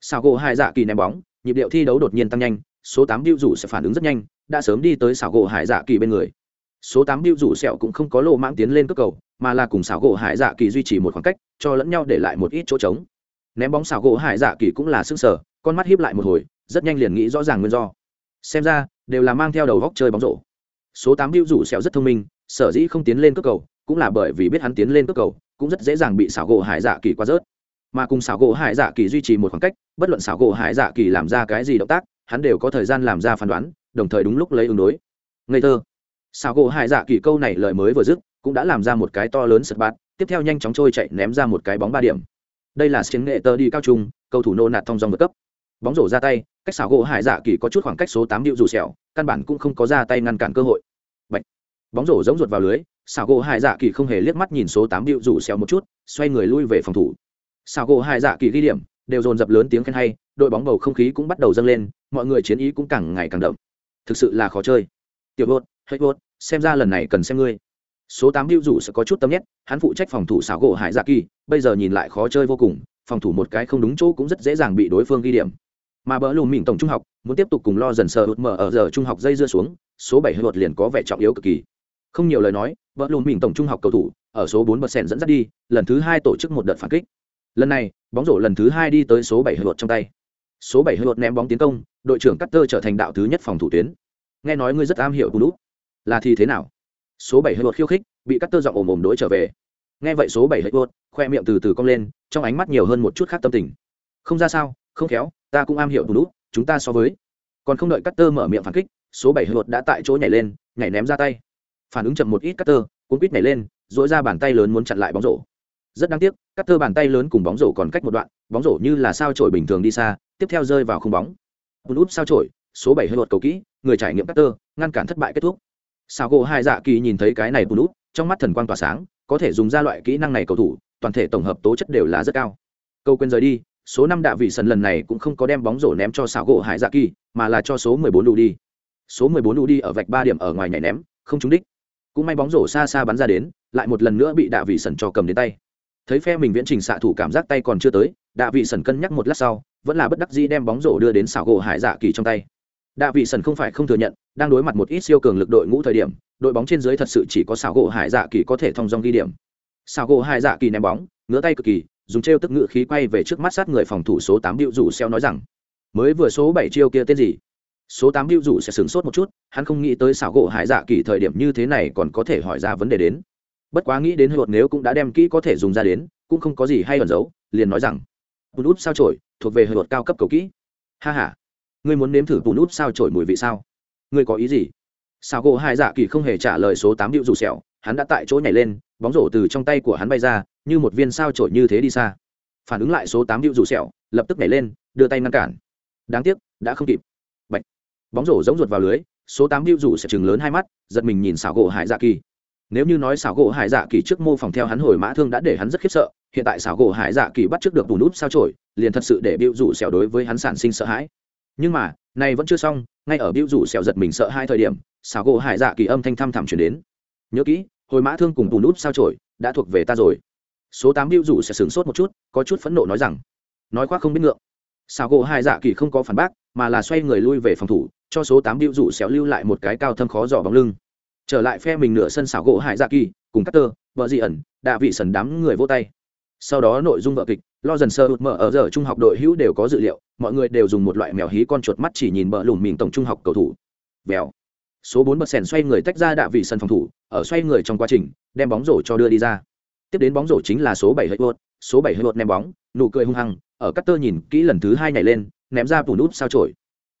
Sao gỗ hải dạ kỳ ném bóng, nhịp điệu thi đấu đột nhiên tăng nhanh, số tám biêu rủ sẽ phản ứng rất nhanh, đã sớm đi tới xảo gỗ hải dạ kỳ bên người. Số tám biêu rủ sẹo cũng không có lộ mãng tiến lên cước cầu, mà là cùng xảo gỗ hải dạ kỳ duy trì một khoảng cách, cho lẫn nhau để lại một ít chỗ trống. Ném bóng xảo gỗ hải dạ kỳ cũng là sức sở, con mắt hiếp lại một hồi, rất nhanh liền nghĩ rõ ràng nguyên do. Xem ra, đều là mang theo đầu góc chơi bóng rổ. Số tám hữu rủ sẹo rất thông minh, sở dĩ không tiến lên cước cầu cũng là bởi vì biết hắn tiến lên cước cầu, cũng rất dễ dàng bị xảo gỗ hải dạ kỳ qua rớt. Mà cùng xảo gỗ hải dạ kỳ duy trì một khoảng cách, bất luận xảo gỗ hải dạ kỳ làm ra cái gì động tác, hắn đều có thời gian làm ra phán đoán, đồng thời đúng lúc lấy ứng đối. Ngây thơ. Xảo gỗ hải dạ kỳ câu này lời mới vừa dứt, cũng đã làm ra một cái to lớn sật bát tiếp theo nhanh chóng trôi chạy ném ra một cái bóng ba điểm. Đây là chiến nghệ tơ đi cao trung, cầu thủ nô nạt thông dòng vượt cấp. Bóng rổ ra tay, cách xảo gỗ hải dạ kỳ có chút khoảng cách số tám điệu dù sẹo căn bản cũng không có ra tay ngăn cản cơ hội. Bạch. bóng rổ giống ruột vào lưới xảo gỗ hải dạ kỳ không hề liếc mắt nhìn số tám điệu rủ xéo một chút, xoay người lui về phòng thủ. Xảo gỗ hải dạ kỳ ghi điểm, đều dồn dập lớn tiếng khen hay, đội bóng bầu không khí cũng bắt đầu dâng lên, mọi người chiến ý cũng càng ngày càng đậm. Thực sự là khó chơi. Tiểu bột hết bột, xem ra lần này cần xem ngươi. Số tám điệu rủ sẽ có chút tâm nhét, hắn phụ trách phòng thủ xảo gỗ hải dạ kỳ, bây giờ nhìn lại khó chơi vô cùng, phòng thủ một cái không đúng chỗ cũng rất dễ dàng bị đối phương ghi điểm. Mà bỡ lùm mình tổng trung học, muốn tiếp tục cùng lo dần sờ hụt mở ở giờ trung học dây dưa xuống, số bảy luật liền có vẻ trọng yếu cực kỳ không nhiều lời nói, vợ lùn mình tổng trung học cầu thủ, ở số bốn bật sèn dẫn dắt đi, lần thứ hai tổ chức một đợt phản kích. Lần này, bóng rổ lần thứ hai đi tới số bảy luật trong tay. Số bảy luật ném bóng tiến công, đội trưởng Cutter trở thành đạo thứ nhất phòng thủ tuyến. Nghe nói ngươi rất am hiểu cú là thì thế nào? Số bảy luật khiêu khích, bị Cutter giọng ồm ồm đối trở về. Nghe vậy số bảy luật khoe miệng từ từ cong lên, trong ánh mắt nhiều hơn một chút khác tâm tình. Không ra sao, không khéo, ta cũng am hiểu cú nút chúng ta so với. Còn không đợi cắt tơ mở miệng phản kích, số bảy luật đã tại chỗ nhảy lên, nhảy ném ra tay phản ứng chậm một ít cắt tơ cuốn quýt nhảy lên duỗi ra bàn tay lớn muốn chặn lại bóng rổ. Rất đáng tiếc cắt tơ bàn tay lớn cùng bóng rổ còn cách một đoạn bóng rổ như là sao chổi bình thường đi xa tiếp theo rơi vào không bóng. Bùn út sao chổi, số bảy hơi luật cầu kỹ người trải nghiệm cắt tơ ngăn cản thất bại kết thúc. Sao gỗ hai dạ kỳ nhìn thấy cái này bùn út trong mắt thần quang tỏa sáng có thể dùng ra loại kỹ năng này cầu thủ toàn thể tổng hợp tố chất đều là rất cao. Câu quên rời đi số năm đạ vị sần lần này cũng không có đem bóng rổ ném cho xảo gỗ hải dạ kỳ mà là cho số mười bốn đi. Số mười bốn đi ở vạch ba điểm ở ngoài nhảy ném không trúng đích cũng may bóng rổ xa xa bắn ra đến, lại một lần nữa bị đạ vị sần cho cầm đến tay. Thấy phe mình viễn trình xạ thủ cảm giác tay còn chưa tới, đạ vị sần cân nhắc một lát sau, vẫn là bất đắc dĩ đem bóng rổ đưa đến xảo gỗ hải dạ kỳ trong tay. Đạ vị sần không phải không thừa nhận, đang đối mặt một ít siêu cường lực đội ngũ thời điểm, đội bóng trên dưới thật sự chỉ có xảo gỗ hải dạ kỳ có thể thông dong ghi điểm. Xảo gỗ hải dạ kỳ ném bóng, ngứa tay cực kỳ, dùng trêu tức ngự khí quay về trước mắt sát người phòng thủ số tám điệu rủ xeo nói rằng, mới vừa số bảy chiêu kia tên gì? Số tám bịu rủ sẽ sửng sốt một chút, hắn không nghĩ tới xảo gỗ hải dạ kỳ thời điểm như thế này còn có thể hỏi ra vấn đề đến. Bất quá nghĩ đến hột nếu cũng đã đem kỹ có thể dùng ra đến, cũng không có gì hay ẩn giấu, liền nói rằng, bùn út sao trổi thuộc về hột cao cấp cầu kỹ. Ha h a ngươi muốn nếm thử bùn út sao trổi mùi vị sao? Ngươi có ý gì? Sao gỗ hải dạ kỳ không hề trả lời số tám điệu dù sẹo hắn đã tại chỗ nhảy lên, bóng rổ từ trong tay của hắn bay ra, như một viên sao trổi như thế đi xa. Phản ứng lại số tám điệu dù sẹo lập tức nhảy lên, đưa tay ngăn cản. Đáng tiếc, đã không kịp bóng rổ giống ruột vào lưới, số tám điệu rủ sẽ chừng lớn hai mắt, giật mình nhìn xảo gỗ hải dạ kỳ. Nếu như nói xảo gỗ hải dạ kỳ trước mô phỏng theo hắn hồi mã thương đã để hắn rất khiếp sợ, hiện tại xảo gỗ hải dạ kỳ bắt trước được bùn út sao trổi liền thật sự để biểu rủ xẻo đối với hắn sản sinh sợ hãi. Nhưng mà, này vẫn chưa xong, ngay ở biểu rủ xẻo giật mình sợ hai thời điểm, xảo gỗ hải dạ kỳ âm thanh thăm thẳm chuyển đến. Nhớ kỹ, hồi mã thương cùng bùn út sao trổi đã thuộc về ta rồi. Số tám biểu rủ sẽ sửng sốt một chút, có chút phẫn nộ nói rằng, nói khoác không biết ngượng. Xảo gỗ hải dạ kỳ không có phản bác, mà là xoay người lui về phòng thủ cho số tám điệu rủ xéo lưu lại một cái cao thâm khó dò bóng lưng. Trở lại phe mình nửa sân xảo gỗ hải dạ kỳ, cùng cắt tơ vợ dị ẩn, đạ vị sần đám người vô tay. Sau đó nội dung vợ kịch, lo dần sơ hụt mở ở giờ trung học đội hữu đều có dự liệu, mọi người đều dùng một loại mèo hí con chuột mắt chỉ nhìn bờ lùm mình tổng trung học cầu thủ. Vèo. Số bốn bật sèn xoay người tách ra đạ vị sân phòng thủ, ở xoay người trong quá trình, đem bóng rổ cho đưa đi ra. Tiếp đến bóng rổ chính là số bảy hơi vượt số bảy hơi vượt ném bóng, nụ cười hung hăng, ở cắt tơ nhìn kỹ lần thứ hai nhảy lên, ném ra phủ nút sao trổi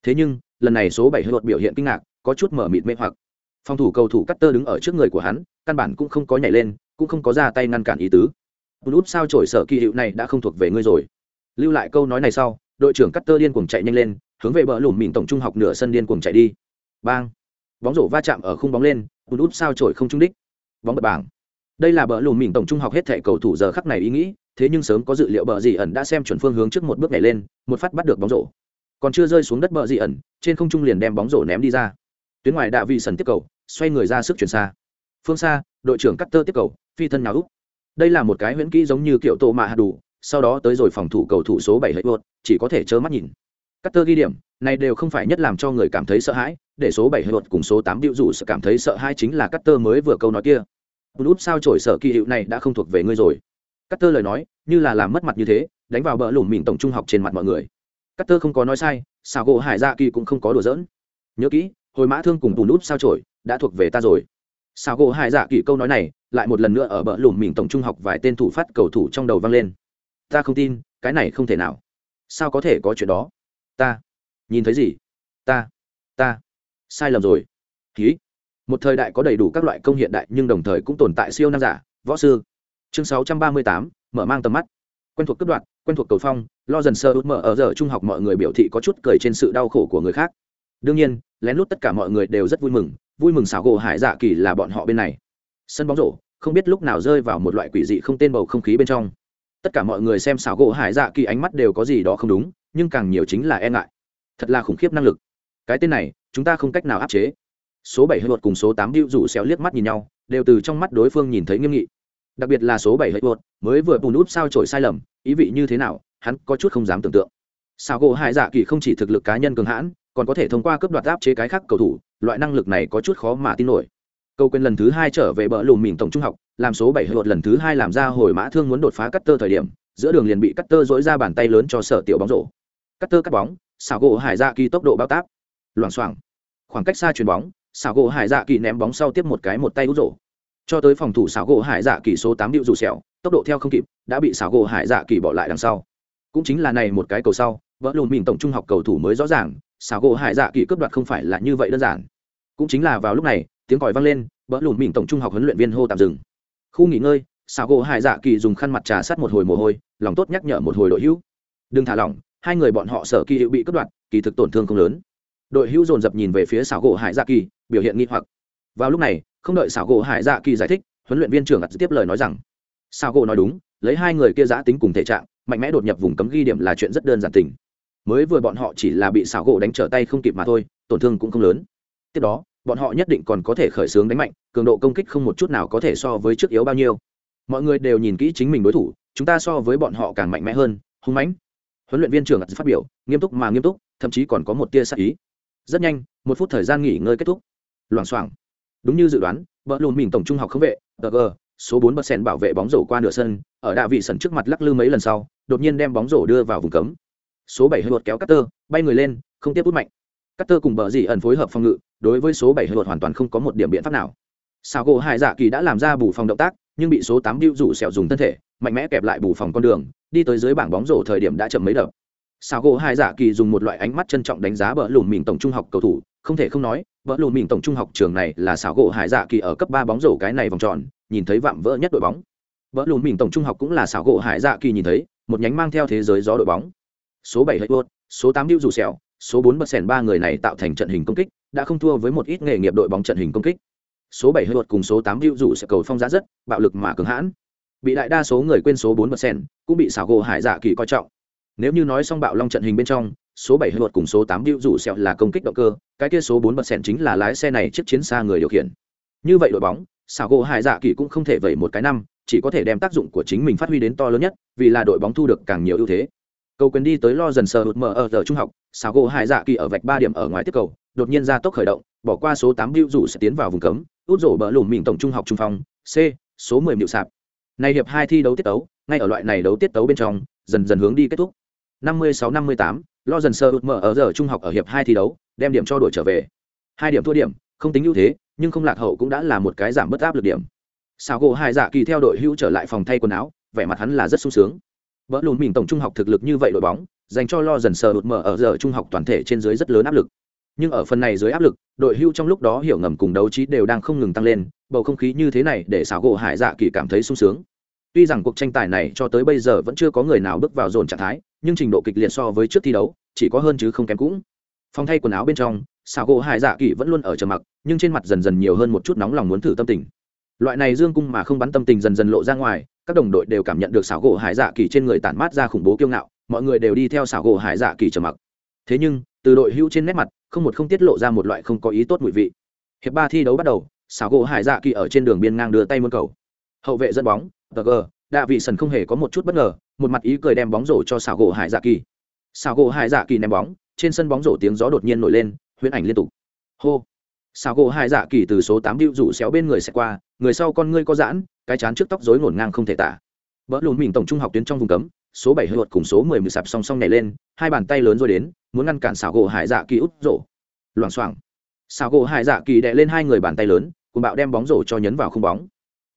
thế nhưng, lần này số bảy hơi biểu hiện kinh ngạc, có chút mở mịt mê hoặc. Phòng thủ cầu thủ cắt tơ đứng ở trước người của hắn, căn bản cũng không có nhảy lên, cũng không có ra tay ngăn cản ý tứ. Bùn út sao trổi sở kỳ hiệu này đã không thuộc về ngươi rồi. Lưu lại câu nói này sau, đội trưởng cắt tơ điên cuồng chạy nhanh lên, hướng về bờ lùm mìn tổng trung học nửa sân điên cuồng chạy đi. Bang! Bóng rổ va chạm ở khung bóng lên bùn út sao trổi không trung đích. Bóng bật bảng. Đây là bờ lùm mìn tổng trung học hết thẻ cầu thủ giờ khắc này ý nghĩ, thế nhưng sớm có dự liệu bờ gì ẩn đã xem chuẩn phương hướng trước một bước nhảy lên, một phát bắt được bóng rổ còn chưa rơi xuống đất bờ dị ẩn, trên không trung liền đem bóng rổ ném đi ra. Tuyến ngoài đạ vị sần tiếp cầu, xoay người ra sức chuyển xa. Phương xa, đội trưởng cắt tơ tiếp cầu, phi thân nhào úp. Đây là một cái huyễn kỹ giống như kiểu tô mạ hạt đủ, sau đó tới rồi phòng thủ cầu thủ số bảy hệ vượt chỉ có thể trơ mắt nhìn. Cắt tơ ghi điểm, này đều không phải nhất làm cho người cảm thấy sợ hãi, để số bảy hệ vượt cùng số tám điệu dụ sự cảm thấy sợ hãi chính là cắt tơ mới vừa câu nói kia. Út sao trổi sợ kỳ hiệu này đã không thuộc về ngươi rồi. Cắt tơ lời nói, như là làm mất mặt như thế, đánh vào bờ lủng mìn tổng trung học trên mặt mọi người cắt tơ không có nói sai sao gỗ hải dạ kỳ cũng không có đùa giỡn. Nhớ kỹ hồi mã thương cùng bùn nút sao trổi đã thuộc về ta rồi. Sao gỗ hải dạ kỳ câu nói này lại một lần nữa ở bờ lùm mình tổng trung học vài tên thủ phát cầu thủ trong đầu vang lên. Ta không tin cái này không thể nào. Sao có thể có chuyện đó? Ta. Nhìn thấy gì? Ta. Ta. Sai lầm rồi. Ký. Một thời đại có đầy đủ các loại công hiện đại nhưng đồng thời cũng tồn tại siêu nam giả võ sư. Chương 638, mở mang tầm mắt quen thuộc cấp đoạn quen thuộc cầu phong, lo dần sơ út mở ở giờ trung học mọi người biểu thị có chút cười trên sự đau khổ của người khác. Đương nhiên, lén lút tất cả mọi người đều rất vui mừng vui mừng xảo gỗ hải dạ kỳ là bọn họ bên này. Sân bóng rổ, không biết lúc nào rơi vào một loại quỷ dị không tên bầu không khí bên trong. Tất cả mọi người xem xảo gỗ hải dạ kỳ ánh mắt đều có gì đó không đúng, nhưng càng nhiều chính là e ngại. Thật là khủng khiếp năng lực. Cái tên này, chúng ta không cách nào áp chế. Số bảy hơi luật cùng số tám điệu rủ xéo liếc mắt nhìn nhau, đều từ trong mắt đối phương nhìn thấy nghiêm nghị đặc biệt là số bảy hệ vượt mới vừa bùn nút sao trổi sai lầm, ý vị như thế nào, hắn có chút không dám tưởng tượng. Sao gỗ hải dạ kỳ không chỉ thực lực cá nhân cường hãn, còn có thể thông qua cướp đoạt áp chế cái khác cầu thủ, loại năng lực này có chút khó mà tin nổi. Câu quên lần thứ hai trở về bờ lùm mìn tổng trung học, làm số bảy hợp lần thứ hai làm ra hồi mã thương muốn đột phá cắt tơ thời điểm, giữa đường liền bị cắt tơ dỗi ra bàn tay lớn cho sở tiểu bóng rổ. Cắt tơ cắt bóng xảo gỗ hải dạ kỳ tốc độ bao tác loảng xoảng. Khoảng cách xa chuyền bóng xảo gỗ hải dạ kỳ ném bóng sau tiếp một cái một tay út rổ cho tới phòng thủ xảo gỗ hải dạ kỳ số tám điệu rủ xẻo, tốc độ theo không kịp, đã bị xảo gỗ hải dạ kỳ bỏ lại đằng sau. Cũng chính là này một cái cầu sau, vỡ lùn mình tổng trung học cầu thủ mới rõ ràng, xảo gỗ hải dạ kỳ cướp đoạt không phải là như vậy đơn giản. Cũng chính là vào lúc này, tiếng còi vang lên, vỡ lùn mình tổng trung học huấn luyện viên hô tạm dừng. Khu nghỉ ngơi, xảo gỗ hải dạ kỳ dùng khăn mặt trà sát một hồi mồ hôi, lòng tốt nhắc nhở một hồi đội hữu. Đừng thả lỏng, hai người bọn họ sở kỳ hữu bị cướp đoạt, kỳ thực tổn thương không lớn. Đội hữu dồn dập nhìn về phía xảo gỗ hải dạ kỳ, biểu hiện nghi hoặc. Vào lúc này không đợi xảo gỗ hải dạ kỳ giải thích, huấn luyện viên trưởng ặt tiếp lời nói rằng, xảo gỗ nói đúng, lấy hai người kia giã tính cùng thể trạng, mạnh mẽ đột nhập vùng cấm ghi điểm là chuyện rất đơn giản tình. Mới vừa bọn họ chỉ là bị xảo gỗ đánh trở tay không kịp mà thôi, tổn thương cũng không lớn. Tiếp đó, bọn họ nhất định còn có thể khởi xướng đánh mạnh, cường độ công kích không một chút nào có thể so với trước yếu bao nhiêu. Mọi người đều nhìn kỹ chính mình đối thủ, chúng ta so với bọn họ càng mạnh mẽ hơn, hung mãnh. Huấn luyện viên trưởng phát biểu, nghiêm túc mà nghiêm túc, thậm chí còn có một tia sắc ý. Rất nhanh, một phút thời gian nghỉ ngơi kết thúc. Loảng xoảng đúng như dự đoán vợ lùn mình tổng trung học không vệ tờ g số bốn bật sen bảo vệ bóng rổ qua nửa sân ở đạ vị sân trước mặt lắc lư mấy lần sau đột nhiên đem bóng rổ đưa vào vùng cấm. Số bảy hơi luật kéo Cutter, bay người lên không tiếp bút mạnh. Cutter cùng bờ gì ẩn phối hợp phòng ngự đối với số bảy hơi luật hoàn toàn không có một điểm biện pháp nào. Sao gỗ hải dạ kỳ đã làm ra bù phòng động tác nhưng bị số tám bưu rủ sẹo dùng thân thể mạnh mẽ kẹp lại bù phòng con đường đi tới dưới bảng bóng rổ thời điểm đã chậm mấy đợt. sao gỗ hải dạ kỳ dùng một loại ánh mắt trân trọng đánh giá bờ lùm mình tổng trung học cầu thủ không thể không nói vỡ lùn mình tổng trung học trường này là xảo gỗ hải dạ kỳ ở cấp ba bóng rổ cái này vòng tròn nhìn thấy vạm vỡ nhất đội bóng vỡ lùn mình tổng trung học cũng là xảo gỗ hải dạ kỳ nhìn thấy một nhánh mang theo thế giới gió đội bóng số bảy Hayward, số tám điệu dù sẹo, số bốn bật sèn ba người này tạo thành trận hình công kích, đã không thua với một ít nghề nghiệp đội bóng trận hình công kích. Số bảy Hayward cùng số tám điệu dù sẽ cầu phong giá rất, bạo lực mà cường hãn. Bị đại đa số người quên số bốn bật sèn, cũng bị xảo gỗ hải dạ kỳ coi trọng. Nếu như nói xong bạo long trận hình bên trong, số bảy luật cùng số tám điệu rủ sẹo là công kích động cơ, cái kia số bốn bật sẹn chính là lái xe này chiếc chiến xa người điều khiển. Như vậy đội bóng, xảo gỗ hải dạ kỳ cũng không thể vậy một cái năm, chỉ có thể đem tác dụng của chính mình phát huy đến to lớn nhất, vì là đội bóng thu được càng nhiều ưu thế cầu quyền đi tới lo dần sờ hụt mở ở giờ trung học xào gỗ hải dạ kỳ ở vạch ba điểm ở ngoài tiếp cầu đột nhiên ra tốc khởi động bỏ qua số tám điệu rủ sẽ tiến vào vùng cấm út rổ bờ lùm mình tổng trung học trung phòng. c số mười miệu sạp này hiệp hai thi đấu tiết tấu ngay ở loại này đấu tiết tấu bên trong dần dần hướng đi kết thúc năm mươi sáu, năm mươi tám, lo dần sơ ụt mở ở giờ trung học ở hiệp hai thi đấu, đem điểm cho đội trở về. Hai điểm thua điểm, không tính ưu thế, nhưng không lạc hậu cũng đã là một cái giảm bớt áp lực điểm. Sào gỗ hải dạ kỳ theo đội hữu trở lại phòng thay quần áo, vẻ mặt hắn là rất sung sướng. Vỡ lùn mình tổng trung học thực lực như vậy đội bóng, dành cho lo dần sờ đột mở ở giờ trung học toàn thể trên dưới rất lớn áp lực. Nhưng ở phần này dưới áp lực, đội hưu trong lúc đó hiểu ngầm cùng đấu trí đều đang không ngừng tăng lên, bầu không khí như thế này để xảo gỗ hải dạ kỳ cảm thấy sung sướng tuy rằng cuộc tranh tài này cho tới bây giờ vẫn chưa có người nào bước vào dồn trạng thái, nhưng trình độ kịch liệt so với trước thi đấu, chỉ có hơn chứ không kém cũng. Phòng thay quần áo bên trong Sào gỗ hải dạ kỳ vẫn luôn ở trầm mặc, nhưng trên mặt dần dần nhiều hơn một chút nóng lòng muốn thử tâm tình. Loại này dương cung mà không bắn tâm tình dần dần lộ ra ngoài, các đồng đội đều cảm nhận được Sào gỗ hải dạ kỳ trên người tản mát ra khủng bố kiêu ngạo, mọi người đều đi theo Sào gỗ hải dạ kỳ trầm mặc. Thế nhưng, từ đội hữu trên nét mặt, không một không tiết lộ ra một loại không có ý tốt mùi vị. Hiệp ba thi đấu bắt đầu Sào gỗ hải dạ kỳ ở trên đường biên ngang đưa tay muốn cầu. Hậu vệ dẫn bóng tờ gờ đạ vị sần không hề có một chút bất ngờ, một mặt ý cười đem bóng rổ cho xảo gỗ hải dạ kỳ. Xảo gỗ hải dạ kỳ ném bóng, trên sân bóng rổ tiếng gió đột nhiên nổi lên, huyễn ảnh liên tục. Hô! Xảo gỗ hải dạ kỳ từ số tám điệu rủ xéo bên người sẽ qua, người sau con ngươi có giãn, cái chán trước tóc rối ngổn ngang không thể tả. Vỡ lùn mình tổng trung học tuyến trong vùng cấm, số bảy hơi luật cùng số mười mười sạp song song nhảy lên, hai bàn tay lớn rồi đến, muốn ngăn cản xảo gỗ hải dạ kỳ út rổ. Loảng xoảng. Xảo gỗ hải dạ kỳ đè lên hai người bàn tay lớn cùng bạo đem bóng rổ cho nhấn vào không bóng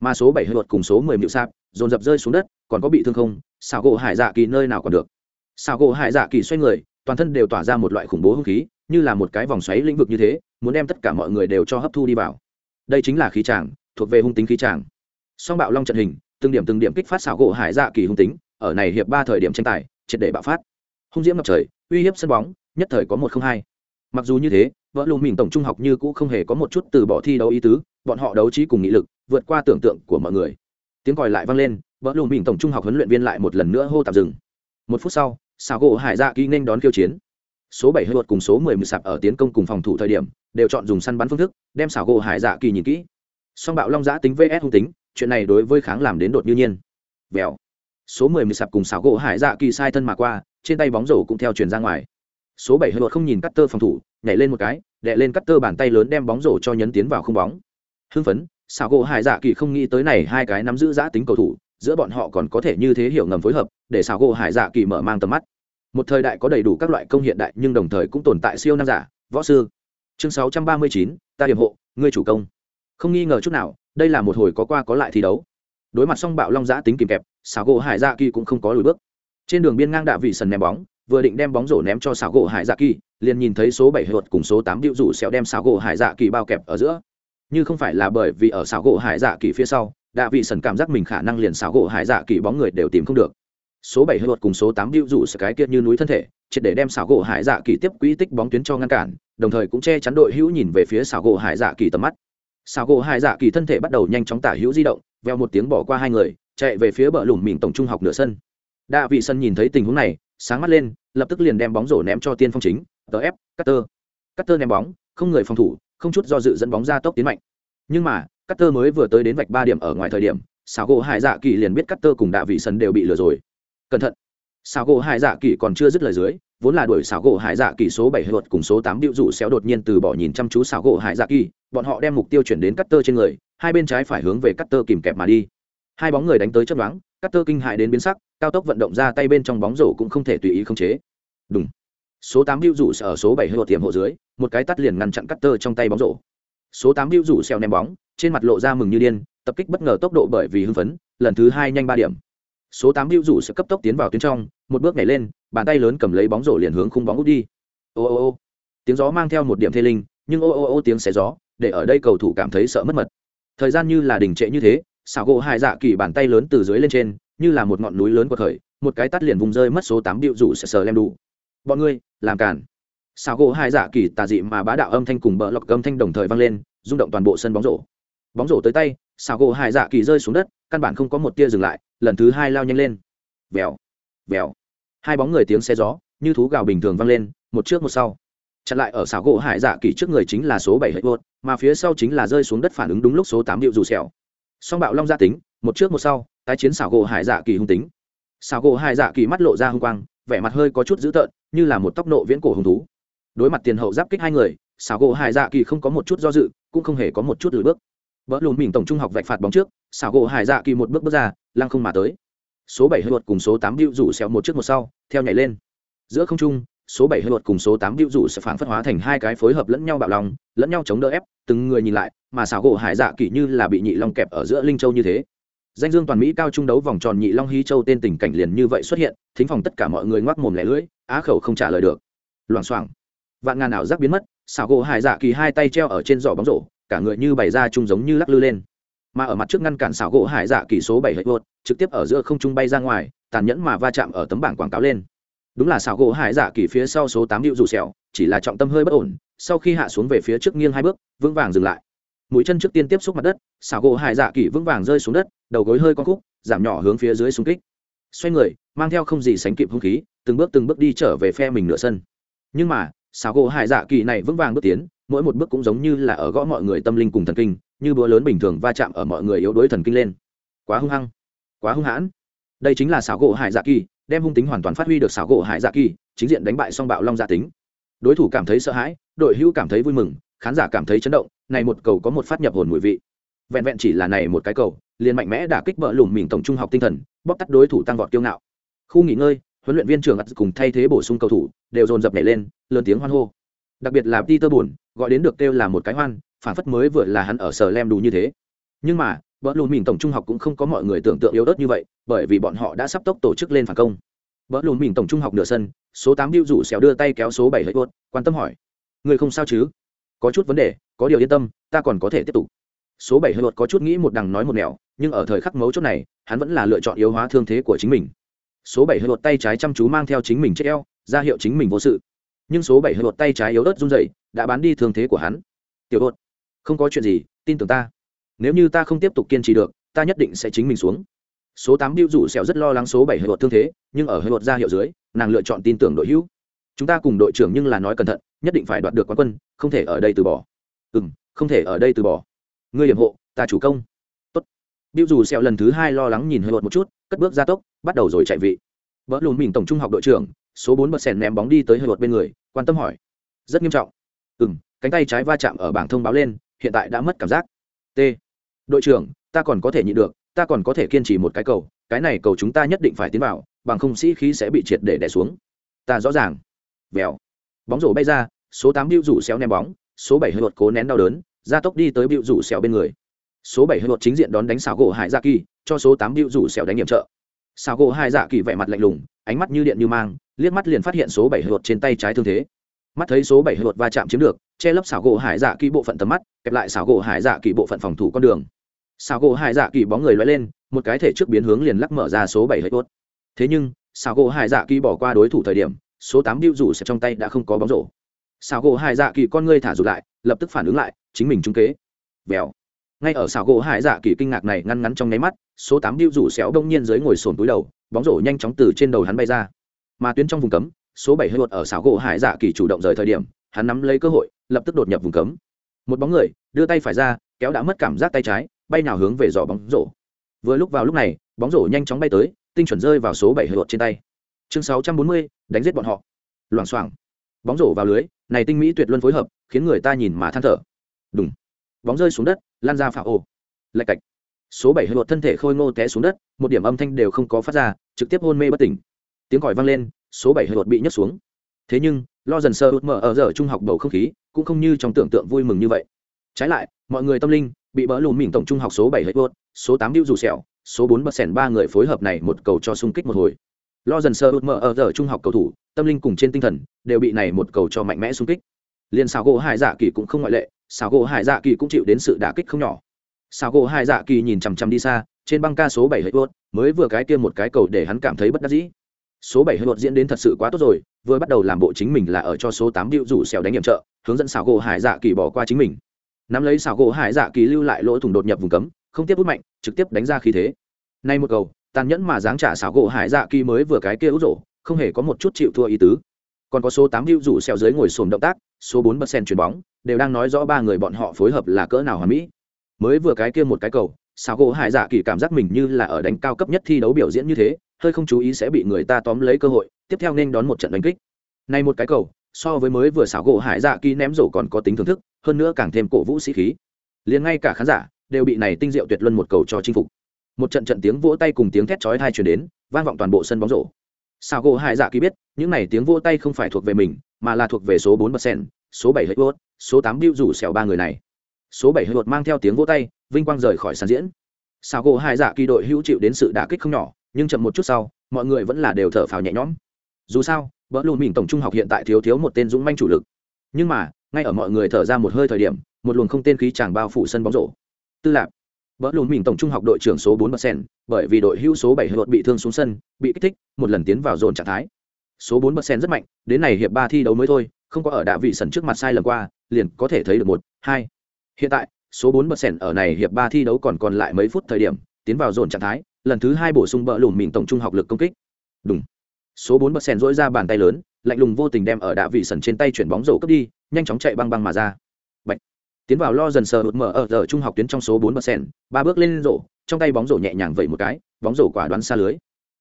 mà số bảy hơi luật cùng số mười mịu sạp, dồn dập rơi xuống đất, còn có bị thương không? Xào gỗ hải dạ kỳ nơi nào còn được? Xào gỗ hải dạ kỳ xoay người, toàn thân đều tỏa ra một loại khủng bố hung khí, như là một cái vòng xoáy lĩnh vực như thế, muốn đem tất cả mọi người đều cho hấp thu đi vào. Đây chính là khí tràng thuộc về hung tính khí tràng song bạo long trận hình, từng điểm từng điểm kích phát xảo gỗ hải dạ kỳ hung tính, ở này hiệp ba thời điểm tranh tài, triệt để bạo phát. Hung diễm ngập trời, uy hiếp sân bóng, nhất thời có một không hai. Mặc dù như thế vợ lùm mình tổng trung học như cũ không hề có một chút từ bỏ thi đấu ý tứ bọn họ đấu trí cùng nghị lực, vượt qua tưởng tượng của mọi người. Tiếng còi lại vang lên vỡ lùm bình tổng trung học huấn luyện viên lại một lần nữa hô tạm dừng. Một phút sau xảo gỗ hải dạ kỳ nên đón khiêu chiến. Số bảy hơi luật cùng số mười mười sạp ở tiến công cùng phòng thủ thời điểm, đều chọn dùng săn bắn phương thức, đem xảo gỗ hải dạ kỳ nhìn kỹ. Song bạo long giã tính vs hung tính, chuyện này đối với kháng làm đến đột như nhiên. Vèo. Số mười mười sạp cùng xảo gỗ hải dạ kỳ sai thân mà qua, trên tay bóng rổ cũng theo truyền ra ngoài. Số bảy hơi luật không nhìn cắt tơ phòng thủ, nhảy lên một cái đệ lên cắt tơ bàn tay lớn đem bóng rổ cho nhấn tiến vào không bóng hưng phấn, xảo gỗ hải dạ kỳ không nghĩ tới này hai cái nắm giữ giã tính cầu thủ, giữa bọn họ còn có thể như thế hiểu ngầm phối hợp, để xảo gỗ hải dạ kỳ mở mang tầm mắt. Một thời đại có đầy đủ các loại công hiện đại, nhưng đồng thời cũng tồn tại siêu nam giả, võ sư. Chương sáu trăm ba mươi chín, ta điểm hộ, ngươi chủ công. Không nghi ngờ chút nào, đây là một hồi có qua có lại thi đấu. Đối mặt song bạo long giã tính kìm kẹp, xảo gỗ hải dạ kỳ cũng không có lùi bước. Trên đường biên ngang đạ vị sần ném bóng, vừa định đem bóng rổ ném cho xảo gỗ hải dạ kỳ, liền nhìn thấy số bảy hợt cùng số tám điệu rủ xẹo đem xảo gỗ hải dạ kỳ bao kẹp ở giữa như không phải là bởi vì ở xảo gỗ hải dạ kỳ phía sau, đạ vị sần cảm giác mình khả năng liền xảo gỗ hải dạ kỳ bóng người đều tìm không được. Số bảy hơi luật cùng số tám điệu rủ sự cái kia như núi thân thể, triệt để đem xảo gỗ hải dạ kỳ tiếp quỹ tích bóng tuyến cho ngăn cản, đồng thời cũng che chắn đội hữu nhìn về phía xảo gỗ hải dạ kỳ tầm mắt. Xảo gỗ hải dạ kỳ thân thể bắt đầu nhanh chóng tả hữu di động, veo một tiếng bỏ qua hai người, chạy về phía bờ lủng mìn tổng trung học nửa sân. Đạ vị sân nhìn thấy tình huống này, sáng mắt lên, lập tức liền đem bóng rổ ném cho tiên phong chính, tờ ép cutter. Cutter ném bóng, không người phòng thủ không chút do dự dẫn bóng ra tốc tiến mạnh. Nhưng mà cutter mới vừa tới đến vạch ba điểm ở ngoài thời điểm Sago gỗ hải dạ kỳ liền biết cutter cùng đạ vị sân đều bị lừa rồi. Cẩn thận! Sago gỗ hải dạ kỳ còn chưa dứt lời dưới, vốn là đuổi Sago gỗ hải dạ kỳ số bảy luật cùng số tám điệu dụ xéo đột nhiên từ bỏ nhìn chăm chú Sago gỗ hải dạ kỳ, bọn họ đem mục tiêu chuyển đến cắt tơ trên người, hai bên trái phải hướng về cắt tơ kìm kẹp mà đi. Hai bóng người đánh tới chấp đoán cắt tơ kinh hại đến biến sắc, cao tốc vận động ra tay bên trong bóng rổ cũng không thể tùy ý khống chế. Đúng số tám điệu dụ ở số bảy hơi tiềm hộ dưới một cái tắt liền ngăn chặn cắt tơ trong tay bóng rổ. Số tám hữu rủ xèo ném bóng, trên mặt lộ ra mừng như điên, tập kích bất ngờ tốc độ bởi vì hưng phấn, lần thứ hai nhanh ba điểm. Số tám hữu rủ sẽ cấp tốc tiến vào tuyến trong, một bước nhảy lên, bàn tay lớn cầm lấy bóng rổ liền hướng khung bóng út đi. Ô ô ô. Tiếng gió mang theo một điểm thê linh, nhưng ô ô ô tiếng xé gió, để ở đây cầu thủ cảm thấy sợ mất mật. Thời gian như là đình trệ như thế xảo gỗ hai dạ kỳ bàn tay lớn từ dưới lên trên, như là một ngọn núi lớn của khởi một cái tắt liền vùng rơi mất số tám điệu rủ sẽ sờ lem đủ. Bọn ngươi, làm cản xảo gỗ hai dạ kỳ tà dị mà bá đạo âm thanh cùng bờ lọc âm thanh đồng thời vang lên, rung động toàn bộ sân bóng rổ. Bóng rổ tới tay xảo gỗ hai dạ kỳ rơi xuống đất, căn bản không có một tia dừng lại, lần thứ hai lao nhanh lên. Vèo vèo. Hai bóng người tiếng xe gió, như thú gào bình thường vang lên, một trước một sau. Chặn lại ở xảo gỗ hải dạ kỳ trước người chính là số bảy hệ vợt mà phía sau chính là rơi xuống đất phản ứng đúng lúc số tám điệu dù xẻo song bạo long gia tính, một trước một sau, tái chiến xảo gỗ hải dạ kỳ hung tính. Xảo gỗ hải dạ kỳ mắt lộ ra hung quang, vẻ mặt hơi có chút dữ tợn, như là một tóc nộ viễn cổ hung thú đối mặt tiền hậu giáp kích hai người, xảo gỗ hải dạ kỳ không có một chút do dự, cũng không hề có một chút lùi bước. Vỡ lùn mình tổng trung học vạch phạt bóng trước, xảo gỗ hải dạ kỳ một bước bước ra, lăng không mà tới. Số bảy hơi luật cùng số tám điệu rủ xẹo một trước một sau, theo nhảy lên. Giữa không trung, số bảy hơi luật cùng số tám điệu rủ sẽ phản phất hóa thành hai cái phối hợp lẫn nhau bạo lòng, lẫn nhau chống đỡ ép, từng người nhìn lại, mà xảo gỗ hải dạ kỳ như là bị nhị long kẹp ở giữa linh châu như thế. Danh dương toàn mỹ cao trung đấu vòng tròn nhị long hí châu tên tình cảnh liền như vậy xuất hiện, thính phòng tất cả mọi người ngoác mồm lẻ lưỡi, á khẩu không trả lời được. Loảng xoảng vạn ngàn ảo giác biến mất, xảo gỗ hải dạ kỳ hai tay treo ở trên giỏ bóng rổ, cả người như bày ra chung giống như lắc lư lên. Mà ở mặt trước ngăn cản xảo gỗ hải dạ kỳ số bảy hệ vượt trực tiếp ở giữa không trung bay ra ngoài, tàn nhẫn mà va chạm ở tấm bảng quảng cáo lên. Đúng là xảo gỗ hải dạ kỳ phía sau số tám điệu rủ sẹo, chỉ là trọng tâm hơi bất ổn, sau khi hạ xuống về phía trước nghiêng hai bước, vững vàng dừng lại. Mũi chân trước tiên tiếp xúc mặt đất, xảo gỗ hải dạ kỳ vững vàng rơi xuống đất, đầu gối hơi con khúc, giảm nhỏ hướng phía dưới xung kích. Xoay người, mang theo không gì sánh kịp hung khí, từng bước từng bước đi trở về phe mình nửa sân. Nhưng mà xào gỗ hải dạ kỳ này vững vàng bước tiến, mỗi một bước cũng giống như là ở gõ mọi người tâm linh cùng thần kinh, như búa lớn bình thường va chạm ở mọi người yếu đuối thần kinh lên. Quá hung hăng, quá hung hãn. Đây chính là xảo gỗ hải dạ kỳ, đem hung tính hoàn toàn phát huy được xảo gỗ hải dạ kỳ, chính diện đánh bại song bạo long dạ tính. Đối thủ cảm thấy sợ hãi, đội hữu cảm thấy vui mừng, khán giả cảm thấy chấn động, này một cầu có một phát nhập hồn mùi vị. Vẹn vẹn chỉ là này một cái cầu, liền mạnh mẽ đả kích bỡ lùm mình tổng trung học tinh thần bóc tắt đối thủ tăng vọt kiêu ngạo. Khu nghỉ ngơi huấn luyện viên trưởng ắt cùng thay thế bổ sung cầu thủ đều dồn dập nhảy lên, lớn tiếng hoan hô. Đặc biệt là peter buồn gọi đến được kêu là một cái hoan, phản phất mới vừa là hắn ở sở lem đủ như thế. Nhưng mà bỡ lùn mình tổng trung học cũng không có mọi người tưởng tượng yếu ớt như vậy, bởi vì bọn họ đã sắp tốc tổ chức lên phản công. Bỡ lùn mình tổng trung học nửa sân, số tám điêu rủ xéo đưa tay kéo số bảy hơi tuốt quan tâm hỏi người không sao chứ? Có chút vấn đề, có điều yên tâm, ta còn có thể tiếp tục. Số bảy hơi luật có chút nghĩ một đằng nói một nẻo, nhưng ở thời khắc mấu chốt này, hắn vẫn là lựa chọn yếu hóa thương thế của chính mình số bảy hơi luật tay trái chăm chú mang theo chính mình chết eo, ra hiệu chính mình vô sự. Nhưng số bảy hơi luật tay trái yếu ớt run dậy đã bán đi thương thế của hắn. Tiểu đột, không có chuyện gì, tin tưởng ta. Nếu như ta không tiếp tục kiên trì được, ta nhất định sẽ chính mình xuống. Số tám biêu rủ sẹo rất lo lắng số bảy hơi luật thương thế, nhưng ở hơi luật ra hiệu dưới, nàng lựa chọn tin tưởng đội hữu. Chúng ta cùng đội trưởng nhưng là nói cẩn thận, nhất định phải đoạt được quán quân, không thể ở đây từ bỏ. Ừ không thể ở đây từ bỏ. Ngươi hiểm hộ, ta chủ công bill dù sẹo lần thứ hai lo lắng nhìn hơi một chút cất bước ra tốc bắt đầu rồi chạy vị. Bỡ lùn mình tổng trung học đội trưởng số bốn bật sèn ném bóng đi tới hơi bên người quan tâm hỏi. Rất nghiêm trọng. Ừm, cánh tay trái va chạm ở bảng thông báo lên hiện tại đã mất cảm giác. T. Đội trưởng ta còn có thể nhịn được ta còn có thể kiên trì một cái cầu cái này cầu chúng ta nhất định phải tiến vào bằng không sĩ khí sẽ bị triệt để đè xuống. Ta rõ ràng. Vèo. Bóng rổ bay ra số tám bưu rủ xéo ném bóng số bảy hơi cố nén đau đớn ra tốc đi tới bưu rủ xéo bên người số bảy hơi chính diện đón đánh xảo gỗ hải dạ kỳ, cho số tám điệu rủ xẻo đánh nhiệm trợ. Xảo gỗ hải dạ kỳ vẻ mặt lạnh lùng, ánh mắt như điện như mang, liếc mắt liền phát hiện số bảy hơi trên tay trái thương thế. Mắt thấy số bảy hơi va chạm chiếm được, che lấp xảo gỗ hải dạ kỳ bộ phận tầm mắt, kẹp lại xảo gỗ hải dạ kỳ bộ phận phòng thủ con đường. Xảo gỗ hải dạ kỳ bóng người loay lên, một cái thể trước biến hướng liền lắc mở ra số bảy hơi thế nhưng xảo gỗ hải dạ kỳ bỏ qua đối thủ thời điểm, số tám điệu rủ xẻo trong tay đã không có bóng rổ. Xào gỗ hải dạ kỳ con ngươi thả rụt lại, lập tức phản ứng lại, chính mình trúng kế. Vèo ngay ở xào gỗ hải dạ kỳ kinh ngạc này ngăn ngắn trong nháy mắt, số tám điệu rủ xéo đông nhiên dưới ngồi sồn túi đầu, bóng rổ nhanh chóng từ trên đầu hắn bay ra. Mà tuyến trong vùng cấm, số bảy hơi luật ở xào gỗ hải dạ kỳ chủ động rời thời điểm, hắn nắm lấy cơ hội, lập tức đột nhập vùng cấm. Một bóng người, đưa tay phải ra, kéo đã mất cảm giác tay trái, bay nào hướng về giỏ bóng rổ. Vừa lúc vào lúc này, bóng rổ nhanh chóng bay tới, tinh chuẩn rơi vào số bảy hơi luật trên tay. Chương sáu trăm bốn mươi, đánh giết bọn họ. Loảng xoảng. Bóng rổ vào lưới, này tinh mỹ tuyệt luân phối hợp, khiến người ta nhìn mà than thở. Đúng bóng rơi xuống đất, lan ra phạo ô lạch cạch. Số bảy hơi thân thể khôi ngô té xuống đất, một điểm âm thanh đều không có phát ra, trực tiếp hôn mê bất tỉnh. Tiếng còi vang lên, số bảy hơi bị nhấc xuống. Thế nhưng, lo dần sơ mở ở giờ trung học bầu không khí, cũng không như trong tưởng tượng vui mừng như vậy. Trái lại, mọi người tâm linh, bị bỡ lùm mình tổng trung học số bảy hơi số tám điêu dù sẹo, số bốn bật sẻn ba người phối hợp này một cầu cho xung kích một hồi. Lo dần sơ mở ở giờ trung học cầu thủ, tâm linh cùng trên tinh thần, đều bị này một cầu cho mạnh mẽ xung kích. Liền xào gỗ hải giả kỳ cũng không ngoại lệ xào gỗ hải dạ kỳ cũng chịu đến sự đả kích không nhỏ. Xào gỗ hải dạ kỳ nhìn chằm chằm đi xa, trên băng ca số bảy hơi vốt mới vừa cái kia một cái cầu để hắn cảm thấy bất đắc dĩ. Số bảy hơi vốt diễn đến thật sự quá tốt rồi, vừa bắt đầu làm bộ chính mình là ở cho số tám điệu rủ xèo đánh nhiệm trợ, hướng dẫn xào gỗ hải dạ kỳ bỏ qua chính mình. Nắm lấy xào gỗ hải dạ kỳ lưu lại lỗ thủng đột nhập vùng cấm, không tiếp hút mạnh, trực tiếp đánh ra khí thế. Nay một cầu, tàn nhẫn mà dáng trả xảo gỗ hải dạ kỳ mới vừa cái kia ú rổ, không hề có một chút chịu thua ý tứ còn có số tám hữu rủ xèo dưới ngồi xổm động tác, số bốn bật sen chuyền bóng, đều đang nói rõ ba người bọn họ phối hợp là cỡ nào hoàn mỹ. Mới vừa cái kia một cái cầu sao gỗ hải dạ kỳ cảm giác mình như là ở đánh cao cấp nhất thi đấu biểu diễn như thế, hơi không chú ý sẽ bị người ta tóm lấy cơ hội, tiếp theo nên đón một trận đánh kích. Nay một cái cầu, so với mới vừa xảo gỗ hải dạ kỳ ném rổ còn có tính thưởng thức, hơn nữa càng thêm cổ vũ sĩ khí. Liền ngay cả khán giả đều bị này tinh diệu tuyệt luân một cầu cho chinh phục. Một trận trận tiếng vỗ tay cùng tiếng thét chói tai truyền đến, vang vọng toàn bộ sân bóng rổ sao gỗ hải dạ kỳ biết, những này tiếng vỗ tay không phải thuộc về mình, mà là thuộc về số bốn bật sen số bảy hơi vốt số tám biêu rủ xẻo ba người này. Số bảy hơi vốt mang theo tiếng vỗ tay, vinh quang rời khỏi sàn diễn. Sao gỗ hải dạ kỳ đội hữu chịu đến sự đả kích không nhỏ, nhưng chậm một chút sau, mọi người vẫn là đều thở phào nhẹ nhõm. Dù sao vợ lùn mình tổng trung học hiện tại thiếu thiếu một tên dũng manh chủ lực. Nhưng mà, ngay ở mọi người thở ra một hơi thời điểm, một luồng không tên khí chàng bao phủ sân bóng rổ. Tư lạc Bỡ lùn mình tổng trung học đội trưởng số 4 Sen, bởi vì đội hữu số 7 hợp bị thương xuống sân, bị kích thích, một lần tiến vào dồn trạng thái. Số 4 Sen rất mạnh, đến này hiệp 3 thi đấu mới thôi, không có ở đạ vị sân trước mặt sai lầm qua, liền có thể thấy được một, hai. Hiện tại, số 4 Sen ở này hiệp 3 thi đấu còn còn lại mấy phút thời điểm, tiến vào dồn trạng thái, lần thứ hai bổ sung bỡ lùn mình tổng trung học lực công kích. Đúng. Số 4 Sen rỗi ra bàn tay lớn, lạnh lùng vô tình đem ở đạ vị sân trên tay chuyển bóng rổ cấp đi, nhanh chóng chạy băng băng mà ra tiến vào lo dần sờ hụt mở ở giờ trung học tuyến trong số bốn bờ sen, ba bước lên rổ, trong tay bóng rổ nhẹ nhàng vẩy một cái, bóng rổ quả đoán xa lưới.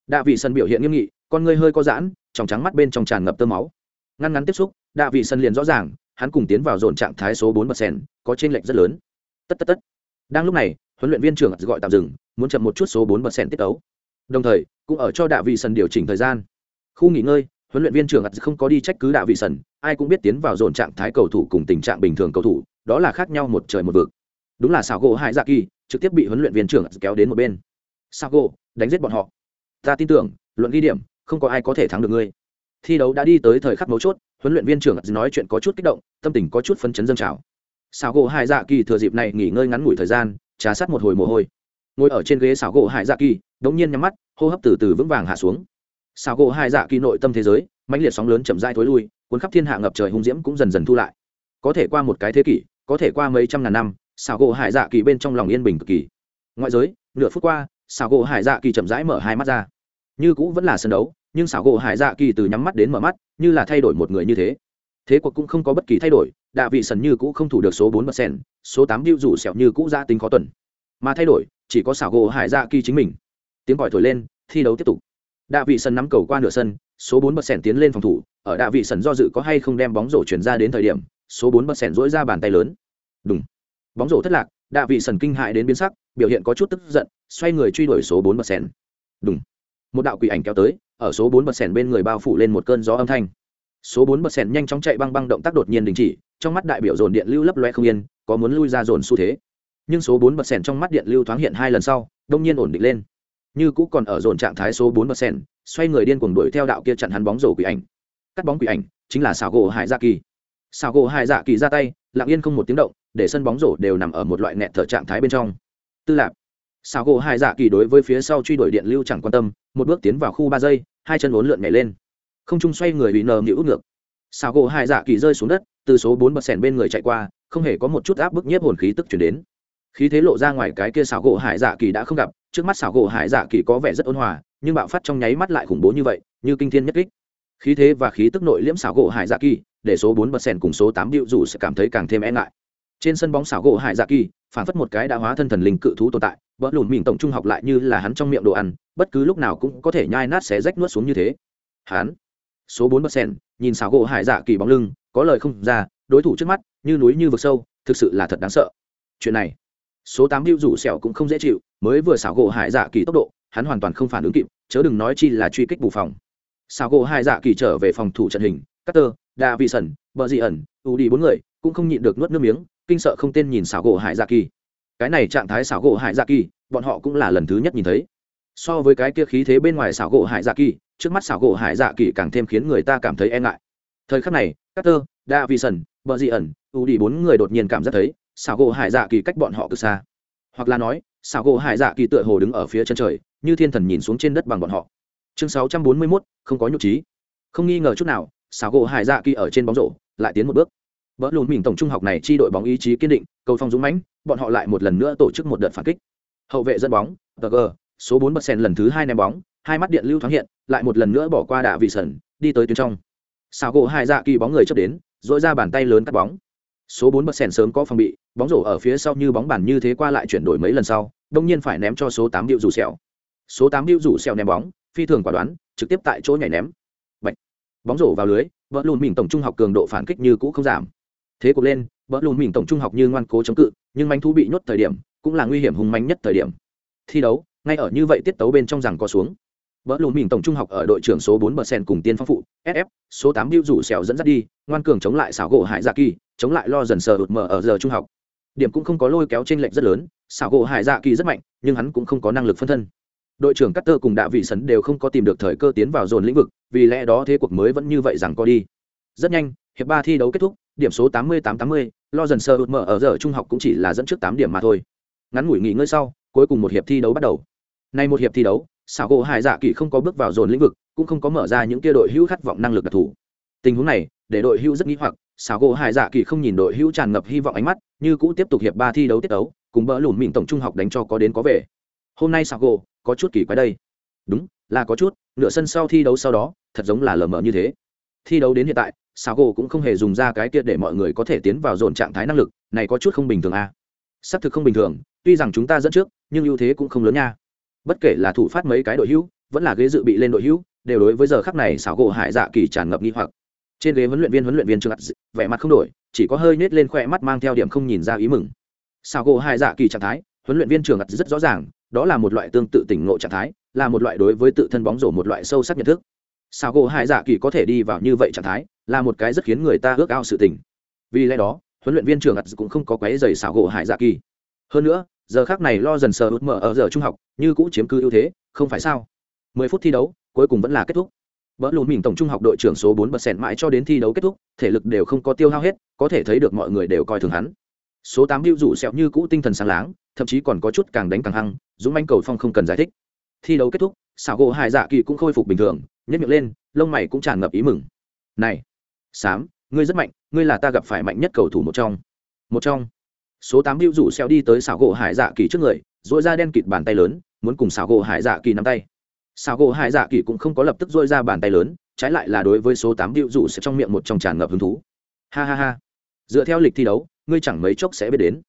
Đạ vị sân biểu hiện nghiêm nghị, con người hơi có giãn, trong trắng mắt bên trong tràn ngập tơ máu. Ngăn ngắn tiếp xúc, đạ vị sân liền rõ ràng, hắn cùng tiến vào dồn trạng thái số bốn bờ sen, có trên lệnh rất lớn. Tất tất tất. Đang lúc này, huấn luyện viên trưởng gọi tạm dừng, muốn chậm một chút số bốn bờ sen tiết đấu đồng thời, cũng ở cho đạ vị sân điều chỉnh thời gian. Khu nghỉ ngơi, huấn luyện viên trưởng không có đi trách cứ đạ vị sân, ai cũng biết tiến vào dồn trạng thái cầu thủ cùng tình trạng bình thường cầu thủ đó là khác nhau một trời một vực. Đúng là xảo gỗ hải dạ kỳ trực tiếp bị huấn luyện viên trưởng kéo đến một bên. Sago, gỗ đánh giết bọn họ. Ta tin tưởng luận ghi điểm không có ai có thể thắng được ngươi. Thi đấu đã đi tới thời khắc mấu chốt huấn luyện viên trưởng nói chuyện có chút kích động tâm tình có chút phấn chấn dâng trào. Xảo gỗ hải dạ kỳ thừa dịp này nghỉ ngơi ngắn ngủi thời gian trà sát một hồi mồ hôi. Ngồi ở trên ghế xảo gỗ hải dạ kỳ đống nhiên nhắm mắt hô hấp từ từ vững vàng hạ xuống. Xảo gỗ hải dạ kỳ nội tâm thế giới mãnh liệt sóng lớn chậm rãi thối lui cuốn khắp thiên hạ ngập trời hung diễm cũng dần dần thu lại. Có thể qua một cái thế kỷ có thể qua mấy trăm ngàn năm, xảo gỗ hải dạ kỳ bên trong lòng yên bình cực kỳ. Ngoại giới, nửa phút qua, xảo gỗ hải dạ kỳ chậm rãi mở hai mắt ra. Như cũ vẫn là sân đấu, nhưng xảo gỗ hải dạ kỳ từ nhắm mắt đến mở mắt, như là thay đổi một người như thế. Thế cuộc cũng không có bất kỳ thay đổi, đạ vị sần như cũ không thủ được số bốn bậc sen, số tám điệu rủ sẹo như cũ ra tính khó tuần. Mà thay đổi, chỉ có xảo gỗ hải dạ kỳ chính mình. Tiếng còi thổi lên, thi đấu tiếp tục. Đạ vị sần nắm cầu qua nửa sân, số bốn bậc sen tiến lên phòng thủ, ở đạ vị sần do dự có hay không đem bóng rổ chuyển ra đến thời điểm số bốn bật sẻn rỗi ra bàn tay lớn. Đúng bóng rổ thất lạc, đạ vị sần kinh hại đến biến sắc, biểu hiện có chút tức giận, xoay người truy đuổi số bốn bật sẻn. Đúng một đạo quỷ ảnh kéo tới, ở số bốn bật sẻn bên người bao phủ lên một cơn gió âm thanh. Số bốn bật sẻn nhanh chóng chạy băng băng động tác đột nhiên đình chỉ, trong mắt đại biểu dồn điện lưu lấp loe không yên, có muốn lui ra dồn xu thế. Nhưng số bốn bật sẻn trong mắt điện lưu thoáng hiện hai lần sau, đông nhiên ổn định lên. Như cũ còn ở dồn trạng thái số bốn bật sẻn, xoay người điên cuồng đuổi theo đạo kia chặn hắn bóng rổ quỷ ảnh. Cắt bóng quỷ ảnh, chính là xảo gỗ hải gia kỳ xào gỗ hai dạ kỳ ra tay, lặng yên không một tiếng động, để sân bóng rổ đều nằm ở một loại nẹt thở trạng thái bên trong. Tư lạc xào gỗ hai dạ kỳ đối với phía sau truy đuổi điện lưu chẳng quan tâm, một bước tiến vào khu ba giây, hai chân uốn lượn nhảy lên. Không trung xoay người bị nờ nhũ ngược. Xào gỗ hai dạ kỳ rơi xuống đất, từ số bốn bật sẻn bên người chạy qua, không hề có một chút áp bức nhiếp hồn khí tức chuyển đến. Khí thế lộ ra ngoài cái kia xảo gỗ hải dạ kỳ đã không gặp, trước mắt xảo gỗ hải dạ kỳ có vẻ rất ôn hòa, nhưng bạo phát trong nháy mắt lại khủng bố như vậy, như kinh thiên nhất kích. Khí thế và khí tức nội liễm xảo gỗ hải dạ kỳ để số bốn bật sèn cùng số tám điệu dù sẽ cảm thấy càng thêm e ngại. Trên sân bóng xảo gỗ hải dạ kỳ, phản phất một cái đã hóa thân thần linh cự thú tồn tại, bỡ lùn mình tổng trung học lại như là hắn trong miệng đồ ăn, bất cứ lúc nào cũng có thể nhai nát xé rách nuốt xuống như thế. Hắn, số bốn bật sèn, nhìn xảo gỗ hải dạ kỳ bóng lưng, có lời không ra, đối thủ trước mắt, như núi như vực sâu, thực sự là thật đáng sợ. Chuyện này, số tám hữu rủ sẹo cũng không dễ chịu, mới vừa xảo gỗ hải dạ kỳ tốc độ, hắn hoàn toàn không phản ứng kịp, chớ đừng nói chi là truy kích bù phòng. Xảo gỗ hải dạ kỳ trở về phòng thủ trận hình cutter đa vị sẩn bờ dị ẩn u đi bốn người cũng không nhịn được nuốt nước miếng kinh sợ không tên nhìn xảo gỗ hải dạ kỳ. Cái này trạng thái xảo gỗ hải dạ kỳ bọn họ cũng là lần thứ nhất nhìn thấy. So với cái kia khí thế bên ngoài xảo gỗ hải dạ kỳ trước mắt xảo gỗ hải dạ kỳ càng thêm khiến người ta cảm thấy e ngại. Thời khắc này Carter, đa vị sẩn bờ dị ẩn u đi bốn người đột nhiên cảm giác thấy xảo gỗ hải dạ kỳ cách bọn họ cực xa. Hoặc là nói xảo gỗ hải dạ kỳ tựa hồ đứng ở phía chân trời như thiên thần nhìn xuống trên đất bằng bọn họ. Chương sáu trăm bốn mươi 641, không có nhục trí. Không nghi ngờ chút nào xào gỗ hải dạ kỳ ở trên bóng rổ, lại tiến một bước. Vỡ lùn mình tổng trung học này chi đội bóng ý chí kiên định, cầu phong dũng mãnh, bọn họ lại một lần nữa tổ chức một đợt phản kích. Hậu vệ dẫn bóng tg số bốn bật sen lần thứ hai ném bóng, hai mắt điện lưu thoáng hiện, lại một lần nữa bỏ qua đạ vị sần đi tới tuyến trong. Xào gỗ hải dạ kỳ bóng người chấp đến dội ra bàn tay lớn cắt bóng. Số bốn bật sen sớm có phòng bị, bóng rổ ở phía sau như bóng bàn như thế qua lại chuyển đổi mấy lần sau, đông nhiên phải ném cho số tám điệu rủ sẹo. Số tám điệu rủ sẹo ném bóng, phi thường quả đoán, trực tiếp tại chỗ nhảy ném bóng rổ vào lưới vợ lùn mình tổng trung học cường độ phản kích như cũ không giảm thế cuộc lên vợ lùn mình tổng trung học như ngoan cố chống cự nhưng manh thú bị nhốt thời điểm cũng là nguy hiểm hùng mạnh nhất thời điểm thi đấu ngay ở như vậy tiết tấu bên trong rằng có xuống Bỡ lùn mình tổng trung học ở đội trưởng số bốn bờ sen cùng tiên phong phụ, SF, số tám bưu rủ xèo dẫn dắt đi, ngoan cường chống lại xảo gỗ Hải Dạ Kỳ, chống lại lo dần sờ hụt mở ở giờ trung học. Điểm cũng không có lôi kéo trên lệch rất lớn, xảo gỗ Hải Dạ Kỳ rất mạnh, nhưng hắn cũng không có năng lực phân thân. Đội trưởng Cutter cùng Đạ Vị Sấn đều không có tìm được thời cơ tiến vào dồn lĩnh vực, vì lẽ đó thế cuộc mới vẫn như vậy rằng có đi. Rất nhanh, hiệp ba thi đấu kết thúc, điểm số 88-80, lo dần sơ ụt mở ở giờ trung học cũng chỉ là dẫn trước 8 điểm mà thôi. Ngắn ngủi nghỉ ngơi sau, cuối cùng một hiệp thi đấu bắt đầu. Nay một hiệp thi đấu, xảo gỗ hải dạ kỳ không có bước vào dồn lĩnh vực cũng không có mở ra những kia đội hữu khát vọng năng lực đặc thù tình huống này để đội hữu rất nghĩ hoặc xảo gỗ hải dạ kỳ không nhìn đội hữu tràn ngập hy vọng ánh mắt như cũ tiếp tục hiệp ba thi đấu tiết đấu cùng bỡ lùn mịn tổng trung học đánh cho có đến có về hôm nay xảo gỗ có chút kỳ quái đây. Đúng, là có chút, nửa sân sau thi đấu sau đó, thật giống là lờ mờ như thế. Thi đấu đến hiện tại sao gỗ cũng không hề dùng ra cái kia để mọi người có thể tiến vào dồn trạng thái năng lực, này có chút không bình thường à. xác thực không bình thường, tuy rằng chúng ta dẫn trước, nhưng ưu thế cũng không lớn nha. Bất kể là thủ phát mấy cái đội hữu, vẫn là ghế dự bị lên đội hữu, đều đối với giờ khắc này xảo gỗ hải dạ kỳ tràn ngập nghi hoặc. Trên ghế huấn luyện viên huấn luyện viên trương vẻ mặt không đổi, chỉ có hơi nết lên khoe mắt mang theo điểm không nhìn ra ý mừng. Xảo gỗ hải dạ kỳ trạng thái, huấn luyện viên trường rất rõ ràng đó là một loại tương tự tỉnh ngộ trạng thái, là một loại đối với tự thân bóng rổ một loại sâu sắc nhận thức. Sao gỗ hải dạ kỳ có thể đi vào như vậy trạng thái, là một cái rất khiến người ta ước ao sự tình. Vì lẽ đó, huấn luyện viên trường cũng không có quấy giày xảo gỗ hải dạ kỳ. Hơn nữa, giờ khác này lo dần sờ hút mở ở giờ trung học, như cũ chiếm cứ ưu thế, không phải sao? Mười phút thi đấu, cuối cùng vẫn là kết thúc. Vỡ lùn mình tổng trung học đội trưởng số bốn bật sèn mãi cho đến thi đấu kết thúc, thể lực đều không có tiêu hao hết, có thể thấy được mọi người đều coi thường hắn số tám hữu rủ sẹo như cũ tinh thần sáng láng, thậm chí còn có chút càng đánh càng hăng, dũng manh cầu phong không cần giải thích. Thi đấu kết thúc xảo gỗ hải dạ kỳ cũng khôi phục bình thường nhất miệng lên, lông mày cũng tràn ngập ý mừng. Này, sám, ngươi rất mạnh, ngươi là ta gặp phải mạnh nhất cầu thủ một trong. Một trong. Số tám hữu rủ sẹo đi tới xảo gỗ hải dạ kỳ trước người dội ra đen kịt bàn tay lớn, muốn cùng xảo gỗ hải dạ kỳ nắm tay. Xảo gỗ hải dạ kỳ cũng không có lập tức dội ra bàn tay lớn, trái lại là đối với số tám hữu rủ sẽ trong miệng một trong tràn ngập hứng thú. Ha ha ha. Dựa theo lịch thi đấu ngươi chẳng mấy chốc sẽ biết đến.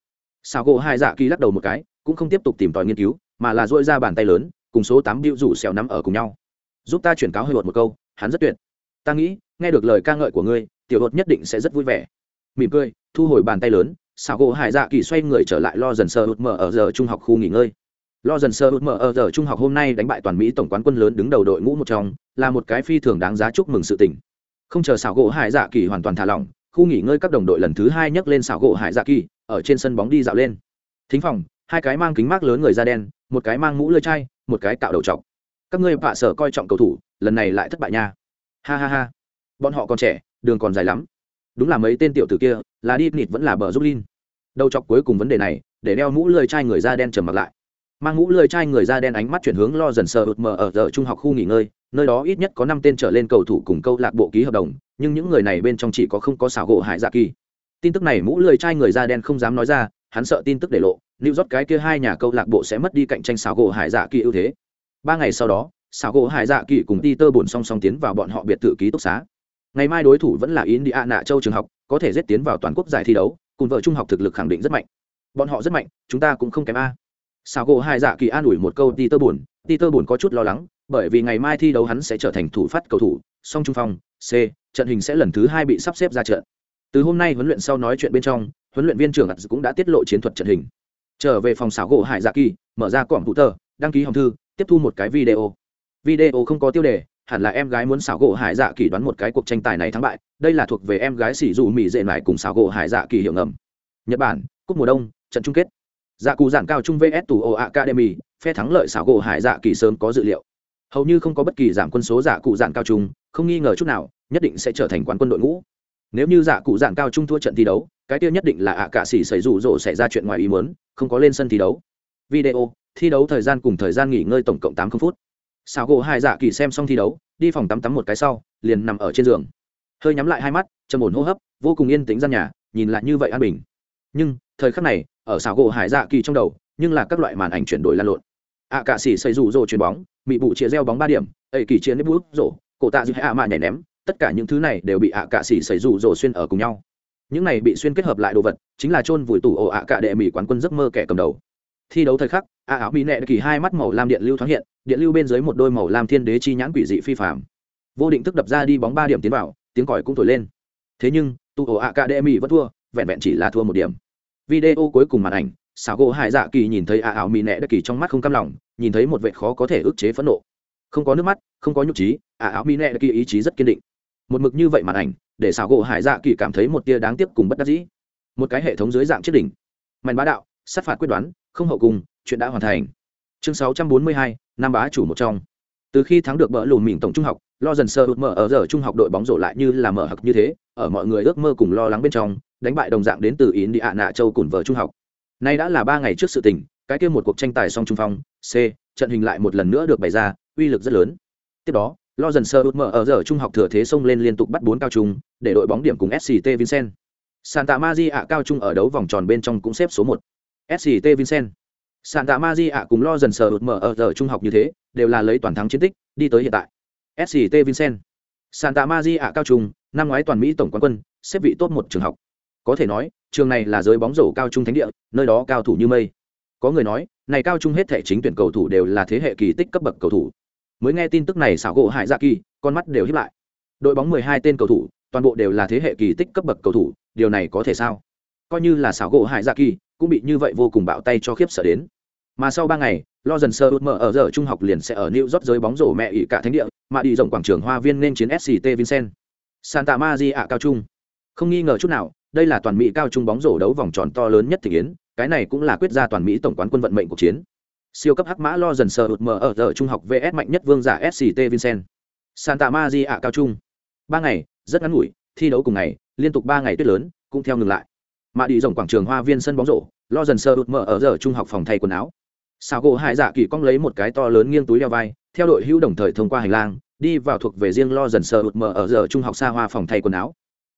Xảo gỗ hải dạ kỳ lắc đầu một cái, cũng không tiếp tục tìm tòi nghiên cứu, mà là dội ra bàn tay lớn, cùng số tám điệu rủ xeo nắm ở cùng nhau. Giúp ta chuyển cáo hơi một câu, hắn rất tuyệt. Ta nghĩ, nghe được lời ca ngợi của ngươi, tiểu hột nhất định sẽ rất vui vẻ. Mỉm cười, thu hồi bàn tay lớn xảo gỗ hải dạ kỳ xoay người trở lại lo dần sơ hụt mở ở giờ trung học khu nghỉ ngơi. Lo dần sơ hụt mở ở giờ trung học hôm nay đánh bại toàn mỹ tổng quán quân lớn đứng đầu đội ngũ một trong, là một cái phi thường đáng giá chúc mừng sự tình. Không chờ xảo gỗ hải dạ kỳ hoàn toàn thả lỏng khu nghỉ ngơi các đồng đội lần thứ hai nhấc lên xảo gỗ hải dạ kỳ, ở trên sân bóng đi dạo lên. Thính phòng, hai cái mang kính mát lớn người da đen, một cái mang mũ lơi chai, một cái cạo đầu trọc. Các ngươi vạ sở coi trọng cầu thủ, lần này lại thất bại nha. Ha ha ha. Bọn họ còn trẻ, đường còn dài lắm. Đúng là mấy tên tiểu tử kia, là đi nịt vẫn là bờ giúp linh đầu chọc cuối cùng vấn đề này, để đeo mũ lơi chai người da đen trầm mặt lại. Mang mũ lơi chai người da đen ánh mắt chuyển hướng lo dần sờ ụt mờ ở giờ trung học khu nghỉ ngơi, nơi đó ít nhất có năm tên trở lên cầu thủ cùng câu lạc bộ ký hợp đồng nhưng những người này bên trong chỉ có không có xảo gỗ hải dạ kỳ. Tin tức này mũ lười chai người da đen không dám nói ra, hắn sợ tin tức để lộ lưu rót cái kia hai nhà câu lạc bộ sẽ mất đi cạnh tranh xảo gỗ hải dạ kỳ ưu thế. Ba ngày sau đó, xảo gỗ hải dạ kỳ cùng ti tơ bổn song song tiến vào bọn họ biệt thự ký túc xá. Ngày mai đối thủ vẫn là indiana châu trường học, có thể giết tiến vào toàn quốc giải thi đấu, cùng vợ trung học thực lực khẳng định rất mạnh. Bọn họ rất mạnh, chúng ta cũng không kém a. Xảo gỗ hải dạ kỳ an ủi một câu ti tơ buồn ti tơ buồn có chút lo lắng, bởi vì ngày mai thi đấu hắn sẽ trở thành thủ phát cầu thủ, song trung phong, c trận hình sẽ lần thứ hai bị sắp xếp ra trận. Từ hôm nay huấn luyện sau nói chuyện bên trong, huấn luyện viên trưởng cũng đã tiết lộ chiến thuật trận hình. Trở về phòng xảo gỗ hải dạ kỳ, mở ra cỏm hữu tờ, đăng ký hồng thư, tiếp thu một cái video. Video không có tiêu đề, hẳn là em gái muốn xảo gỗ hải dạ kỳ đoán một cái cuộc tranh tài này thắng bại, đây là thuộc về em gái xỉ dù mỹ dệ mải cùng xảo gỗ hải dạ kỳ hiệu ngầm. Nhật bản, cúp mùa đông, trận chung kết. Dạ cụ giản cao trung vs tù ô academy, phe thắng lợi xảo gỗ hải dạ kỳ sớm có dự liệu hầu như không có bất kỳ giảm quân số giả cụ dạng cao trung, không nghi ngờ chút nào, nhất định sẽ trở thành quán quân đội ngũ. Nếu như giả cụ dạng cao trung thua trận thi đấu, cái tiêu nhất định là ạ cả xỉ xảy rủ rỗ xảy ra chuyện ngoài ý muốn, không có lên sân thi đấu. Video, thi đấu thời gian cùng thời gian nghỉ ngơi tổng cộng tám phút. Xào gỗ hải dạ kỳ xem xong thi đấu, đi phòng tắm tắm một cái sau, liền nằm ở trên giường. Hơi nhắm lại hai mắt, trầm ổn hô hấp, vô cùng yên tĩnh gian nhà, nhìn lại như vậy an bình. Nhưng, thời khắc này, ở xào gỗ hải dạ kỳ trong đầu, nhưng là các loại màn ảnh chuyển đổi lan lộn ạ cạ xỉ xây rủ rồ chuyền bóng bị bụ chia gieo bóng ba điểm, Ấy kỳ chia nếp bút rổ, cổ tạ giữ hạ mạ nhảy ném, tất cả những thứ này đều bị ạ cạ xỉ xây rủ rồ xuyên ở cùng nhau. Những này bị xuyên kết hợp lại đồ vật, chính là chôn vùi tủ ổ ạ cạ đệ mỹ quán quân giấc mơ kẻ cầm đầu. Thi đấu thời khắc, ạ áo mỹ nệ kỳ hai mắt màu lam điện lưu thoáng hiện, điện lưu bên dưới một đôi màu lam thiên đế chi nhãn quỷ dị phi phạm vô định thức đập ra đi bóng ba điểm tiến vào, tiếng còi cũng thổi lên. Thế nhưng tụ ổ ạ cạ đệ mỹ vẫn thua, vẹn vẹn chỉ là thua một điểm. Video cuối cùng màn ảnh xảo gỗ hải dạ kỳ nhìn thấy ạ ảo mỹ nẹ đất kỳ trong mắt không cam lòng nhìn thấy một vệ khó có thể ức chế phẫn nộ. Không có nước mắt không có nhục trí ạ ảo mỹ nẹ đất kỳ ý chí rất kiên định. Một mực như vậy màn ảnh để xảo gỗ hải dạ kỳ cảm thấy một tia đáng tiếc cùng bất đắc dĩ. Một cái hệ thống dưới dạng chiếc đỉnh. Mạnh bá đạo sát phạt quyết đoán không hậu cùng chuyện đã hoàn thành. Chương 642, nam bá chủ một trong. Từ khi thắng được bỡ lùn mình tổng trung học lo dần sơ hụt mở ở giờ trung học đội bóng rổ lại như là mở hặc như thế ở mọi người ước mơ cùng lo lắng bên trong đánh bại đồng dạng đến từ ý đi ạ nạ châu cùng vợ trung học nay đã là ba ngày trước sự tình, cái kia một cuộc tranh tài song trung phong, c, trận hình lại một lần nữa được bày ra, uy lực rất lớn. Tiếp đó lo dần sơ út mở ở giờ trung học thừa thế xông lên liên tục bắt bốn cao trung, để đội bóng điểm cùng sct vincent santa maria cao trung ở đấu vòng tròn bên trong cũng xếp số một. Sct vincent santa maria cùng lo dần sơ út mở ở giờ trung học như thế, đều là lấy toàn thắng chiến tích, đi tới hiện tại. Sct vincent santa maria cao trung, năm ngoái toàn mỹ tổng quán quân, xếp vị top một trường học có thể nói, trường này là giới bóng rổ cao trung thánh địa, nơi đó cao thủ như mây. Có người nói, này cao trung hết thể chính tuyển cầu thủ đều là thế hệ kỳ tích cấp bậc cầu thủ. Mới nghe tin tức này, xảo gỗ hại dạ kỳ, con mắt đều hiếp lại. Đội bóng mười hai tên cầu thủ, toàn bộ đều là thế hệ kỳ tích cấp bậc cầu thủ, điều này có thể sao? Coi như là xảo gỗ hại dạ kỳ, cũng bị như vậy vô cùng bạo tay cho khiếp sợ đến. Mà sau ba ngày, lo dần sơ út mở ở giờ trung học liền sẽ ở new york giới bóng rổ mẹ ỉ cả thánh địa, mà đi rộng quảng trường hoa viên nên chiến sct vincent. Santa maria cao trung. Không nghi ngờ chút nào đây là toàn mỹ cao trung bóng rổ đấu vòng tròn to lớn nhất thị kiến, cái này cũng là quyết ra toàn mỹ tổng quán quân vận mệnh cuộc chiến. Siêu cấp hắc mã lo dần sờ ụt mở ở giờ trung học vs mạnh nhất vương giả sct vincent. Santa maria cao trung. Ba ngày, rất ngắn ngủi, thi đấu cùng ngày, liên tục ba ngày tuyết lớn, cũng theo ngừng lại. Mà đi rộng quảng trường hoa viên sân bóng rổ, lo dần sơ ụt mở ở giờ trung học phòng thay quần áo. Sao gỗ hải dạ kỳ cong lấy một cái to lớn nghiêng túi đeo vai, theo đội hữu đồng thời thông qua hành lang, đi vào thuộc về riêng lo dần sờ ụt mở ở giờ trung học xa hoa phòng thay quần áo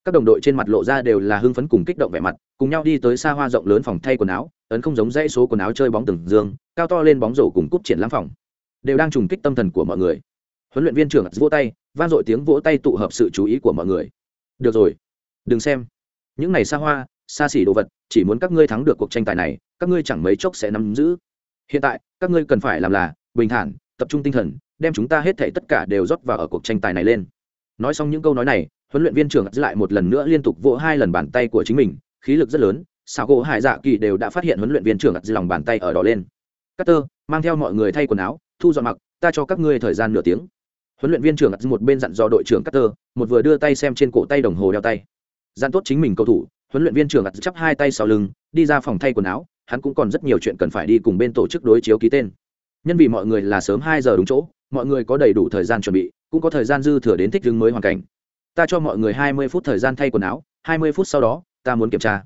các đồng đội trên mặt lộ ra đều là hưng phấn cùng kích động vẻ mặt, cùng nhau đi tới xa hoa rộng lớn phòng thay quần áo, ấn không giống dãy số quần áo chơi bóng từng dương, cao to lên bóng rổ cùng cúp triển lãm phòng. Đều đang trùng kích tâm thần của mọi người. Huấn luyện viên trưởng vỗ tay, vang dội tiếng vỗ tay tụ hợp sự chú ý của mọi người. Được rồi, đừng xem. Những này xa hoa, xa xỉ đồ vật, chỉ muốn các ngươi thắng được cuộc tranh tài này, các ngươi chẳng mấy chốc sẽ nắm giữ. Hiện tại, các ngươi cần phải làm là, bình thản, tập trung tinh thần, đem chúng ta hết thảy tất cả đều rót vào ở cuộc tranh tài này lên. Nói xong những câu nói này huấn luyện viên trưởng lại một lần nữa liên tục vỗ hai lần bàn tay của chính mình, khí lực rất lớn sao gỗ hải dạ kỳ đều đã phát hiện huấn luyện viên trưởng ặt lòng bàn tay ở đó lên. Carter, mang theo mọi người thay quần áo, thu dọn mặc, ta cho các ngươi thời gian nửa tiếng. Huấn luyện viên trưởng ặt một bên dặn dò đội trưởng Carter, một vừa đưa tay xem trên cổ tay đồng hồ đeo tay. Dặn tốt chính mình cầu thủ, huấn luyện viên trưởng ặt chắp hai tay sau lưng, đi ra phòng thay quần áo, hắn cũng còn rất nhiều chuyện cần phải đi cùng bên tổ chức đối chiếu ký tên. Nhân vì mọi người là sớm hai giờ đúng chỗ, mọi người có đầy đủ thời gian chuẩn bị, cũng có thời gian dư thừa đến thích đứng mới hoàn cảnh ta cho mọi người hai mươi phút thời gian thay quần áo, hai mươi phút sau đó, ta muốn kiểm tra.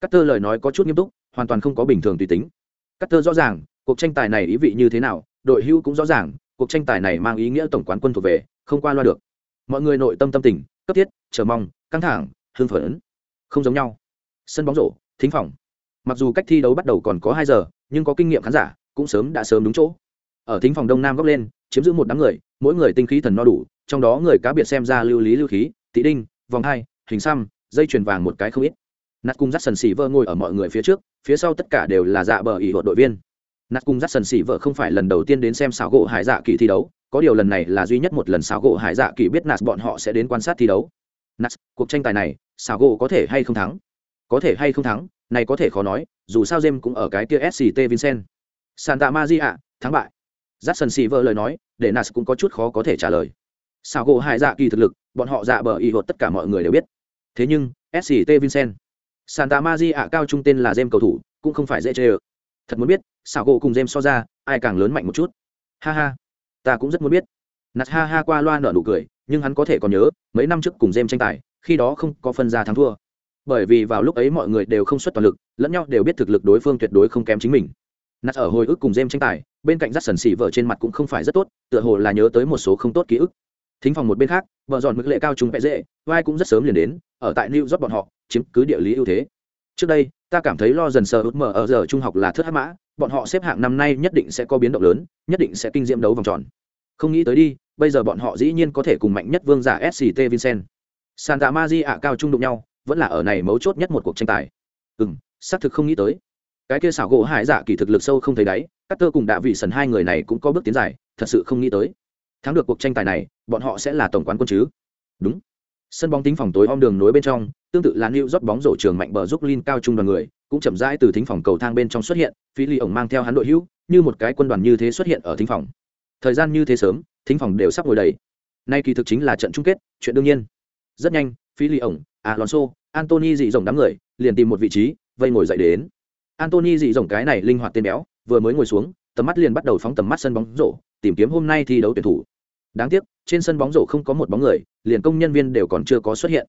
Cắt tơ lời nói có chút nghiêm túc, hoàn toàn không có bình thường tùy tính. Cắt tơ rõ ràng, cuộc tranh tài này ý vị như thế nào, đội hưu cũng rõ ràng, cuộc tranh tài này mang ý nghĩa tổng quán quân thuộc về, không qua loa được. Mọi người nội tâm tâm tình, cấp thiết, chờ mong, căng thẳng, hưng phấn, không giống nhau. Sân bóng rổ, thính phòng. Mặc dù cách thi đấu bắt đầu còn có hai giờ, nhưng có kinh nghiệm khán giả, cũng sớm đã sớm đúng chỗ. Ở thính phòng đông nam góc lên chiếm giữ một đám người, mỗi người tinh khí thần no đủ, trong đó người cá biệt xem ra lưu lý lưu khí, tị đinh, vòng hai, hình xăm, dây chuyền vàng một cái không ít. Nát cung dắt sần xỉ vợ ngồi ở mọi người phía trước, phía sau tất cả đều là dạ bờ ỉ hột đội viên. Nát cung dắt sần xỉ vợ không phải lần đầu tiên đến xem xảo gỗ hải dạ kỳ thi đấu, có điều lần này là duy nhất một lần xảo gỗ hải dạ kỳ biết nạt bọn họ sẽ đến quan sát thi đấu. Nạt cuộc tranh tài này, xảo gỗ có thể hay không thắng? Có thể hay không thắng? Này có thể khó nói, dù sao jem cũng ở cái kia sct vincent. Santa maria, thắng bại. Jackson silver lời nói để nas cũng có chút khó có thể trả lời. Sao gỗ hai dạ kỳ thực lực, bọn họ dạ bờ y hột tất cả mọi người đều biết. Thế nhưng sct vincent, santa maria cao trung tên là jem cầu thủ, cũng không phải dễ chơi thật muốn biết, sao gỗ cùng jem so ra, ai càng lớn mạnh một chút? Ha ha, ta cũng rất muốn biết. Nas ha ha qua loa nở nụ cười, nhưng hắn có thể còn nhớ, mấy năm trước cùng jem tranh tài, khi đó không có phân ra thắng thua. Bởi vì vào lúc ấy mọi người đều không xuất toàn lực, lẫn nhau đều biết thực lực đối phương tuyệt đối không kém chính mình nạt ở hồi ức cùng jem tranh tài, bên cạnh rắt sần xỉ vợ trên mặt cũng không phải rất tốt, tựa hồ là nhớ tới một số không tốt ký ức. Thính phòng một bên khác, vợ dọn mức lệ cao chúng vẽ dễ, vai cũng rất sớm liền đến, ở tại new york bọn họ, chiếm cứ địa lý ưu thế. Trước đây, ta cảm thấy lo dần sờ út mở ở giờ trung học là thất hát mã, bọn họ xếp hạng năm nay nhất định sẽ có biến động lớn, nhất định sẽ kinh diễm đấu vòng tròn. Không nghĩ tới đi, bây giờ bọn họ dĩ nhiên có thể cùng mạnh nhất vương giả sct vincent. Santa maria cao trung đụng nhau, vẫn là ở này mấu chốt nhất một cuộc tranh tài. Ừ xác thực không nghĩ tới cái kia xảo gỗ hải dạ kỳ thực lực sâu không thấy đáy các tơ cùng đạ vị sần hai người này cũng có bước tiến dài, thật sự không nghĩ tới. Thắng được cuộc tranh tài này, bọn họ sẽ là tổng quán quân chứ? Đúng. Sân bóng tính phòng tối om đường nối bên trong, tương tự là new rót bóng rổ trường mạnh bờ giúp lin cao trung đoàn người, cũng chậm rãi từ thính phòng cầu thang bên trong xuất hiện phi ly ổng mang theo hắn đội hữu, như một cái quân đoàn như thế xuất hiện ở thính phòng. Thời gian như thế sớm, thính phòng đều sắp ngồi đầy. Nay kỳ thực chính là trận chung kết, chuyện đương nhiên. Rất nhanh phi ly ổng, alonso antony dị rồng đám người, liền tìm một vị trí, vây ngồi dậy đến antony dị dòng cái này linh hoạt tên béo, vừa mới ngồi xuống, tầm mắt liền bắt đầu phóng tầm mắt sân bóng rổ, tìm kiếm hôm nay thi đấu tuyển thủ. Đáng tiếc, trên sân bóng rổ không có một bóng người, liền công nhân viên đều còn chưa có xuất hiện.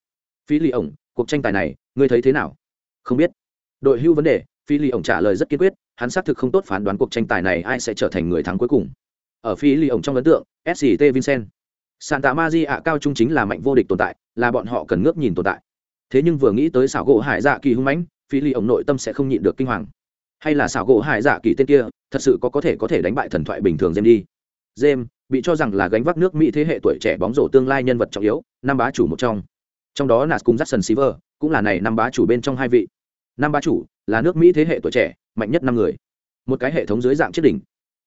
Phi ly ổng, cuộc tranh tài này, ngươi thấy thế nào? Không biết. Đội hưu vấn đề phi ly ổng trả lời rất kiên quyết, hắn xác thực không tốt phán đoán cuộc tranh tài này ai sẽ trở thành người thắng cuối cùng. Ở phi ly ổng trong ấn tượng sct vincent. Santa maria cao trung chính là mạnh vô địch tồn tại, là bọn họ cần ngước nhìn tồn tại. Thế nhưng vừa nghĩ tới xảo gỗ hải dạ kỳ hung mãnh phi ly ổng nội tâm sẽ không nhịn được kinh hoàng. Hay là xảo gỗ hải dạ kỳ tên kia thật sự có có thể có thể đánh bại thần thoại bình thường jem đi. Jem bị cho rằng là gánh vác nước mỹ thế hệ tuổi trẻ bóng rổ tương lai nhân vật trọng yếu năm bá chủ một trong. Trong đó nạt cùng jackson silver cũng là này năm bá chủ bên trong hai vị. Năm bá chủ là nước mỹ thế hệ tuổi trẻ mạnh nhất năm người. Một cái hệ thống dưới dạng chiếc đỉnh.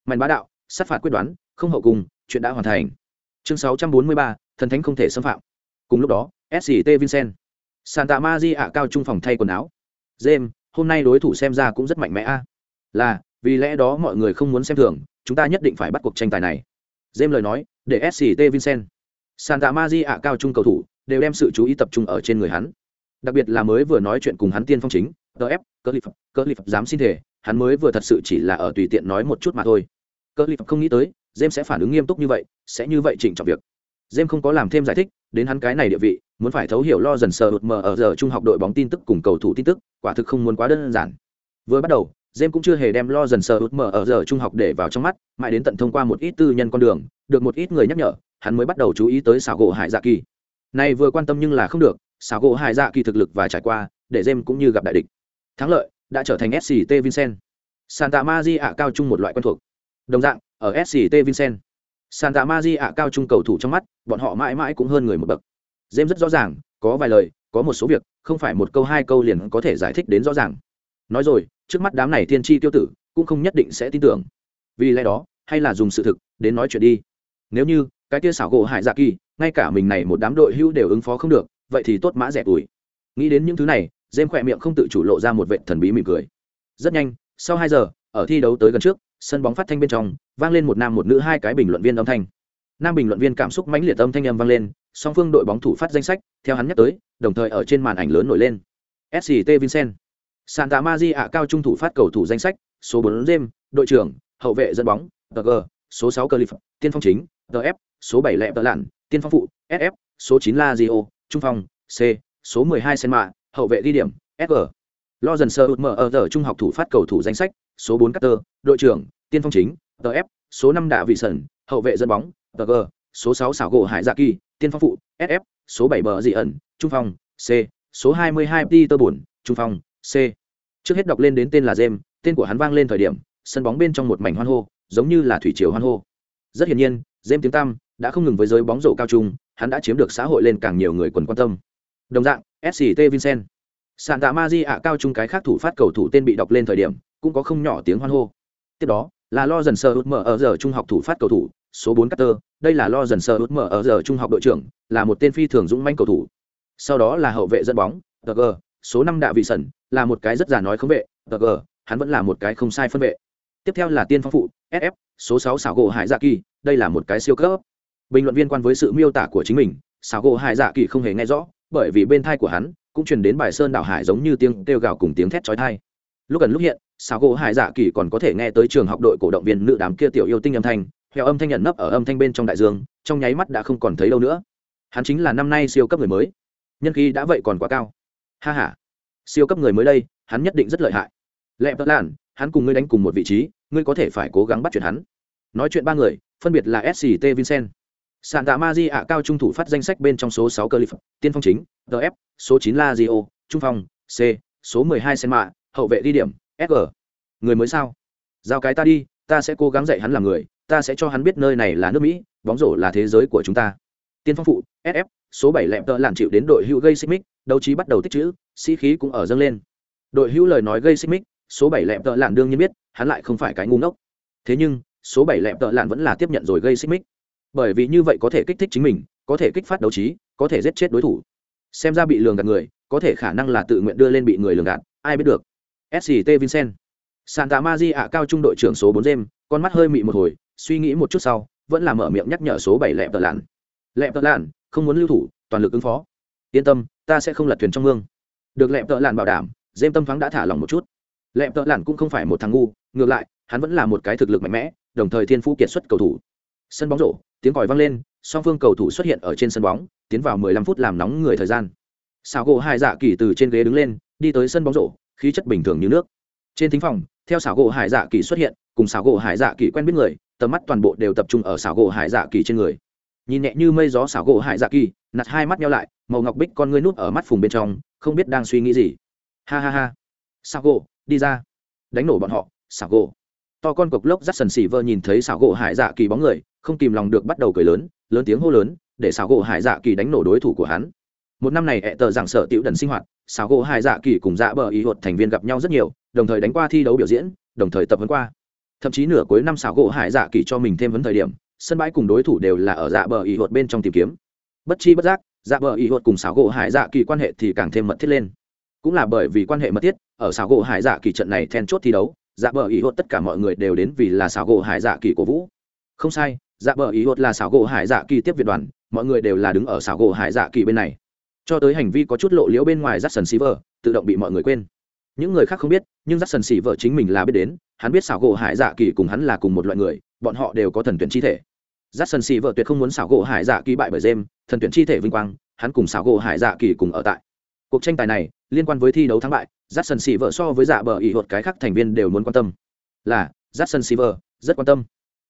Mạnh bá đạo sát phạt quyết đoán không hậu cùng chuyện đã hoàn thành. Chương 643, thần thánh không thể xâm phạm. Cùng lúc đó sct vincent. Santa maria cao trung phòng thay quần áo james hôm nay đối thủ xem ra cũng rất mạnh mẽ a. Là vì lẽ đó mọi người không muốn xem thường chúng ta nhất định phải bắt cuộc tranh tài này. James lời nói để sct vincent. Santa maria cao trung cầu thủ đều đem sự chú ý tập trung ở trên người hắn. Đặc biệt là mới vừa nói chuyện cùng hắn tiên phong chính DF, cơ lip dám xin thể hắn mới vừa thật sự chỉ là ở tùy tiện nói một chút mà thôi. Cơ không nghĩ tới james sẽ phản ứng nghiêm túc như vậy sẽ như vậy chỉnh trọng việc james không có làm thêm giải thích đến hắn cái này địa vị muốn phải thấu hiểu lo dần sờ hụt mờ ở giờ trung học đội bóng tin tức cùng cầu thủ tin tức quả thực không muốn quá đơn giản vừa bắt đầu James cũng chưa hề đem lo dần sờ út mờ ở giờ trung học để vào trong mắt, mãi đến tận thông qua một ít tư nhân con đường, được một ít người nhắc nhở, hắn mới bắt đầu chú ý tới xảo gỗ Hải Dạ Kỳ. Này vừa quan tâm nhưng là không được, xảo gỗ Hải Dạ Kỳ thực lực và trải qua, để James cũng như gặp đại địch. Thắng lợi đã trở thành SCT Vincent. Santa Maria cao trung một loại quen thuộc. Đồng dạng, ở SCT Vincent, Santa ạ cao trung cầu thủ trong mắt, bọn họ mãi mãi cũng hơn người một bậc. James rất rõ ràng, có vài lời, có một số việc, không phải một câu hai câu liền có thể giải thích đến rõ ràng. Nói rồi, trước mắt đám này Thiên tri tiêu tử cũng không nhất định sẽ tin tưởng vì lẽ đó hay là dùng sự thực đến nói chuyện đi nếu như cái tia xảo gỗ hại dạ kỳ ngay cả mình này một đám đội hưu đều ứng phó không được vậy thì tốt mã rẻ tuổi nghĩ đến những thứ này dêm khỏe miệng không tự chủ lộ ra một vệ thần bí mỉm cười rất nhanh sau hai giờ ở thi đấu tới gần trước sân bóng phát thanh bên trong vang lên một nam một nữ hai cái bình luận viên âm thanh. Nam bình luận viên cảm xúc mãnh liệt âm thanh âm vang lên song phương đội bóng thủ phát danh sách theo hắn nhắc tới đồng thời ở trên màn ảnh lớn nổi lên. Sct vincent. Santa Maria cao trung thủ phát cầu thủ danh sách, số bốn James, đội trưởng, hậu vệ dẫn bóng, TG, số sáu Cliff, tiên phong chính, tf số bảy lẹ tờ lặn tiên phong phụ, SF, số 9 Lazio, trung phong, C, số 12 Senma, hậu vệ đi điểm, SG. Lo dần sơ mở ở giờ trung học thủ phát cầu thủ danh sách, số 4 Carter, đội trưởng, tiên phong chính, DF, số 5 Đạ Vị Sẩn, hậu vệ dẫn bóng, TG, số 6 Sảo gỗ Hải Dạ Kỳ, tiên phong phụ, SF, số 7 Bờ Dị ẩn, trung phong, C, số 22 Peter Buồn, trung phong, C. Trước hết đọc lên đến tên là Gem, tên của hắn vang lên thời điểm, sân bóng bên trong một mảnh hoan hô, giống như là thủy triều hoan hô. Rất hiển nhiên, Gem tiếng tăm đã không ngừng với giới bóng rổ cao trung, hắn đã chiếm được xã hội lên càng nhiều người quần quan tâm. Đồng dạng, SCT Vincent, Santa Maria cao trung cái khác thủ phát cầu thủ tên bị đọc lên thời điểm, cũng có không nhỏ tiếng hoan hô. Tiếp đó, là lo dần sơ mở ở giờ trung học thủ phát cầu thủ, số 4 Carter, đây là lo dần sơ mở ở giờ trung học đội trưởng, là một tên phi thường dũng mãnh cầu thủ. Sau đó là hậu vệ dẫn bóng, DG, số năm đạ vị sẩn là một cái rất già nói không vệ tờ hắn vẫn là một cái không sai phân vệ tiếp theo là tiên phong phụ sf số sáu xảo gỗ hải dạ kỳ đây là một cái siêu cấp bình luận viên quan với sự miêu tả của chính mình xảo gỗ hải dạ kỳ không hề nghe rõ bởi vì bên thai của hắn cũng truyền đến bài sơn đảo hải giống như tiếng kêu gào cùng tiếng thét chói tai. lúc gần lúc hiện Sao gỗ hải dạ kỳ còn có thể nghe tới trường học đội cổ động viên nữ đám kia tiểu yêu tinh âm thanh theo âm thanh nhận nấp ở âm thanh bên trong đại dương, trong nháy mắt đã không còn thấy đâu nữa. Hắn chính là năm nay siêu cấp người mới. Nhân khí đã vậy còn quá cao. Ha h a siêu cấp người mới đây, hắn nhất định rất lợi hại. Lẹ tớ làn hắn cùng ngươi đánh cùng một vị trí, ngươi có thể phải cố gắng bắt chuyện hắn. Nói chuyện ba người, phân biệt là sct vincent sàn tạ ma di ạ cao trung thủ phát danh sách bên trong số sáu clip tiên phong chính df số chín la gio trung phong, c, số mười hai sen mạ hậu vệ đi điểm sg người mới sao? Giao cái ta đi, ta sẽ cố gắng dạy hắn làm người, ta sẽ cho hắn biết nơi này là nước mỹ, bóng rổ là thế giới của chúng ta. Tiên phong phụ sf số bảy lẹm tợ làm chịu đến đội hữu gây xích mích, đấu trí bắt đầu tích chữ, sĩ khí cũng ở dâng lên. Đội hữu lời nói gây xích mích, số bảy lẹm tợ làn đương nhiên biết, hắn lại không phải cái ngu ngốc. Thế nhưng, số bảy lẹm tợ làn vẫn là tiếp nhận rồi gây xích mích. Bởi vì như vậy có thể kích thích chính mình, có thể kích phát đấu trí, có thể giết chết đối thủ. Xem ra bị lường gạt người, có thể khả năng là tự nguyện đưa lên bị người lường gạt, ai biết được sct vincent. Santa maria ạ cao trung đội trưởng số bốn jem con mắt hơi mị một hồi suy nghĩ một chút sau vẫn là mở miệng nhắc nhở số bảy lẹm tợ lặn. lẹm tợ lặn, không muốn lưu thủ toàn lực ứng phó. Yên tâm ta sẽ không lật thuyền trong mương. Được lẹm tợ lặn bảo đảm Jem tâm thoáng đã thả lòng một chút. Lẹm tợ lặn cũng không phải một thằng ngu ngược lại hắn vẫn là một cái thực lực mạnh mẽ đồng thời thiên phú kiệt xuất cầu thủ. Sân bóng rổ tiếng còi vang lên song phương cầu thủ xuất hiện ở trên sân bóng tiến vào 15 phút làm nóng người thời gian. Xào gỗ hai dạ kỳ từ trên ghế đứng lên đi tới sân bóng rổ khí chất bình thường như nước. Trên thính phòng, theo xảo gỗ hải dạ kỳ xuất hiện, cùng xảo gỗ hải dạ kỳ quen biết người, tầm mắt toàn bộ đều tập trung ở xảo gỗ hải dạ kỳ trên người. Nhìn nhẹ như mây gió xảo gỗ hải dạ kỳ nặt hai mắt nhau lại, màu ngọc bích con ngươi nút ở mắt phùng bên trong, không biết đang suy nghĩ gì. Ha ha ha. Xảo gỗ, đi ra. Đánh nổ bọn họ, xảo gỗ. To con cộc lốc rắt sần xỉ vơ nhìn thấy xảo gỗ hải dạ kỳ bóng người, không kìm lòng được bắt đầu cười lớn lớn tiếng hô lớn, để xảo gỗ hải dạ kỳ đánh nổ đối thủ của hắn. Một năm này ẹ tờ giảng sợ tiểu đần sinh hoạt xảo gỗ hải dạ kỳ cùng dạ bờ ý hột thành viên gặp nhau rất nhiều, đồng thời đánh qua thi đấu biểu diễn, đồng thời tập huấn qua. Thậm chí nửa cuối năm xảo gỗ hải dạ kỳ cho mình thêm vấn thời điểm, sân bãi cùng đối thủ đều là ở dạ bờ ý hột bên trong tìm kiếm. Bất chi bất giác dạ bờ ý hột cùng xảo gỗ hải dạ kỳ quan hệ thì càng thêm mật thiết lên. Cũng là bởi vì quan hệ mật thiết, ở xảo gỗ hải dạ kỳ trận này then chốt thi đấu dạ bờ ý hột tất cả mọi người đều đến vì là xảo gỗ hải dạ kỳ cổ vũ. Không sai dạ bờ ý hột là xảo gỗ hải dạ kỳ tiếp việt đoàn, mọi người đều là đứng ở xảo gỗ hải dạ kỳ bên này cho tới hành vi có chút lộ liễu bên ngoài rắt sần xì vờ tự động bị mọi người quên. Những người khác không biết, nhưng rắt sần xì vợ chính mình là biết đến, hắn biết xảo gỗ hải dạ kỳ cùng hắn là cùng một loại người, bọn họ đều có thần tuyển chi thể. Rắt sần xì vợ tuyệt không muốn xảo gỗ hải dạ kỳ bại bởi dêm thần tuyển chi thể vinh quang, hắn cùng xảo gỗ hải dạ kỳ cùng ở tại. Cuộc tranh tài này, liên quan với thi đấu thắng bại rắt sần xì vợ so với dạ bờ ỉ hột cái khác thành viên đều muốn quan tâm. Là rắt sần xì vợ rất quan tâm.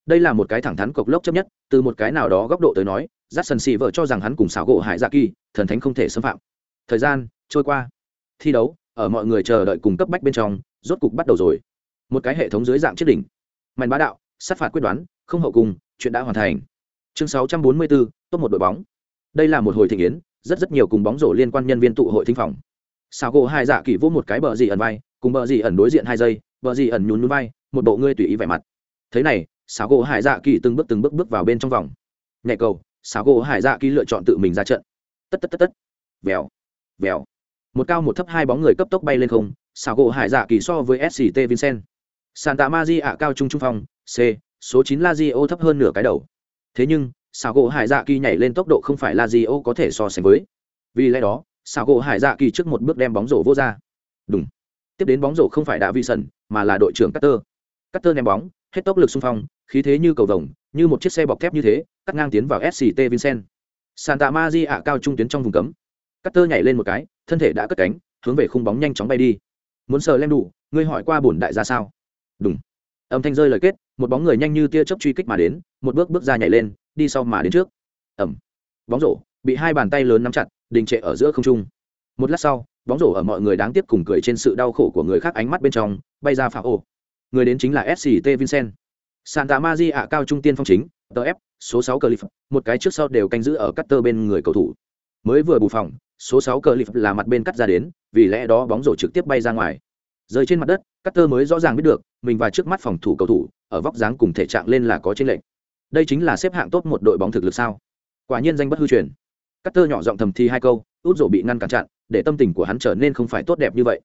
Đây là một cái thẳng thắn cộc lốc chấp nhất, từ một cái nào đó góc độ tới nói dắt sần xì vợ cho rằng hắn cùng xảo gỗ hải dạ kỳ thần thánh không thể xâm phạm. Thời gian trôi qua. Thi đấu ở mọi người chờ đợi cùng cấp bách bên trong rốt cục bắt đầu rồi. Một cái hệ thống dưới dạng chiếc đỉnh. Mạnh bá đạo sát phạt quyết đoán không hậu cùng chuyện đã hoàn thành. Chương 644, top một đội bóng. Đây là một hồi thị yến rất rất nhiều cùng bóng rổ liên quan nhân viên tụ hội thính phòng. Xảo gỗ Hải dạ kỳ vô một cái bờ gì ẩn vai cùng bờ gì ẩn đối diện hai giây bờ gì ẩn nhún nhún vai một bộ ngươi tùy ý vẻ mặt. Thế này xảo gỗ hải dạ kỳ từng bước từng bước bước vào bên trong vòng. Nhẹ cầu xảo gỗ hải dạ kỳ lựa chọn tự mình ra trận. Tất tất tất tất. Vèo vèo. Một cao một thấp hai bóng người cấp tốc bay lên không xảo gỗ hải dạ kỳ so với sct vincent. Santa di ạ cao trung trung phong, c, số chín la di thấp hơn nửa cái đầu. Thế nhưng xảo gỗ hải dạ kỳ nhảy lên tốc độ không phải la di có thể so sánh với. Vì lẽ đó xảo gỗ hải dạ kỳ trước một bước đem bóng rổ vô ra. Đúng tiếp đến bóng rổ không phải đã vi sần mà là đội trưởng cutter cutter ném bóng, hết tốc lực xung phong khí thế như cầu vồng, như một chiếc xe bọc thép như thế, cắt ngang tiến vào sct vincent. Santa di ạ, cao trung tuyến trong vùng cấm. Cutter nhảy lên một cái, thân thể đã cất cánh, hướng về khung bóng nhanh chóng bay đi. Muốn sờ lem đủ, ngươi hỏi qua bổn đại ra sao? Đúng âm thanh rơi lời kết, một bóng người nhanh như tia chớp truy kích mà đến, một bước bước ra nhảy lên, đi sau mà đến trước. Ẩm bóng rổ bị hai bàn tay lớn nắm chặt, đình trệ ở giữa không trung. Một lát sau, bóng rổ ở mọi người đáng tiếc cùng cười trên sự đau khổ của người khác ánh mắt bên trong, bay ra phá ô người đến chính là sct vincent santa maria cao trung tiên phong chính tf số sáu clip, một cái trước sau đều canh giữ ở cutter bên người cầu thủ. Mới vừa bù phòng, số sáu clip là mặt bên cắt ra đến, vì lẽ đó bóng rổ trực tiếp bay ra ngoài. Rơi trên mặt đất, cutter mới rõ ràng biết được, mình và trước mắt phòng thủ cầu thủ, ở vóc dáng cùng thể trạng lên là có trên lệnh đây chính là xếp hạng tốt một đội bóng thực lực sao? Quả nhiên danh bất hư truyền. Cutter nhỏ giọng thầm thi hai câu, út rổ bị ngăn cản chặn, để tâm tình của hắn trở nên không phải tốt đẹp như vậy.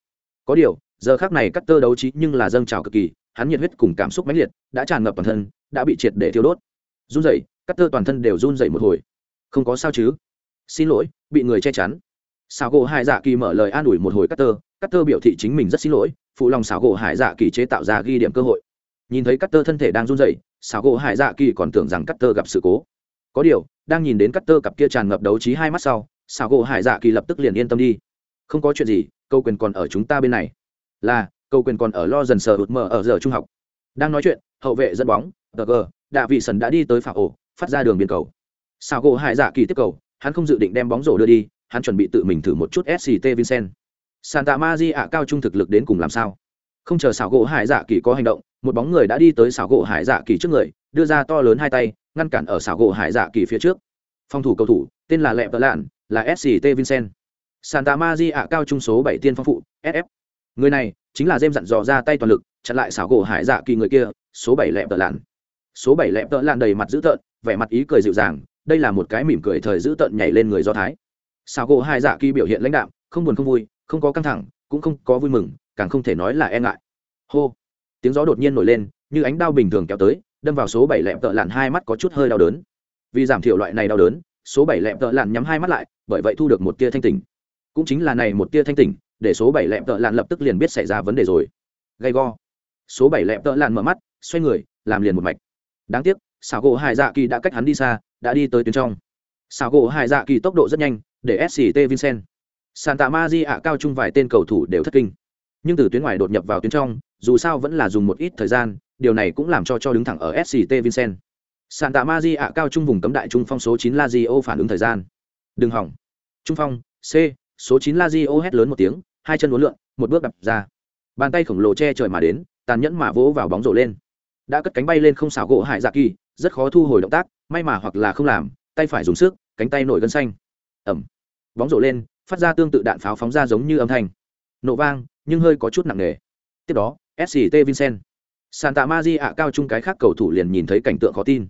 Có điều, giờ khác này cắt tơ đấu trí nhưng là dâng trào cực kỳ hắn nhiệt huyết cùng cảm xúc mãnh liệt, đã tràn ngập toàn thân, đã bị triệt để thiêu đốt. Run rẩy cắt tơ toàn thân đều run rẩy một hồi. Không có sao chứ? Xin lỗi, bị người che chắn. Xảo gỗ hải dạ kỳ mở lời an ủi một hồi cắt tơ cắt tơ biểu thị chính mình rất xin lỗi, phụ lòng xảo gỗ hải dạ kỳ chế tạo ra ghi điểm cơ hội. Nhìn thấy cắt tơ thân thể đang run rẩy, xảo gỗ hải dạ kỳ còn tưởng rằng cắt tơ gặp sự cố. Có điều, đang nhìn đến cắt tơ cặp kia tràn ngập đấu trí hai mắt sau, xảo gỗ hải dạ kỳ lập tức liền yên tâm đi. Không có chuyện gì, câu quyền còn ở chúng ta bên này. Là Cầu quyền còn ở lo dần sờ hụt mở ở giờ trung học. Đang nói chuyện, hậu vệ dẫn bóng, tờ gờ, đạ vị sần đã đi tới phạm ổ, phát ra đường biên cầu. Sao gỗ hải dạ kỳ tiếp cầu, hắn không dự định đem bóng rổ đưa đi, hắn chuẩn bị tự mình thử một chút sct vincent. Santa di ạ cao trung thực lực đến cùng làm sao? Không chờ xảo gỗ hải dạ kỳ có hành động, một bóng người đã đi tới xảo gỗ hải dạ kỳ trước người, đưa ra to lớn hai tay, ngăn cản ở xảo gỗ hải dạ kỳ phía trước. Phòng thủ cầu thủ, tên là lẹ tợ lạn, là sct vincent. Santa di ạ cao trung số bảy tiên phong phụ sf người này chính là dêm dặn dò ra tay toàn lực, chặn lại xảo gỗ hải dạ kỳ người kia, số bảy lẹp tợ lạn. Số bảy lẹp tợ lạn đầy mặt dữ tợn, vẻ mặt ý cười dịu dàng, đây là một cái mỉm cười thời dữ tợn nhảy lên người do thái. Xảo gỗ hải dạ kỳ biểu hiện lãnh đạm, không buồn không vui, không có căng thẳng, cũng không có vui mừng, càng không thể nói là e ngại. Hô! Tiếng gió đột nhiên nổi lên, như ánh đao bình thường kéo tới, đâm vào số bảy lẹm tợ lặn hai mắt có chút hơi đau đớn. Vì giảm thiểu loại này đau đớn, số bảy lẹm tợ lặn nhắm hai mắt lại, bởi vậy thu được một tia thanh tỉnh. Cũng chính là này một tia thanh tỉnh để số bảy lẹm tợ lặn lập tức liền biết xảy ra vấn đề rồi. Gay go. Số bảy lẹm tợ lặn mở mắt, xoay người, làm liền một mạch. Đáng tiếc, xảo gỗ hải dạ kỳ đã cách hắn đi xa, đã đi tới tuyến trong. Xảo gỗ hải dạ kỳ tốc độ rất nhanh, để sct vincent. Santa di ạ cao trung vài tên cầu thủ đều thất kinh. Nhưng từ tuyến ngoài đột nhập vào tuyến trong, dù sao vẫn là dùng một ít thời gian, điều này cũng làm cho cho đứng thẳng ở sct vincent. Santa di ạ cao trung vùng cấm đại trung phong số 9 lazio phản ứng thời gian. Đừng hỏng. Trung phong, c, số 9 lazio hét lớn một tiếng hai chân uốn lượn, một bước đập ra. Bàn tay khổng lồ che trời mà đến, tàn nhẫn mà vỗ vào bóng rổ lên. Đã cất cánh bay lên không xảo gỗ hải dạ kỳ, rất khó thu hồi động tác, may mà hoặc là không làm, tay phải dùng sức, cánh tay nổi gân xanh. Ẩm bóng rổ lên, phát ra tương tự đạn pháo phóng ra giống như âm thanh. Nổ vang, nhưng hơi có chút nặng nề. Tiếp đó sct vincent. Santa maria ạ, cao chung cái khác cầu thủ liền nhìn thấy cảnh tượng khó tin.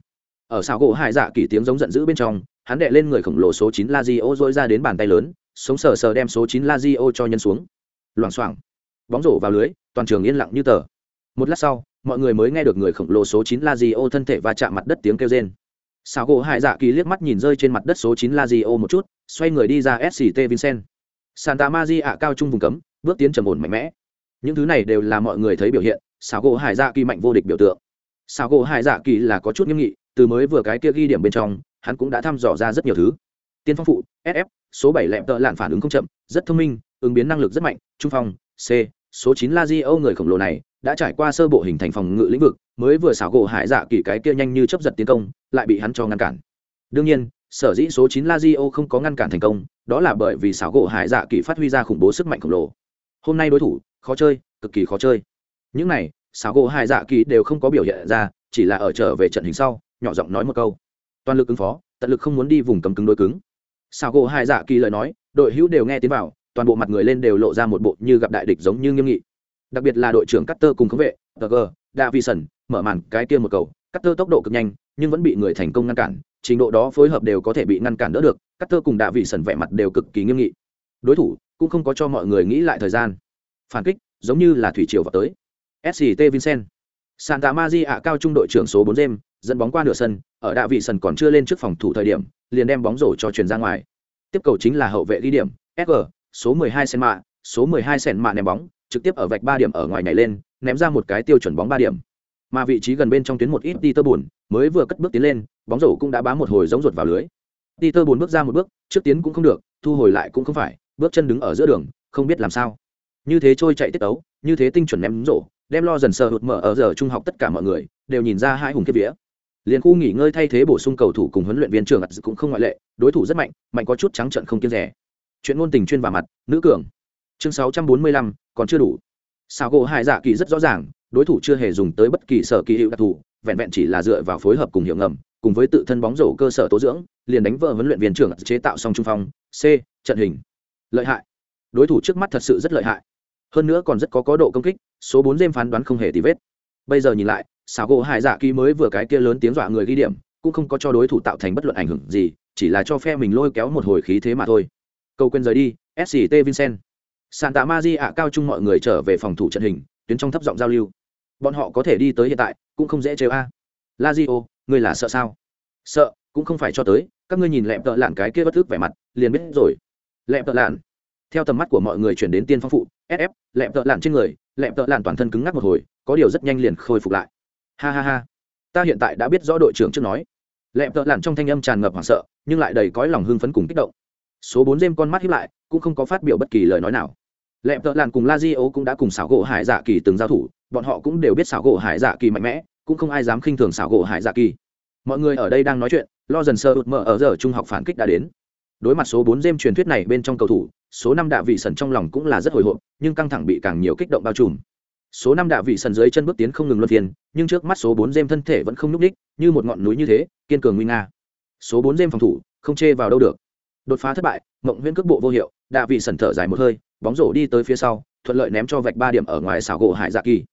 Ở xảo gỗ hải dạ kỳ tiếng giống giận dữ bên trong, hắn đệ lên người khổng lồ số chín la di o ra đến bàn tay lớn sống sờ sờ đem số chín la di o cho nhân xuống. Loảng xoảng. Bóng rổ vào lưới, toàn trường yên lặng như tờ. Một lát sau, mọi người mới nghe được người khổng lồ số chín la di o thân thể va chạm mặt đất tiếng kêu rên. Xào gỗ hải dạ kỳ liếc mắt nhìn rơi trên mặt đất số chín la di o một chút, xoay người đi ra sct vincent. Santa maria cao trung vùng cấm, bước tiến trầm ổn mạnh mẽ. Những thứ này đều là mọi người thấy biểu hiện xào gỗ hải dạ kỳ mạnh vô địch biểu tượng. Xào gỗ hải dạ kỳ là có chút nghiêm nghị, từ mới vừa cái kia ghi điểm bên trong, hắn cũng đã thăm dò ra rất nhiều thứ tiên phong phụ sf số bảy lẹm tợ lạn phản ứng không chậm, rất thông minh, ứng biến năng lực rất mạnh, trung phong, c, số chín la di âu người khổng lồ này đã trải qua sơ bộ hình thành phòng ngự lĩnh vực, mới vừa xảo gỗ hải dạ kỳ cái kia nhanh như chấp giật tiến công, lại bị hắn cho ngăn cản. Đương nhiên, sở dĩ số chín la di âu không có ngăn cản thành công, đó là bởi vì xảo gỗ hải dạ kỳ phát huy ra khủng bố sức mạnh khổng lồ. Hôm nay đối thủ, khó chơi, cực kỳ khó chơi. Những này, xảo gỗ hải dạ kỳ đều không có biểu hiện ra, chỉ là ở trở về trận hình sau, nhỏ giọng nói một câu. Toàn lực ứng phó, tận lực không muốn đi vùng cầm cứng đối cứng xảo gỗ hải dạ kỳ lời nói, đội hữu đều nghe tiếng vào, toàn bộ mặt người lên đều lộ ra một bộ như gặp đại địch giống như nghiêm nghị. Đặc biệt là đội trưởng Cutter cùng khống vệ tg davison, mở màn cái kia một cầu. Cutter tốc độ cực nhanh, nhưng vẫn bị người thành công ngăn cản. Trình độ đó phối hợp đều có thể bị ngăn cản đỡ được. Cutter cùng davison vẻ mặt đều cực kỳ nghiêm nghị. Đối thủ cũng không có cho mọi người nghĩ lại thời gian. Phản kích, giống như là thủy triều vào tới. Sct vincent. Santa maria cao trung đội trưởng số bốn jem dẫn bóng qua nửa sân ở đạ vị sân còn chưa lên trước phòng thủ thời điểm liền đem bóng rổ cho truyền ra ngoài. Tiếp cầu chính là hậu vệ ghi điểm sg số 12 Senma, số 12 Senma ném bóng trực tiếp ở vạch ba điểm ở ngoài nhảy lên ném ra một cái tiêu chuẩn bóng ba điểm. Mà vị trí gần bên trong tuyến một ít đi tơ buồn mới vừa cất bước tiến lên bóng rổ cũng đã bám một hồi giống ruột vào lưới. Đi tơ buồn bước ra một bước trước tiến cũng không được thu hồi lại cũng không phải bước chân đứng ở giữa đường không biết làm sao. Như thế trôi chạy tiết tấu như thế tinh chuẩn ném rổ đem lo dần sờ hụt mở ở giờ trung học tất cả mọi người đều nhìn ra hai hùng kia vía liền khu nghỉ ngơi thay thế bổ sung cầu thủ cùng huấn luyện viên trưởng cũng không ngoại lệ đối thủ rất mạnh mạnh có chút trắng trận không kiêng rẻ. Chuyện ngôn tình chuyên vào mặt nữ cường. Chương 645, còn chưa đủ. Sao gỗ hai dạ kỳ rất rõ ràng đối thủ chưa hề dùng tới bất kỳ sở kỳ hiệu đặc thù vẹn vẹn chỉ là dựa vào phối hợp cùng hiệu ngầm cùng với tự thân bóng rổ cơ sở tố dưỡng liền đánh vỡ huấn luyện viên trưởng chế tạo xong trung phong c trận hình. Lợi hại. Đối thủ trước mắt thật sự rất lợi hại. Hơn nữa còn rất có có độ công kích số bốn dêm phán đoán không hề tì vết. Bây giờ nhìn lại xảo gỗ hải dạ kỳ mới vừa cái kia lớn tiếng dọa người ghi điểm, cũng không có cho đối thủ tạo thành bất luận ảnh hưởng gì, chỉ là cho phe mình lôi kéo một hồi khí thế mà thôi. Câu quên rời đi sct vincent. Santa ạ, cao trung mọi người trở về phòng thủ trận hình, tuyến trong thấp giọng giao lưu. Bọn họ có thể đi tới hiện tại, cũng không dễ chơi a. La di ô ngươi là sợ sao? Sợ, cũng không phải cho tới, các ngươi nhìn lẹm tợ lạn cái kia bất thức vẻ mặt, liền biết rồi. Lẹm tợ lạn. Theo tầm mắt của mọi người chuyển đến tiên phong phụ sf lẹm tợ lạn trên người, lẹm tợ lạn toàn thân cứng ngắc một hồi, có điều rất nhanh liền khôi phục lại ha ha ha. Ta hiện tại đã biết rõ đội trưởng trước nói. Lẹm tợ lặn trong thanh âm tràn ngập hoảng sợ, nhưng lại đầy cõi lòng hưng phấn cùng kích động. Số bốn dêm con mắt hiếp lại, cũng không có phát biểu bất kỳ lời nói nào. Lẹm tợ lặn cùng la di ấu cũng đã cùng xảo gỗ hải dạ kỳ từng giao thủ, bọn họ cũng đều biết xảo gỗ hải dạ kỳ mạnh mẽ, cũng không ai dám khinh thường xảo gỗ hải dạ kỳ. Mọi người ở đây đang nói chuyện, lo dần sơ ụt mở ở giờ trung học phản kích đã đến. Đối mặt số bốn dêm truyền thuyết này bên trong cầu thủ, số năm đạ vị sần trong lòng cũng là rất hồi hộp, nhưng căng thẳng bị càng nhiều kích động bao trùm số năm đạ vị sần dưới chân bước tiến không ngừng luân phiên, nhưng trước mắt số bốn dêm thân thể vẫn không nhúc ních như một ngọn núi như thế, kiên cường nguy nga. Số bốn dêm phòng thủ, không chê vào đâu được. Đột phá thất bại, mộng huyễn cước bộ vô hiệu, đạ vị sần thở dài một hơi, bóng rổ đi tới phía sau, thuận lợi ném cho vạch ba điểm ở ngoài xảo gỗ hải dạ kỳ.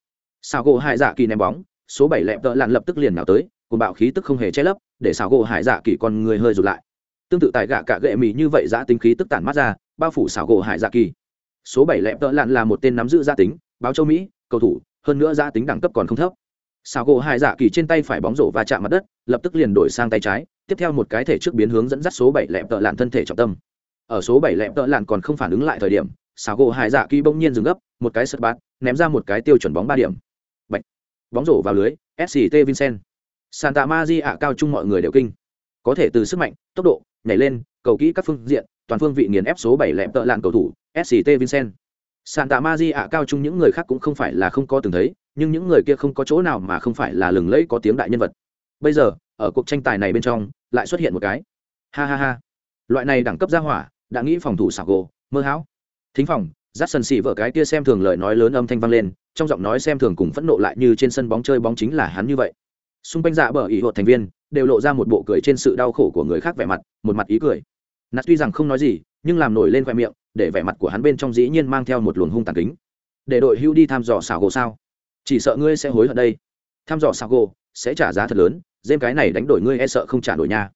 Xảo gỗ hải dạ kỳ ném bóng, số bảy lẹp tợ lặn lập tức liền nào tới, cùng bạo khí tức không hề che lấp, để xảo gỗ hải dạ kỳ con người hơi rụt lại. Tương tự tại gạ cả gệ mì như vậy giã tính khí tức tản mắt ra, bao phủ xảo gỗ hải dạ kỳ. Số bảy lẹp tợ lặn là một tên nắm giữ gia tính, báo châu mỹ cầu thủ, hơn nữa giá tính đẳng cấp còn không thấp. Sao gỗ hai dạ kỳ trên tay phải bóng rổ va chạm mặt đất, lập tức liền đổi sang tay trái, tiếp theo một cái thể trước biến hướng dẫn dắt số bảy lẹp tợ lặn thân thể trọng tâm. Ở số bảy lẹp tợ lặn còn không phản ứng lại thời điểm sao gỗ hai dạ kỳ bỗng nhiên dừng gấp, một cái sật bát ném ra một cái tiêu chuẩn bóng ba điểm. Bạch. bóng rổ vào lưới sct vincent. Santa maria cao trung mọi người đều kinh. Có thể từ sức mạnh, tốc độ, nhảy lên, cầu kỹ các phương diện, toàn phương vị nghiền ép số bảy lẹm tợ lạn cầu thủ sct vincent. Sàn tạ Marjia cao trung những người khác cũng không phải là không có từng thấy, nhưng những người kia không có chỗ nào mà không phải là lừng lẫy có tiếng đại nhân vật. Bây giờ, ở cuộc tranh tài này bên trong, lại xuất hiện một cái. Ha ha ha. Loại này đẳng cấp ra hỏa, đã nghĩ phòng thủ sạc gỗ mơ hão. Thính phòng dắt sân xì vợ cái kia xem thường lời nói lớn âm thanh vang lên, trong giọng nói xem thường cùng phẫn nộ lại như trên sân bóng chơi bóng chính là hắn như vậy. Xung quanh dạ bờ ý hộ thành viên, đều lộ ra một bộ cười trên sự đau khổ của người khác vẻ mặt, một mặt ý cười nạt tuy rằng không nói gì, nhưng làm nổi lên khoe miệng, để vẻ mặt của hắn bên trong dĩ nhiên mang theo một luồng hung tàn kính. Để đội hưu đi thăm dò xảo gỗ sao? Chỉ sợ ngươi sẽ hối hận đây. Thăm dò xảo gỗ sẽ trả giá thật lớn dêm cái này đánh đổi ngươi e sợ không trả đổi nha.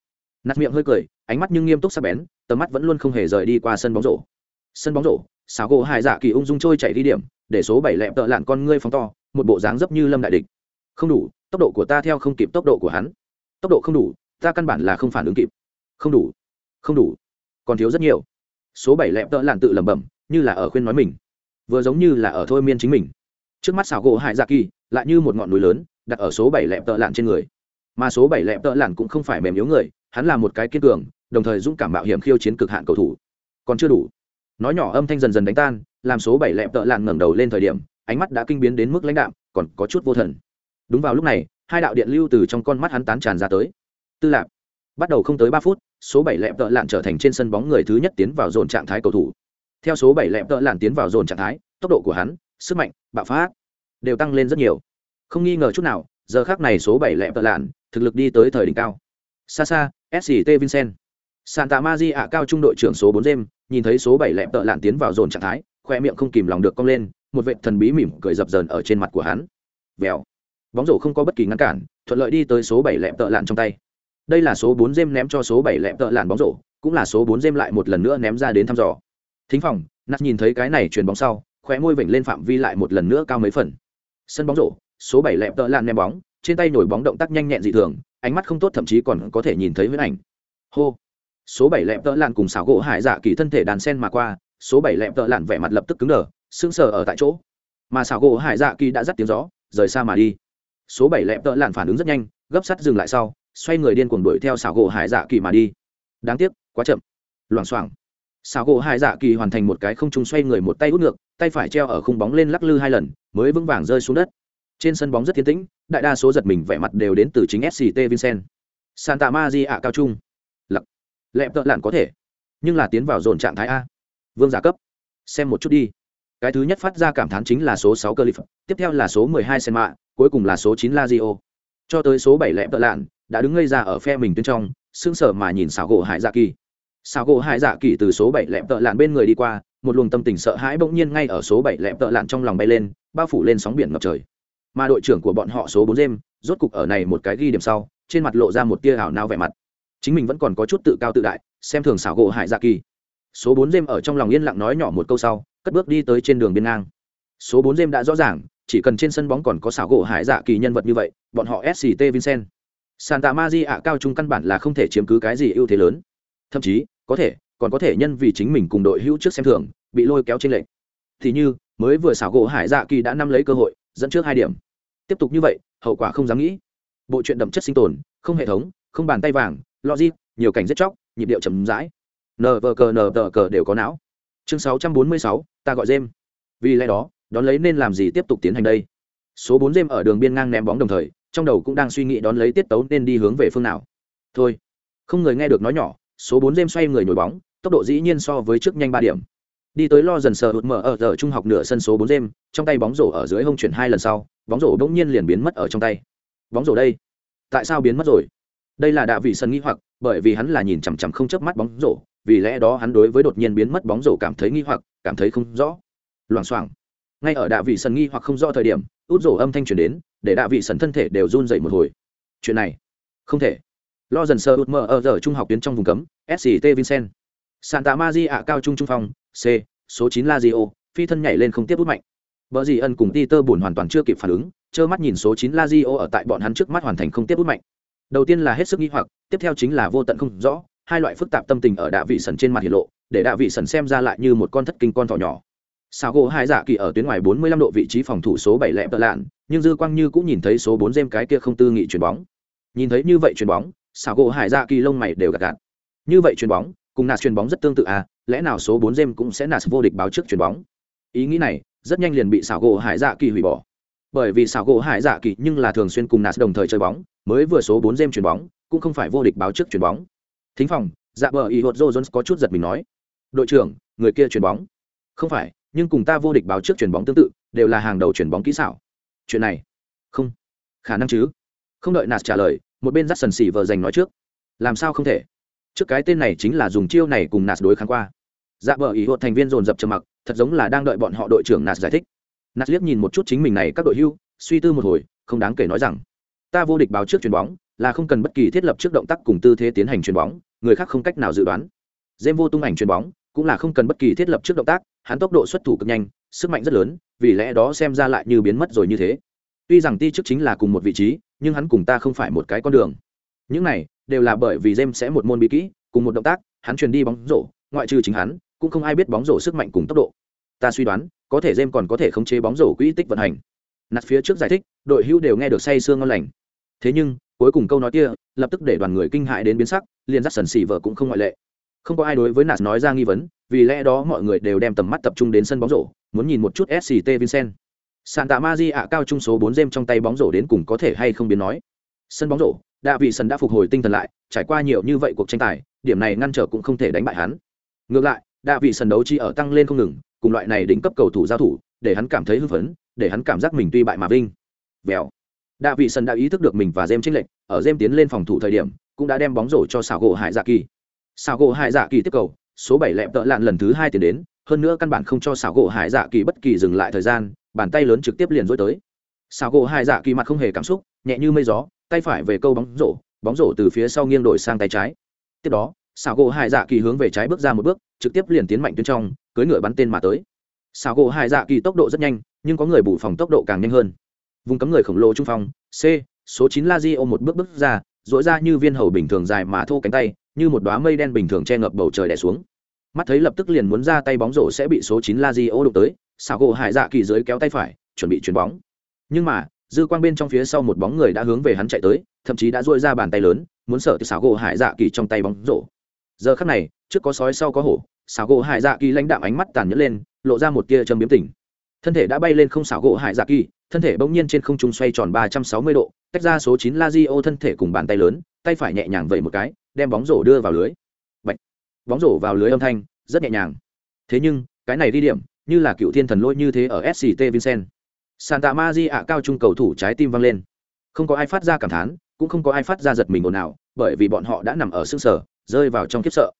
Nạt miệng hơi cười, ánh mắt nhưng nghiêm túc sắc bén, tầm mắt vẫn luôn không hề rời đi qua sân bóng rổ. Sân bóng rổ, xảo gỗ hai dạ kỳ ung dung trôi chạy đi điểm, để số bảy lẹm tợ lạn con ngươi phóng to, một bộ dáng dấp như lâm đại địch. Không đủ, tốc độ của ta theo không kịp tốc độ của hắn. Tốc độ không đủ, ta căn bản là không phản ứng kịp. Không đủ không đủ còn thiếu rất nhiều. Số bảy lẹm tợ lạn tự lẩm bẩm, như là ở khuyên nói mình. Vừa giống như là ở thôi miên chính mình. Trước mắt xảo gỗ hải dạ kỳ, lại như một ngọn núi lớn, đặt ở số bảy lẹm tợ lạn trên người. Mà số bảy lẹm tợ lạn cũng không phải mềm yếu người, hắn là một cái kiên cường, đồng thời dũng cảm mạo hiểm khiêu chiến cực hạn cầu thủ. Còn chưa đủ. Nói nhỏ âm thanh dần dần đánh tan, làm số bảy lẹm tợ lạn ngẩng đầu lên thời điểm, ánh mắt đã kinh biến đến mức lãnh đạm, còn có chút vô thần. Đúng vào lúc này, hai đạo điện lưu từ trong con mắt hắn tán tràn ra tới. Tư lạc bắt đầu không tới ba phút số bảy lẹm tợ lạn trở thành trên sân bóng người thứ nhất tiến vào dồn trạng thái cầu thủ. Theo số bảy lẹm tợ lạn tiến vào dồn trạng thái, tốc độ của hắn, sức mạnh, bạo phát đều tăng lên rất nhiều. Không nghi ngờ chút nào, giờ khác này số bảy lẹm tợ lạn thực lực đi tới thời đỉnh cao. Xa xa sct vincent. Santa maria ạ cao trung đội trưởng số bốn jem nhìn thấy số bảy lẹm tợ lạn tiến vào dồn trạng thái, khoe miệng không kìm lòng được cong lên, một vệ thần bí mỉm cười dập dờn ở trên mặt của hắn. Vèo. Bóng rổ không có bất kỳ ngăn cản, thuận lợi đi tới số bảy lẹm tợ lạn trong tay đây là số bốn dêm ném cho số bảy lẹm tợ làn bóng rổ, cũng là số bốn dêm lại một lần nữa ném ra đến thăm dò. Thính phòng nát nhìn thấy cái này chuyền bóng sau, khóe môi vểnh lên phạm vi lại một lần nữa cao mấy phần. Sân bóng rổ, số bảy lẹm tợ làn ném bóng, trên tay nổi bóng động tác nhanh nhẹn dị thường, ánh mắt không tốt thậm chí còn có thể nhìn thấy huyết ảnh. Hô. Số bảy lẹm tợ làn cùng xảo gỗ hải dạ kỳ thân thể đàn sen mà qua, số bảy lẹm tợ làn vẻ mặt lập tức cứng đờ, sững sờ ở tại chỗ. Mà xảo gỗ hải dạ kỳ đã dắt tiếng gió, rời xa mà đi. Số bảy lẹm tợ làn phản ứng rất nhanh, gấp sắt dừng lại sau xoay người điên cuồng đuổi theo xảo gỗ hải dạ kỳ mà đi. Đáng tiếc, quá chậm. Loảng xoảng. Xảo gỗ hải dạ kỳ hoàn thành một cái không trung xoay người một tay út ngược, tay phải treo ở khung bóng lên lắc lư hai lần, mới vững vàng rơi xuống đất. Trên sân bóng rất thiên tĩnh, đại đa số giật mình vẻ mặt đều đến từ chính sct vincent. Santa maria cao trung. Lặc lẹm tợ lặn có thể. Nhưng là tiến vào dồn trạng thái a. Vương giả cấp. Xem một chút đi. Cái thứ nhất phát ra cảm thán chính là số sáu cơ lip tiếp theo là số mười hai sen mạ cuối cùng là số chín lazio. Cho tới số bảy lẹm tợ lạn đã đứng ngây ra ở phe mình bên trong sững sờ mà nhìn xảo gỗ hải dạ kỳ. Xảo gỗ hải dạ kỳ từ số bảy lẹm tợ lạn bên người đi qua một luồng tâm tình sợ hãi bỗng nhiên ngay ở số bảy lẹm tợ lạn trong lòng bay lên bao phủ lên sóng biển ngập trời. Mà đội trưởng của bọn họ số bốn dêm, rốt cục ở này một cái ghi điểm sau trên mặt lộ ra một tia hào nao vẻ mặt. Chính mình vẫn còn có chút tự cao tự đại xem thường xảo gỗ hải dạ kỳ. Số bốn dêm ở trong lòng yên lặng nói nhỏ một câu sau cất bước đi tới trên đường biên ngang. Số bốn dêm đã rõ ràng chỉ cần trên sân bóng còn có xảo gỗ hải dạ kỳ nhân vật như vậy bọn họ sct vincent santa ạ, cao trung căn bản là không thể chiếm cứ cái gì ưu thế lớn. Thậm chí, có thể, còn có thể nhân vì chính mình cùng đội hữu trước xem thường, bị lôi kéo trên lệnh thì như, mới vừa xảo gỗ hải dạ kỳ đã nắm lấy cơ hội, dẫn trước hai điểm. Tiếp tục như vậy, hậu quả không dám nghĩ. Bộ chuyện đậm chất sinh tồn, không hệ thống, không bàn tay vàng, logic, nhiều cảnh rất chóc, nhịp điệu chậm rãi. Nờ vờ cờ nờ tờ cờ đều có não. Chương sáu trăm bốn mươi sáu, ta gọi jem vì lẽ đó, đón lấy nên làm gì tiếp tục tiến hành đây? Số bốn jem ở đường biên ngang ném bóng đồng thời trong đầu cũng đang suy nghĩ đón lấy tiết tấu nên đi hướng về phương nào. Thôi, không người nghe được nói nhỏ, số bốn jem xoay người nhồi bóng, tốc độ dĩ nhiên so với trước nhanh ba điểm. Đi tới lo dần sờ hụt mở ở giờ trung học nửa sân số bốn jem trong tay bóng rổ ở dưới hông chuyển hai lần sau, bóng rổ bỗng nhiên liền biến mất ở trong tay. Bóng rổ đây? Tại sao biến mất rồi? Đây là đạ vị sân nghi hoặc, bởi vì hắn là nhìn chằm chằm không chớp mắt bóng rổ, vì lẽ đó hắn đối với đột nhiên biến mất bóng rổ cảm thấy nghi hoặc, cảm thấy không rõ. Loảng xoảng. Ngay ở đạ vị sân nghi hoặc không rõ thời điểm, út rổ âm thanh truyền đến để đạ vị sẩn thân thể đều run dậy một hồi. Chuyện này? Không thể. Lo dần sơ út mơ ở giờ trung học tuyến trong vùng cấm sct vincent. Santa maria cao trung trung phong c số chín lazio phi thân nhảy lên không tiếp út mạnh. Bở gì ân cùng Peter buồn hoàn toàn chưa kịp phản ứng, trơ mắt nhìn số 9 Lazio ở tại bọn hắn trước mắt hoàn thành không tiếp bút mạnh. Đầu tiên là hết sức nghi hoặc, tiếp theo chính là vô tận không rõ, hai loại phức tạp tâm tình ở đạ vị sần trên mặt hiện lộ, để đạ vị sần xem ra lại như một con thất kinh con thỏ nhỏ. Sao gỗ hai dạ kỳ ở tuyến ngoài 45 độ vị trí phòng thủ số 7 lẹp tợ lạn, nhưng dư quang như cũng nhìn thấy số 4 gem cái kia không tư nghị chuyền bóng. Nhìn thấy như vậy chuyền bóng, sao gỗ hải dạ kỳ lông mày đều gật gạt. Như vậy chuyền bóng, cùng nạt chuyền bóng rất tương tự à, lẽ nào số 4 gem cũng sẽ nạt vô địch báo trước chuyền bóng. Ý nghĩ này, rất nhanh liền bị Sao gỗ hải dạ kỳ hủy bỏ bởi vì Sao gỗ hải dạ kỳ nhưng là thường xuyên cùng nạt đồng thời chơi bóng mới vừa số bốn gem chuyền bóng cũng không phải vô địch báo trước chuyền bóng thính phòng dạ bờ y hốt jones có chút giật mình nói đội trưởng người kia chuyền bóng không phải nhưng cùng ta vô địch báo trước chuyền bóng tương tự, đều là hàng đầu chuyền bóng kỹ xảo. Chuyện này? Không. Khả năng chứ? Không đợi nạt trả lời, một bên dắt sần xỉ vờ giành nói trước. Làm sao không thể? Trước cái tên này chính là dùng chiêu này cùng nạt đối kháng qua. Dạ vợ ý hộ thành viên dồn dập trầm mặc, thật giống là đang đợi bọn họ đội trưởng nạt giải thích. Nạt liếc nhìn một chút chính mình này các đội hưu, suy tư một hồi, không đáng kể nói rằng, ta vô địch báo trước chuyền bóng, là không cần bất kỳ thiết lập trước động tác cùng tư thế tiến hành chuyền bóng, người khác không cách nào dự đoán. Dêm vô tung ảnh chuyền bóng cũng là không cần bất kỳ thiết lập trước động tác, hắn tốc độ xuất thủ cực nhanh, sức mạnh rất lớn, vì lẽ đó xem ra lại như biến mất rồi như thế. Tuy rằng ti trước chính là cùng một vị trí, nhưng hắn cùng ta không phải một cái con đường. Những này đều là bởi vì jem sẽ một môn bí kỹ, cùng một động tác, hắn truyền đi bóng rổ, ngoại trừ chính hắn, cũng không ai biết bóng rổ sức mạnh cùng tốc độ. Ta suy đoán, có thể jem còn có thể khống chế bóng rổ quỹ tích vận hành. Nạt phía trước giải thích, đội hưu đều nghe được say sương ngon lành. Thế nhưng, cuối cùng câu nói kia, lập tức để đoàn người kinh hại đến biến sắc, liền dắt sần xì vợ cũng không ngoại lệ không có ai đối với nạt nói ra nghi vấn, vì lẽ đó mọi người đều đem tầm mắt tập trung đến sân bóng rổ, muốn nhìn một chút sct vincent. Sandamaji ạ, cao trung số bốn dêm trong tay bóng rổ đến cùng có thể hay không biến nói. Sân bóng rổ, đạ vị sân đã phục hồi tinh thần lại, trải qua nhiều như vậy cuộc tranh tài, điểm này ngăn trở cũng không thể đánh bại hắn. Ngược lại, đạ vị sân đấu chi ở tăng lên không ngừng, cùng loại này đỉnh cấp cầu thủ giao thủ, để hắn cảm thấy hưng phấn, để hắn cảm giác mình tuy bại mà vinh. Vèo. Đạ vị sân đã ý thức được mình và dêm trích lệnh ở dêm tiến lên phòng thủ thời điểm, cũng đã đem bóng rổ cho xảo gỗ hải dạ kỳ xảo gỗ hải dạ kỳ tiếp cầu, số bảy lẹp tợ lạn lần thứ hai tiến đến, hơn nữa căn bản không cho xảo gỗ hải dạ kỳ bất kỳ dừng lại thời gian, bàn tay lớn trực tiếp liền dối tới. Xảo gỗ hải dạ kỳ mặt không hề cảm xúc, nhẹ như mây gió, tay phải về câu bóng rổ bóng rổ từ phía sau nghiêng đổi sang tay trái. Tiếp đó, xảo gỗ hải dạ kỳ hướng về trái bước ra một bước, trực tiếp liền tiến mạnh tuyến trong cưới ngựa bắn tên mà tới. Xảo gỗ hải dạ kỳ tốc độ rất nhanh, nhưng có người bù phòng tốc độ càng nhanh hơn. Vùng cấm người khổng lồ trung phong, c, số chín la di ô một bước bước ra dỗi ra như viên hầu bình thường dài mà thô cánh tay như một đám mây đen bình thường che ngập bầu trời đè xuống. Mắt thấy lập tức liền muốn ra tay bóng rổ sẽ bị số 9 Lazio đụng tới Sago gỗ hải dạ kỳ dưới kéo tay phải, chuẩn bị chuyền bóng. Nhưng mà, dư quang bên trong phía sau một bóng người đã hướng về hắn chạy tới, thậm chí đã duỗi ra bàn tay lớn, muốn sợ từ Sago gỗ hải dạ kỳ trong tay bóng rổ. Giờ khắc này, trước có sói sau có hổ Sago gỗ hải dạ kỳ lãnh đạm ánh mắt tàn nhẫn lên, lộ ra một tia trầm biếm tỉnh. Thân thể đã bay lên không Sago gỗ hải dạ kỳ, thân thể bỗng nhiên trên không trung xoay tròn ba trăm sáu mươi độ, tách ra số 9 Lazio thân thể cùng bàn tay lớn, tay phải nhẹ nhàng vẩy một cái đem bóng rổ đưa vào lưới. Bạch. bóng rổ vào lưới âm thanh, rất nhẹ nhàng. Thế nhưng, cái này đi điểm, như là cựu thiên thần lôi như thế ở sct vincent. Santa maria cao trung cầu thủ trái tim văng lên. Không có ai phát ra cảm thán, cũng không có ai phát ra giật mình ồn ào, bởi vì bọn họ đã nằm ở xương sở, rơi vào trong kiếp sợ.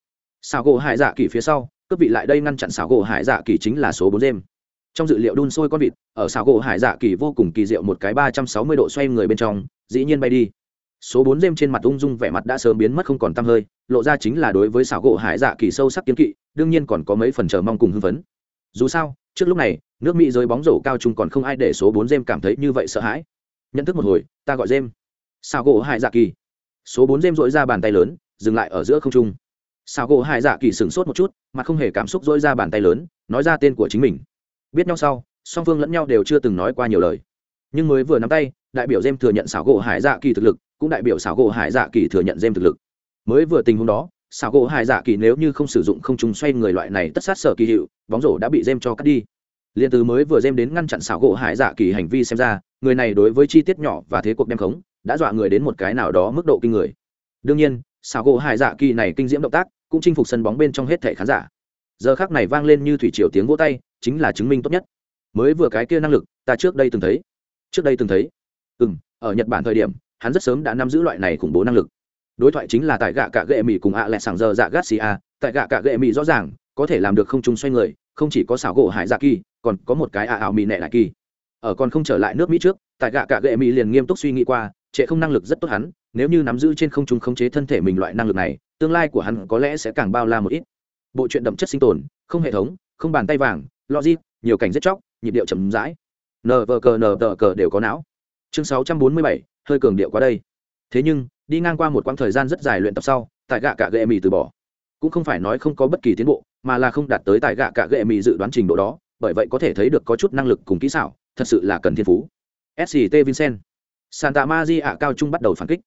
Xào gỗ hải dạ kỳ phía sau, cướp vị lại đây ngăn chặn xào gỗ hải dạ kỳ chính là số bốn đêm. Trong dự liệu đun sôi con vịt, ở xào gỗ hải dạ kỳ vô cùng kỳ diệu một cái ba trăm sáu mươi độ xoay người bên trong, dĩ nhiên bay đi số bốn dêm trên mặt ung dung vẻ mặt đã sớm biến mất không còn t hơi, lộ ra chính là đối với xảo gỗ hải dạ kỳ sâu sắc kiến kỵ, đương nhiên còn có mấy phần chờ mong cùng hưng phấn. Dù sao, trước lúc này, nước mỹ giới bóng rổ cao trung còn không ai để số bốn dêm cảm thấy như vậy sợ hãi. Nhận thức một hồi, ta gọi dêm xảo gỗ hải dạ kỳ. Số bốn dêm dội ra bàn tay lớn, dừng lại ở giữa không trung. Xảo gỗ hải dạ kỳ sửng sốt một chút, mà không hề cảm xúc dội ra bàn tay lớn, nói ra tên của chính mình. Biết nhau sau, song phương lẫn nhau đều chưa từng nói qua nhiều lời. Nhưng mới vừa nắm tay, đại biểu dêm thừa nhận xảo gỗ hải dạ kỳ thực lực cũng đại biểu xảo gỗ hải dạ kỳ thừa nhận dêm thực lực. Mới vừa tình huống đó, xảo gỗ hải dạ kỳ nếu như không sử dụng không trùng xoay người loại này tất sát sở kỳ hiệu, bóng rổ đã bị dêm cho cắt đi. Liền từ mới vừa dêm đến ngăn chặn xảo gỗ hải dạ kỳ hành vi xem ra, người này đối với chi tiết nhỏ và thế cuộc đem khống, đã dọa người đến một cái nào đó mức độ kinh người. Đương nhiên, xảo gỗ hải dạ kỳ này kinh diễm động tác, cũng chinh phục sân bóng bên trong hết thể khán giả. Giờ khác này vang lên như thủy triều tiếng vỗ tay, chính là chứng minh tốt nhất. Mới vừa cái kia năng lực, ta trước đây từng thấy. Trước đây từng thấy. Ừ ở nhật bản thời điểm hắn rất sớm đã nắm giữ loại này khủng bố năng lực. Đối thoại chính là tại gạ cạ gệ mỹ cùng ạ à lẹ sảng giờ dạ garcia tại gạ cạ gệ mỹ rõ ràng, có thể làm được không trung xoay người, không chỉ có xảo gỗ hải dạ kỳ, còn có một cái ạ ảo mỹ nẹ đại kỳ. Ở còn không trở lại nước mỹ trước, tại gạ cạ gệ mỹ liền nghiêm túc suy nghĩ qua, trệ không năng lực rất tốt hắn, nếu như nắm giữ trên không trung khống chế thân thể mình loại năng lực này, tương lai của hắn có lẽ sẽ càng bao la một ít. Bộ truyện đậm chất sinh tồn, không hệ thống, không bàn tay vàng, logic, nhiều cảnh rất chóc, nhịp điệu chậm rãi. Nờ vờ cờ nờ vờ cờ đều có não. Chương sáu trăm bốn mươi bảy hơi cường điệu quá đây. Thế nhưng, đi ngang qua một quãng thời gian rất dài luyện tập sau, tại gạ cả gệ mì từ bỏ. Cũng không phải nói không có bất kỳ tiến bộ, mà là không đạt tới tại gạ cả gệ mì dự đoán trình độ đó, bởi vậy có thể thấy được có chút năng lực cùng kỹ xảo, thật sự là cần thiên phú. Sct vincent. Santa maria cao trung bắt đầu phản kích.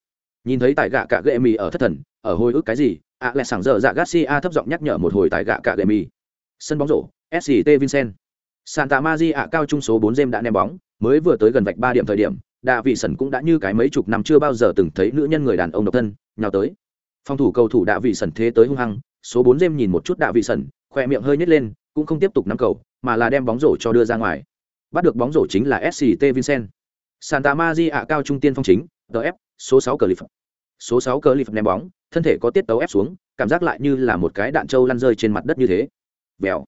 Nhìn thấy tại gạ cả gệ mì ở thất thần, ở hồi ức cái gì, ạ à lẹ sảng dở dạ garcia thấp giọng nhắc nhở một hồi tại gạ cả gệ mì. Sân bóng rổ sct vincent. Santa maria cao trung số bốn jem đã ném bóng, mới vừa tới gần vạch ba điểm thời điểm đạ vị sẩn cũng đã như cái mấy chục năm chưa bao giờ từng thấy nữ nhân người đàn ông độc thân, nhào tới. Phòng thủ cầu thủ đạ vị sẩn thế tới hung hăng, số bốn dêm nhìn một chút đạ vị sẩn khoe miệng hơi nhếch lên, cũng không tiếp tục nắm cầu, mà là đem bóng rổ cho đưa ra ngoài. Bắt được bóng rổ chính là sct vincent. Santa maria cao trung tiên phong chính tf số sáu clip số sáu clip ném bóng, thân thể có tiết tấu ép xuống, cảm giác lại như là một cái đạn trâu lăn rơi trên mặt đất như thế. Vèo.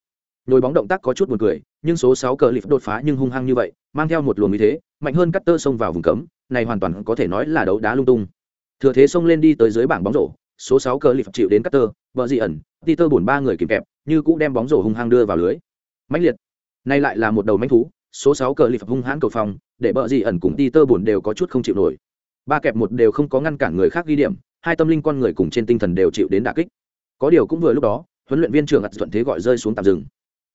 Nhồi bóng động tác có chút buồn cười, nhưng số sáu cờ lip đột phá nhưng hung hăng như vậy, mang theo một luồng như thế mạnh hơn cắt tơ xông vào vùng cấm, này hoàn toàn có thể nói là đấu đá lung tung. Thừa thế xông lên đi tới dưới bảng bóng rổ, số sáu cờ lip chịu đến cắt tơ, vợ dị ẩn ti tơ bổn ba người kìm kẹp, như cũng đem bóng rổ hung hăng đưa vào lưới. Mãnh liệt. Nay lại là một đầu manh thú, số sáu cờ lip hung hãn cầu phòng, để vợ dị ẩn cùng ti tơ bổn đều có chút không chịu nổi. Ba kẹp một đều không có ngăn cản người khác ghi điểm, hai tâm linh con người cùng trên tinh thần đều chịu đến đả kích. Có điều cũng vừa lúc đó, huấn luyện viên trường ặt thuận thế gọi rơi xuống tạm dừng.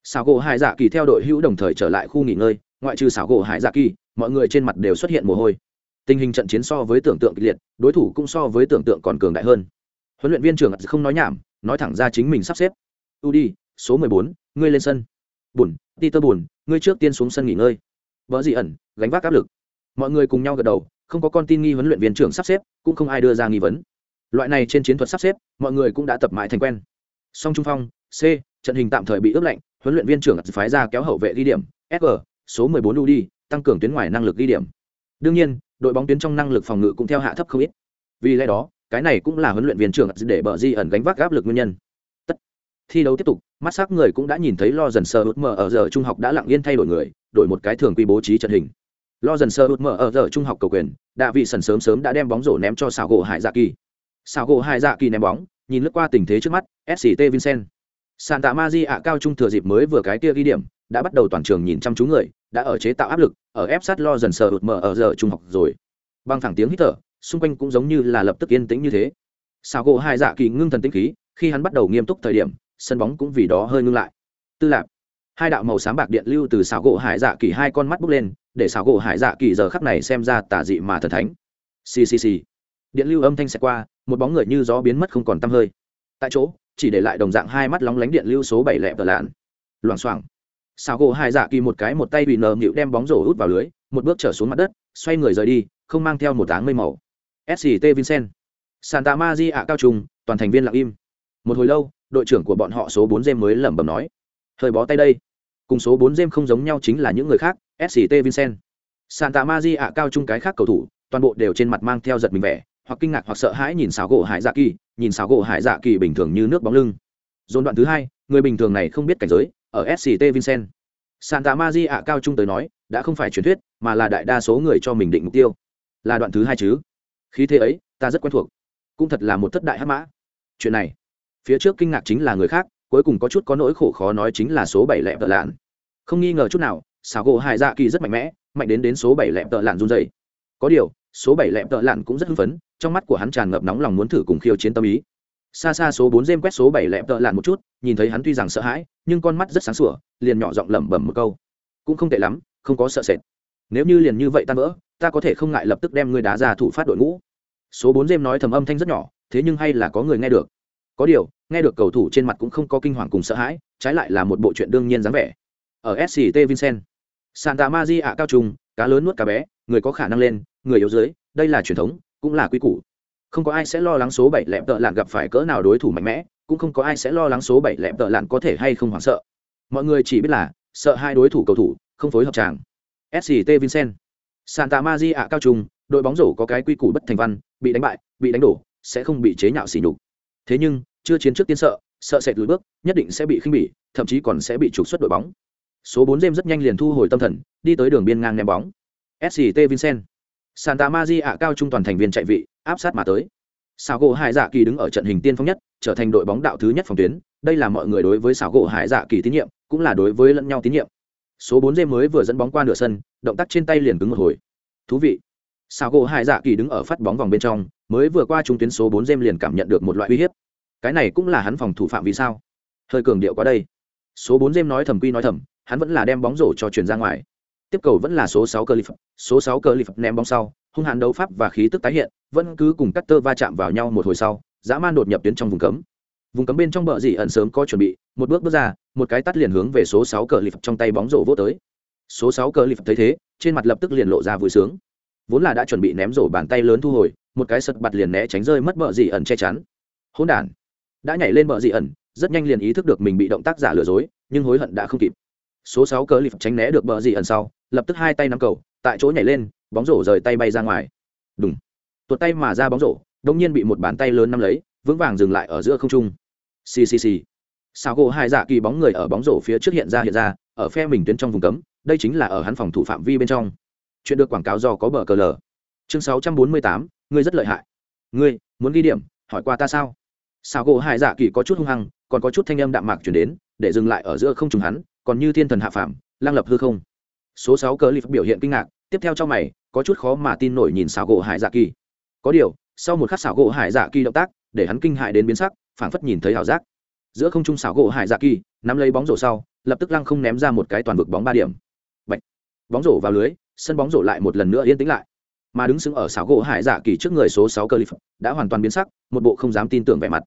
Xảo gỗ hải dạ kỳ theo đội hữu đồng thời trở lại khu nghỉ ngơi, ngoại trừ xảo gỗ hải dạ kỳ mọi người trên mặt đều xuất hiện mồ hôi. Tình hình trận chiến so với tưởng tượng kịch liệt, đối thủ cũng so với tưởng tượng còn cường đại hơn. Huấn luyện viên trưởng không nói nhảm, nói thẳng ra chính mình sắp xếp. U đi số mười bốn, ngươi lên sân. Bùn ti tơ bùn, ngươi trước tiên xuống sân nghỉ ngơi. Vợ dị ẩn, gánh vác áp lực. Mọi người cùng nhau gật đầu, không có con tin nghi huấn luyện viên trưởng sắp xếp, cũng không ai đưa ra nghi vấn. Loại này trên chiến thuật sắp xếp, mọi người cũng đã tập mãi thành quen. Song trung phong, c, trận hình tạm thời bị ướp lạnh, huấn luyện viên trưởng phái ra kéo hậu vệ ghi điểm sg số 14 đi tăng cường tuyến ngoài năng lực ghi điểm. Đương nhiên, đội bóng tuyến trong năng lực phòng ngự cũng theo hạ thấp không ít. Vì lẽ đó, cái này cũng là huấn luyện viên trưởng để bờ di ẩn gánh vác áp lực nguyên nhân. Tất thi đấu tiếp tục, mắt sắc người cũng đã nhìn thấy lo dần sơ út mở ở giờ trung học đã lặng yên thay đổi người, đổi một cái thường quy bố trí trận hình. Lo dần sơ út mở ở giờ trung học cầu quyền, đạ vị sần sớm sớm đã đem bóng rổ ném cho xào gỗ hải dạ kỳ. Xào gỗ hải dạ kỳ ném bóng, nhìn lướt qua tình thế trước mắt sct vincent. Santa maria cao trung thừa dịp mới vừa cái kia ghi điểm đã bắt đầu toàn trường nhìn chăm chú người, đã ở chế tạo áp lực, ở ép sát lo dần sờ hụt mở ở giờ trung học rồi. Bằng thẳng tiếng hít thở, xung quanh cũng giống như là lập tức yên tĩnh như thế. Sao gỗ hai dạ kỳ ngưng thần tĩnh khí, khi hắn bắt đầu nghiêm túc thời điểm, sân bóng cũng vì đó hơi ngưng lại. Tư lạc hai đạo màu sáng bạc điện lưu từ xảo gỗ hải dạ kỳ hai con mắt bốc lên, để xảo gỗ hải dạ kỳ giờ khắc này xem ra tả dị mà thần thánh. Ccc điện lưu âm thanh xẹt qua, một bóng người như gió biến mất không còn tăm hơi. Tại chỗ, chỉ để lại đồng dạng hai mắt lóng lánh điện lưu số bảy lẹ tờ lạn. Loảng xoảng sao gỗ hai dạ kỳ một cái một tay bị nờ nhịu đem bóng rổ hút vào lưới, một bước trở xuống mặt đất, xoay người rời đi, không mang theo một áng mây màu. Sct vincent. Santa maria cao trùng, toàn thành viên lặng im. Một hồi lâu, đội trưởng của bọn họ số bốn jem mới lẩm bẩm nói. Hơi bó tay đây. Cùng số bốn jem không giống nhau chính là những người khác sct vincent. Santa maria cao trung cái khác cầu thủ, toàn bộ đều trên mặt mang theo giật mình vẻ, hoặc kinh ngạc hoặc sợ hãi nhìn sào gỗ hải dạ kỳ, nhìn sào gỗ hải dạ kỳ bình thường như nước bóng lưng. Dồn đoạn thứ hai, người bình thường này không biết cảnh giới ở sct vincent. Santa maria cao trung tới nói, đã không phải truyền thuyết, mà là đại đa số người cho mình định mục tiêu. Là đoạn thứ hai chứ? Khí thế ấy, ta rất quen thuộc. Cũng thật là một thất đại hắc mã. Chuyện này, phía trước kinh ngạc chính là người khác, cuối cùng có chút có nỗi khổ khó nói chính là số bảy lẹp tợ lạn. Không nghi ngờ chút nào, xảo gỗ hải dạ kỳ rất mạnh mẽ, mạnh đến đến số bảy lẹp tợ lạn run dày có điều, số bảy lẹp tợ lạn cũng rất hưng phấn, trong mắt của hắn tràn ngập nóng lòng muốn thử cùng khiêu chiến tâm ý xa xa số bốn dêm quét số bảy lẹp tợ lạn một chút, nhìn thấy hắn tuy rằng sợ hãi, nhưng con mắt rất sáng sủa, liền nhỏ giọng lẩm bẩm một câu. Cũng không tệ lắm, không có sợ sệt. Nếu như liền như vậy tan vỡ, ta có thể không ngại lập tức đem ngươi đá ra thủ phát đội ngũ. Số bốn dêm nói thầm âm thanh rất nhỏ, thế nhưng hay là có người nghe được. Có điều, nghe được cầu thủ trên mặt cũng không có kinh hoàng cùng sợ hãi, trái lại là một bộ chuyện đương nhiên dáng vẻ. Ở sct vincent, santa maria cao trung cá lớn nuốt cá bé, người có khả năng lên, người yếu dưới, đây là truyền thống, cũng là quy củ không có ai sẽ lo lắng số bảy lẹp tợ lạn gặp phải cỡ nào đối thủ mạnh mẽ, cũng không có ai sẽ lo lắng số bảy lẹp tợ lạn có thể hay không hoảng sợ. Mọi người chỉ biết là, sợ hai đối thủ cầu thủ, không phối hợp tràng sct vincent. Santa maria cao trung, đội bóng rổ có cái quy củ bất thành văn, bị đánh bại, bị đánh đổ, sẽ không bị chế nhạo xỉ nhục. Thế nhưng, chưa chiến trước tiên sợ sợ sệt lùi bước, nhất định sẽ bị khinh bỉ, thậm chí còn sẽ bị trục xuất đội bóng. Số bốn James rất nhanh liền thu hồi tâm thần, đi tới đường biên ngang ném bóng. Sct vincent. Santa maria cao trung toàn thành viên chạy vị áp sát mà tới. Sào gỗ hải dạ kỳ đứng ở trận hình tiên phong nhất, trở thành đội bóng đạo thứ nhất phòng tuyến. Đây là mọi người đối với Sào gỗ hải dạ kỳ tín nhiệm, cũng là đối với lẫn nhau tín nhiệm. Số bốn dê mới vừa dẫn bóng qua nửa sân, động tác trên tay liền cứng một hồi. Thú vị. Sào gỗ hải dạ kỳ đứng ở phát bóng vòng bên trong, mới vừa qua trung tuyến số bốn dêm liền cảm nhận được một loại uy hiếp. Cái này cũng là hắn phòng thủ phạm vì sao? Hơi cường điệu quá đây. Số bốn dêm nói thầm quy nói thầm, hắn vẫn là đem bóng rổ cho chuyển ra ngoài. Tiếp cầu vẫn là số sáu cơ số sáu cơ ném bóng sau hung hãn đấu pháp và khí tức tái hiện, vẫn cứ cùng cắt tơ va chạm vào nhau một hồi sau, dã man đột nhập tuyến trong vùng cấm. Vùng cấm bên trong bờ dị ẩn sớm có chuẩn bị, một bước bước ra, một cái tắt liền hướng về số sáu cờ lip trong tay bóng rổ vô tới. Số sáu cờ lip thấy thế, trên mặt lập tức liền lộ ra vui sướng. Vốn là đã chuẩn bị ném rổ bàn tay lớn thu hồi, một cái sật bặt liền né tránh rơi mất bờ dị ẩn che chắn. Hỗn đản. Đã nhảy lên bờ dị ẩn, rất nhanh liền ý thức được mình bị động tác giả lừa dối, nhưng hối hận đã không kịp. Số sáu cờ lip tránh né được bờ dị ẩn sau, lập tức hai tay nắm cầu, tại chỗ nhảy lên bóng rổ rời tay bay ra ngoài. Đúng tuột tay mà ra bóng rổ đông nhiên bị một bàn tay lớn nắm lấy, vững vàng dừng lại ở giữa không trung. Ccc sao gỗ hai dạ kỳ bóng người ở bóng rổ phía trước hiện ra hiện ra, ở phe mình tuyến trong vùng cấm, đây chính là ở hắn phòng thủ phạm vi bên trong. Chuyện được quảng cáo do có bờ cờ lờ. Chương sáu trăm bốn mươi tám, ngươi rất lợi hại. Ngươi, muốn ghi điểm, hỏi qua ta sao? Sao gỗ hai dạ kỳ có chút hung hăng, còn có chút thanh âm đạm mạc chuyển đến, để dừng lại ở giữa không trùng hắn, còn như thiên thần hạ phàm lang lập hư không. Số sáu cờ lip biểu hiện kinh ngạc, tiếp theo cho mày có chút khó mà tin nổi nhìn xảo gỗ hải dạ kỳ. Có điều, sau một khắc xảo gỗ hải dạ kỳ động tác, để hắn kinh hại đến biến sắc, phảng phất nhìn thấy ảo giác. Giữa không trung xảo gỗ hải dạ kỳ, nắm lấy bóng rổ sau, lập tức lăng không ném ra một cái toàn vực bóng ba điểm. Bạch. bóng rổ vào lưới, sân bóng rổ lại một lần nữa yên tĩnh lại. Mà đứng sững ở xảo gỗ hải dạ kỳ trước người số sáu cơ lip đã hoàn toàn biến sắc, một bộ không dám tin tưởng vẻ mặt.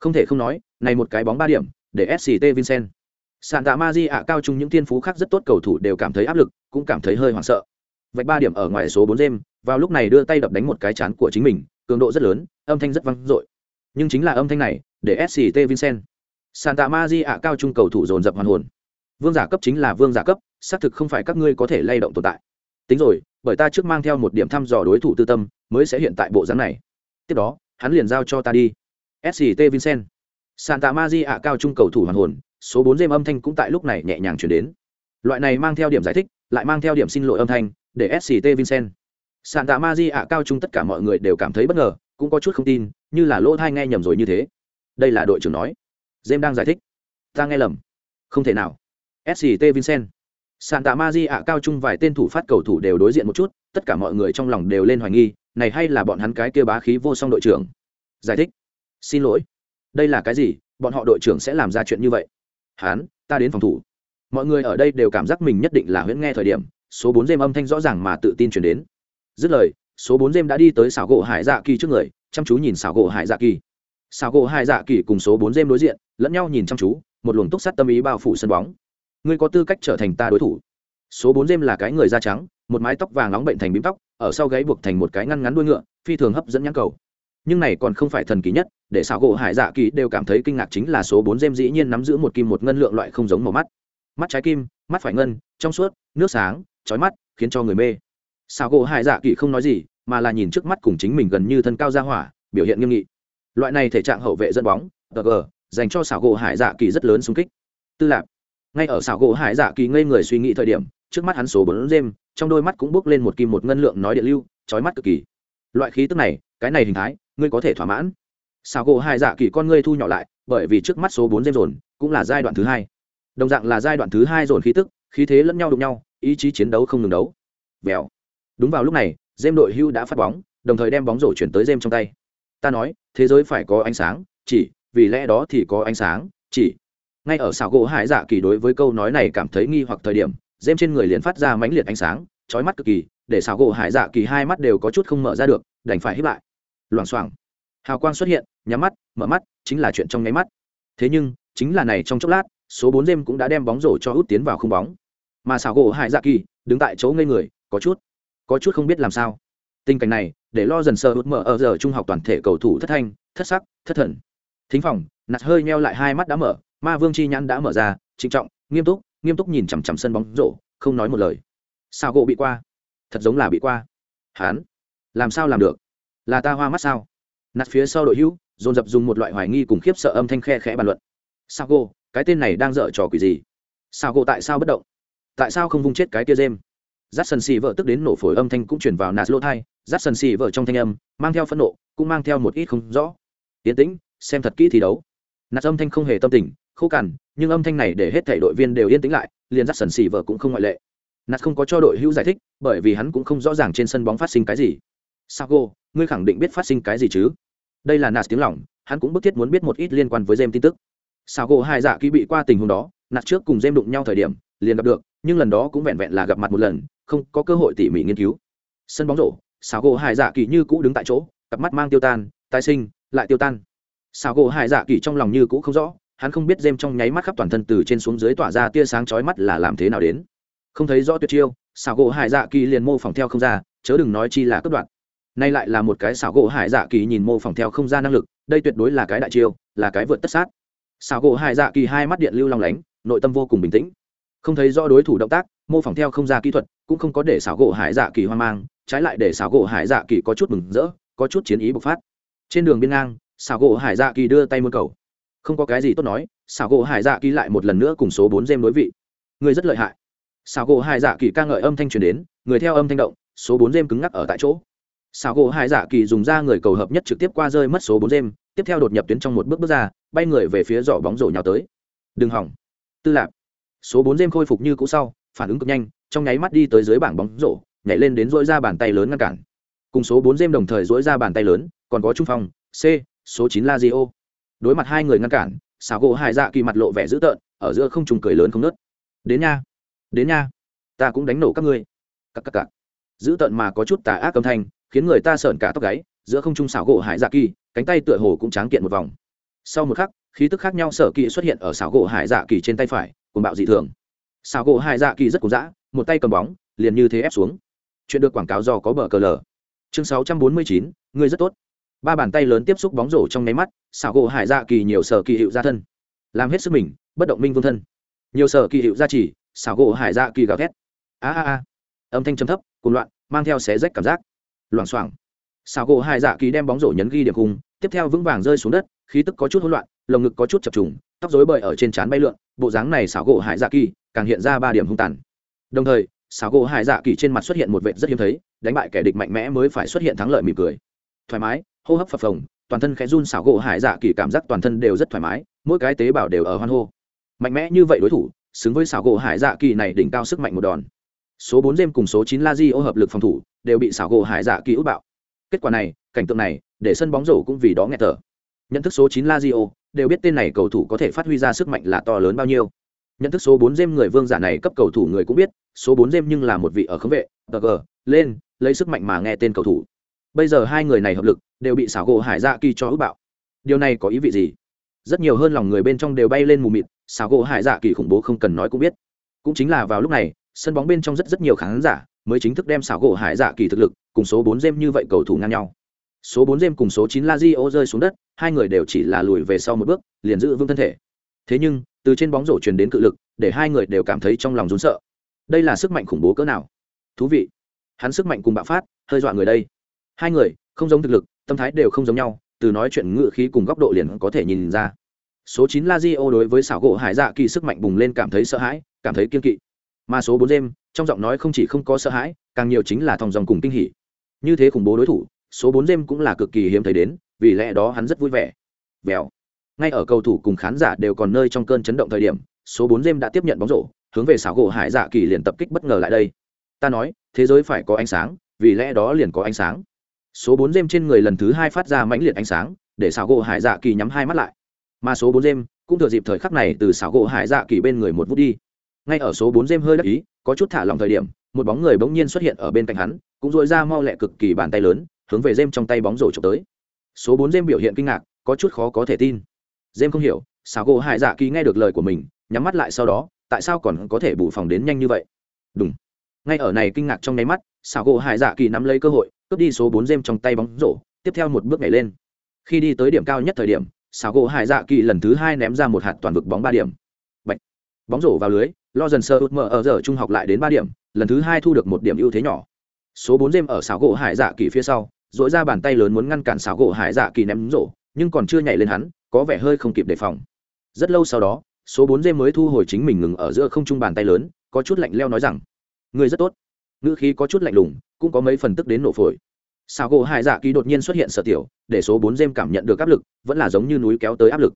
Không thể không nói, này một cái bóng ba điểm, để sct vincent sàn tạ ma di ạ cao chung những thiên phú khác rất tốt cầu thủ đều cảm thấy áp lực, cũng cảm thấy hơi hoảng sợ vạch ba điểm ở ngoài số bốn đêm vào lúc này đưa tay đập đánh một cái chán của chính mình, cường độ rất lớn, âm thanh rất vang dội. Nhưng chính là âm thanh này, để sct vincent. Santa maji ạ, cao trung cầu thủ dồn dập hoàn hồn. Vương giả cấp chính là vương giả cấp, xác thực không phải các ngươi có thể lay động tồn tại. Tính rồi, bởi ta trước mang theo một điểm thăm dò đối thủ tư tâm, mới sẽ hiện tại bộ dáng này. Tiếp đó, hắn liền giao cho ta đi. Sct vincent. Santa maji ạ, cao trung cầu thủ hoàn hồn, số bốn dêm âm thanh cũng tại lúc này nhẹ nhàng chuyển đến. Loại này mang theo điểm giải thích, lại mang theo điểm xin lỗi âm thanh để sct vincent. Sàn tạ ma di ạ cao trung tất cả mọi người đều cảm thấy bất ngờ cũng có chút không tin như là lỗ thai nghe nhầm rồi như thế. Đây là đội trưởng nói. Jem đang giải thích. Ta nghe lầm. Không thể nào. Sct vincent. Sàn tạ ma di ạ cao trung vài tên thủ phát cầu thủ đều đối diện một chút tất cả mọi người trong lòng đều lên hoài nghi này hay là bọn hắn cái kia bá khí vô song đội trưởng. Giải thích. Xin lỗi. Đây là cái gì? Bọn họ đội trưởng sẽ làm ra chuyện như vậy. Hán, ta đến phòng thủ. Mọi người ở đây đều cảm giác mình nhất định là huyễn nghe thời điểm số bốn dêm âm thanh rõ ràng mà tự tin chuyển đến. Dứt lời, số bốn dêm đã đi tới xảo gỗ hải dạ kỳ trước người, chăm chú nhìn xảo gỗ hải dạ kỳ. Xảo gỗ hải dạ kỳ cùng số bốn dêm đối diện, lẫn nhau nhìn chăm chú, một luồng túc sắt tâm ý bao phủ sân bóng. Ngươi có tư cách trở thành ta đối thủ. Số bốn dêm là cái người da trắng, một mái tóc vàng nóng bệnh thành bím tóc, ở sau gáy buộc thành một cái ngăn ngắn đuôi ngựa, phi thường hấp dẫn nhãn cầu. Nhưng này còn không phải thần kỳ nhất, để xảo gỗ hải dạ kỳ đều cảm thấy kinh ngạc chính là số bốn dêm dĩ nhiên nắm giữ một kim một ngân lượng loại không giống màu mắt. Mắt trái kim, mắt phải ngân, trong suốt, nước sáng trói mắt, khiến cho người mê. Sào gỗ hải dạ kỳ không nói gì, mà là nhìn trước mắt cùng chính mình gần như thân cao ra hỏa, biểu hiện nghiêm nghị. Loại này thể trạng hậu vệ dẫn bóng, tờ gờ, dành cho xảo gỗ hải dạ kỳ rất lớn xung kích. Tư lạc ngay ở xảo gỗ hải dạ kỳ ngây người suy nghĩ thời điểm, trước mắt hắn số bốn đêm trong đôi mắt cũng bước lên một kim một ngân lượng nói điện lưu, trói mắt cực kỳ. Loại khí tức này, cái này hình thái, ngươi có thể thỏa mãn. Xảo gỗ hải dạ kỳ con ngươi thu nhỏ lại, bởi vì trước mắt số bốn dêm dồn, cũng là giai đoạn thứ hai. Đồng dạng là giai đoạn thứ hai dồn khí tức khí thế lẫn nhau đụng nhau, ý chí chiến đấu không ngừng đấu. Vèo. Đúng vào lúc này dêm đội hưu đã phát bóng, đồng thời đem bóng rổ chuyển tới dêm trong tay. Ta nói, thế giới phải có ánh sáng, chỉ, vì lẽ đó thì có ánh sáng, chỉ. Ngay ở xảo gỗ hải dạ kỳ đối với câu nói này cảm thấy nghi hoặc thời điểm dêm trên người liền phát ra mãnh liệt ánh sáng, chói mắt cực kỳ, để xảo gỗ hải dạ kỳ hai mắt đều có chút không mở ra được, đành phải hít lại. Loảng xoảng. Hào quang xuất hiện, nhắm mắt, mở mắt, chính là chuyện trong nháy mắt. Thế nhưng, chính là này trong chốc lát, số bốn dêm cũng đã đem bóng rổ cho út tiến vào không bóng mà xảo gỗ hải dạ kỳ đứng tại chỗ ngây người, có chút có chút không biết làm sao. Tình cảnh này, để lo dần sơ hút mở ở giờ trung học toàn thể cầu thủ thất thanh, thất sắc, thất thần. Thính phòng, nạt hơi meo lại hai mắt đã mở, ma vương chi nhãn đã mở ra, trịnh trọng, nghiêm túc nghiêm túc nhìn chằm chằm sân bóng rổ, không nói một lời. Sao gỗ bị qua. Thật giống là bị qua. Hán. Làm sao làm được? Là ta hoa mắt sao? Nạt phía sau đội hữu, dồn dập dùng một loại hoài nghi cùng khiếp sợ âm thanh khe khẽ bàn luận. Sao gỗ, cái tên này đang dở trò quỷ gì? Sao gỗ tại sao bất động? Tại sao không vung chết cái kia dêm? Rát sần xì vợ tức đến nổ phổi âm thanh cũng chuyển vào nạt lỗ thai, rát sần xì vợ trong thanh âm, mang theo phẫn nộ, cũng mang theo một ít không rõ. Tiến tĩnh, xem thật kỹ thi đấu. Nạt âm thanh không hề tâm tình, khô cằn, nhưng âm thanh này để hết thảy đội viên đều yên tĩnh lại, liền rát sần xì vợ cũng không ngoại lệ. Nạt không có cho đội hữu giải thích, bởi vì hắn cũng không rõ ràng trên sân bóng phát sinh cái gì. Sago, ngươi khẳng định biết phát sinh cái gì chứ? Đây là nạt tiếng lỏng hắn cũng bức thiết muốn biết một ít liên quan với jem tin tức. Sago hai dạ kỹ bị qua tình huống đó, nạt trước cùng jem đụng nhau thời điểm, liền gặp được nhưng lần đó cũng vẹn vẹn là gặp mặt một lần, không có cơ hội tỉ mỉ nghiên cứu. Sân bóng rổ xào gỗ hải dạ kỳ như cũ đứng tại chỗ, cặp mắt mang tiêu tan, tái sinh, lại tiêu tan. Xào gỗ hải dạ kỳ trong lòng như cũ không rõ, hắn không biết dêm trong nháy mắt khắp toàn thân từ trên xuống dưới tỏa ra tia sáng chói mắt là làm thế nào đến. Không thấy rõ tuyệt chiêu xào gỗ hải dạ kỳ liền mô phỏng theo không ra, chớ đừng nói chi là cất đoạn nay lại là một cái xảo gỗ hải dạ kỳ nhìn mô phỏng theo không ra năng lực, đây tuyệt đối là cái đại chiêu, là cái vượt tất sát. Xảo gỗ hải dạ kỳ hai mắt điện lưu long lánh, nội tâm vô cùng bình tĩnh không thấy rõ đối thủ động tác, mô phỏng theo không ra kỹ thuật, cũng không có để xảo gỗ hải dạ kỳ hoang mang, trái lại để xảo gỗ hải dạ kỳ có chút mừng rỡ, có chút chiến ý bộc phát. Trên đường biên ngang, xảo gỗ hải dạ kỳ đưa tay muôn cầu. Không có cái gì tốt nói, xảo gỗ hải dạ kỳ lại một lần nữa cùng số bốn dêm đối vị. Người rất lợi hại. Xảo gỗ hải dạ kỳ ca ngợi âm thanh truyền đến, người theo âm thanh động, số bốn dêm cứng ngắc ở tại chỗ. Xảo gỗ hải dạ kỳ dùng ra người cầu hợp nhất trực tiếp qua rơi mất số bốn dêm tiếp theo đột nhập tuyến trong một bước bước ra, bay người về phía giỏ bóng rổ nhào tới. Đừng hỏng. Tư lạc số bốn dêm khôi phục như cũ sau, phản ứng cực nhanh, trong nháy mắt đi tới dưới bảng bóng rổ, nhảy lên đến dỗi ra bàn tay lớn ngăn cản. Cùng số bốn dêm đồng thời dỗi ra bàn tay lớn, còn có trung phong, c, số chín la di đối mặt hai người ngăn cản xảo gỗ hải dạ kỳ mặt lộ vẻ dữ tợn, ở giữa không trùng cười lớn không nớt đến nha đến nha, ta cũng đánh nổ các ngươi. Cặp cặp cặp dữ tợn mà có chút tà ác âm thanh, khiến người ta sợn cả tóc gáy, giữa không trung xảo gỗ hải dạ kỳ, cánh tay tựa hồ cũng tráng kiện một vòng. Sau một khắc khí tức khác nhau sở kỳ xuất hiện ở xảo gỗ hải dạ kỳ trên tay phải cùng bạo dị thường. Xảo gỗ hải dạ kỳ rất cùng dã một tay cầm bóng liền như thế ép xuống. Chuyện được quảng cáo do có bờ cờ lờ. Chương 649, người rất tốt. Ba bàn tay lớn tiếp xúc bóng rổ trong nháy mắt xảo gỗ hải dạ kỳ nhiều sở kỳ hiệu ra thân. Làm hết sức mình bất động minh vương thân. Nhiều sở kỳ hiệu ra chỉ xảo gỗ hải dạ kỳ gào thét. A a a. Âm thanh trầm thấp cùng loạn mang theo xé rách cảm giác. Loảng xoảng. Xảo gỗ hải dạ kỳ đem bóng rổ nhấn ghi điểm cùng tiếp theo vững vàng rơi xuống đất khí tức có chút hỗn loạn lồng ngực có chút chập trùng, tóc rối bời ở trên trán bay lượn, bộ dáng này xảo gỗ hải dạ kỳ càng hiện ra ba điểm hung tàn. Đồng thời, xảo gỗ hải dạ kỳ trên mặt xuất hiện một vệt rất hiếm thấy, đánh bại kẻ địch mạnh mẽ mới phải xuất hiện thắng lợi mỉm cười. Thoải mái, hô hấp phập phồng, toàn thân khẽ run xảo gỗ hải dạ kỳ cảm giác toàn thân đều rất thoải mái, mỗi cái tế bào đều ở hoan hô. Mạnh mẽ như vậy đối thủ, xứng với xảo gỗ hải dạ kỳ này đỉnh cao sức mạnh một đòn. Số bốn dêm cùng số chín la di ô hợp lực phòng thủ, đều bị xảo gỗ hải dạ kỳ út bạo. Kết quả này, cảnh tượng này, để sân bóng rổ cũng vì đó nghe thở. Nhận thức số chín la di ô đều biết tên này cầu thủ có thể phát huy ra sức mạnh là to lớn bao nhiêu. Nhận thức số bốn dêm người vương giả này cấp cầu thủ người cũng biết, số bốn dêm nhưng là một vị ở khống vệ Gờ, lên, lấy sức mạnh mà nghe tên cầu thủ. Bây giờ hai người này hợp lực, đều bị xảo gỗ hải dạ kỳ cho ước bạo. Điều này có ý vị gì? Rất nhiều hơn lòng người bên trong đều bay lên mù mịt, xảo gỗ hải dạ kỳ khủng bố không cần nói cũng biết. Cũng chính là vào lúc này, sân bóng bên trong rất rất nhiều khán giả mới chính thức đem xảo gỗ hải dạ kỳ thực lực cùng số bốn dêm như vậy cầu thủ ngang nhau số bốn dêm cùng số chín la di ô rơi xuống đất, hai người đều chỉ là lùi về sau một bước, liền giữ vững thân thể. Thế nhưng, từ trên bóng rổ truyền đến cự lực, để hai người đều cảm thấy trong lòng rốn sợ. Đây là sức mạnh khủng bố cỡ nào? Thú vị. Hắn sức mạnh cùng bạo phát, hơi dọa người đây. Hai người, không giống thực lực, tâm thái đều không giống nhau, từ nói chuyện ngự khí cùng góc độ liền có thể nhìn ra. Số chín la di ô đối với xảo gỗ hải dạ kỳ sức mạnh bùng lên cảm thấy sợ hãi, cảm thấy kiên kỵ. Mà số bốn gem trong giọng nói không chỉ không có sợ hãi, càng nhiều chính là thòng dòng cùng kinh hỉ. Như thế khủng bố đối thủ số bốn đêm cũng là cực kỳ hiếm thấy đến, vì lẽ đó hắn rất vui vẻ. Vèo. Ngay ở cầu thủ cùng khán giả đều còn nơi trong cơn chấn động thời điểm, số bốn jem đã tiếp nhận bóng rổ, hướng về xảo gỗ hải dạ kỳ liền tập kích bất ngờ lại đây. Ta nói, thế giới phải có ánh sáng, vì lẽ đó liền có ánh sáng. Số bốn jem trên người lần thứ hai phát ra mãnh liệt ánh sáng, để xảo gỗ hải dạ kỳ nhắm hai mắt lại. Mà số bốn jem cũng thừa dịp thời khắc này từ xảo gỗ hải dạ kỳ bên người một vút đi. Ngay ở số bốn jem hơi đắc ý, có chút thả lòng thời điểm, một bóng người bỗng nhiên xuất hiện ở bên cạnh hắn, cũng dội ra mau lẹ cực kỳ bàn tay lớn hướng về jem trong tay bóng rổ chụp tới. Số bốn jem biểu hiện kinh ngạc, có chút khó có thể tin. Jem không hiểu, xảo gỗ hải dạ kỳ nghe được lời của mình, nhắm mắt lại sau đó, tại sao còn có thể bù phòng đến nhanh như vậy? Đúng ngay ở này kinh ngạc trong nháy mắt, xảo gỗ hải dạ kỳ nắm lấy cơ hội, cướp đi số bốn jem trong tay bóng rổ, tiếp theo một bước nhảy lên. Khi đi tới điểm cao nhất thời điểm, xảo gỗ hải dạ kỳ lần thứ hai ném ra một hạt toàn vực bóng ba điểm. Bạch. bóng rổ vào lưới, lo dần sơ út mở ở giờ trung học lại đến ba điểm, lần thứ hai thu được một điểm ưu thế nhỏ số bốn dêm ở xảo gỗ hải dạ kỳ phía sau dội ra bàn tay lớn muốn ngăn cản xảo gỗ hải dạ kỳ ném rổ, nhưng còn chưa nhảy lên hắn, có vẻ hơi không kịp đề phòng. Rất lâu sau đó, số bốn dêm mới thu hồi chính mình ngừng ở giữa không trung bàn tay lớn, có chút lạnh leo nói rằng người rất tốt. Ngữ khí có chút lạnh lùng, cũng có mấy phần tức đến nổ phổi. Xảo gỗ hải dạ kỳ đột nhiên xuất hiện sở tiểu, để số bốn dêm cảm nhận được áp lực, vẫn là giống như núi kéo tới áp lực.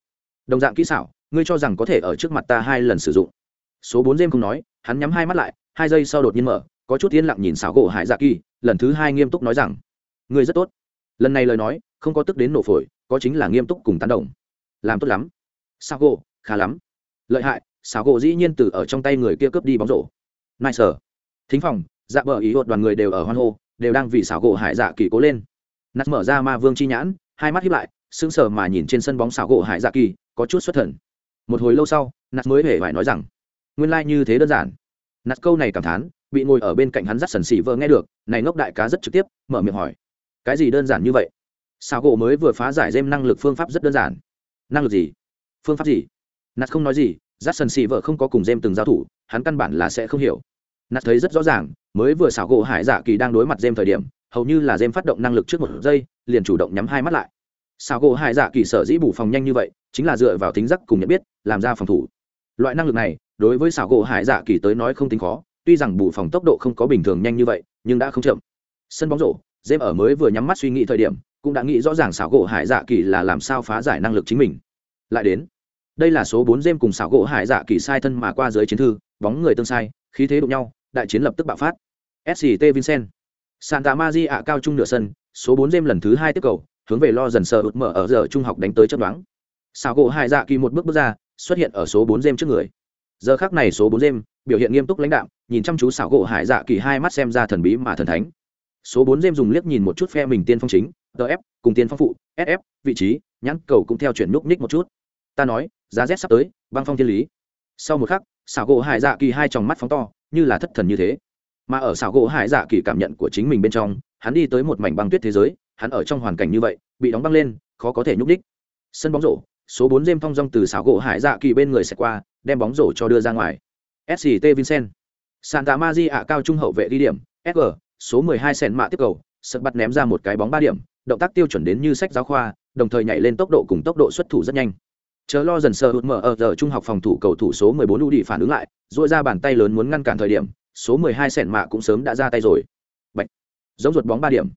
Đồng dạng kỹ xảo, ngươi cho rằng có thể ở trước mặt ta hai lần sử dụng? Số bốn dêm không nói, hắn nhắm hai mắt lại, hai giây sau đột nhiên mở có chút yên lặng nhìn xảo gỗ hải dạ kỳ, lần thứ hai nghiêm túc nói rằng, ngươi rất tốt. Lần này lời nói, không có tức đến nổ phổi, có chính là nghiêm túc cùng tán đồng. Làm tốt lắm. Xảo gỗ, khá lắm. Lợi hại. Xảo gỗ dĩ nhiên từ ở trong tay người kia cướp đi bóng rổ. Nai sở thính phòng dạ bờ ý hột đoàn người đều ở hoan hô, đều đang vì xảo gỗ hải dạ kỳ cố lên. Nát mở ra ma vương chi nhãn, hai mắt hiếp lại, sững sờ mà nhìn trên sân bóng xảo gỗ hải dạ kỳ, có chút xuất thần. Một hồi lâu sau, nát mới hề phải nói rằng, nguyên lai、like、như thế đơn giản. Nát câu này cảm thán bị ngồi ở bên cạnh hắn dắt sần xỉ vợ nghe được, này ngốc đại cá rất trực tiếp, mở miệng hỏi, cái gì đơn giản như vậy? Sao gỗ mới vừa phá giải dêm năng lực phương pháp rất đơn giản. Năng lực gì? Phương pháp gì? Nạt không nói gì dắt sần xỉ vợ không có cùng dêm từng giao thủ, hắn căn bản là sẽ không hiểu. Nạt thấy rất rõ ràng, mới vừa xảo gỗ hải dạ kỳ đang đối mặt dêm thời điểm, hầu như là dêm phát động năng lực trước một giây, liền chủ động nhắm hai mắt lại. Xảo gỗ hải dạ kỳ sở dĩ bù phòng nhanh như vậy, chính là dựa vào tính giác cùng nhận biết, làm ra phòng thủ. Loại năng lực này, đối với xảo gỗ hải dạ kỳ tới nói không tính khó tuy rằng bù phòng tốc độ không có bình thường nhanh như vậy, nhưng đã không chậm. Sân bóng rổ dêm ở mới vừa nhắm mắt suy nghĩ thời điểm, cũng đã nghĩ rõ ràng xảo gỗ hải dạ kỳ là làm sao phá giải năng lực chính mình. Lại đến, đây là số bốn dêm cùng xảo gỗ hải dạ kỳ sai thân mà qua dưới chiến thư, bóng người tương sai, khí thế đụng nhau, đại chiến lập tức bạo phát. Sct vincent. Santa maria cao trung nửa sân, số bốn dêm lần thứ hai tiếp cầu, hướng về lo dần sờ ụt mở ở giờ trung học đánh tới chấp đoán xảo gỗ hải dạ kỳ một bước bước ra, xuất hiện ở số bốn dêm trước người. Giờ khác này số bốn dêm biểu hiện nghiêm túc lãnh đạo nhìn chăm chú xảo gỗ hải dạ kỳ hai mắt xem ra thần bí mà thần thánh. Số bốn dêm dùng liếc nhìn một chút phe mình tiên phong chính tf cùng tiên phong phụ sf vị trí, nhãn cầu cũng theo chuyển núp ních một chút. Ta nói, giá rét sắp tới, băng phong thiên lý. Sau một khắc, xảo gỗ hải dạ kỳ hai tròng mắt phóng to, như là thất thần như thế. Mà ở xảo gỗ hải dạ kỳ cảm nhận của chính mình bên trong, hắn đi tới một mảnh băng tuyết thế giới, hắn ở trong hoàn cảnh như vậy, bị đóng băng lên, khó có thể nhúc đích sân bóng rổ, số bốn dêm phong rong từ xảo gỗ hải dạ kỳ bên người sẽ qua, đem bóng rổ cho đưa ra ngoài sct vincent. Santa maria cao trung hậu vệ đi điểm sg số 12 sẹn mạ tiếp cầu, sật bắt ném ra một cái bóng ba điểm, động tác tiêu chuẩn đến như sách giáo khoa, đồng thời nhảy lên tốc độ cùng tốc độ xuất thủ rất nhanh. Chờ lo dần sờ hụt mở ở giờ trung học phòng thủ cầu thủ số 14 u đi phản ứng lại dội ra bàn tay lớn muốn ngăn cản thời điểm, số 12 sẹn mạ cũng sớm đã ra tay rồi. Bạch. giống ruột bóng ba điểm.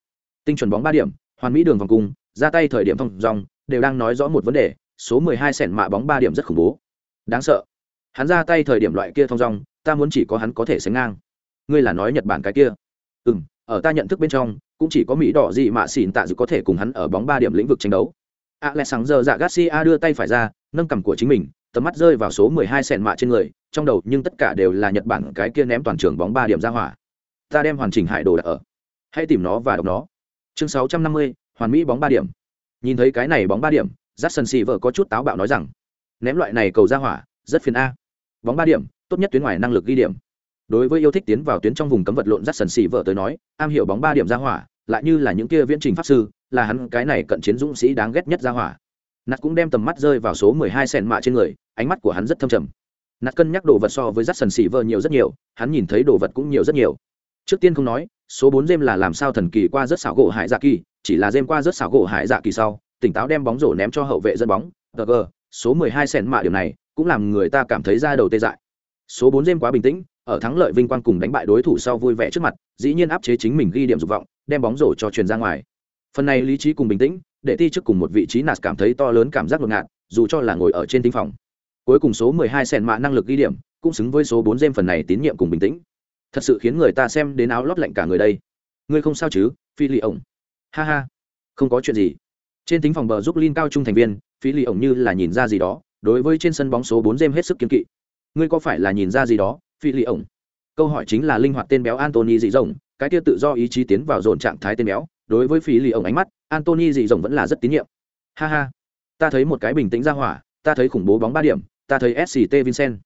Tinh chuẩn bóng ba điểm, hoàn mỹ đường vòng cung, ra tay thời điểm thông dòng, đều đang nói rõ một vấn đề, số 12 sẹn mạ bóng ba điểm rất khủng bố. Đáng sợ hắn ra tay thời điểm loại kia thông dong, ta muốn chỉ có hắn có thể sánh ngang. Ngươi là nói nhật bản cái kia. Ừ m ở ta nhận thức bên trong, cũng chỉ có mỹ đỏ gì mà xỉn tạ dự có thể cùng hắn ở bóng ba điểm lĩnh vực tranh đấu. A lẽ sáng giờ dạ garcia đưa tay phải ra, nâng cầm của chính mình, tầm mắt rơi vào số mười hai sẹn mạ trên người, trong đầu nhưng tất cả đều là nhật bản cái kia ném toàn trường bóng ba điểm ra hỏa. Ta đem hoàn chỉnh hải đồ đặt ở. Hãy tìm nó và đọc nó. Chương sáu trăm năm mươi, hoàn mỹ bóng ba điểm. Nhìn thấy cái này bóng ba điểm j a c vợ có chút táo bạo nói rằng, ném loại này cầu ra hỏa rất phiền a. Bóng ba điểm, tốt nhất tuyến ngoài năng lực ghi điểm. Đối với yêu thích tiến vào tuyến trong vùng cấm vật lộn rắt sần xì vợ tới nói, am hiểu bóng ba điểm ra hỏa, lại như là những kia viễn trình pháp sư, là hắn cái này cận chiến dũng sĩ đáng ghét nhất ra hỏa. Nạt cũng đem tầm mắt rơi vào số mười hai sẹn mạ trên người, ánh mắt của hắn rất thâm trầm. Nạt cân nhắc đồ vật so với rắt sần xì vợ nhiều rất nhiều, hắn nhìn thấy đồ vật cũng nhiều rất nhiều. Trước tiên không nói, số bốn dêm là làm sao thần kỳ qua rất xảo gỗ hải dạ kỳ, chỉ là dêm qua rất xảo gỗ hải dạ kỳ sau, tỉnh táo đem bóng rổ ném cho hậu vệ dân bóng. Tg số mười hai sẹn mạ điểm này cũng làm người ta cảm thấy ra đầu tê dại. Số bốn dêm quá bình tĩnh, ở thắng lợi vinh quang cùng đánh bại đối thủ sau vui vẻ trước mặt, dĩ nhiên áp chế chính mình ghi điểm dục vọng, đem bóng rổ cho truyền ra ngoài. Phần này lý trí cùng bình tĩnh, để ti trước cùng một vị trí nạt cảm thấy to lớn cảm giác ngột ngạt, dù cho là ngồi ở trên tinh phòng. Cuối cùng số 12 sen mạ năng lực ghi điểm, cũng xứng với số 4 dêm phần này tín nhiệm cùng bình tĩnh. Thật sự khiến người ta xem đến áo lót lạnh cả người đây. Ngươi không sao chứ, phi lì ổng? Ha ha. Không có chuyện gì. Trên tính phòng bờ giúp linh cao trung thành viên, phi lì ổng như là nhìn ra gì đó đối với trên sân bóng số 4 dêm hết sức kiên kỵ. Ngươi có phải là nhìn ra gì đó, phi lì ổng? Câu hỏi chính là linh hoạt tên béo Anthony dị rồng, cái kia tự do ý chí tiến vào dồn trạng thái tên béo, đối với phi lì ổng ánh mắt, Anthony dị rồng vẫn là rất tín nhiệm. Ha ha, ta thấy một cái bình tĩnh ra hỏa, ta thấy khủng bố bóng ba điểm, ta thấy sct vincent.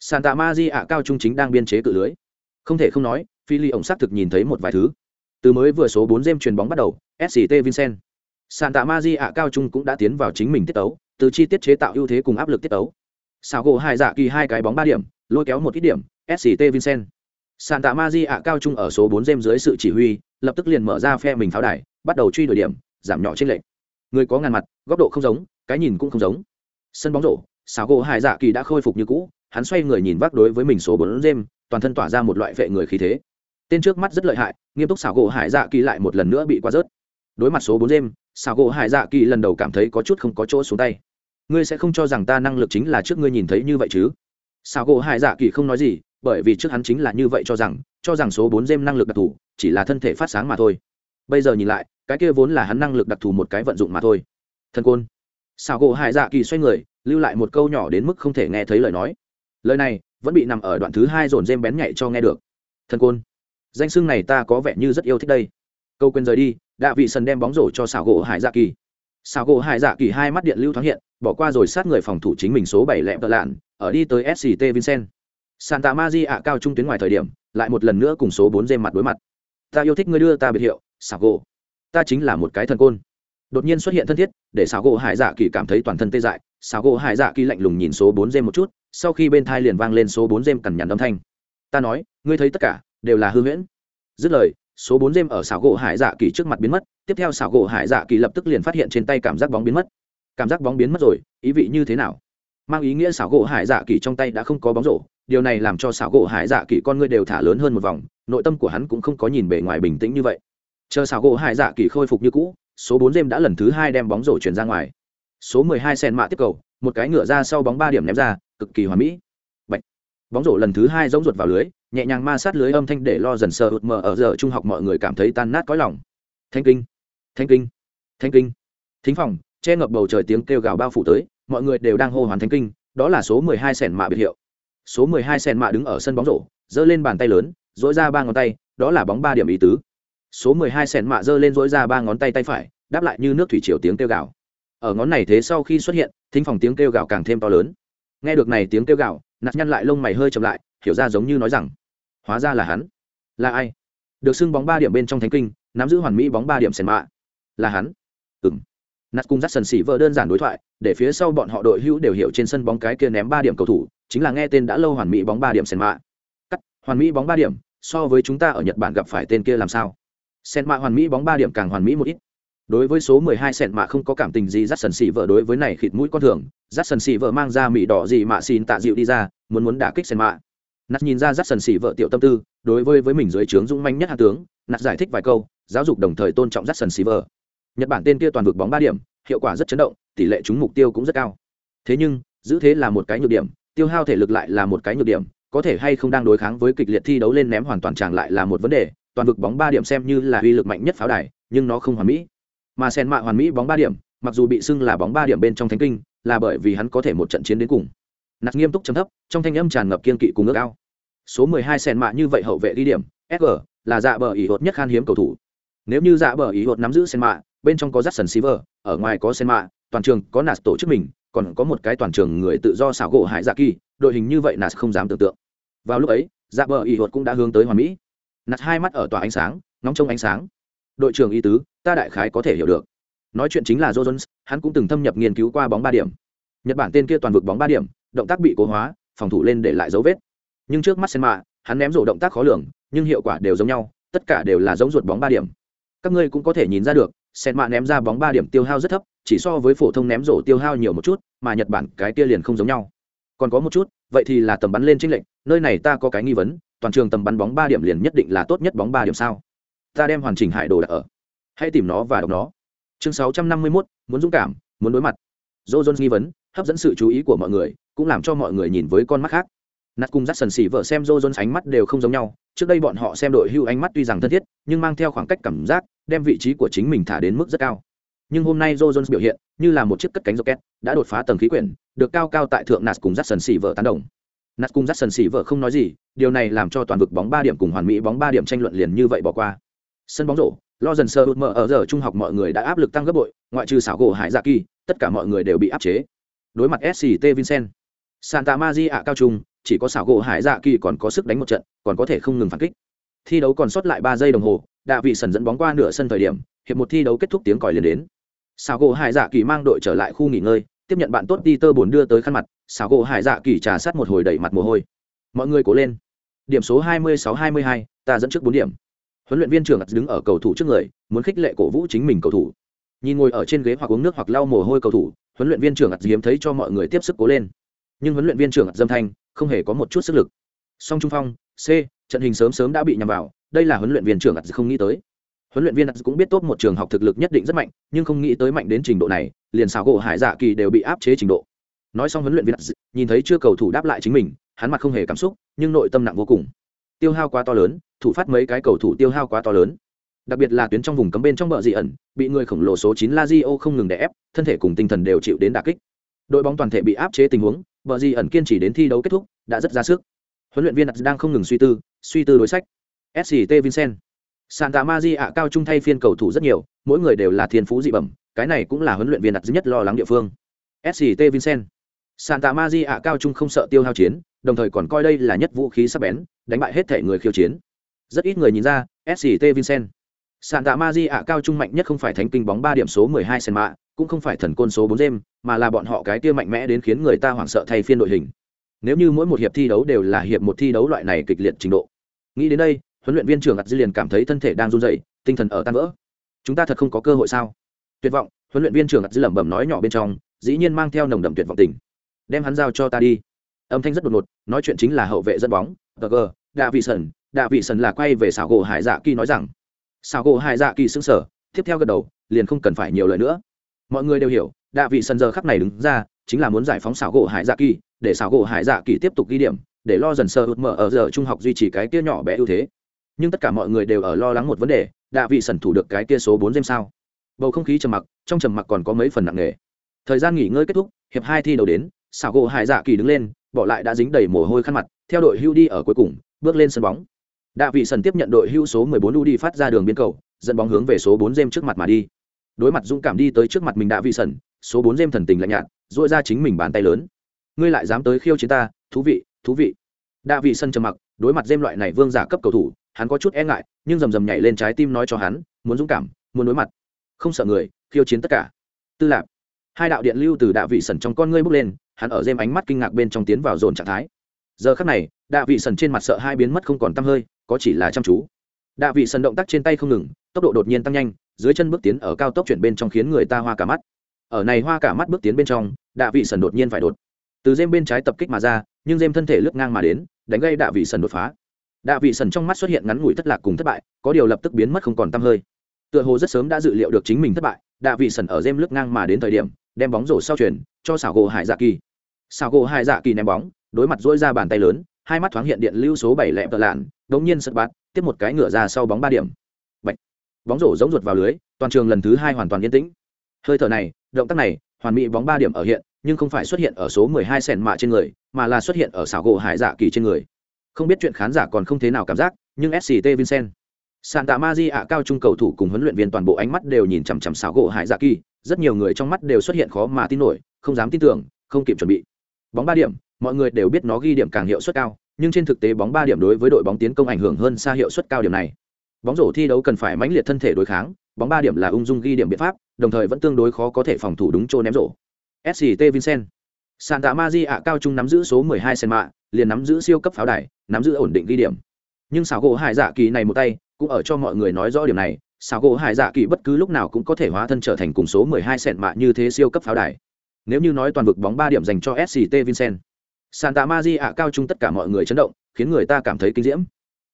Santa maria cao trung chính đang biên chế cự lưới. Không thể không nói, phi Lý ổng xác thực nhìn thấy một vài thứ. Từ mới vừa số bốn game truyền bóng bắt đầu sct vincent. Santa maria cao trung cũng đã tiến vào chính mình tiết tấu từ chi tiết chế tạo ưu thế cùng áp lực tiết tấu xào gỗ hai dạ kỳ hai cái bóng ba điểm, lôi kéo một ít điểm sct vincent. Santa maria cao trung ở số bốn dêm dưới sự chỉ huy, lập tức liền mở ra phe mình pháo đài, bắt đầu truy đuổi điểm, giảm nhỏ trên lệnh người có ngàn mặt, góc độ không giống, cái nhìn cũng không giống. Sân bóng rổ xào gỗ hải dạ kỳ đã khôi phục như cũ, hắn xoay người nhìn vác đối với mình số bốn dêm toàn thân tỏa ra một loại vệ người khí thế. Tên trước mắt rất lợi hại, nghiêm túc xào gỗ hải dạ kỳ lại một lần nữa bị qua rớt. Đối mặt số bốn dêm xào gỗ hải dạ kỳ lần đầu cảm thấy có chút không có chỗ xuống tay ngươi sẽ không cho rằng ta năng lực chính là trước ngươi nhìn thấy như vậy chứ? Sao gỗ hải dạ kỳ không nói gì, bởi vì trước hắn chính là như vậy cho rằng cho rằng số bốn dêm năng lực đặc thù chỉ là thân thể phát sáng mà thôi. Bây giờ nhìn lại, cái kia vốn là hắn năng lực đặc thù một cái vận dụng mà thôi. Thần côn. Sao gỗ hải dạ kỳ xoay người, lưu lại một câu nhỏ đến mức không thể nghe thấy lời nói. Lời này vẫn bị nằm ở đoạn thứ hai dồn dêm bén nhạy cho nghe được. Thần côn. Danh xưng này ta có vẻ như rất yêu thích đây. Câu quên rời đi, đạ vị sần đem bóng rổ cho xảo gỗ hải dạ kỳ xảo gỗ hải dạ kỳ hai mắt điện lưu thoáng hiện, bỏ qua rồi sát người phòng thủ chính mình số bảy lẹm tợ lạn, ở đi tới sct vincent. Santa maria ạ, cao trung tuyến ngoài thời điểm, lại một lần nữa cùng số bốn dêm mặt đối mặt. Ta yêu thích ngươi đưa ta biệt hiệu xảo gỗ. Ta chính là một cái thần côn. Đột nhiên xuất hiện thân thiết, để xảo gỗ hải dạ kỳ cảm thấy toàn thân tê dại. Xảo gỗ hải dạ kỳ lạnh lùng nhìn số bốn dêm một chút, sau khi bên thai liền vang lên số bốn dêm cằn nhằn âm thanh. Ta nói, ngươi thấy tất cả, đều là hư huyễn. Dứt lời, số bốn dêm ở xảo gỗ hải dạ kỳ trước mặt biến mất tiếp theo xảo gỗ hải dạ kỳ lập tức liền phát hiện trên tay cảm giác bóng biến mất. Cảm giác bóng biến mất rồi, ý vị như thế nào? Mang ý nghĩa xảo gỗ hải dạ kỳ trong tay đã không có bóng rổ, điều này làm cho xảo gỗ hải dạ kỳ con ngươi đều thả lớn hơn một vòng, nội tâm của hắn cũng không có nhìn bề ngoài bình tĩnh như vậy. Chờ xảo gỗ hải dạ kỳ khôi phục như cũ, số bốn dêm đã lần thứ hai đem bóng rổ chuyển ra ngoài. Số mười hai sen mạ tiếp cầu, một cái ngựa ra sau bóng ba điểm ném ra, cực kỳ hoàn mỹ. Bạch. bóng rổ lần thứ hai giống ruột vào lưới, nhẹ nhàng ma sát lưới âm thanh để lo dần sờ hụt mờ ở giờ trung học mọi người cảm thấy tan nát có lòng. Thanh kinh thanh kinh. Thanh kinh. Thính phòng, che ngập bầu trời tiếng kêu gào bao phủ tới, mọi người đều đang hô hoán thanh kinh, đó là số mười hai sẻn mạ biệt hiệu. Số mười hai sẻn mạ đứng ở sân bóng rổ, giơ lên bàn tay lớn dỗi ra ba ngón tay, đó là bóng ba điểm ý tứ. Số mười hai sẻn mạ giơ lên dỗi ra ba ngón tay tay phải, đáp lại như nước thủy triều tiếng kêu gào. Ở ngón này thế sau khi xuất hiện, thính phòng tiếng kêu gào càng thêm to lớn. Nghe được này tiếng kêu gào, nạt nhăn lại lông mày hơi chậm lại, hiểu ra giống như nói rằng, hóa ra là hắn. Là ai? Được xưng bóng ba điểm bên trong thánh kinh, nắm giữ hoàn mỹ bóng ba điểm sèn mạ là hắn. Ừ m nạt cùng dắt sần xỉ vợ đơn giản đối thoại, để phía sau bọn họ đội hữu đều hiểu trên sân bóng cái kia ném ba điểm cầu thủ, chính là nghe tên đã lâu hoàn mỹ bóng ba điểm sen mạ. Cắt, hoàn mỹ bóng ba điểm, so với chúng ta ở nhật bản gặp phải tên kia làm sao? Sen mạ hoàn mỹ bóng ba điểm càng hoàn mỹ một ít. Đối với số 12 sẹn mạ không có cảm tình gì dắt sần xì vợ đối với này khịt mũi con thường dắt sần xì vợ mang ra mỹ đỏ gì mà xin tạ dịu đi ra, muốn muốn đả kích sẹn mạ. Nạt nhìn ra dắt sần xì vợ tiểu tâm tư, đối với với mình dưới trướng dũng manh nhất hạ tướng nạt giải thích vài câu, giáo dục đồng thời tôn trọng dắt sần xì vợ nhật bản tên kia toàn vực bóng ba điểm, hiệu quả rất chấn động, tỷ lệ trúng mục tiêu cũng rất cao. Thế nhưng, giữ thế là một cái nhược điểm, tiêu hao thể lực lại là một cái nhược điểm, có thể hay không đang đối kháng với kịch liệt thi đấu lên ném hoàn toàn tràng lại là một vấn đề. Toàn vực bóng ba điểm xem như là uy lực mạnh nhất pháo đài, nhưng nó không hoàn mỹ. Mà sen mạ hoàn mỹ bóng ba điểm, mặc dù bị xưng là bóng ba điểm bên trong thánh kinh, là bởi vì hắn có thể một trận chiến đến cùng. Nạt nghiêm túc chấm thấp, trong thanh âm tràn ngập kiên kỵ cùng ước ao. Số mười hai sen mạ như vậy hậu vệ đi điểm sg là dạ bờ ý hột nhất khan hiếm cầu thủ nếu như dạ bờ ý hột nắm giữ sen mạ bên trong có Jackson Silver, ở ngoài có sen mạ toàn trường có nạt tổ chức mình còn có một cái toàn trường người tự do xảo gỗ hải dạ kỳ đội hình như vậy nạt không dám tưởng tượng. Vào lúc ấy dạ bờ ý hột cũng đã hướng tới hoàn mỹ. Nạt hai mắt ở tòa ánh sáng ngóng trông ánh sáng. Đội trưởng y tứ ta đại khái có thể hiểu được. Nói chuyện chính là jones hắn cũng từng thâm nhập nghiên cứu qua bóng ba điểm. Nhật bản tên kia toàn vực bóng ba điểm động tác bị cố hóa phòng thủ lên để lại dấu vết. Nhưng trước mắt sen mạ hắn ném rổ động tác khó lường nhưng hiệu quả đều giống nhau tất cả đều là giống ruột bóng ba điểm các ngươi cũng có thể nhìn ra được sen mạ ném ra bóng ba điểm tiêu hao rất thấp chỉ so với phổ thông ném rổ tiêu hao nhiều một chút mà nhật bản cái tia liền không giống nhau. Còn có một chút vậy thì là tầm bắn lên tranh lệnh nơi này ta có cái nghi vấn toàn trường tầm bắn bóng ba điểm liền nhất định là tốt nhất bóng ba điểm sao? Ta đem hoàn chỉnh hải đồ đặt ở. Hãy tìm nó và đọc nó. Chương sáu trăm năm mươi 651, muốn dũng cảm muốn đối mặt. Dô jones nghi vấn hấp dẫn sự chú ý của mọi người cũng làm cho mọi người nhìn với con mắt khác. Nát cùng dắt sần xỉ vợ xem joe jones ánh mắt đều không giống nhau trước đây bọn họ xem đội hưu ánh mắt tuy rằng thân thiết, nhưng mang theo khoảng cách cảm giác, đem vị trí của chính mình thả đến mức rất cao. Nhưng hôm nay joe jones biểu hiện như là một chiếc cất cánh rocket, đã đột phá tầng khí quyển, được cao cao tại thượng nạt cùng dắt sần xỉ vợ tán đồng. Nạt cùng dắt sần xỉ vợ không nói gì, điều này làm cho toàn vực bóng ba điểm cùng hoàn mỹ bóng ba điểm tranh luận liền như vậy bỏ qua. Sân bóng rổ lo dần sơ mở ở giờ trung học mọi người đã áp lực tăng gấp bội, ngoại trừ xảo gỗ hải dạ kỳ, tất cả mọi người đều bị áp chế. Đối mặt sct vincent, santa maria cao trung chỉ có xảo gỗ hải dạ kỳ còn có sức đánh một trận còn có thể không ngừng phản kích. Thi đấu còn sót lại ba giây đồng hồ đạ vị sần dẫn bóng qua nửa sân thời điểm hiệp một thi đấu kết thúc tiếng còi liền đến. Xảo gỗ hải dạ kỳ mang đội trở lại khu nghỉ ngơi tiếp nhận bạn tốt đi tơ bồn đưa tới khăn mặt xảo gỗ hải dạ kỳ trà sát một hồi đẩy mặt mồ hôi. Mọi người cố lên. Điểm số 26-22, ta dẫn trước bốn điểm. Huấn luyện viên trưởng đứng ở cầu thủ trước người muốn khích lệ cổ vũ chính mình cầu thủ. Nhìn ngồi ở trên ghế hoặc uống nước hoặc lau mồ hôi cầu thủ huấn luyện viên trưởng hiếm thấy cho mọi người tiếp sức cố lên. Nhưng huấn luyện viên trưởng dâm thanh không hề có một chút sức lực. Song trung phong, c, trận hình sớm sớm đã bị nhằm vào, đây là huấn luyện viên trưởng không nghĩ tới. Huấn luyện viên cũng biết tốt một trường học thực lực nhất định rất mạnh, nhưng không nghĩ tới mạnh đến trình độ này, liền xào gỗ hải dạ kỳ đều bị áp chế trình độ. Nói xong huấn luyện viên nhìn thấy chưa cầu thủ đáp lại chính mình, hắn mặt không hề cảm xúc, nhưng nội tâm nặng vô cùng. Tiêu hao quá to lớn, thủ phát mấy cái cầu thủ tiêu hao quá to lớn. Đặc biệt là tuyến trong vùng cấm bên trong bờ dị ẩn, bị người khổng lồ số 9 Lazio không ngừng đè ép, thân thể cùng tinh thần đều chịu đến đả kích. Đội bóng toàn thể bị áp chế tình huống bờ Di ẩn kiên trì đến thi đấu kết thúc, đã rất ra sức. Huấn luyện viên đang không ngừng suy tư suy tư đối sách. Sct vincent. Santa maria cao trung thay phiên cầu thủ rất nhiều, mỗi người đều là thiên phú dị bẩm, cái này cũng là huấn luyện viên đặt nhất lo lắng địa phương. Sct vincent. Santa maria cao trung không sợ tiêu hao chiến, đồng thời còn coi đây là nhất vũ khí sắc bén, đánh bại hết thể người khiêu chiến. Rất ít người nhìn ra sct vincent sàn đạp Majia cao trung mạnh nhất không phải thánh kinh bóng ba điểm số 12 sen mạ cũng không phải thần côn số bốn đêm mà là bọn họ cái tia mạnh mẽ đến khiến người ta hoảng sợ thay phiên đội hình. Nếu như mỗi một hiệp thi đấu đều là hiệp một thi đấu loại này kịch liệt trình độ. Nghĩ đến đây, huấn luyện viên trưởng ạt dư liền cảm thấy thân thể đang run dậy tinh thần ở tan vỡ. Chúng ta thật không có cơ hội sao? Tuyệt vọng, huấn luyện viên trưởng ạt dư lẩm bẩm nói nhỏ bên trong, dĩ nhiên mang theo nồng đậm tuyệt vọng tình. Đem hắn giao cho ta đi. Âm thanh rất đột ngột, nói chuyện chính là hậu vệ dẫn bóng tờ gờ đạ vị sần đạ vị sần là quay về xảo gỗ hải dạ kỳ nói rằng Sao gỗ hải dạ kỳ xứng sở tiếp theo gật đầu, liền không cần phải nhiều lời nữa. Mọi người đều hiểu, đạ vị sần giờ khắc này đứng ra, chính là muốn giải phóng xảo gỗ hải dạ kỳ, để xảo gỗ hải dạ kỳ tiếp tục ghi điểm, để lo dần sơ hụt mở ở giờ trung học duy trì cái kia nhỏ bé ưu thế. Nhưng tất cả mọi người đều ở lo lắng một vấn đề, đạ vị sần thủ được cái kia số bốn dêm sao? Bầu không khí trầm mặc, trong trầm mặc còn có mấy phần nặng nề. Thời gian nghỉ ngơi kết thúc, hiệp hai thi đầu đến xảo gỗ hải dạ kỳ đứng lên, bỏ lại đã dính đầy mồ hôi khăn mặt, theo đội hưu đi ở cuối cùng, bước lên sân bóng đạ vị sần tiếp nhận đội hưu số 14 u đi phát ra đường biên cầu, dẫn bóng hướng về số 4 Jem trước mặt mà đi. Đối mặt dũng cảm đi tới trước mặt mình đạ vị sần, số 4 Jem thần tình lạnh nhạt dội ra chính mình bàn tay lớn. Ngươi lại dám tới khiêu chiến ta, thú vị thú vị. Đạ vị sân trầm mặc, đối mặt Jem loại này vương giả cấp cầu thủ, hắn có chút e ngại, nhưng rầm rầm nhảy lên trái tim nói cho hắn, muốn dũng cảm, muốn đối mặt. Không sợ người, khiêu chiến tất cả. Tư lạc hai đạo điện lưu từ đạ vị sần trong con ngươi bước lên, hắn ở dêm ánh mắt kinh ngạc bên trong tiến vào dồn trạng thái. Giờ khắc này, đạ vị sần trên mặt sợ hai biến mất không còn t hơi có chỉ là chăm chú. Đạ vị sần động tác trên tay không ngừng, tốc độ đột nhiên tăng nhanh, dưới chân bước tiến ở cao tốc chuyển bên trong khiến người ta hoa cả mắt. Ở này hoa cả mắt bước tiến bên trong, đạ vị sần đột nhiên phải đột. Từ dêm bên trái tập kích mà ra, nhưng dêm thân thể lướt ngang mà đến, đánh gây đạ vị sần đột phá. Đạ vị sần trong mắt xuất hiện ngắn ngủi thất lạc cùng thất bại, có điều lập tức biến mất không còn t hơi. Tựa hồ rất sớm đã dự liệu được chính mình thất bại, đạ vị sần ở dêm lướt ngang mà đến thời điểm, đem bóng rổ sau chuyển, cho xảo gỗ hải dạ kỳ. Xảo gỗ hải dạ kỳ ném bóng, đối mặt dỗi ra bàn tay lớn hai mắt thoáng hiện điện lưu số bảy lẹ tợ lạn, đống nhiên sật bát, tiếp một cái ngựa ra sau bóng ba điểm. Bạch. bóng rổ giống ruột vào lưới, toàn trường lần thứ hai hoàn toàn yên tĩnh. Hơi thở này, động tác này, hoàn mỹ bóng ba điểm ở hiện, nhưng không phải xuất hiện ở số mười hai mạ trên người, mà là xuất hiện ở xảo gỗ hải dạ kỳ trên người. Không biết chuyện khán giả còn không thế nào cảm giác, nhưng sct vincent, santa maria cao trung cầu thủ cùng huấn luyện viên toàn bộ ánh mắt đều nhìn chằm chằm xảo gỗ hải dạ kỳ, rất nhiều người trong mắt đều xuất hiện khó mà tin nổi, không dám tin tưởng, không kịp chuẩn bị bóng ba điểm, mọi người đều biết nó ghi điểm càng hiệu suất cao, nhưng trên thực tế bóng ba điểm đối với đội bóng tiến công ảnh hưởng hơn xa hiệu suất cao điểm này. Bóng rổ thi đấu cần phải mãnh liệt thân thể đối kháng, bóng ba điểm là ung dung ghi điểm biện pháp, đồng thời vẫn tương đối khó có thể phòng thủ đúng chỗ ném rổ. Sct vincent. Santa maria cao trung nắm giữ số 12 sen mạ, liền nắm giữ siêu cấp pháo đài, nắm giữ ổn định ghi điểm. Nhưng sào gỗ hải dạ kỳ này một tay, cũng ở cho mọi người nói rõ điểm này sào gỗ hải dạ kỳ bất cứ lúc nào cũng có thể hóa thân trở thành cùng số 12 sen mạ như thế siêu cấp pháo đài nếu như nói toàn vực bóng ba điểm dành cho sct vincent, santa maria cao trung tất cả mọi người chấn động, khiến người ta cảm thấy kinh diễm.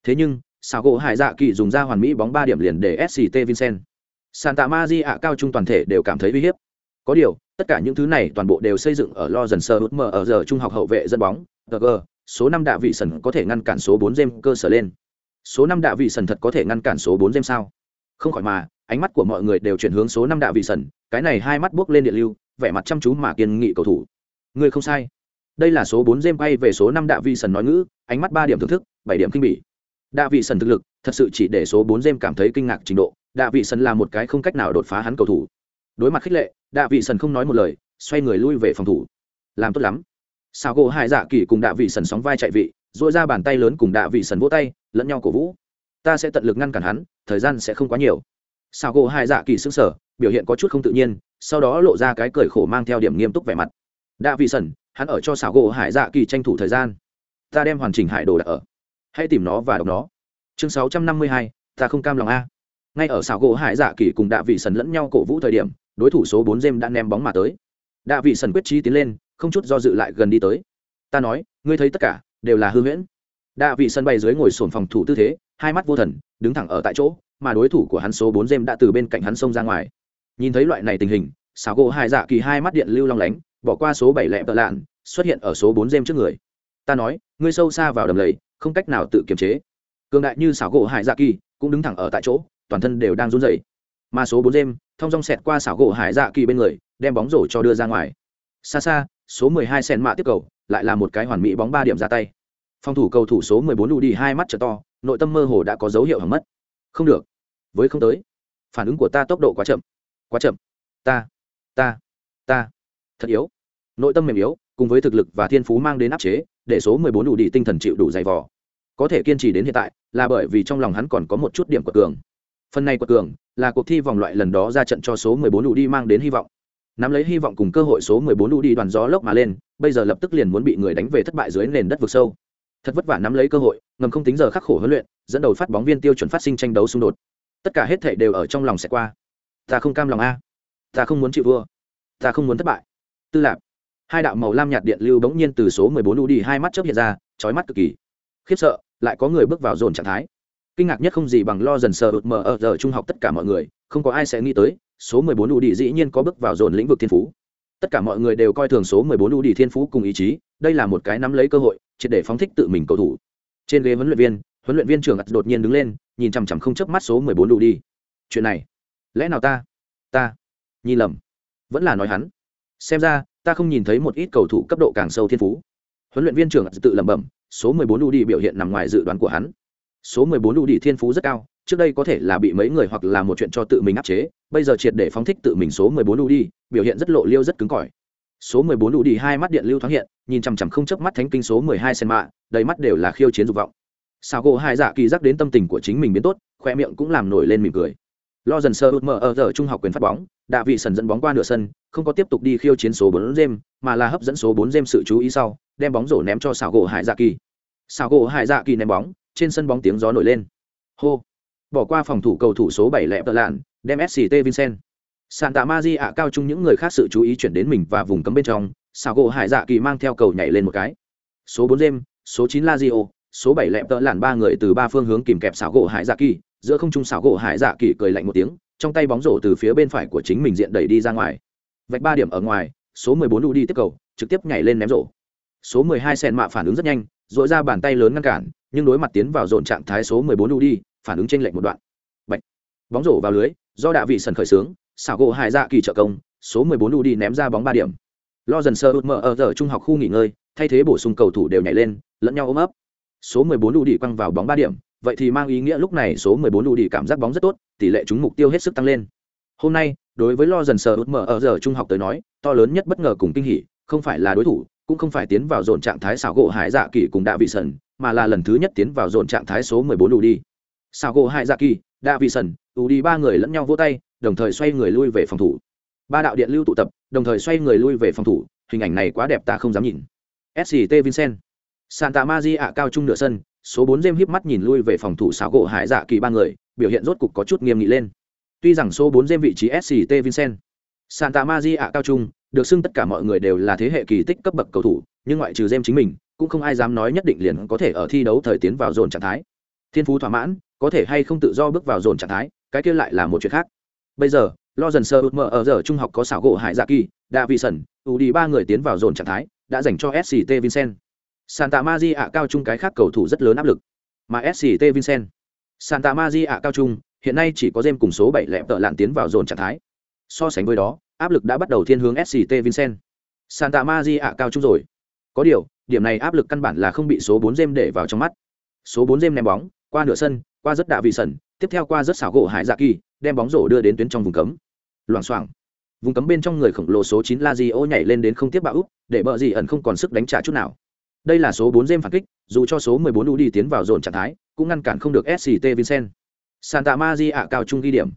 Thế nhưng sao gỗ hải dạ kỳ dùng ra hoàn mỹ bóng ba điểm liền để sct vincent, santa maria cao trung toàn thể đều cảm thấy uy hiếp. Có điều, tất cả những thứ này toàn bộ đều xây dựng ở lo dần sơ hút mờ ở giờ trung học hậu vệ dẫn bóng g, số năm đạ vị sần có thể ngăn cản số bốn Gem cơ sở lên. Số năm đạ vị sần thật có thể ngăn cản số bốn Gem sao? Không khỏi mà, ánh mắt của mọi người đều chuyển hướng số năm đạ vị sần, cái này hai mắt bước lên điện lưu vẻ mặt chăm chú mà kiên nghị cầu thủ. Người không sai. Đây là số bốn jem bay về số năm đạ vị sần nói ngữ, ánh mắt ba điểm thưởng thức, bảy điểm kinh bỉ. Đạ vị sần thực lực, thật sự chỉ để số bốn jem cảm thấy kinh ngạc trình độ. Đạ vị sần là một cái không cách nào đột phá hắn cầu thủ. Đối mặt khích lệ, đạ vị sần không nói một lời, xoay người lui về phòng thủ. Làm tốt lắm. Sao gỗ hai dạ kỳ cùng đạ vị sần sóng vai chạy vị dội ra bàn tay lớn cùng đạ vị sần vỗ tay, lẫn nhau cổ vũ. Ta sẽ tận lực ngăn cản hắn, thời gian sẽ không quá nhiều. Sao gỗ hai dạ kỳ xứng sở biểu hiện có chút không tự nhiên, sau đó lộ ra cái cười khổ mang theo điểm nghiêm túc vẻ mặt. Đạ vị sần hắn ở cho xảo gỗ hải dạ kỳ tranh thủ thời gian. Ta đem hoàn chỉnh hải đồ đặt ở. Hãy tìm nó và đọc nó. Chương sáu trăm năm mươi hai, ta không cam lòng a. Ngay ở xảo gỗ hải dạ kỳ cùng đạ vị sần lẫn nhau cổ vũ thời điểm, đối thủ số bốn Dêm đã ném bóng mà tới. Đạ vị sần quyết trí tiến lên, không chút do dự lại gần đi tới. Ta nói, ngươi thấy tất cả, đều là hư huyễn. Đạ vị sân bay dưới ngồi sồn phòng thủ tư thế, hai mắt vô thần, đứng thẳng ở tại chỗ, mà đối thủ của hắn số bốn Dêm đã từ bên cạnh hắn xông ra ngoài nhìn thấy loại này tình hình xảo gỗ hải dạ kỳ hai mắt điện lưu long lánh, bỏ qua số bảy lẹ tợ lạn, xuất hiện ở số bốn dêm trước người. Ta nói, ngươi sâu xa vào đầm lầy, không cách nào tự kiềm chế. Cường đại như xảo gỗ hải dạ kỳ cũng đứng thẳng ở tại chỗ, toàn thân đều đang run rẩy. Mà số bốn dêm thông dong xẹt qua xảo gỗ hải dạ kỳ bên người, đem bóng rổ cho đưa ra ngoài. Xa xa, số mười hai sen mạ tiếp cầu, lại là một cái hoàn mỹ bóng ba điểm ra tay. Phòng thủ cầu thủ số mười bốn lù đi hai mắt trở to, nội tâm mơ hồ đã có dấu hiệu hỏng mất. Không được. Với không tới. Phản ứng của ta tốc độ quá chậm quá chậm. Ta ta ta. Thật yếu. Nội tâm mềm yếu, cùng với thực lực và thiên phú mang đến áp chế, để số mười bốn đủ đi tinh thần chịu đủ dày vò. Có thể kiên trì đến hiện tại, là bởi vì trong lòng hắn còn có một chút điểm của cường. Phần này của cường, là cuộc thi vòng loại lần đó ra trận cho số 14 đủ đi mang đến hy vọng. Nắm lấy hy vọng cùng cơ hội số 14 đủ đi đoàn gió lốc mà lên, bây giờ lập tức liền muốn bị người đánh về thất bại dưới nền đất vực sâu. Thật vất vả nắm lấy cơ hội, ngầm không tính giờ khắc khổ huấn luyện, dẫn đầu phát bóng viên tiêu chuẩn phát sinh tranh đấu xung đột. Tất cả hết thảy đều ở trong lòng sẽ qua ta không cam lòng a. Ta không muốn chịu vua. Ta không muốn thất bại. Tư lạc hai đạo màu lam nhạt điện lưu bỗng nhiên từ số mười bốn u đi hai mắt chớp hiện ra, chói mắt cực kỳ. Khiếp sợ, lại có người bước vào dồn trạng thái. Kinh ngạc nhất không gì bằng lo dần sờ ụt mờ ở giờ trung học tất cả mọi người, không có ai sẽ nghĩ tới, số mười bốn u đi dĩ nhiên có bước vào dồn lĩnh vực thiên phú. Tất cả mọi người đều coi thường số 14 u đi thiên phú cùng ý chí, đây là một cái nắm lấy cơ hội, triệt để phóng thích tự mình cầu thủ. Trên ghế huấn luyện viên, huấn luyện viên trưởng đột nhiên đứng lên, nhìn chằm chằm không chớp mắt số 14 u đi. Chuyện này lẽ nào ta? Ta. Nhìn lầm. Vẫn là nói hắn. Xem ra, ta không nhìn thấy một ít cầu thủ cấp độ càng sâu thiên phú. Huấn luyện viên trưởng tự lẩm bẩm, số 14 bốn đi biểu hiện nằm ngoài dự đoán của hắn. Số 14 bốn đi thiên phú rất cao, trước đây có thể là bị mấy người hoặc là một chuyện cho tự mình áp chế, bây giờ triệt để phóng thích tự mình số 14 bốn đi biểu hiện rất lộ liêu rất cứng cỏi. Số 14 bốn đi hai mắt điện lưu thoáng hiện, nhìn chằm chằm không chớp mắt thánh kinh số 12 sen mạ đầy mắt đều là khiêu chiến dục vọng. Sao gỗ hai dạ kỳ giác đến tâm tình của chính mình biến tốt, khoe miệng cũng làm nổi lên mỉm cười lo dần sơ mở ở giờ trung học quyền phát bóng đã vị sần dẫn bóng qua nửa sân, không có tiếp tục đi khiêu chiến số 4 jem mà là hấp dẫn số 4 jem sự chú ý sau, đem bóng rổ ném cho xảo gỗ hải dạ kỳ. Xảo gỗ hải dạ kỳ ném bóng, trên sân bóng tiếng gió nổi lên. Hô! Bỏ qua phòng thủ cầu thủ số bảy lẹp tợ lạn, đem sct vincent. Santa maria ạ, cao chung những người khác sự chú ý chuyển đến mình và vùng cấm bên trong sao gỗ hải dạ kỳ mang theo cầu nhảy lên một cái. Số bốn jem số chín lazio, số bảy lẹp tợ lạn ba người từ ba phương hướng kìm kẹp xảo gỗ hải dạ kỳ giữa không trung xảo gỗ hải dạ kỳ cười lạnh một tiếng, trong tay bóng rổ từ phía bên phải của chính mình diện đẩy đi ra ngoài. Vạch ba điểm ở ngoài, số mười bốn đu đi tiếp cầu, trực tiếp nhảy lên ném rổ. Số mười hai sen mạ phản ứng rất nhanh dội ra bàn tay lớn ngăn cản, nhưng đối mặt tiến vào dồn trạng thái số 14 đu đi, phản ứng trên lệnh một đoạn. Bạch. bóng rổ vào lưới, do đạ vị sần khởi sướng, xảo gỗ hải dạ kỳ trợ công, số 14 đu đi ném ra bóng ba điểm. Lo dần sơ mở ở giờ trung học khu nghỉ ngơi, thay thế bổ sung cầu thủ đều nhảy lên, lẫn nhau ôm ấp. Số 14 đu đi quăng vào bóng ba điểm vậy thì mang ý nghĩa lúc này số 14 đu đi cảm giác bóng rất tốt, tỷ lệ trúng mục tiêu hết sức tăng lên. Hôm nay, đối với lo dần sờ út mở ở giờ trung học tới nói, to lớn nhất bất ngờ cùng kinh hỉ, không phải là đối thủ, cũng không phải tiến vào dồn trạng thái xảo gỗ hải dạ kỳ cùng đạ vị sần, mà là lần thứ nhất tiến vào dồn trạng thái số 14 đủ đi xảo gỗ hải dạ kỳ, đạ vị sần đủ đi ba người lẫn nhau vỗ tay, đồng thời xoay người lui về phòng thủ. Ba đạo điện lưu tụ tập, đồng thời xoay người lui về phòng thủ, hình ảnh này quá đẹp ta không dám nhìn. Sct vincent. Santa maria cao trung nửa sân số 4 gem híp mắt nhìn lui về phòng thủ xáo gỗ hải dạ kỳ ba người, biểu hiện rốt cục có chút nghiêm nghị lên. Tuy rằng số 4 gem vị trí sct vincent, santa maria cao trung, được xưng tất cả mọi người đều là thế hệ kỳ tích cấp bậc cầu thủ, nhưng ngoại trừ gem chính mình, cũng không ai dám nói nhất định liền có thể ở thi đấu thời tiến vào dồn trạng thái. Thiên phú thỏa mãn, có thể hay không tự do bước vào dồn trạng thái, cái kia lại là một chuyện khác. Bây giờ lo dần sơ mở ở giờ trung học có xảo gỗ hải dạ kỳ đạ vị đi ba người tiến vào dồn trạng thái, đã dành cho sct vincent santa maria cao trung cái khác cầu thủ rất lớn áp lực, mà sct vincent. Santa maria cao trung, hiện nay chỉ có dêm cùng số bảy lẹp tợ lạn tiến vào dồn trạng thái. So sánh với đó, áp lực đã bắt đầu thiên hướng sct vincent. Santa maria cao trung rồi. Có điều, điểm này áp lực căn bản là không bị số bốn dêm để vào trong mắt. Số bốn dêm ném bóng, qua nửa sân, qua rất đạ vị sẩn, tiếp theo qua rất xảo gỗ hải dạ kỳ, đem bóng rổ đưa đến tuyến trong vùng cấm. Loảng xoảng. Vùng cấm bên trong người khổng lồ số chín la di ô nhảy lên đến không tiếp bạo úp, để bờ gì ẩn không còn sức đánh trả chút nào đây là số bốn dêm phản kích, dù cho số mười bốn u đi tiến vào dồn trạng thái, cũng ngăn cản không được sct vincent. Santa maria cao trung ghi điểm.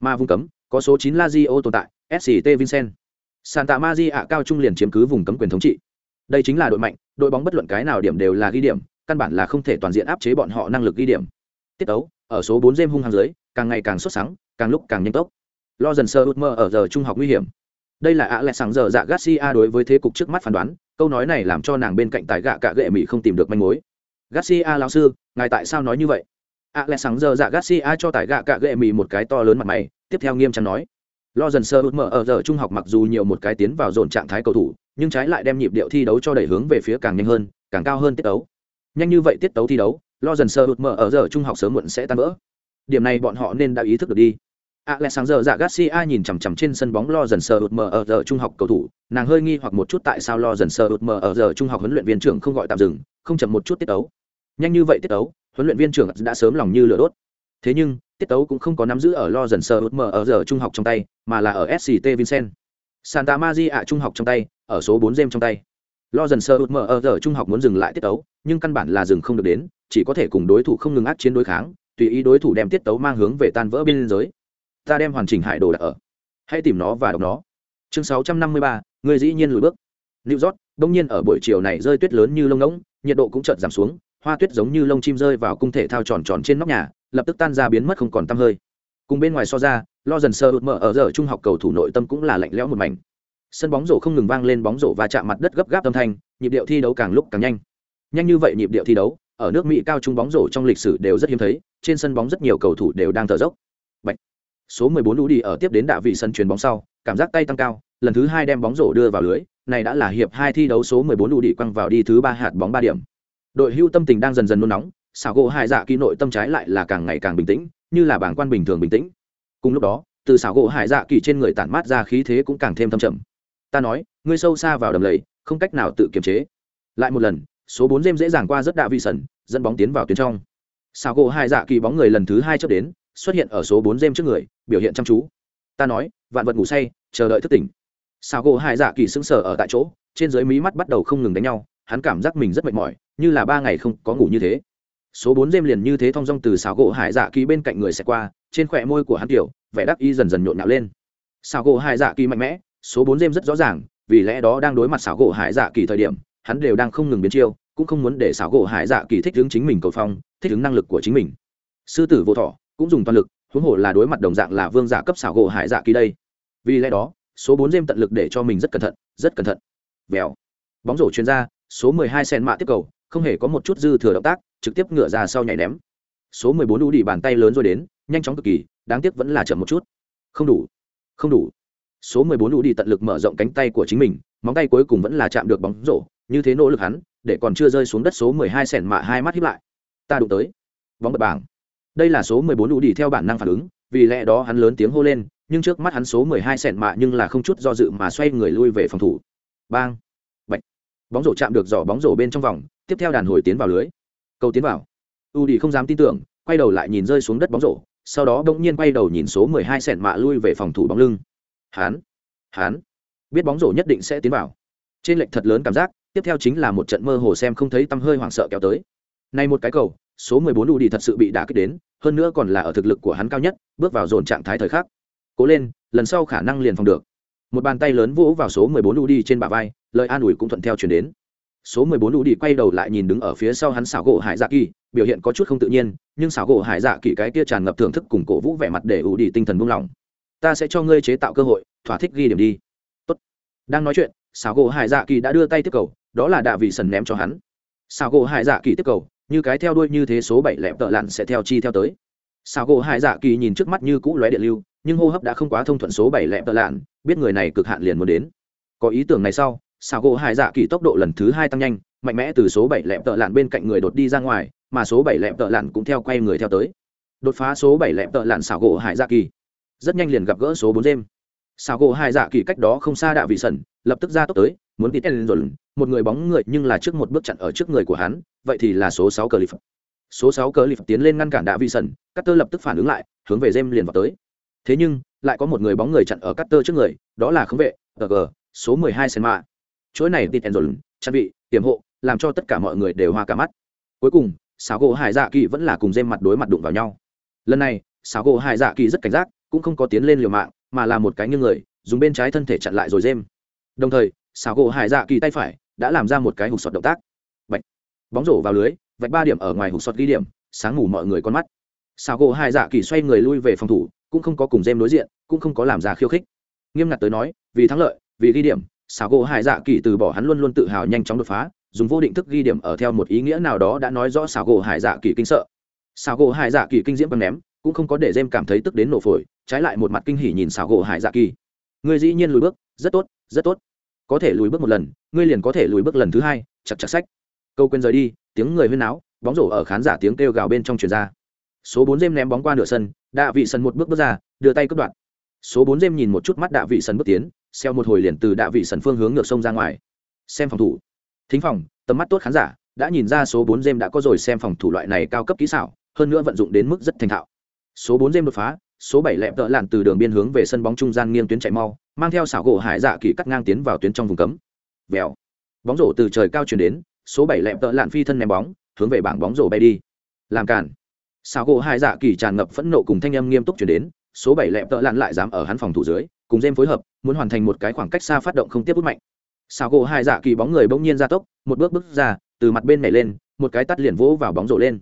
Mà vùng cấm, có số chín Lazio tồn tại sct vincent. Santa maria cao trung liền chiếm cứ vùng cấm quyền thống trị. Đây chính là đội mạnh, đội bóng bất luận cái nào điểm đều là ghi điểm, căn bản là không thể toàn diện áp chế bọn họ năng lực ghi điểm. Tiết tấu, ở số bốn dêm hung hàng dưới, càng ngày càng xuất sáng càng lúc càng nhanh tốc. Lo dần sơ út mơ ở giờ trung học nguy hiểm đây là ạ lại sáng giờ dạ garcia đối với thế cục trước mắt phán đoán, câu nói này làm cho nàng bên cạnh tài gạ cả gệ mỹ không tìm được manh mối. Garcia lão sư, ngài tại sao nói như vậy? Ạ lại sáng giờ dạ garcia cho tài gạ cả gệ mỹ một cái to lớn mặt mày, tiếp theo nghiêm trang nói. Lo dần sơ ước mở ở giờ trung học mặc dù nhiều một cái tiến vào dồn trạng thái cầu thủ, nhưng trái lại đem nhịp điệu thi đấu cho đẩy hướng về phía càng nhanh hơn, càng cao hơn tiết tấu. Nhanh như vậy tiết tấu thi đấu, lo dần sơ ước mở ở giờ trung học sớm muộn sẽ tan vỡ. Điểm này bọn họ nên đã ý thức được đi. Alexander dạ Garcia nhìn chằm chằm trên sân bóng lo dần sờ ụt mờ ở giờ trung học cầu thủ, nàng hơi nghi hoặc một chút tại sao lo dần sờ ụt mờ ở giờ trung học huấn luyện viên trưởng không gọi tạm dừng, không chậm một chút tiết tấu. Nhanh như vậy tiết tấu, huấn luyện viên trưởng đã sớm lòng như lửa đốt. Thế nhưng, tiết tấu cũng không có nắm giữ ở lo dần sờ ụt mờ ở giờ trung học trong tay, mà là ở SCT Vincent. Santa Maria trung học trong tay, ở số 4 game trong tay. Lo dần sờ ụt mờ ở giờ trung học muốn dừng lại tiết tấu, nhưng căn bản là dừng không được đến, chỉ có thể cùng đối thủ không ngừng ác chiến đối kháng, tùy ý đối thủ đem tiết tấu mang hướng về tan vỡ biên giới ta đem hoàn chỉnh hải đồ đặt ở. Hãy tìm nó và đọc nó. Chương sáu trăm năm mươi ba, người dĩ nhiên lùi bước. New york, đông nhiên ở buổi chiều này rơi tuyết lớn như lông ngỗng, nhiệt độ cũng chợt giảm xuống, hoa tuyết giống như lông chim rơi vào cung thể thao tròn tròn trên nóc nhà, lập tức tan ra biến mất không còn tăm hơi. Cùng bên ngoài so ra, lo dần sơ ụt mở ở giờ trung học cầu thủ nội tâm cũng là lạnh lẽo một mảnh. Sân bóng rổ không ngừng vang lên bóng rổ và chạm mặt đất gấp gáp âm thanh, nhịp điệu thi đấu càng lúc càng nhanh. Nhanh như vậy nhịp điệu thi đấu, ở nước mỹ cao trung bóng rổ trong lịch sử đều rất hiếm thấy, trên sân bóng rất nhiều cầu thủ đều đang thở dốc số 14 lũ đi ở tiếp đến đạ vị sân chuyền bóng sau, cảm giác tay tăng cao, lần thứ hai đem bóng rổ đưa vào lưới, này đã là hiệp hai thi đấu số 14 lũ đi quăng vào đi thứ ba hạt bóng ba điểm. Đội hưu tâm tình đang dần dần nôn nóng, xảo gỗ Hải dạ kỳ nội tâm trái lại là càng ngày càng bình tĩnh, như là bảng quan bình thường bình tĩnh. Cùng lúc đó, từ xảo gỗ hải dạ kỳ trên người tản mát ra khí thế cũng càng thêm thâm trầm. Ta nói, ngươi sâu xa vào đầm lầy, không cách nào tự kiềm chế. Lại một lần, số bốn dêm dễ dàng qua rất đạ vị sần dẫn bóng tiến vào tuyến trong. Xảo gỗ hải dạ kỳ bóng người lần thứ hai chớp đến xuất hiện ở số bốn dêm trước người, biểu hiện chăm chú. Ta nói, vạn vật ngủ say, chờ đợi thức tỉnh. Sao gỗ hai dạ kỳ sững sờ ở tại chỗ, trên dưới mí mắt bắt đầu không ngừng đánh nhau, hắn cảm giác mình rất mệt mỏi, như là ba ngày không có ngủ như thế. Số bốn dêm liền như thế thong dong từ xào gỗ hải dạ kỳ bên cạnh người sẽ qua, trên khỏe môi của hắn tiểu, vẻ đắc y dần dần nhộn nhạo lên. Xào gỗ hải dạ kỳ mạnh mẽ, số bốn dêm rất rõ ràng, vì lẽ đó đang đối mặt xào gỗ hải dạ kỳ thời điểm, hắn đều đang không ngừng biến chiêu, cũng không muốn để xào gỗ hải dạ kỳ thích ứng chính mình cầu phong, thích ứng năng lực của chính mình. Sư tử vô thọ cũng dùng toàn lực huống hồ là đối mặt đồng dạng là vương giả cấp xảo gỗ hải dạ kỳ đây. Vì lẽ đó số bốn dêm tận lực để cho mình rất cẩn thận rất cẩn thận. Vèo. Bóng rổ chuyên gia, số mười hai sen mạ tiếp cầu không hề có một chút dư thừa động tác trực tiếp ngựa ra sau nhảy ném. Số mười bốn đu đi bàn tay lớn rồi đến nhanh chóng cực kỳ đáng tiếc vẫn là chậm một chút. Không đủ. Không đủ. Số mười bốn đu đi tận lực mở rộng cánh tay của chính mình móng tay cuối cùng vẫn là chạm được bóng rổ như thế nỗ lực hắn để còn chưa rơi xuống đất số mười hai sẻn mạ hai mắt hiếp lại. Ta đụng tới. Bóng bật bảng đây là số 14 đủ đi theo bản năng phản ứng, vì lẽ đó hắn lớn tiếng hô lên, nhưng trước mắt hắn số 12 sẹn mạ nhưng là không chút do dự mà xoay người lui về phòng thủ. Bang! Bạch. bóng rổ chạm được giỏ bóng rổ bên trong vòng, tiếp theo đàn hồi tiến vào lưới. Cầu tiến vào. U đi không dám tin tưởng, quay đầu lại nhìn rơi xuống đất bóng rổ, sau đó bỗng nhiên quay đầu nhìn số 12 sẹn mạ lui về phòng thủ bóng lưng. Hắn! Hắn! Biết bóng rổ nhất định sẽ tiến vào. Trên lệch thật lớn cảm giác, tiếp theo chính là một trận mơ hồ xem không thấy tăm hơi hoảng sợ kéo tới. Nay một cái cầu số 14 đủ đi thật sự bị đả kích đến, hơn nữa còn là ở thực lực của hắn cao nhất, bước vào dồn trạng thái thời khắc. Cố lên, lần sau khả năng liền phòng được. Một bàn tay lớn vỗ vào số 14 đủ đi trên bả vai, lời an ủi cũng thuận theo truyền đến. Số 14 đủ đi quay đầu lại nhìn đứng ở phía sau hắn xảo gỗ Hải Dạ Kỳ, biểu hiện có chút không tự nhiên, nhưng xảo gỗ Hải Dạ Kỳ cái kia tràn ngập thưởng thức cùng cổ vũ vẻ mặt để ủ đi tinh thần buông lỏng. Ta sẽ cho ngươi chế tạo cơ hội, thỏa thích ghi điểm đi. Tốt. Đang nói chuyện, xảo gỗ Hải Dạ Kỳ đã đưa tay tiếp cầu, đó là đạ vị sần ném cho hắn. Xảo gỗ Hải Dạ Kỳ tiếp cầu, như cái theo đuôi như thế số bảy lẹp tợ lặn sẽ theo chi theo tới. Sao gỗ hai dạ kỳ nhìn trước mắt như cũ lóe điện lưu nhưng hô hấp đã không quá thông thuận số bảy lẹp tợ lạn biết người này cực hạn liền muốn đến. Có ý tưởng này sau sao gỗ hai dạ kỳ tốc độ lần thứ hai tăng nhanh mạnh mẽ từ số bảy lẹp tợ lạn bên cạnh người đột đi ra ngoài mà số bảy lẹp tợ lạn cũng theo quay người theo tới. Đột phá số bảy lẹp tợ lạn xào gỗ hải dạ kỳ. Rất nhanh liền gặp gỡ số bốn đêm. xào gỗ hải dạ kỳ cách đó không xa đạ vị sẩn, lập tức ra tốc tới muốn tít lên rồi một người bóng người nhưng là trước một bước chặn ở trước người của hắn, vậy thì là số sáu cờ lip số sáu cờ lip tiến lên ngăn cản đạ vi sần cắt tơ lập tức phản ứng lại, hướng về jem liền vào tới. Thế nhưng, lại có một người bóng người chặn ở cắt tơ trước người, đó là khống vệ, g số mười hai sen mạ chuỗi này tít rồi trang bị, tiềm hộ, làm cho tất cả mọi người đều hoa cả mắt. Cuối cùng xào gỗ hải dạ kỳ vẫn là cùng jem mặt đối mặt đụng vào nhau. Lần này xào gỗ hải dạ kỳ rất cảnh giác, cũng không có tiến lên liều mạng, mà là một cái nghiêng người, dùng bên trái thân thể chặn lại rồi jem đồng thời xào gỗ hải dạ kỳ tay phải, đã làm ra một cái hụt sọt động tác. Vạch bóng rổ vào lưới, vạch ba điểm ở ngoài hụt sọt ghi điểm, sáng ngủ mọi người con mắt. Xào gỗ hải dạ kỳ xoay người lui về phòng thủ, cũng không có cùng dêm đối diện, cũng không có làm ra khiêu khích. Nghiêm ngặt tới nói, vì thắng lợi, vì ghi điểm, xào gỗ hải dạ kỳ từ bỏ hắn luôn luôn tự hào nhanh chóng đột phá, dùng vô định thức ghi điểm ở theo một ý nghĩa nào đó đã nói rõ xào gỗ hải dạ kỳ kinh sợ. Xào gỗ hải dạ kỳ kinh diễm băng ném, cũng không có để dêm cảm thấy tức đến nổ phổi, trái lại một mặt kinh hỉ nhìn xào gỗ hải dạ kỳ. Người dĩ nhiên lùi bước, rất tốt rất tốt có thể lùi bước một lần, ngươi liền có thể lùi bước lần thứ hai, chặt chặt sách. Câu quên rời đi, tiếng người huyên náo, bóng rổ ở khán giả tiếng kêu gào bên trong truyền ra. Số bốn dêm ném bóng qua nửa sân, đạ vị sân một bước bước ra, đưa tay cướp đoạn số bốn dêm nhìn một chút mắt đạ vị sân bước tiến, xeo một hồi liền từ đạ vị sân phương hướng ngược sông ra ngoài. Xem phòng thủ. Thính phòng, tầm mắt tốt khán giả, đã nhìn ra số bốn dêm đã có rồi xem phòng thủ loại này cao cấp kỹ xảo, hơn nữa vận dụng đến mức rất thành thạo. Số bốn dêm đột phá số bảy lẹp tợ lặn từ đường biên hướng về sân bóng trung gian nghiêng tuyến chạy mau, mang theo xảo gỗ hải dạ kỳ cắt ngang tiến vào tuyến trong vùng cấm. Vèo. Bóng rổ từ trời cao chuyển đến, số bảy lẹp tợ lặn phi thân ném bóng, hướng về bảng bóng rổ bay đi. Làm cản. Xảo gỗ hải dạ kỳ tràn ngập phẫn nộ cùng thanh âm nghiêm túc chuyển đến, số bảy lẹp tợ lặn lại dám ở hắn phòng thủ dưới, cùng dêm phối hợp, muốn hoàn thành một cái khoảng cách xa phát động không tiếp bút mạnh. Xảo gỗ hải dạ kỳ bóng người bỗng nhiên ra tốc, một bước bước ra, từ mặt bên này lên, một cái tắt liền vỗ vào bóng rổ lên.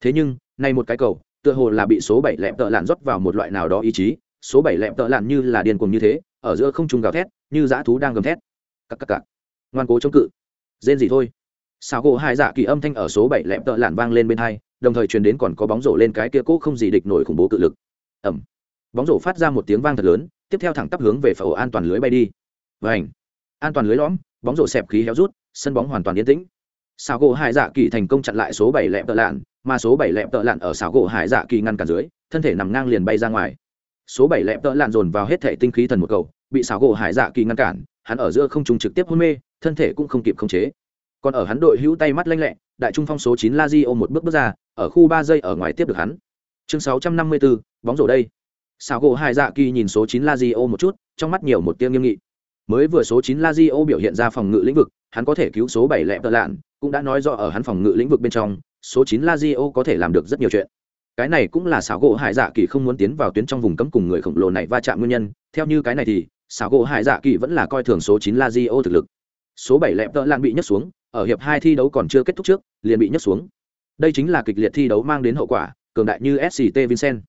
Thế nhưng, nay một cái cầu tựa hồ là bị số bảy lẹm tợ lạn rót vào một loại nào đó ý chí, số bảy lẹm tợ lạn như là điên cuồng như thế, ở giữa không trung gào thét, như dã thú đang gầm thét. Cắc cắc cắc ngoan cố chống cự. Rên gì thôi. Sao gỗ hai dạ kỳ âm thanh ở số bảy lẹm tợ lạn vang lên bên hai, đồng thời truyền đến còn có bóng rổ lên cái kia cố không gì địch nổi khủng bố cự lực. Ẩm bóng rổ phát ra một tiếng vang thật lớn, tiếp theo thẳng tắp hướng về phẩu an toàn lưới bay đi. Vảnh an toàn lưới lõm, bóng rổ xẹp khí héo rút, sân bóng hoàn toàn yên tĩnh sao gỗ hải dạ kỳ thành công chặn lại số bảy lẹm tợ lạn, mà số bảy lẹm tợ lạn ở xảo gỗ hải dạ kỳ ngăn cản dưới, thân thể nằm ngang liền bay ra ngoài. Số bảy lẹm tợ lạn dồn vào hết thể tinh khí thần một cầu, bị xảo gỗ hải dạ kỳ ngăn cản, hắn ở giữa không trung trực tiếp hôn mê, thân thể cũng không kịp khống chế. Còn ở hắn đội hữu tay mắt lanh lẹ, đại trung phong số chín la di ôm một bước bước ra, ở khu ba giây ở ngoài tiếp được hắn. Chương sáu trăm năm mươi bốn bóng rổ đây. Xảo gỗ hải dạ kỳ nhìn số chín la di một chút, trong mắt nhiều một tiếng nghiêm nghị. Mới vừa số chín la di ô biểu hiện ra phòng ngự lĩnh vực, hắn có thể cứu số bảy lẹm tợ lạn cũng đã nói rõ ở hắn phòng ngự lĩnh vực bên trong số chín Lazio có thể làm được rất nhiều chuyện. Cái này cũng là xảo gỗ Hải Dạ Kỳ không muốn tiến vào tuyến trong vùng cấm cùng người khổng lồ này va chạm nguyên nhân, theo như cái này thì, xảo gỗ Hải Dạ Kỳ vẫn là coi thường số chín Lazio thực lực. Số bảy lẹp tợ lan bị nhấc xuống, ở hiệp hai thi đấu còn chưa kết thúc trước, liền bị nhấc xuống. Đây chính là kịch liệt thi đấu mang đến hậu quả, cường đại như SCT Vincent.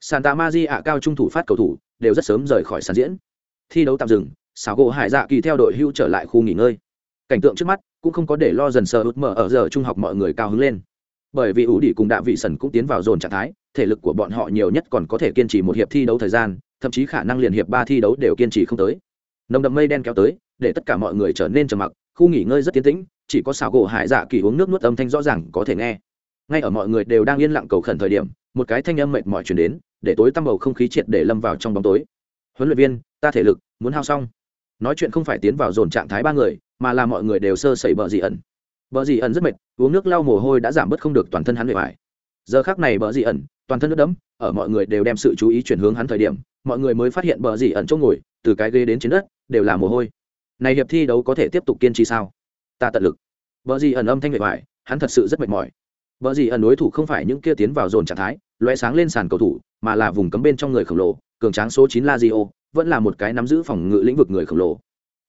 Santa Maria cao trung thủ phát cầu thủ, đều rất sớm rời khỏi sàn diễn. Thi đấu tạm dừng, xảo gỗ Hải Dạ Kỳ theo đội hưu trở lại khu nghỉ ngơi. Cảnh tượng trước mắt cũng không có để lo dần sờ út mở ở giờ trung học mọi người cao hứng lên. Bởi vì ủ đi cùng đạ vị sần cũng tiến vào dồn trạng thái, thể lực của bọn họ nhiều nhất còn có thể kiên trì một hiệp thi đấu thời gian, thậm chí khả năng liền hiệp ba thi đấu đều kiên trì không tới. Nồng đậm mây đen kéo tới, để tất cả mọi người trở nên trầm mặc, khu nghỉ ngơi rất tiến tĩnh, chỉ có xào gỗ hải dạ kỳ uống nước nuốt âm thanh rõ ràng có thể nghe. Ngay ở mọi người đều đang yên lặng cầu khẩn thời điểm, một cái thanh âm mệt mỏi chuyển đến, để tối tăm bầu không khí triệt để lâm vào trong bóng tối. Huấn luyện viên, ta thể lực, muốn hao xong nói chuyện không phải tiến vào dồn trạng thái ba người, mà là mọi người đều sơ sẩy bờ dị ẩn. Bờ dị ẩn rất mệt, uống nước lau mồ hôi đã giảm bớt không được toàn thân hắn bề ngoài giờ khác này bờ dị ẩn, toàn thân nước đẫm, ở mọi người đều đem sự chú ý chuyển hướng hắn thời điểm, mọi người mới phát hiện bờ dị ẩn chỗ ngồi, từ cái ghế đến trên đất, đều là mồ hôi. Này hiệp thi đấu có thể tiếp tục kiên trì sao? Ta tận lực. Bờ dị ẩn âm thanh bề ngoài hắn thật sự rất mệt mỏi. Bờ dị ẩn đối thủ không phải những kia tiến vào dồn trạng thái loé sáng lên sàn cầu thủ, mà là vùng cấm bên trong người khổng lồ, cường tráng số chín la vẫn là một cái nắm giữ phòng ngự lĩnh vực người khổng lồ.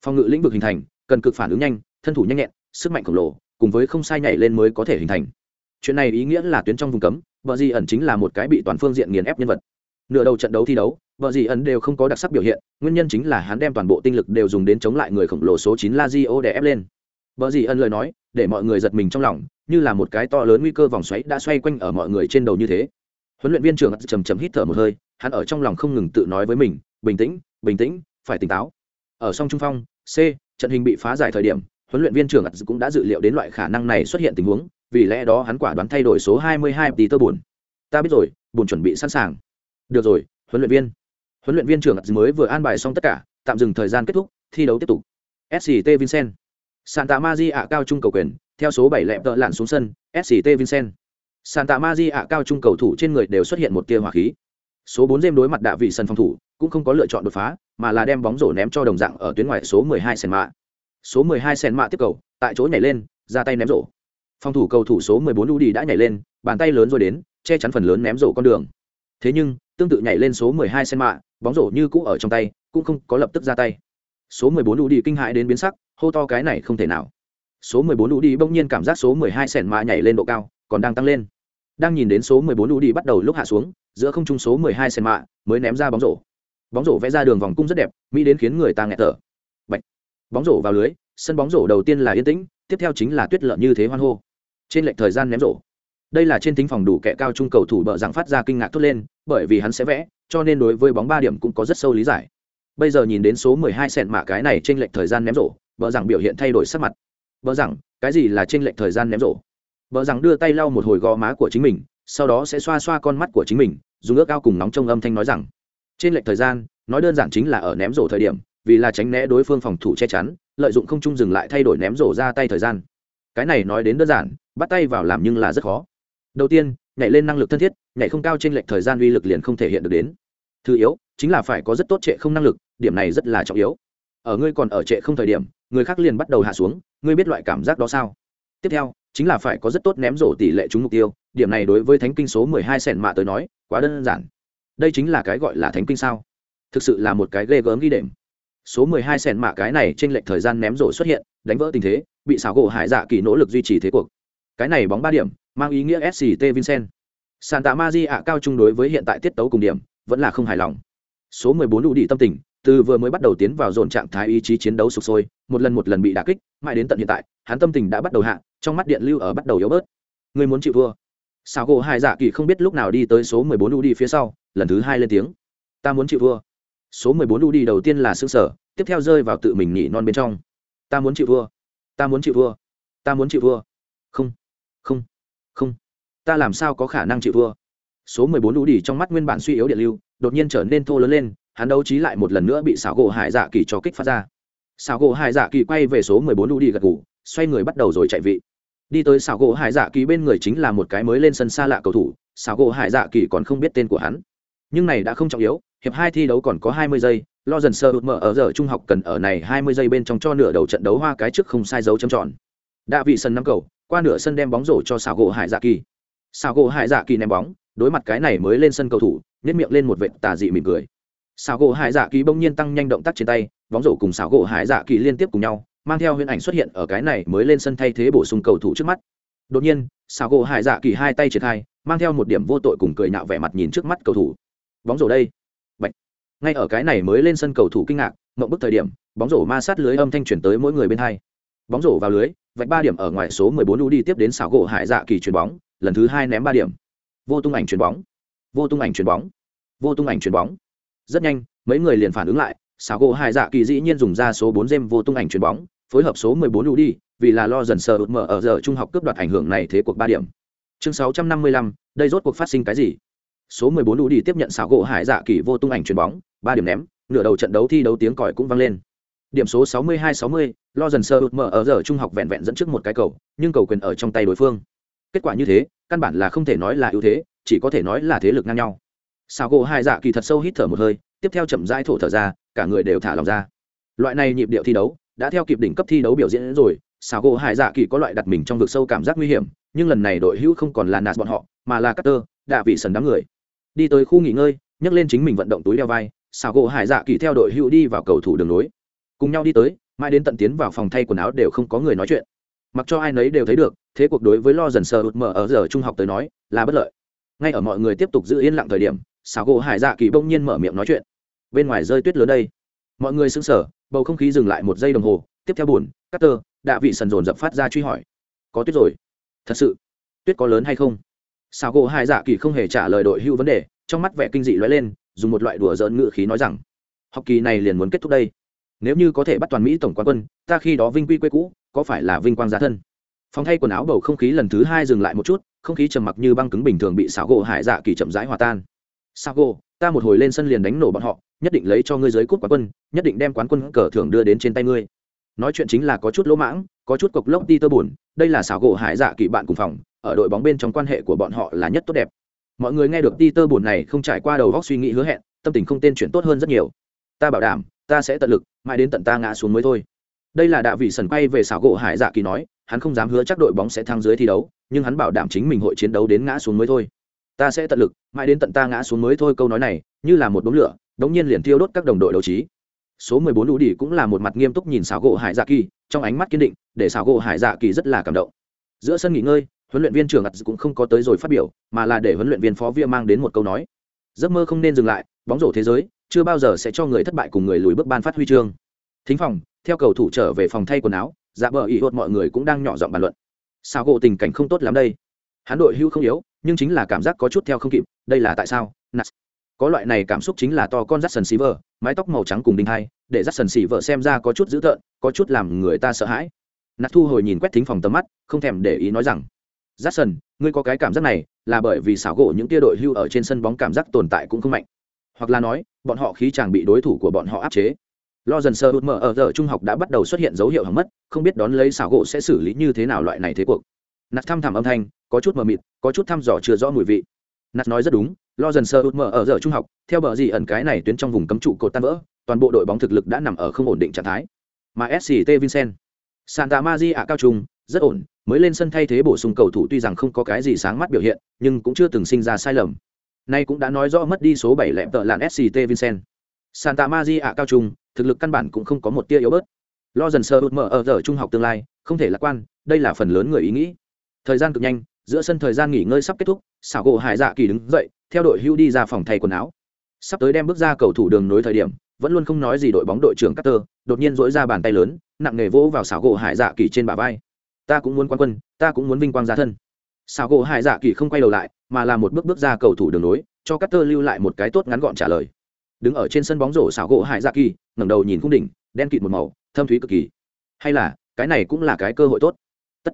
Phòng ngự lĩnh vực hình thành, cần cực phản ứng nhanh, thân thủ nhanh nhẹn, sức mạnh khổng lồ, cùng với không sai nhảy lên mới có thể hình thành. Chuyện này ý nghĩa là tuyến trong vùng cấm vợ di ẩn chính là một cái bị toàn phương diện nghiền ép nhân vật. Nửa đầu trận đấu thi đấu vợ di ẩn đều không có đặc sắc biểu hiện, nguyên nhân chính là hắn đem toàn bộ tinh lực đều dùng đến chống lại người khổng lồ số chín la di ô để ép lên. Vợ di ẩn lời nói, để mọi người giật mình trong lòng, như là một cái to lớn nguy cơ vòng xoáy đã xoay quanh ở mọi người trên đầu như thế. Huấn luyện viên trưởng trầm trầm hít thở một hơi hắn ở trong lòng không ngừng tự nói với mình, bình tĩnh bình tĩnh, phải tỉnh táo. Ở song trung phong, c, trận hình bị phá giải thời điểm, huấn luyện viên trưởng cũng đã dự liệu đến loại khả năng này xuất hiện tình huống, vì lẽ đó hắn quả đoán thay đổi số 22 tỷ tơ buồn. Ta biết rồi, buồn chuẩn bị sẵn sàng. Được rồi, huấn luyện viên. Huấn luyện viên trưởng mới vừa an bài xong tất cả, tạm dừng thời gian kết thúc, thi đấu tiếp tục. Sct vincent. Santa maria cao trung cầu quyền, theo số 7 lẹp tợ lặn xuống sân sct vincent. Santa maria cao trung cầu thủ trên người đều xuất hiện một tia hỏa khí số 4 dêm đối mặt đạ vị sân phòng thủ, cũng không có lựa chọn đột phá, mà là đem bóng rổ ném cho đồng dạng ở tuyến ngoài số 12 sen mạ số 12 sen mạ tiếp cầu, tại chỗ nhảy lên, ra tay ném rổ. Phòng thủ cầu thủ số 14 Udi đã nhảy lên, bàn tay lớn rồi đến, che chắn phần lớn ném rổ con đường. Thế nhưng, tương tự nhảy lên số 12 sen mạ bóng rổ như cũ ở trong tay, cũng không có lập tức ra tay. Số 14 Udi kinh hãi đến biến sắc, hô to cái này không thể nào. Số 14 Udi bỗng nhiên cảm giác số 12 sen mạ nhảy lên độ cao, còn đang tăng lên đang nhìn đến số 14 Udi bắt đầu lúc hạ xuống, giữa không trung số 12 sen mạ mới ném ra bóng rổ. Bóng rổ vẽ ra đường vòng cung rất đẹp, mỹ đến khiến người ta nghẹt thở. Bạch. bóng rổ vào lưới, sân bóng rổ đầu tiên là yên tĩnh, tiếp theo chính là tuyết lợn như thế hoan hô. Trên lệch thời gian ném rổ. Đây là trên tính phòng đủ kẻ cao trung cầu thủ bờ rằng phát ra kinh ngạc thốt lên, bởi vì hắn sẽ vẽ, cho nên đối với bóng ba điểm cũng có rất sâu lý giải. Bây giờ nhìn đến số 12 sen mạ cái này trên lệch thời gian ném rổ bờ rằng biểu hiện thay đổi sắc mặt. Bờ rằng, cái gì là trên lệch thời gian ném rổ? Vợ rằng đưa tay lau một hồi gò má của chính mình, sau đó sẽ xoa xoa con mắt của chính mình, dùng ước ao cùng nóng trong âm thanh nói rằng, trên lệch thời gian, nói đơn giản chính là ở ném rổ thời điểm, vì là tránh né đối phương phòng thủ che chắn, lợi dụng không trung dừng lại thay đổi ném rổ ra tay thời gian. Cái này nói đến đơn giản, bắt tay vào làm nhưng là rất khó. Đầu tiên, nhảy lên năng lực thân thiết, nhảy không cao trên lệch thời gian uy lực liền không thể hiện được đến. Thứ yếu, chính là phải có rất tốt trệ không năng lực, điểm này rất là trọng yếu. Ở ngươi còn ở trệ không thời điểm, người khác liền bắt đầu hạ xuống, ngươi biết loại cảm giác đó sao? Tiếp theo chính là phải có rất tốt ném rổ tỷ lệ trúng mục tiêu, điểm này đối với thánh kinh số mười hai sẻn mạ tới nói, quá đơn giản. Đây chính là cái gọi là thánh kinh sao? Thực sự là một cái ghê gớm ghi đệm. Số mười hai sẻn mạ cái này trên lệch thời gian ném rổ xuất hiện, đánh vỡ tình thế, bị xảo gỗ hải dạ kỳ nỗ lực duy trì thế cuộc. Cái này bóng ba điểm, mang ý nghĩa sct vincent. Santa maria cao trung đối với hiện tại tiết tấu cùng điểm, vẫn là không hài lòng. Số mười bốn đủ đi tâm tình từ vừa mới bắt đầu tiến vào dồn trạng thái ý chí chiến đấu sụp sôi, một lần một lần bị đả kích, mãi đến tận hiện tại, hắn tâm tình đã bắt đầu hạ, trong mắt điện lưu ở bắt đầu yếu bớt. Người muốn chịu thua. Sao gỗ hai dạ kỳ không biết lúc nào đi tới số mười bốn u đi phía sau, lần thứ hai lên tiếng. Ta muốn chịu thua. Số mười bốn u đi đầu tiên là xương sở, tiếp theo rơi vào tự mình nhỉ non bên trong. Ta muốn chịu thua. Ta muốn chịu thua. Ta muốn chịu thua. Không. Không. Không. Ta làm sao có khả năng chịu thua? Số mười bốn u đi trong mắt nguyên bản suy yếu điện lưu, đột nhiên trở nên thô lớn lên hắn đấu trí lại một lần nữa bị xảo gỗ hải dạ kỳ cho kích phát ra. Xảo gỗ hải dạ kỳ quay về số mười bốn đủ đi gật ngủ xoay người bắt đầu rồi chạy vị. Đi tới xảo gỗ hải dạ kỳ bên người chính là một cái mới lên sân xa lạ cầu thủ, xảo gỗ hải dạ kỳ còn không biết tên của hắn. Nhưng này đã không trọng yếu, hiệp hai thi đấu còn có hai mươi giây, lo dần sơ mở ở giờ trung học cần ở này hai mươi giây bên trong cho nửa đầu trận đấu hoa cái trước không sai dấu châm tròn. Đã vị sân năm cầu, qua nửa sân đem bóng rổ cho xảo gỗ hải dạ kỳ. Xảo gỗ hải dạ kỳ ném bóng, đối mặt cái này mới lên sân cầu thủ nhét miệng lên một vệt tà dị mỉm cười xảo gỗ hải dạ kỳ bỗng nhiên tăng nhanh động tác trên tay bóng rổ cùng xảo gỗ hải dạ kỳ liên tiếp cùng nhau, mang theo huyễn ảnh xuất hiện ở cái này mới lên sân thay thế bổ sung cầu thủ trước mắt. Đột nhiên xảo gỗ hải dạ kỳ hai tay triển khai, mang theo một điểm vô tội cùng cười nạo vẻ mặt nhìn trước mắt cầu thủ. Bóng rổ đây. Bạch. ngay ở cái này mới lên sân cầu thủ kinh ngạc mộng bức thời điểm, bóng rổ ma sát lưới âm thanh chuyển tới mỗi người bên hai. Bóng rổ vào lưới, vạch ba điểm ở ngoài số 14 u đi tiếp đến xảo gỗ hải dạ kỳ chuyền bóng, lần thứ hai ném ba điểm. Vô tung ảnh chuyền bóng. Vô tung ảnh chuyền bóng. Vô tung ảnh chuyền bóng rất nhanh mấy người liền phản ứng lại xảo gỗ hải dạ kỳ dĩ nhiên dùng ra số bốn dêm vô tung ảnh chuyền bóng phối hợp số mười bốn lũ đi vì là lo dần sờ ụt mở ở giờ trung học cướp đoạt ảnh hưởng này thế cuộc ba điểm. Chương 655, đây rốt cuộc phát sinh cái gì? Số mười bốn lũ đi tiếp nhận xảo gỗ hải dạ kỳ vô tung ảnh chuyền bóng ba điểm ném nửa đầu trận đấu thi đấu tiếng còi cũng vang lên. Điểm số 62-60, lo dần sơ mở ở giờ trung học vẹn vẹn dẫn trước một cái cầu nhưng cầu quyền ở trong tay đối phương. Kết quả như thế căn bản là không thể nói là ưu thế chỉ có thể nói là thế lực ngang nhau sao gỗ hai dạ kỳ thật sâu hít thở một hơi tiếp theo chậm rãi thổ thở ra cả người đều thả lòng ra. Loại này nhịp điệu thi đấu đã theo kịp đỉnh cấp thi đấu biểu diễn rồi sao gỗ hai dạ kỳ có loại đặt mình trong vực sâu cảm giác nguy hiểm nhưng lần này đội hữu không còn là nạt bọn họ mà là Carter, đạ vị sần đám người. Đi tới khu nghỉ ngơi nhấc lên chính mình vận động túi đeo vai sao gỗ hải dạ kỳ theo đội hữu đi vào cầu thủ đường nối cùng nhau đi tới mãi đến tận tiến vào phòng thay quần áo đều không có người nói chuyện. Mặc cho ai nấy đều thấy được thế cuộc đối với lo dần sờ ụt mở ở giờ trung học tới nói là bất lợi. Ngay ở mọi người tiếp tục giữ yên lặng thời điểm xảo gỗ hải dạ kỳ bỗng nhiên mở miệng nói chuyện. Bên ngoài rơi tuyết lớn đây. Mọi người sững sờ, bầu không khí dừng lại một giây đồng hồ, tiếp theo buồn cắt tơ đạ vị sần dồn dập phát ra truy hỏi. Có tuyết rồi. Thật sự, tuyết có lớn hay không? Xảo gỗ hải dạ kỳ không hề trả lời đội hưu vấn đề, trong mắt vẻ kinh dị lóe lên, dùng một loại đùa dỡn ngự khí nói rằng, học kỳ này liền muốn kết thúc đây. Nếu như có thể bắt toàn mỹ tổng quán quân, ta khi đó vinh quy quê cũ, có phải là vinh quang gia thân? Phóng thay quần áo bầu không khí lần thứ hai dừng lại một chút, không khí trầm mặc như băng cứng bình thường bị xảo gỗ hải dạ kỳ chậm rãi hòa tan sao gỗ ta một hồi lên sân liền đánh nổ bọn họ, nhất định lấy cho ngươi giới cúp quán quân, nhất định đem quán quân cờ thưởng đưa đến trên tay ngươi. Nói chuyện chính là có chút lỗ mãng, có chút cộc lốc ti tơ buồn, đây là xảo gỗ hải dạ kỳ bạn cùng phòng, ở đội bóng bên trong quan hệ của bọn họ là nhất tốt đẹp. Mọi người nghe được ti tơ buồn này không trải qua đầu góc suy nghĩ hứa hẹn, tâm tình không tên chuyển tốt hơn rất nhiều. Ta bảo đảm, ta sẽ tận lực, mãi đến tận ta ngã xuống mới thôi. Đây là đạ vị sần quay về xảo gỗ hải dạ kỳ nói, hắn không dám hứa chắc đội bóng sẽ thăng dưới thi đấu, nhưng hắn bảo đảm chính mình hội chiến đấu đến ngã xuống mới thôi ta sẽ tận lực, mãi đến tận ta ngã xuống mới thôi câu nói này, như là một đống lửa, đống nhiên liền thiêu đốt các đồng đội đấu trí. Số mười bốn lũ đi cũng là một mặt nghiêm túc nhìn xảo gỗ hải dạ kỳ, trong ánh mắt kiên định, để xảo gỗ hải dạ kỳ rất là cảm động. Giữa sân nghỉ ngơi, huấn luyện viên trưởng ặt cũng không có tới rồi phát biểu, mà là để huấn luyện viên phó via mang đến một câu nói. Giấc mơ không nên dừng lại, bóng rổ thế giới, chưa bao giờ sẽ cho người thất bại cùng người lùi bước ban phát huy chương. Thính phòng, theo cầu thủ trở về phòng thay quần áo dạ bờ ý hốt mọi người cũng đang nhỏ giọng bàn luận. Sao gỗ tình cảnh không tốt lắm đây hắn đội hưu không yếu nhưng chính là cảm giác có chút theo không kịp đây là tại sao? Nats. có loại này cảm xúc chính là to con rắt sần xì vờ mái tóc màu trắng cùng đinh hai để rắt sần xì vợ xem ra có chút dữ tợn có chút làm người ta sợ hãi. Nạt thu hồi nhìn quét thính phòng tầm mắt không thèm để ý nói rằng Jackson, ngươi có cái cảm giác này là bởi vì xảo gỗ những tia đội hưu ở trên sân bóng cảm giác tồn tại cũng không mạnh. Hoặc là nói bọn họ khí chàng bị đối thủ của bọn họ áp chế. Lo dần sơ hụt mở ở giờ trung học đã bắt đầu xuất hiện dấu hiệu hỏng mất không biết đón lấy xảo gỗ sẽ xử lý như thế nào loại này thế cuộc nạt thăm thẳm âm thanh, có chút mờ mịt, có chút thăm dò chưa rõ mùi vị. Nạt nói rất đúng, lo dần sơ hụt mở ở giờ trung học, theo bờ gì ẩn cái này tuyến trong vùng cấm trụ cột tan vỡ, toàn bộ đội bóng thực lực đã nằm ở không ổn định trạng thái. Mà sct vincent, santa maria cao trung, rất ổn, mới lên sân thay thế bổ sung cầu thủ tuy rằng không có cái gì sáng mắt biểu hiện, nhưng cũng chưa từng sinh ra sai lầm. Nay cũng đã nói rõ mất đi số bảy lẹm tợ làn sct vincent. Santa maria cao trung, thực lực căn bản cũng không có một tia yếu bớt. Lo dần sơ hụt mở ở giờ trung học tương lai, không thể lạc quan, đây là phần lớn người ý nghĩ thời gian cực nhanh giữa sân thời gian nghỉ ngơi sắp kết thúc xảo gỗ hải dạ kỳ đứng dậy theo đội hưu đi ra phòng thay quần áo sắp tới đem bước ra cầu thủ đường nối thời điểm vẫn luôn không nói gì đội bóng đội trưởng Carter, đột nhiên dỗi ra bàn tay lớn, nặng nề vỗ vào xảo gỗ Hải Dạ Kỳ trên bả vai. Ta cũng muốn quan quân, ta cũng muốn vinh quang gia thân. Xảo gỗ Hải Dạ Kỳ không quay đầu lại, mà là một bước bước ra cầu thủ đường nối, cho Carter lưu lại một cái tốt ngắn gọn trả lời. Đứng ở trên sân bóng rổ xảo gỗ Hải Dạ Kỳ, ngẩng đầu nhìn khung đỉnh, đen kịt một màu, thâm thúy cực kỳ. Hay là, cái này cũng là cái cơ hội tốt. Tất.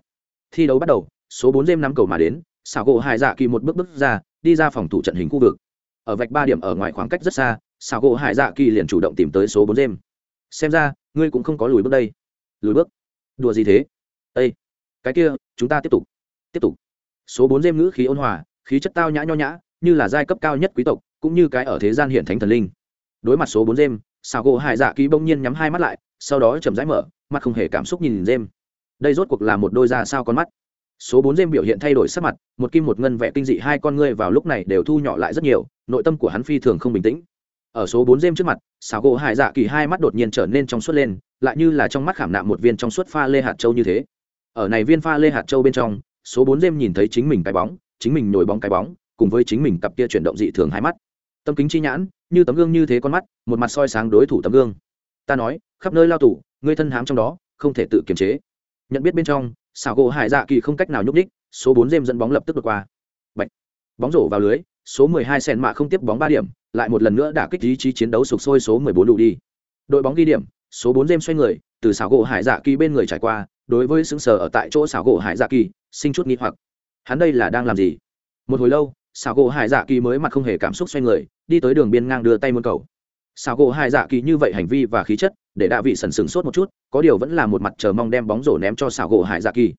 Thi đấu bắt đầu, số bốn Gem nắm cầu mà đến, xảo gỗ Hải Dạ Kỳ một bước bước ra, đi ra phòng thủ trận hình khu vực. Ở vạch ba điểm ở ngoài khoảng cách rất xa, xảo gỗ Hải Dạ Kỳ liền chủ động tìm tới số bốn Gem. Xem ra, ngươi cũng không có lùi bước đây. Lùi bước? Đùa gì thế? Ê, cái kia, chúng ta tiếp tục. Tiếp tục. Số bốn Gem ngữ khí ôn hòa, khí chất tao nhã nho nhã, như là giai cấp cao nhất quý tộc, cũng như cái ở thế gian hiện thánh thần linh. Đối mặt số bốn Gem, xảo gỗ Hải Dạ Kỳ bỗng nhiên nhắm hai mắt lại, sau đó chậm rãi mở, mắt không hề cảm xúc nhìn Gem. Đây rốt cuộc là một đôi ra sao con mắt số bốn dêm biểu hiện thay đổi sắc mặt, một kim một ngân vẻ kinh dị hai con ngươi vào lúc này đều thu nhỏ lại rất nhiều, nội tâm của hắn phi thường không bình tĩnh. Ở số bốn dêm trước mặt, xảo gỗ hải dạ kỳ hai mắt đột nhiên trở nên trong suốt lên, lại như là trong mắt khảm nạm một viên trong suốt pha lê hạt châu như thế. Ở này viên pha lê hạt châu bên trong, số bốn dêm nhìn thấy chính mình cái bóng, chính mình nhồi bóng cái bóng, cùng với chính mình cặp kia chuyển động dị thường hai mắt. Tâm kính chi nhãn, như tấm gương như thế con mắt, một mặt soi sáng đối thủ tấm gương. Ta nói, khắp nơi lao tủ ngươi thân hám trong đó, không thể tự kiềm chế. Nhận biết bên trong xảo gỗ hải dạ kỳ không cách nào nhúc ních số bốn dêm dẫn bóng lập tức vượt qua. Bạch. bóng rổ vào lưới, số mười hai sen mạ không tiếp bóng ba điểm, lại một lần nữa đả kích ý chí chiến đấu sục sôi số mười bốn đủ đi. Đội bóng ghi điểm, số bốn dêm xoay người, từ xảo gỗ hải dạ kỳ bên người trải qua, đối với xứng sờ ở tại chỗ xảo gỗ hải dạ kỳ, sinh chút nghi hoặc. Hắn đây là đang làm gì? Một hồi lâu, xảo gỗ hải dạ kỳ mới mặt không hề cảm xúc xoay người, đi tới đường biên ngang đưa tay muôn cầu. Sao gỗ hải dạ kỳ như vậy hành vi và khí chất, để đạ vị sần sừng sốt một chút, có điều vẫn là một mặt chờ mong đem bóng rổ ném cho sao gỗ hải dạ kỳ.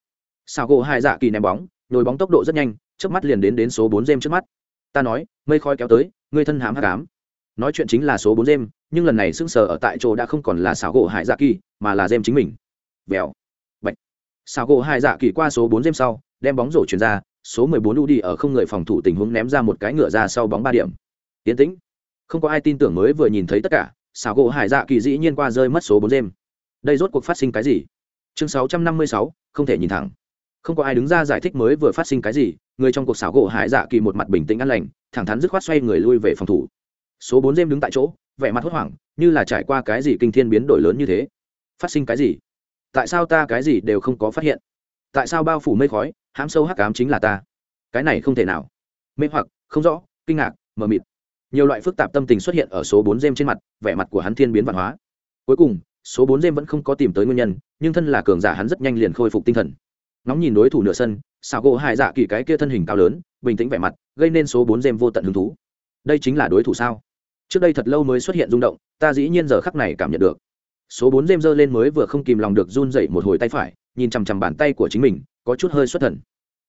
Sao gỗ hải dạ kỳ ném bóng, nhồi bóng tốc độ rất nhanh trước mắt liền đến đến số bốn dêm trước mắt. Ta nói, mây khói kéo tới người thân hám hát cám nói chuyện chính là số bốn dêm nhưng lần này sững sờ ở tại chỗ đã không còn là xảo gỗ hải dạ kỳ, mà là dêm chính mình. Vèo. Bạch. Xảo gỗ hải dạ kỳ qua số bốn dêm sau, đem bóng rổ chuyển ra, số mười bốn u đi ở không người phòng thủ tình huống ném ra một cái ngựa ra sau bóng ba điểm. Tiến tĩnh không có ai tin tưởng mới vừa nhìn thấy tất cả, xảo gỗ hải dạ kỳ dĩ nhiên qua rơi mất số bốn đêm đây rốt cuộc phát sinh cái gì? Chương sáu trăm năm mươi sáu, không thể nhìn thẳng. Không có ai đứng ra giải thích mới vừa phát sinh cái gì, người trong cuộc xảo gỗ hải dạ kỳ một mặt bình tĩnh an lành, thẳng thắn dứt khoát xoay người lui về phòng thủ. Số bốn dêm đứng tại chỗ, vẻ mặt hốt hoảng, như là trải qua cái gì kinh thiên biến đổi lớn như thế. Phát sinh cái gì? Tại sao ta cái gì đều không có phát hiện? Tại sao bao phủ mây khói, hãm sâu hắc cám chính là ta? Cái này không thể nào. Mê hoặc, không rõ, kinh ngạc, mờ mịt nhiều loại phức tạp tâm tình xuất hiện ở số bốn dêm trên mặt, vẻ mặt của hắn thiên biến văn hóa. Cuối cùng, số bốn dêm vẫn không có tìm tới nguyên nhân, nhưng thân là cường giả hắn rất nhanh liền khôi phục tinh thần. Nóng nhìn đối thủ nửa sân xào gỗ hải dạ kỳ cái kia thân hình cao lớn, bình tĩnh vẻ mặt, gây nên số bốn dêm vô tận hứng thú. Đây chính là đối thủ sao? Trước đây thật lâu mới xuất hiện rung động, ta dĩ nhiên giờ khắc này cảm nhận được. Số bốn dêm dơ lên mới vừa không kìm lòng được run dậy một hồi tay phải, nhìn chằm chằm bàn tay của chính mình, có chút hơi xuất thần.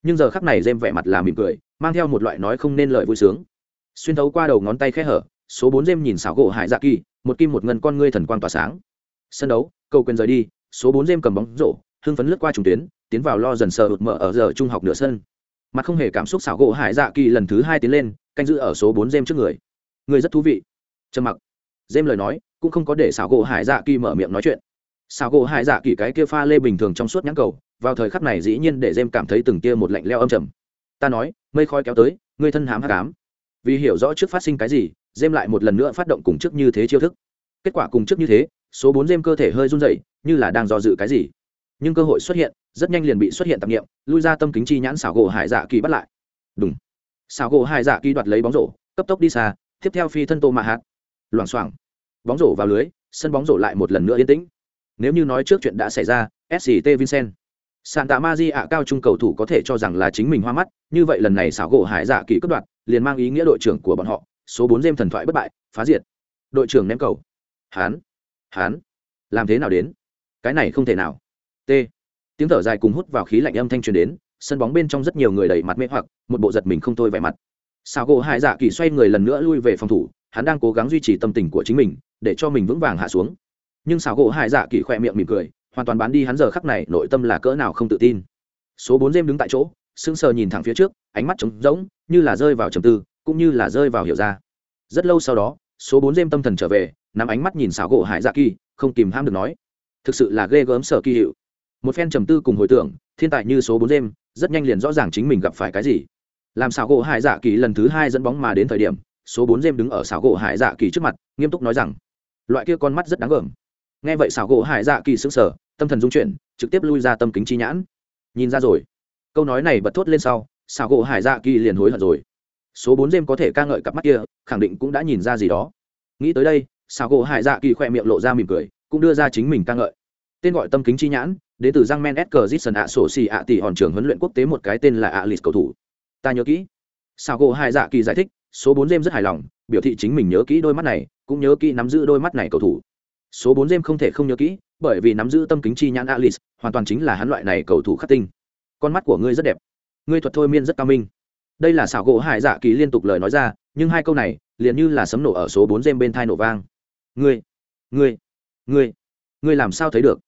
Nhưng giờ khắc này dêm vẻ mặt là mỉm cười, mang theo một loại nói không nên lời vui sướng xuyên thấu qua đầu ngón tay khe hở, số bốn dêm nhìn xảo gỗ hải dạ kỳ, một kim một ngân con ngươi thần quang tỏa sáng. Sân đấu, cầu quyền rời đi, số bốn dêm cầm bóng rổ, hưng phấn lướt qua trùng tuyến, tiến vào lo dần sờ hụt mở ở giờ trung học nửa sân. Mặt không hề cảm xúc xảo gỗ hải dạ kỳ lần thứ hai tiến lên, canh giữ ở số bốn dêm trước người. Người rất thú vị. Trầm mặc. Dêm lời nói, cũng không có để xảo gỗ hải dạ kỳ mở miệng nói chuyện. Xảo gỗ hải dạ kỳ cái kia pha lê bình thường trong suốt nhãn cầu, vào thời khắc này dĩ nhiên để dêm cảm thấy từng kia một lạnh leo âm trầm. Ta nói, mây khói kéo tới, ngươi thân hám hát cám vì hiểu rõ trước phát sinh cái gì dêm lại một lần nữa phát động cùng trước như thế chiêu thức. Kết quả cùng trước như thế, số bốn dêm cơ thể hơi run dậy như là đang do dự cái gì. Nhưng cơ hội xuất hiện, rất nhanh liền bị xuất hiện tạp nghiệm, lui ra tâm kính chi nhãn xảo gỗ hải dạ kỳ bắt lại. Đúng xảo gỗ hải dạ kỳ đoạt lấy bóng rổ, cấp tốc đi xa, tiếp theo phi thân tô mạ hạt. Loảng xoảng. Bóng rổ vào lưới, sân bóng rổ lại một lần nữa yên tĩnh. Nếu như nói trước chuyện đã xảy ra sct vincent. Santa maji ạ cao trung cầu thủ có thể cho rằng là chính mình hoa mắt, như vậy lần này xảo gỗ hải dạ kỳ cất đoạt liền mang ý nghĩa đội trưởng của bọn họ, số bốn dêm thần thoại bất bại, phá diệt. Đội trưởng ném cầu. Hán. Hán. Làm thế nào đến? Cái này không thể nào. T. Tiếng thở dài cùng hút vào khí lạnh âm thanh truyền đến, sân bóng bên trong rất nhiều người đầy mặt mê hoặc, một bộ giật mình không thôi vẻ mặt. Sao gỗ hải dạ kỳ xoay người lần nữa lui về phòng thủ, hắn đang cố gắng duy trì tâm tình của chính mình, để cho mình vững vàng hạ xuống. Nhưng sao gỗ hải dạ kỳ khỏe miệng mỉm cười, hoàn toàn bán đi hắn giờ khắc này, nội tâm là cỡ nào không tự tin. Số bốn dêm đứng tại chỗ, sững sờ nhìn thẳng phía trước, ánh mắt trống rỗng như là rơi vào trầm tư, cũng như là rơi vào hiểu ra. Rất lâu sau đó, số bốn dêm tâm thần trở về, nắm ánh mắt nhìn xảo gỗ hải dạ kỳ, không kìm ham được nói, thực sự là ghê gớm sở kỳ hiệu. Một phen trầm tư cùng hồi tưởng, thiên tài như số bốn dêm rất nhanh liền rõ ràng chính mình gặp phải cái gì. Làm xảo gỗ hải dạ kỳ lần thứ hai dẫn bóng mà đến thời điểm, số bốn dêm đứng ở xảo gỗ hải dạ kỳ trước mặt, nghiêm túc nói rằng, loại kia con mắt rất đáng gờm. Nghe vậy xảo gỗ hải dạ kỳ sững sờ, tâm thần dung chuyển, trực tiếp lui ra tâm kính chi nhãn. Nhìn ra rồi. Câu nói này bật thốt lên sau xảo gỗ hải dạ kỳ liền hối hận rồi. Số bốn dêm có thể ca ngợi cặp mắt kia, khẳng định cũng đã nhìn ra gì đó. Nghĩ tới đây, xảo gỗ hải dạ kỳ khoe miệng lộ ra mỉm cười, cũng đưa ra chính mình ca ngợi. Tên gọi tâm kính chi nhãn, đến từ giang men s cờ dít ạ, sổ xì ạ, tỷ hòn trường huấn luyện quốc tế một cái tên là ạ lịt cầu thủ. Ta nhớ kỹ. Sao gỗ Hải dạ kỳ giải thích, số bốn dêm rất hài lòng, biểu thị chính mình nhớ kỹ đôi mắt này, cũng nhớ kỹ nắm giữ đôi mắt này cầu thủ. Số bốn dêm không thể không nhớ kỹ, bởi vì nắm giữ tâm kính chi nhãn alice, hoàn toàn chính là hắn loại này cầu thủ khắc tinh. Con mắt của ngươi rất đẹp ngươi thuật thôi miên rất cao minh. Đây là xảo gỗ hải dạ kỳ liên tục lời nói ra nhưng hai câu này liền như là sấm nổ ở số bốn dêm bên thai nổ vang. Ngươi ngươi ngươi ngươi làm sao thấy được?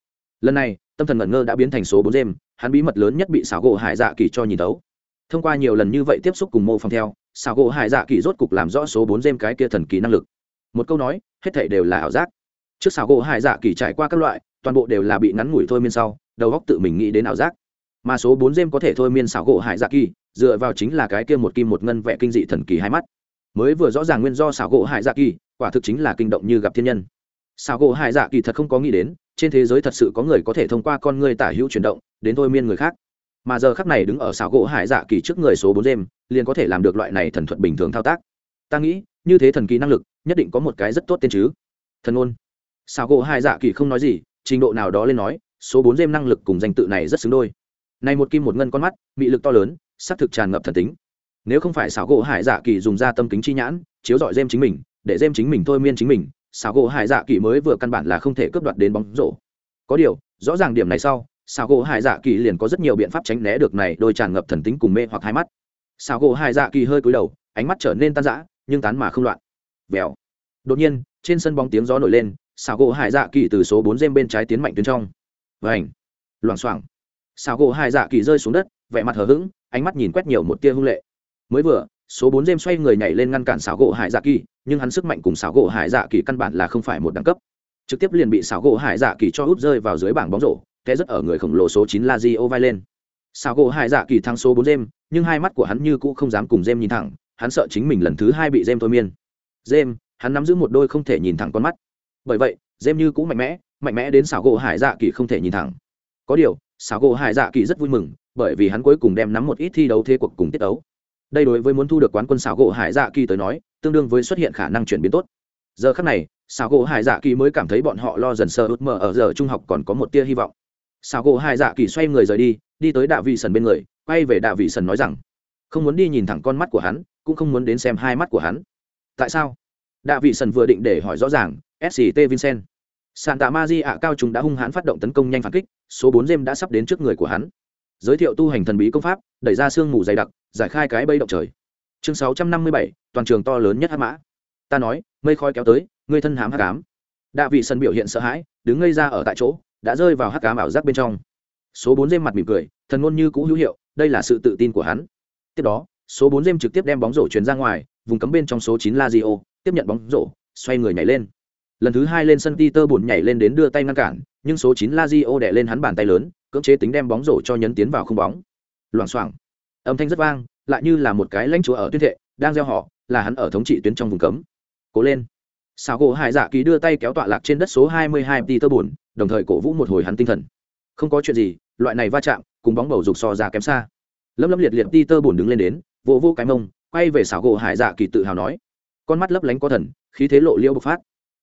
Lần này tâm thần ngẩn ngơ đã biến thành số bốn dêm, hắn bí mật lớn nhất bị xảo gỗ hải dạ kỳ cho nhìn tấu thông qua nhiều lần như vậy tiếp xúc cùng mô phòng theo xảo gỗ hải dạ kỳ rốt cục làm rõ số bốn dêm cái kia thần kỳ năng lực. Một câu nói hết thể đều là ảo giác. Trước xảo gỗ hải dạ kỳ trải qua các loại toàn bộ đều là bị ngắn ngủi thôi miên sau đầu góc tự mình nghĩ đến ảo giác mà số bốn dêm có thể thôi miên xảo gỗ hải dạ kỳ, dựa vào chính là cái kia một kim một ngân vẽ kinh dị thần kỳ hai mắt. Mới vừa rõ ràng nguyên do xảo gỗ hải dạ kỳ, quả thực chính là kinh động như gặp thiên nhân. Xảo gỗ hải dạ kỳ thật không có nghĩ đến, trên thế giới thật sự có người có thể thông qua con người tả hữu chuyển động, đến thôi miên người khác. Mà giờ khắc này đứng ở xảo gỗ hải dạ kỳ trước người số bốn dêm liền có thể làm được loại này thần thuật bình thường thao tác. Ta nghĩ, như thế thần kỳ năng lực, nhất định có một cái rất tốt tên chứ. Thần ôn. Xảo gỗ hải dạ kỳ không nói gì, trình độ nào đó lên nói, số bốn dêm năng lực cùng danh tự này rất xứng đôi này một kim một ngân con mắt bị lực to lớn xác thực tràn ngập thần tính. Nếu không phải xảo gỗ hải dạ kỳ dùng ra tâm kính chi nhãn, chiếu dọi dêm chính mình, để dêm chính mình thôi miên chính mình, xảo gỗ hải dạ kỳ mới vừa căn bản là không thể cướp đoạt đến bóng rổ. Có điều, rõ ràng điểm này sau, xảo gỗ hải dạ kỳ liền có rất nhiều biện pháp tránh né được này đôi tràn ngập thần tính cùng mê hoặc hai mắt. Xảo gỗ hải dạ kỳ hơi cúi đầu, ánh mắt trở nên tan rã, nhưng tán mà không loạn. Vèo. Đột nhiên, trên sân bóng tiếng gió nổi lên, xảo gỗ hải dạ kỳ từ số bốn dêm bên trái tiến mạnh tuyến trong. Vảnh loảng xoảng xảo gỗ hải dạ kỳ rơi xuống đất, vẻ mặt hờ hững, ánh mắt nhìn quét nhiều một tia hung lệ. Mới vừa, số bốn dêm xoay người nhảy lên ngăn cản xảo gỗ hải dạ kỳ, nhưng hắn sức mạnh cùng xảo gỗ hải dạ kỳ căn bản là không phải một đẳng cấp. Trực tiếp liền bị xảo gỗ hải dạ kỳ cho út rơi vào dưới bảng bóng rổ, té rất ở người khổng lồ số chín la di vai lên. Xảo gỗ hải dạ kỳ thắng số bốn dêm nhưng hai mắt của hắn như cũ không dám cùng dêm nhìn thẳng, hắn sợ chính mình lần thứ hai bị dêm thôi miên. Dêm hắn nắm giữ một đôi không thể nhìn thẳng con mắt. Bởi vậy dêm như cũ mạnh mẽ mạnh mẽ đến xảo gỗ hải dạ kỳ không thể nhìn thẳng. Có điều xảo gỗ hải dạ kỳ rất vui mừng, bởi vì hắn cuối cùng đem nắm một ít thi đấu thế cuộc cùng tiết đấu đây đối với muốn thu được quán quân xảo gỗ hải dạ kỳ tới nói, tương đương với xuất hiện khả năng chuyển biến tốt. Giờ khắc này xào gỗ hải dạ kỳ mới cảm thấy bọn họ lo dần sơ út mờ ở giờ trung học còn có một tia hy vọng. Xào gỗ hải dạ kỳ xoay người rời đi đi tới đạ vị sần bên người, quay về đạ vị sần nói rằng, không muốn đi nhìn thẳng con mắt của hắn, cũng không muốn đến xem hai mắt của hắn. Tại sao? Đạ vị sần vừa định để hỏi rõ ràng sct vincent sàn tạ ma di ạ cao chúng đã hung hãn phát động tấn công nhanh phản kích số bốn dêm đã sắp đến trước người của hắn. Giới thiệu tu hành thần bí công pháp, đẩy ra sương mù dày đặc, giải khai cái bây động trời. Chương sáu trăm năm mươi bảy, toàn trường to lớn nhất hát mã. Ta nói, mây khói kéo tới, ngươi thân hám hát cám đạ vị sân biểu hiện sợ hãi, đứng ngây ra ở tại chỗ, đã rơi vào hát cám ảo giác bên trong. Số bốn dêm mặt mỉm cười, thần ngôn như cũ hữu hiệu, đây là sự tự tin của hắn. Tiếp đó, số bốn dêm trực tiếp đem bóng rổ chuyền ra ngoài, vùng cấm bên trong số chín la tiếp nhận bóng rổ, xoay người nhảy lên. Lần thứ hai lên sân Peter buồn nhảy lên đến đưa tay ngăn cản nhưng số chín Lazio đè lên hắn bàn tay lớn, cưỡng chế tính đem bóng rổ cho nhấn tiến vào không bóng. Loảng xoảng. Âm thanh rất vang, lại như là một cái lãnh chúa ở tuyên thệ, đang gieo họ, là hắn ở thống trị tuyến trong vùng cấm. Cố lên. Sào gỗ hải dạ kỳ đưa tay kéo tọa lạc trên đất số 22 Peter buồn đồng thời cổ vũ một hồi hắn tinh thần. Không có chuyện gì, loại này va chạm, cùng bóng bầu dục so ra kém xa. Lâm lâm liệt liệt Peter buồn đứng lên đến vỗ vỗ cái mông, quay về Sào gỗ hải dạ kỳ tự hào nói. Con mắt lấp lánh có thần, khí thế lộ liễu bộc phát.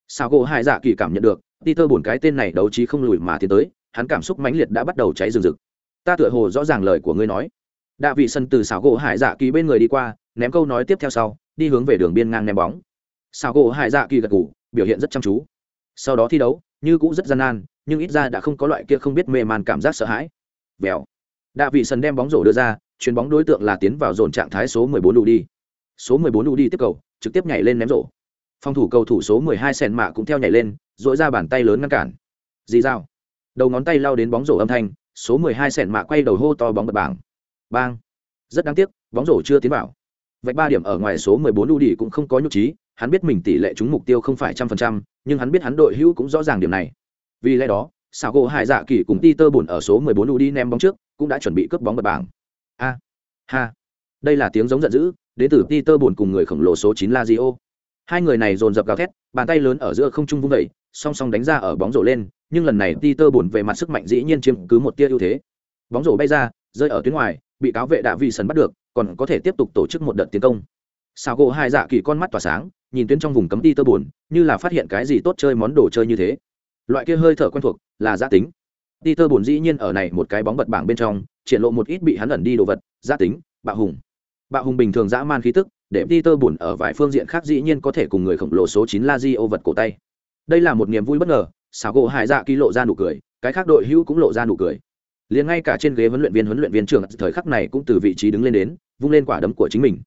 Sào gỗ hải dạ kỳ cảm nhận được peter buồn cái tên này đấu trí không lùi mà tiến tới hắn cảm xúc mãnh liệt đã bắt đầu cháy rừng rực. Ta tựa hồ rõ ràng lời của ngươi nói. Đạ vị sân từ xảo gỗ hải dạ kỳ bên người đi qua ném câu nói tiếp theo sau đi hướng về đường biên ngang ném bóng. Xảo gỗ hải dạ kỳ gật gù, biểu hiện rất chăm chú. Sau đó thi đấu như cũng rất gian nan nhưng ít ra đã không có loại kia không biết mê man cảm giác sợ hãi. Bèo. đạ vị sân đem bóng rổ đưa ra chuyền bóng đối tượng là tiến vào dồn trạng thái số 14 đủ đi số 14 đủ đi tiếp cầu trực tiếp nhảy lên ném rổ. Phòng thủ cầu thủ số 12 sen mạ cũng theo nhảy lên dỗi ra bàn tay lớn ngăn cản. Dì dao. Đầu ngón tay lao đến bóng rổ âm thanh, số 12 sẹn mạ quay đầu hô to bóng bật bảng. Bang. Rất đáng tiếc, bóng rổ chưa tiến vào. Vạch ba điểm ở ngoài số 14 lưu đi cũng không có nhục trí hắn biết mình tỷ lệ trúng mục tiêu không phải trăm phần trăm, nhưng hắn biết hắn đội hữu cũng rõ ràng điểm này. Vì lẽ đó sao gỗ hải dạ kỳ cùng Peter buồn ở số 14 lưu đi ném bóng trước, cũng đã chuẩn bị cướp bóng bật bảng. A. Ha. Đây là tiếng giống giận dữ, đến từ Peter buồn cùng người khổng lồ số 9 Lazio hai người này dồn dập gào thét, bàn tay lớn ở giữa không trung vung vẩy song song đánh ra ở bóng rổ lên, nhưng lần này Peter buồn về mặt sức mạnh dĩ nhiên chiếm cứ một tia ưu thế. Bóng rổ bay ra, rơi ở tuyến ngoài, bị cáo vệ đạ vị sần bắt được, còn có thể tiếp tục tổ chức một đợt tiến công. Sao gỗ hai dạ kỳ con mắt tỏa sáng, nhìn tuyến trong vùng cấm Peter buồn, như là phát hiện cái gì tốt chơi món đồ chơi như thế. Loại kia hơi thở quen thuộc, là giã tính. Peter buồn dĩ nhiên ở này một cái bóng bật bảng bên trong, triển lộ một ít bị hắn ẩn đi đồ vật giã tính, bạo hùng. Bạo hùng bình thường dã man khí tức để Peter buồn ở vài phương diện khác dĩ nhiên có thể cùng người khổng lồ số 9 Lazio vật cổ tay. Đây là một niềm vui bất ngờ, Sào gỗ Hải Dạ kỳ lộ ra nụ cười, cái khác đội hữu cũng lộ ra nụ cười. Liền ngay cả trên ghế huấn luyện viên huấn luyện viên trưởng thời khắc này cũng từ vị trí đứng lên đến, vung lên quả đấm của chính mình.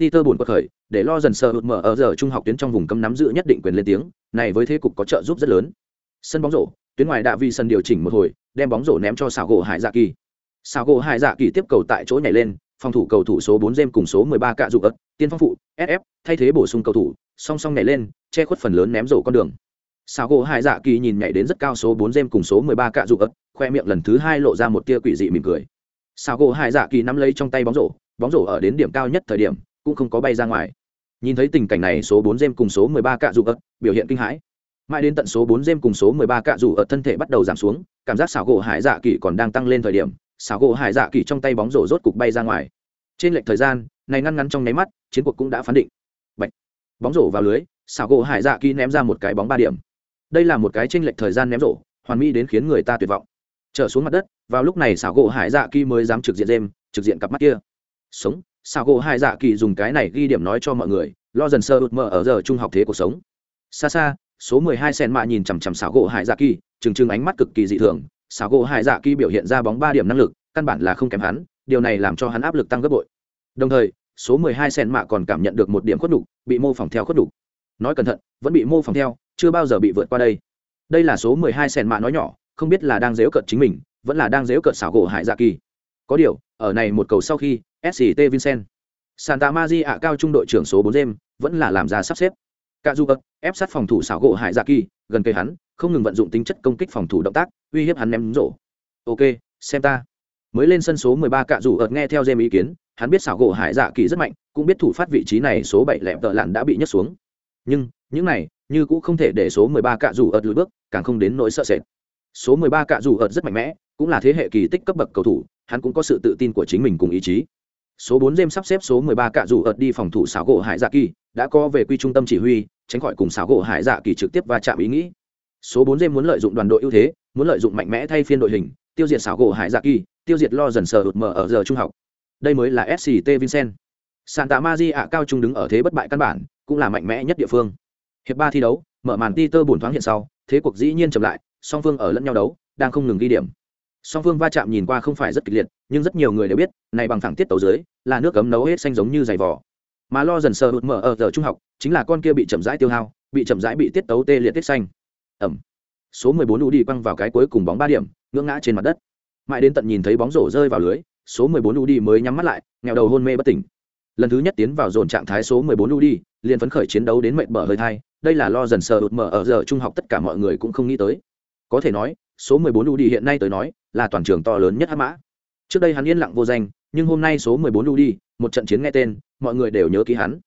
Peter buồn quật khởi, để lo dần sờ hụt mở ở giờ trung học tuyến trong vùng cấm nắm giữ nhất định quyền lên tiếng, này với thế cục có trợ giúp rất lớn. Sân bóng rổ, tuyến ngoài đạ vi sân điều chỉnh một hồi, đem bóng rổ ném cho Sào gỗ Hải Dạ kỳ. Sào gỗ Hải Dạ kỳ tiếp cầu tại chỗ nhảy lên, phòng thủ cầu thủ số 4 Gem cùng số 13 cạ dụ ớt, tiên phong phụ, SF, thay thế bổ sung cầu thủ, song song nhảy lên, che khuất phần lớn ném rổ con đường. Sào gỗ Hải Dạ Kỳ nhìn nhảy đến rất cao số 4 Gem cùng số 13 cạ dụ ớt, khoe miệng lần thứ hai lộ ra một tia quỷ dị mỉm cười. Sào gỗ Hải Dạ Kỳ nắm lấy trong tay bóng rổ, bóng rổ ở đến điểm cao nhất thời điểm, cũng không có bay ra ngoài. Nhìn thấy tình cảnh này, số 4 Gem cùng số 13 cạ dụ ớt, biểu hiện kinh hãi. Mãi đến tận số 4 Gem cùng số 13 cạ dụ ớt thân thể bắt đầu giảm xuống, cảm giác Sào gỗ Hải Dạ Kỳ còn đang tăng lên thời điểm, Sào gỗ Hải Dạ Kỳ trong tay bóng rổ rốt cục bay ra ngoài. Trên lệch thời gian, này ngăn ngắn trong nháy mắt, chiến cuộc cũng đã phán định. Bạch. bóng rổ vào lưới, xảo gỗ hải dạ kỳ ném ra một cái bóng ba điểm. Đây là một cái trên lệch thời gian ném rổ, hoàn mỹ đến khiến người ta tuyệt vọng. Trở xuống mặt đất, vào lúc này xảo gỗ hải dạ kỳ mới dám trực diện dêm trực diện cặp mắt kia. Sống, xảo gỗ hải dạ kỳ dùng cái này ghi điểm nói cho mọi người, lo dần sơ ụt mơ ở giờ trung học thế cuộc sống. Xa xa, số mười hai sen mạ nhìn chằm chằm xảo gỗ hải dạ kỳ, trừng trừng ánh mắt cực kỳ dị thường xảo gỗ hải dạ kỳ biểu hiện ra bóng ba điểm năng lực căn bản là không kém hắn điều này làm cho hắn áp lực tăng gấp bội. Đồng thời số 12 sen mạ còn cảm nhận được một điểm khuất đủ, bị mô phỏng theo khuất đủ. nói cẩn thận vẫn bị mô phỏng theo chưa bao giờ bị vượt qua đây. Đây là số 12 sen mạ nói nhỏ không biết là đang dếu cợt chính mình vẫn là đang dếu cợt xảo gỗ hải dạ kỳ. Có điều ở này một cầu sau khi sct vincent santa maria cao trung đội trưởng số 4 gem vẫn là làm ra sắp xếp cả dù ập ép sát phòng thủ xảo gỗ hải dạ kỳ, gần cây hắn, không ngừng vận dụng tính chất công kích phòng thủ động tác, uy hiếp hắn ném rổ. Ok, xem ta. Mới lên sân số 13 cạ dù ợt nghe theo dêm ý kiến, hắn biết xảo gỗ hải dạ kỳ rất mạnh, cũng biết thủ phát vị trí này số 7 lẹm tợ lặn đã bị nhấc xuống. Nhưng, những này, như cũng không thể để số 13 cạ dù ợt lùi bước, càng không đến nỗi sợ sệt. Số 13 cạ dù ợt rất mạnh mẽ, cũng là thế hệ kỳ tích cấp bậc cầu thủ, hắn cũng có sự tự tin của chính mình cùng ý chí. Số bốn James sắp xếp số mười ba cạ dù ợt đi phòng thủ xảo gỗ hải dạ kỳ, đã có về quy trung tâm chỉ huy tránh khỏi cùng xảo gỗ hải dạ kỳ trực tiếp va chạm ý nghĩ. Số bốn dê muốn lợi dụng đoàn đội ưu thế, muốn lợi dụng mạnh mẽ thay phiên đội hình, tiêu diệt xảo gỗ hải dạ kỳ, tiêu diệt lo dần sờ hụt mở ở giờ trung học. Đây mới là sct vincent. Santa maria cao trung đứng ở thế bất bại căn bản, cũng là mạnh mẽ nhất địa phương. Hiệp ba thi đấu, mở màn ti tơ bổn thoáng hiện sau, thế cuộc dĩ nhiên chậm lại, song phương ở lẫn nhau đấu, đang không ngừng ghi điểm. Song phương va chạm nhìn qua không phải rất kịch liệt, nhưng rất nhiều người đều biết, này bằng thẳng tiết tấu dưới, là nước cấm nấu hết xanh giống như giày vỏ mà lo dần sờ hụt mở ở giờ trung học, chính là con kia bị chậm rãi tiêu hao, bị chậm rãi bị tiết tấu tê liệt tiết xanh. Ẩm. Số 14 đủ đi quăng vào cái cuối cùng bóng ba điểm, ngưỡng ngã trên mặt đất. Mãi đến tận nhìn thấy bóng rổ rơi vào lưới, số 14 đủ đi mới nhắm mắt lại nghèo đầu hôn mê bất tỉnh. Lần thứ nhất tiến vào dồn trạng thái số 14 đủ đi, liền phấn khởi chiến đấu đến mệt bở hơi thai, đây là lo dần sờ hụt mở ở giờ trung học tất cả mọi người cũng không nghĩ tới. Có thể nói, số 14 đủ đi hiện nay tới nói, là toàn trường to lớn nhất hắc mã trước đây hắn yên lặng vô danh, nhưng hôm nay số 14 lưu đi, một trận chiến nghe tên, mọi người đều nhớ ký hắn.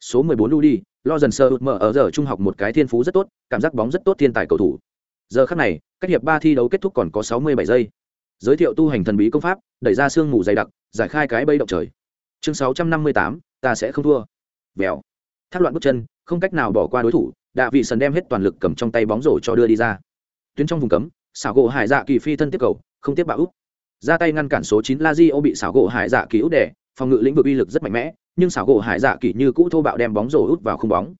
Số 14 lưu đi, lo dần sơ hụt mở ở giờ trung học một cái thiên phú rất tốt, cảm giác bóng rất tốt thiên tài cầu thủ. Giờ khắc này, cách hiệp ba thi đấu kết thúc còn có sáu mươi bảy giây. Giới thiệu tu hành thần bí công pháp, đẩy ra sương mù dày đặc, giải khai cái bây động trời. Chương sáu trăm năm mươi tám, ta sẽ không thua. Vèo. Thác loạn bước chân, không cách nào bỏ qua đối thủ, đạ vị sần đem hết toàn lực cầm trong tay bóng rổ cho đưa đi ra. Tuyến trong vùng cấm xảo gỗ hải dạ kỳ phi thân tiếp cầu, không tiếp bạo úp ra tay ngăn cản số chín la di ô bị xảo gỗ hải dạ kỳ út đẻ phòng ngự lĩnh vực uy lực rất mạnh mẽ, nhưng xảo gỗ hải dạ kỳ như cũ thô bạo đem bóng rổ út vào khung bóng.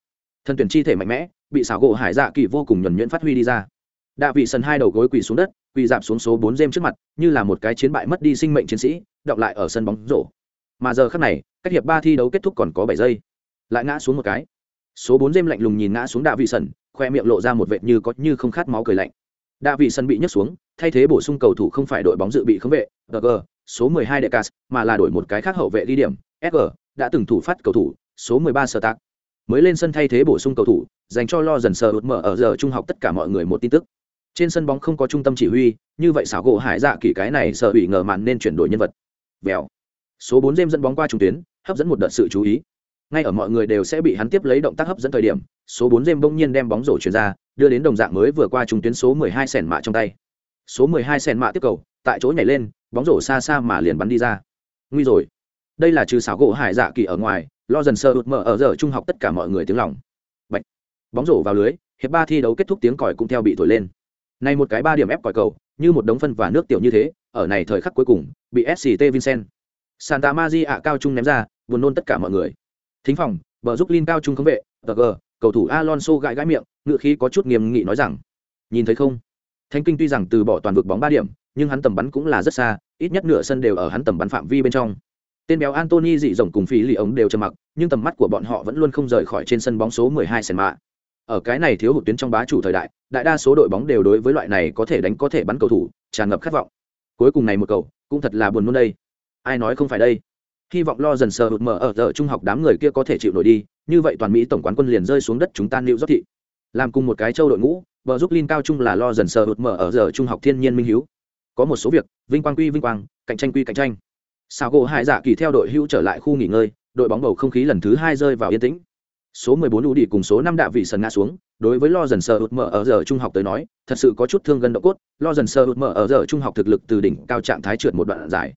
Thân tuyển chi thể mạnh mẽ, bị xảo gỗ hải dạ kỳ vô cùng nhuẩn nhuyễn phát huy đi ra. Đạ vị sần hai đầu gối quỳ xuống đất, quỳ dạp xuống số bốn dêm trước mặt, như là một cái chiến bại mất đi sinh mệnh chiến sĩ, đọng lại ở sân bóng rổ. Mà giờ khắc này, cách hiệp ba thi đấu kết thúc còn có bảy giây. Lại ngã xuống một cái. Số bốn dêm lạnh lùng nhìn ngã xuống đạ vị sần, khoe miệng lộ ra một vệt như có như không khát máu cười lạnh. Đạ vị sần bị nhấc xuống thay thế bổ sung cầu thủ không phải đội bóng dự bị khống vệ, g số mười hai decas mà là đổi một cái khác hậu vệ đi điểm sg đã từng thủ phát cầu thủ, số 13 Stark. mới lên sân thay thế bổ sung cầu thủ, dành cho lo dần sờ đột mở ở giờ trung học tất cả mọi người một tin tức trên sân bóng không có trung tâm chỉ huy, như vậy xảo gỗ hải dạ kỳ cái này sợ bị ngờ màn nên chuyển đổi nhân vật Bèo. số 4 James dẫn bóng qua trung tuyến, hấp dẫn một đợt sự chú ý ngay ở mọi người đều sẽ bị hắn tiếp lấy động tác hấp dẫn thời điểm, số 4 James bỗng nhiên đem bóng rổ chuyển ra, đưa đến đồng dạng mới vừa qua trung tuyến số 12 sèn mạ trong tay số 12 sen mạ tiếp cầu tại chỗ nhảy lên bóng rổ xa xa mà liền bắn đi ra nguy rồi đây là trừ xảo gỗ hải dạ kỳ ở ngoài lo dần sơ ụt mở ở giờ trung học tất cả mọi người tiếng lòng Bạch. bóng rổ vào lưới hiệp ba thi đấu kết thúc tiếng còi cũng theo bị thổi lên này một cái ba điểm ép còi cầu, như một đống phân và nước tiểu như thế, ở này thời khắc cuối cùng, bị SCT Vincent. Santa Maria cao trung ném ra, buồn nôn tất cả mọi người. Thính phòng, bờ giúp Lin cao trung không vệ, TG, cầu thủ Alonso gãi gãi miệng, ngựa khí có chút nghiêm nghị nói rằng: "Nhìn thấy không? Thánh Kinh tuy rằng từ bỏ toàn vực bóng ba điểm, nhưng hắn tầm bắn cũng là rất xa, ít nhất nửa sân đều ở hắn tầm bắn phạm vi bên trong." Tên béo Anthony dị rộng cùng phí lì ống đều trầm mặc, nhưng tầm mắt của bọn họ vẫn luôn không rời khỏi trên sân bóng số 12 mạ. ở cái này thiếu hụt tuyến trong bá chủ thời đại đại đa số đội bóng đều đối với loại này có thể đánh có thể bắn cầu thủ tràn ngập khát vọng cuối cùng này một cầu cũng thật là buồn nôn đây ai nói không phải đây hy vọng lo dần sờ hụt mở ở giờ trung học đám người kia có thể chịu nổi đi như vậy toàn mỹ tổng quán quân liền rơi xuống đất chúng ta lưu dốc thị làm cùng một cái châu đội ngũ vợ giúp linh cao trung là lo dần sờ hụt mở ở giờ trung học thiên nhiên minh hiếu. Có một số việc, vinh quang quy vinh quang, cạnh tranh quy cạnh tranh. Sao gỗ hải dạ kỳ theo đội hữu trở lại khu nghỉ ngơi, đội bóng bầu không khí lần thứ hai rơi vào yên tĩnh. Số 14 Lũ đi cùng số 5 đạ vị sần ngã xuống, đối với lo dần sờ Hụt mở ở giờ trung học tới nói, thật sự có chút thương gần độ cốt, lo dần sờ Hụt mở ở giờ trung học thực lực từ đỉnh cao trạng thái trượt một đoạn dài.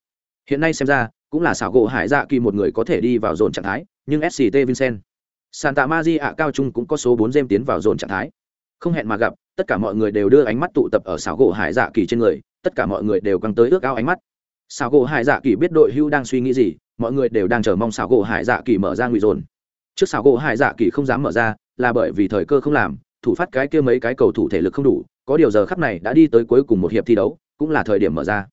Hiện nay xem ra, cũng là xảo gỗ hải dạ kỳ một người có thể đi vào dồn trạng thái, nhưng sct vincent, santa maria cao trung cũng có số 4 dêm tiến vào dồn trạng thái không hẹn mà gặp, tất cả mọi người đều đưa ánh mắt tụ tập ở xảo gỗ hải dạ kỳ trên người, tất cả mọi người đều căng tới ước ao ánh mắt. Xảo gỗ hải dạ kỳ biết đội hưu đang suy nghĩ gì, mọi người đều đang chờ mong xảo gỗ hải dạ kỳ mở ra ngụy dồn. Trước xảo gỗ hải dạ kỳ không dám mở ra, là bởi vì thời cơ không làm, thủ phát cái kia mấy cái cầu thủ thể lực không đủ, có điều giờ khắp này đã đi tới cuối cùng một hiệp thi đấu, cũng là thời điểm mở ra.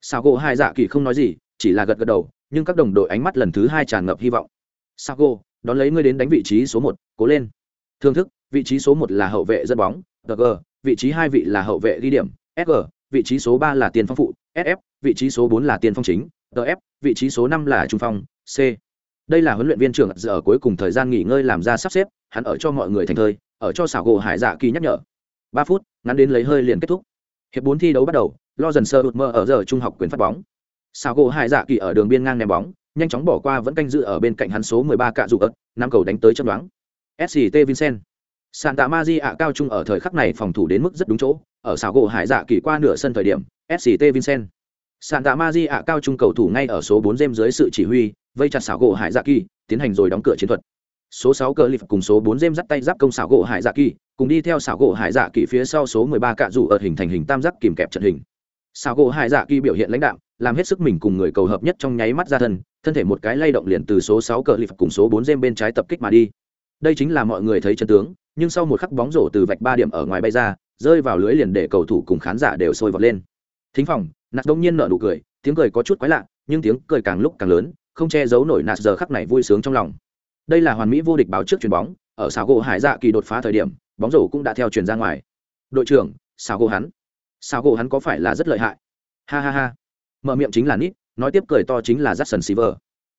Xảo gỗ hải dạ kỳ không nói gì, chỉ là gật gật đầu, nhưng các đồng đội ánh mắt lần thứ hai tràn ngập hy vọng. Xảo gỗ, đón lấy ngươi đến đánh vị trí số một, cố lên. Thương thức vị trí số một là hậu vệ dẫn bóng g vị trí hai vị là hậu vệ ghi điểm sg vị trí số ba là tiền phong phụ sf vị trí số bốn là tiền phong chính df vị trí số năm là trung phong, c. Đây là huấn luyện viên trưởng ở cuối cùng thời gian nghỉ ngơi làm ra sắp xếp, hắn ở cho mọi người thành thơi, ở cho xảo gỗ hải dạ kỳ nhắc nhở. Ba phút, ngắn đến lấy hơi liền kết thúc. Hiệp bốn thi đấu bắt đầu, lo dần sơ đột mơ ở giờ trung học quyền phát bóng. Xảo gỗ hải dạ kỳ ở đường biên ngang ném bóng, nhanh chóng bỏ qua vẫn canh dự ở bên cạnh hắn số 13 cạ dụ ớt, năm cầu đánh tới chấp đoán sct vincent. Sàn Tạ Ma Di ạ cao trung ở thời khắc này phòng thủ đến mức rất đúng chỗ ở xảo gỗ hải dạ kỳ qua nửa sân thời điểm sct vincent. Di ạ cao trung cầu thủ ngay ở số bốn dêm dưới sự chỉ huy, vây chặt xảo gỗ hải dạ kỳ tiến hành rồi đóng cửa chiến thuật. Số sáu cờ lip cùng số bốn dêm dắt tay giáp công xảo gỗ hải dạ kỳ cùng đi theo xảo gỗ hải dạ kỳ phía sau số mười ba cạ rủ ở hình thành hình tam giác kìm kẹp trận hình. Xảo gỗ hải dạ kỳ biểu hiện lãnh đạo làm hết sức mình cùng người cầu hợp nhất trong nháy mắt ra thân thân thể một cái lay động liền từ số sáu cờ lip cùng số bốn dêm bên trái tập kích mà đi đây chính là mọi người thấy chân tướng nhưng sau một khắc bóng rổ từ vạch ba điểm ở ngoài bay ra rơi vào lưới liền để cầu thủ cùng khán giả đều sôi vọt lên. Thính phòng nạt đông nhiên nở nụ cười tiếng cười có chút quái lạ nhưng tiếng cười càng lúc càng lớn không che giấu nổi nạt giờ khắc này vui sướng trong lòng. Đây là hoàn mỹ vô địch báo trước chuyền bóng ở xào gỗ hải dạ kỳ đột phá thời điểm bóng rổ cũng đã theo chuyền ra ngoài. Đội trưởng xào gỗ hắn. Xào gỗ hắn có phải là rất lợi hại? Ha ha ha. Mở miệng chính là nít nói tiếp cười to chính là Jackson Silver.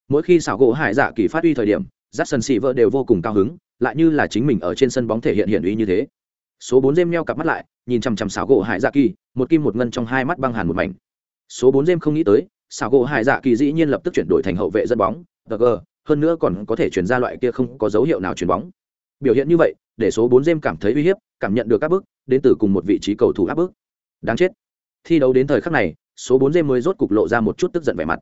Mỗi khi xào gỗ hải dạ kỳ phát uy thời điểm, Jackson Silver đều vô cùng cao hứng, lại như là chính mình ở trên sân bóng thể hiện hiện uy như thế. Số 4 Gem nheo cặp mắt lại, nhìn chằm chằm xảo gỗ hải dạ kỳ, một kim một ngân trong hai mắt băng hàn một mảnh. Số 4 Gem không nghĩ tới, xảo gỗ hải dạ kỳ dĩ nhiên lập tức chuyển đổi thành hậu vệ dẫn bóng, DG, hơn nữa còn có thể chuyển ra loại kia không có dấu hiệu nào chuyển bóng. Biểu hiện như vậy, để số 4 Gem cảm thấy uy hiếp, cảm nhận được các bước, đến từ cùng một vị trí cầu thủ áp bức. Đáng chết. Thi đấu đến thời khắc này, số 4 Gem mới rốt cục lộ ra một chút tức giận vẻ mặt.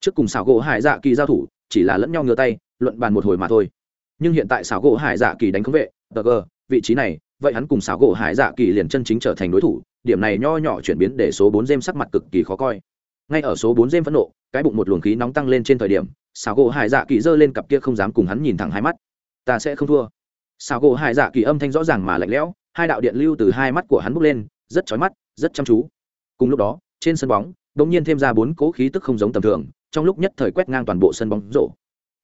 Trước cùng xảo gỗ hải dạ kỳ giao thủ, chỉ là lẫn nhau ngửa tay, luận bàn một hồi mà thôi. Nhưng hiện tại xảo gỗ hải dạ kỳ đánh không vệ, DG, vị trí này, vậy hắn cùng xảo gỗ hải dạ kỳ liền chân chính trở thành đối thủ, điểm này nho nhỏ chuyển biến để số bốn dêm sắc mặt cực kỳ khó coi. Ngay ở số bốn dêm phẫn nộ cái bụng một luồng khí nóng tăng lên trên thời điểm xảo gỗ hải dạ kỳ giơ lên cặp kia không dám cùng hắn nhìn thẳng hai mắt. Ta sẽ không thua. Xảo gỗ hải dạ kỳ âm thanh rõ ràng mà lạnh lẽo hai đạo điện lưu từ hai mắt của hắn bốc lên rất chói mắt rất chăm chú. Cùng lúc đó trên sân bóng đ ỗ n g nhiên thêm ra bốn cố khí tức không giống tầm thường trong lúc nhất thời quét ngang toàn bộ sân bóng rổ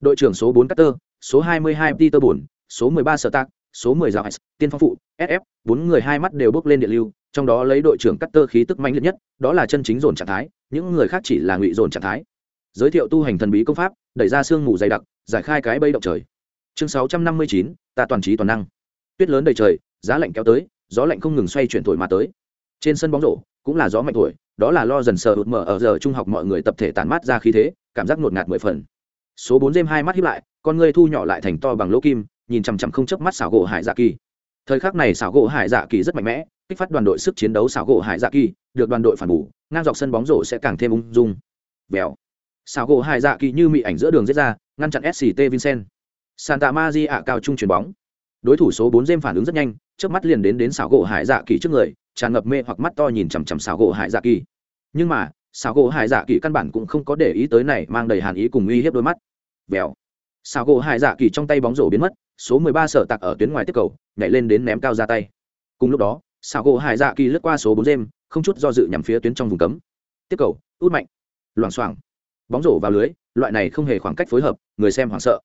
đội trưởng số bốn Carter, số hai mươi hai peter bùn số mười ba sở số mười giáo tiên phong phụ sf bốn người hai mắt đều bước lên điện lưu trong đó lấy đội trưởng Carter khí tức mạnh liệt nhất đó là chân chính dồn trạng thái những người khác chỉ là ngụy dồn trạng thái. Giới thiệu tu hành thần bí công pháp đẩy ra xương mù dày đặc giải khai cái bây động trời. Chương sáu trăm năm mươi chín ta toàn trí toàn năng. Tuyết lớn đầy trời giá lạnh kéo tới gió lạnh không ngừng xoay chuyển thổi mà tới. Trên sân bóng rổ cũng là gió mạnh thổi đó là lo dần sờ hụt mở ở giờ trung học mọi người tập thể tàn mát ra khí thế cảm giác nuột ngạt mười phần số bốn dêm hai mắt hiếp lại, con ngươi thu nhỏ lại thành to bằng lỗ kim, nhìn chằm chằm không chớp mắt xảo gỗ hải dạ kỳ. Thời khắc này xảo gỗ hải dạ kỳ rất mạnh mẽ, kích phát đoàn đội sức chiến đấu xảo gỗ hải dạ kỳ, được đoàn đội phản bù, ngang dọc sân bóng rổ sẽ càng thêm ung dung. Vèo. Xảo gỗ hải dạ kỳ như mị ảnh giữa đường giết ra, ngăn chặn sct vincent. Santa maria ạ, cao trung chuyền bóng. Đối thủ số bốn dêm phản ứng rất nhanh trước mắt liền đến đến xảo gỗ hải dạ kỳ trước người, tràn ngập mê hoặc mắt to nhìn chằm chằm xảo gỗ hải dạ kỳ. Nhưng mà, xảo gỗ hải dạ kỳ căn bản cũng không có để ý tới này, mang đầy hàn ý cùng uy hiếp đôi mắt vèo. Xào gỗ hải dạ kỳ trong tay bóng rổ biến mất, số mười ba sở tặc ở tuyến ngoài tiếp cầu, nhảy lên đến ném cao ra tay. Cùng lúc đó, xào gỗ hải dạ kỳ lướt qua số bốn dêm không chút do dự nhằm phía tuyến trong vùng cấm. Tiếp cầu, út mạnh. Loảng xoảng. Bóng rổ vào lưới, loại này không hề khoảng cách phối hợp, người xem hoảng sợ.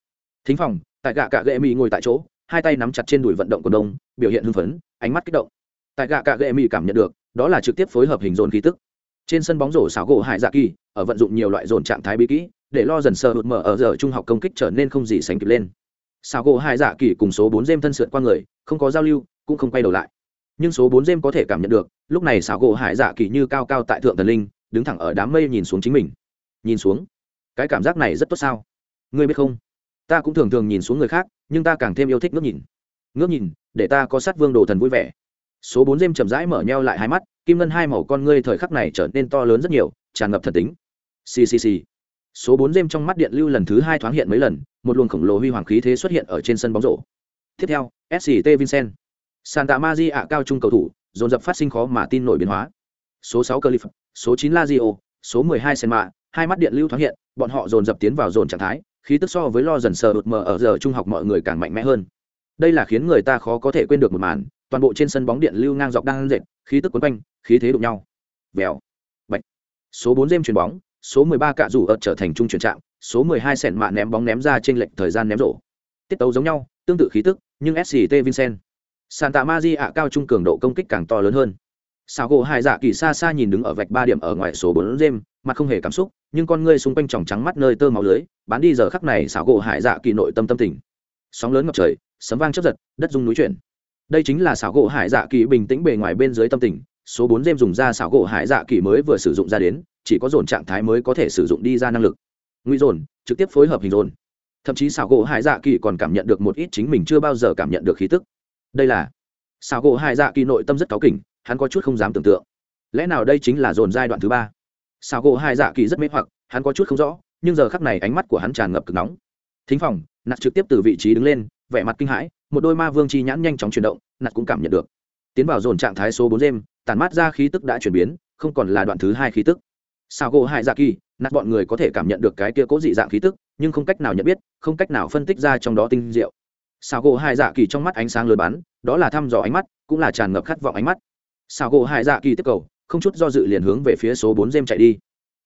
Thính phòng, tại gạ cạ gệ mỹ ngồi tại chỗ, hai tay nắm chặt trên đùi vận động của đông, biểu hiện hưng phấn, ánh mắt kích động. Tại gạ cạ gệ mỹ cảm nhận được, đó là trực tiếp phối hợp hình dồn khí tức. Trên sân bóng rổ xảo gỗ hải dạ kỳ, ở vận dụng nhiều loại dồn trạng thái bí kỹ để lo dần sờ hụt mở ở giờ trung học công kích trở nên không gì sánh kịp lên. Sao gỗ hai dạ kỳ cùng số bốn dêm thân sượt qua người, không có giao lưu, cũng không quay đầu lại. Nhưng số bốn dêm có thể cảm nhận được, lúc này sao gỗ hải dạ kỳ như cao cao tại thượng thần linh, đứng thẳng ở đám mây nhìn xuống chính mình. Nhìn xuống? Cái cảm giác này rất tốt sao? Ngươi biết không? Ta cũng thường thường nhìn xuống người khác, nhưng ta càng thêm yêu thích ngước nhìn. Ngước nhìn, để ta có sát vương đồ thần vui vẻ. Số bốn dêm chậm rãi mở nheo lại hai mắt, kim ngân hai màu con ngươi thời khắc này trở nên to lớn rất nhiều, tràn ngập thần tính. Ccc số bốn dêm trong mắt điện lưu lần thứ hai thoáng hiện mấy lần một luồng khổng lồ huy hoàng khí thế xuất hiện ở trên sân bóng rổ tiếp theo sct vincent Santa Maria cao trung cầu thủ, dồn dập phát sinh khó mà tin nổi biến hóa. Số 6 Cliff, số 9 Lazio, số 12 Senma, hai mắt điện lưu thoáng hiện, bọn họ dồn dập tiến vào dồn trạng thái, khí tức so với lo dần sờ đột mờ ở giờ trung học mọi người càng mạnh mẽ hơn. Đây là khiến người ta khó có thể quên được một màn, toàn bộ trên sân bóng điện lưu ngang dọc đang dệt, khí tức cuốn quanh, khí thế đụng nhau. Vèo. Bạch. Số 4 Gem chuyền bóng, số 13 cạ rủ ợt trở thành trung chuyển trạng, số 12 sẹn mạ ném bóng ném ra trên lệch thời gian ném rổ. Tiết tấu giống nhau, tương tự khí tức, nhưng SCT Vincent. Santa maria cao trung cường độ công kích càng to lớn hơn. Sào gỗ hai dạ kỳ xa xa nhìn đứng ở vạch ba điểm ở ngoài số bốn dêm mặt không hề cảm xúc nhưng con ngươi xung quanh tròng trắng mắt nơi tơ máu lưới bán đi giờ khắc này sào gỗ hải dạ kỳ nội tâm tâm tình. Sóng lớn ngập trời sấm vang chớp giật đất rung núi chuyển. Đây chính là sào gỗ hải dạ kỳ bình tĩnh bề ngoài bên dưới tâm tình số bốn dêm dùng ra sào gỗ hải dạ kỳ mới vừa sử dụng ra đến chỉ có dồn trạng thái mới có thể sử dụng đi ra năng lực. Nguy dồn, trực tiếp phối hợp hình dồn. Thậm chí xảo gỗ hải dạ kỳ còn cảm nhận được một ít chính mình chưa bao giờ cảm nhận được khí tức. Đây là xảo gỗ hải dạ kỳ nội tâm rất cáu kỉnh, hắn có chút không dám tưởng tượng. Lẽ nào đây chính là dồn giai đoạn thứ ba? Xảo gỗ hải dạ kỳ rất mê hoặc, hắn có chút không rõ, nhưng giờ khắc này ánh mắt của hắn tràn ngập cực nóng. Thính phòng, nạt trực tiếp từ vị trí đứng lên, vẻ mặt kinh hãi, một đôi ma vương chi nhãn nhanh chóng chuyển động, nạt cũng cảm nhận được. Tiến vào dồn trạng thái số bốn đêm tàn mát ra khí tức đã chuyển biến, không còn là đoạn thứ hai khí tức sao gỗ hai dạ kỳ nạt bọn người có thể cảm nhận được cái kia cố dị dạng khí tức, nhưng không cách nào nhận biết, không cách nào phân tích ra trong đó tinh diệu. Sao gỗ hai dạ kỳ trong mắt ánh sáng lừa bắn, đó là thăm dò ánh mắt, cũng là tràn ngập khát vọng ánh mắt. Sao gỗ hai dạ kỳ tiếp cầu, không chút do dự liền hướng về phía số bốn dêm chạy đi.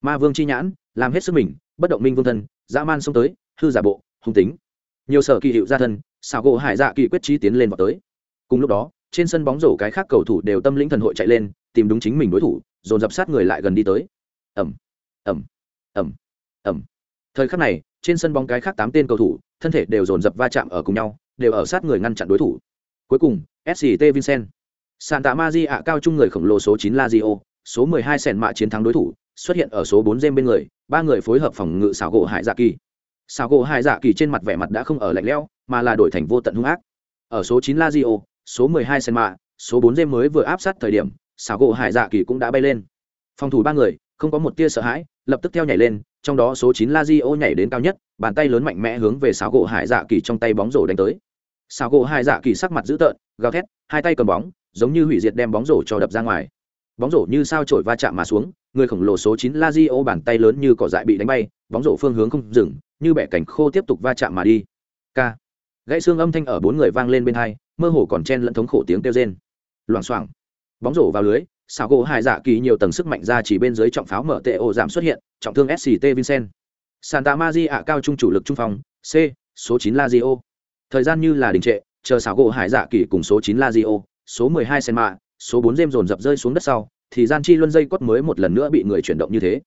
Ma vương chi nhãn, làm hết sức mình, bất động minh vương thân dã man xông tới, hư giả bộ, hung tính. Nhiều sở kỳ hiệu gia thân, Sao gỗ hải dạ kỳ quyết trí tiến lên vào tới. Cùng lúc đó, trên sân bóng rổ cái khác cầu thủ đều tâm lĩnh thần hội chạy lên, tìm đúng chính mình đối thủ, dồn dập sát người lại gần đi tới ẩm ẩm ẩm ẩm. Thời khắc này, trên sân bóng cái khác tám tên cầu thủ, thân thể đều dồn dập va chạm ở cùng nhau, đều ở sát người ngăn chặn đối thủ. Cuối cùng sct vincent. Santa maji ạ, cao trung người khổng lồ số 9 lazio, số 12 sèn mạ chiến thắng đối thủ, xuất hiện ở số 4 gem bên người, ba người phối hợp phòng ngự xảo gỗ hải dạ kỳ. Xảo gỗ hải dạ kỳ trên mặt vẻ mặt đã không ở lạnh lẽo, mà là đổi thành vô tận hung ác. Ở số 9 lazio, số 12 sèn mạ, số 4 gem mới vừa áp sát thời điểm xảo gỗ hải dạ kỳ cũng đã bay lên. Phòng thủ ba người không có một tia sợ hãi, lập tức theo nhảy lên, trong đó số 9 lazio nhảy đến cao nhất, bàn tay lớn mạnh mẽ hướng về xáo gỗ hải dạ kỳ trong tay bóng rổ đánh tới. Xáo gỗ hải dạ kỳ sắc mặt dữ tợn, gào thét, hai tay cầm bóng, giống như hủy diệt đem bóng rổ cho đập ra ngoài. Bóng rổ như sao trổi va chạm mà xuống, người khổng lồ số 9 Lazio bàn tay lớn như cỏ dại bị đánh bay, bóng rổ phương hướng không dừng, như bẻ cảnh khô tiếp tục va chạm mà đi. K gãy xương âm thanh ở bốn người vang lên bên hai, mơ hồ còn chen lẫn thống khổ tiếng kêu rên. Loảng xoảng. Bóng rổ vào lưới xảo gỗ hải dạ kỳ nhiều tầng sức mạnh ra chỉ bên dưới trọng pháo mở tệ ổ giảm xuất hiện, trọng thương sct vincent. Santa maria cao trung chủ lực trung phòng c, số 9 lazio. Thời gian như là đình trệ, chờ xảo gỗ hải dạ kỳ cùng số 9 lazio, số 12 sen mạ số 4 dêm dồn dập rơi xuống đất sau, thì gian chi luân dây quất mới một lần nữa bị người chuyển động như thế.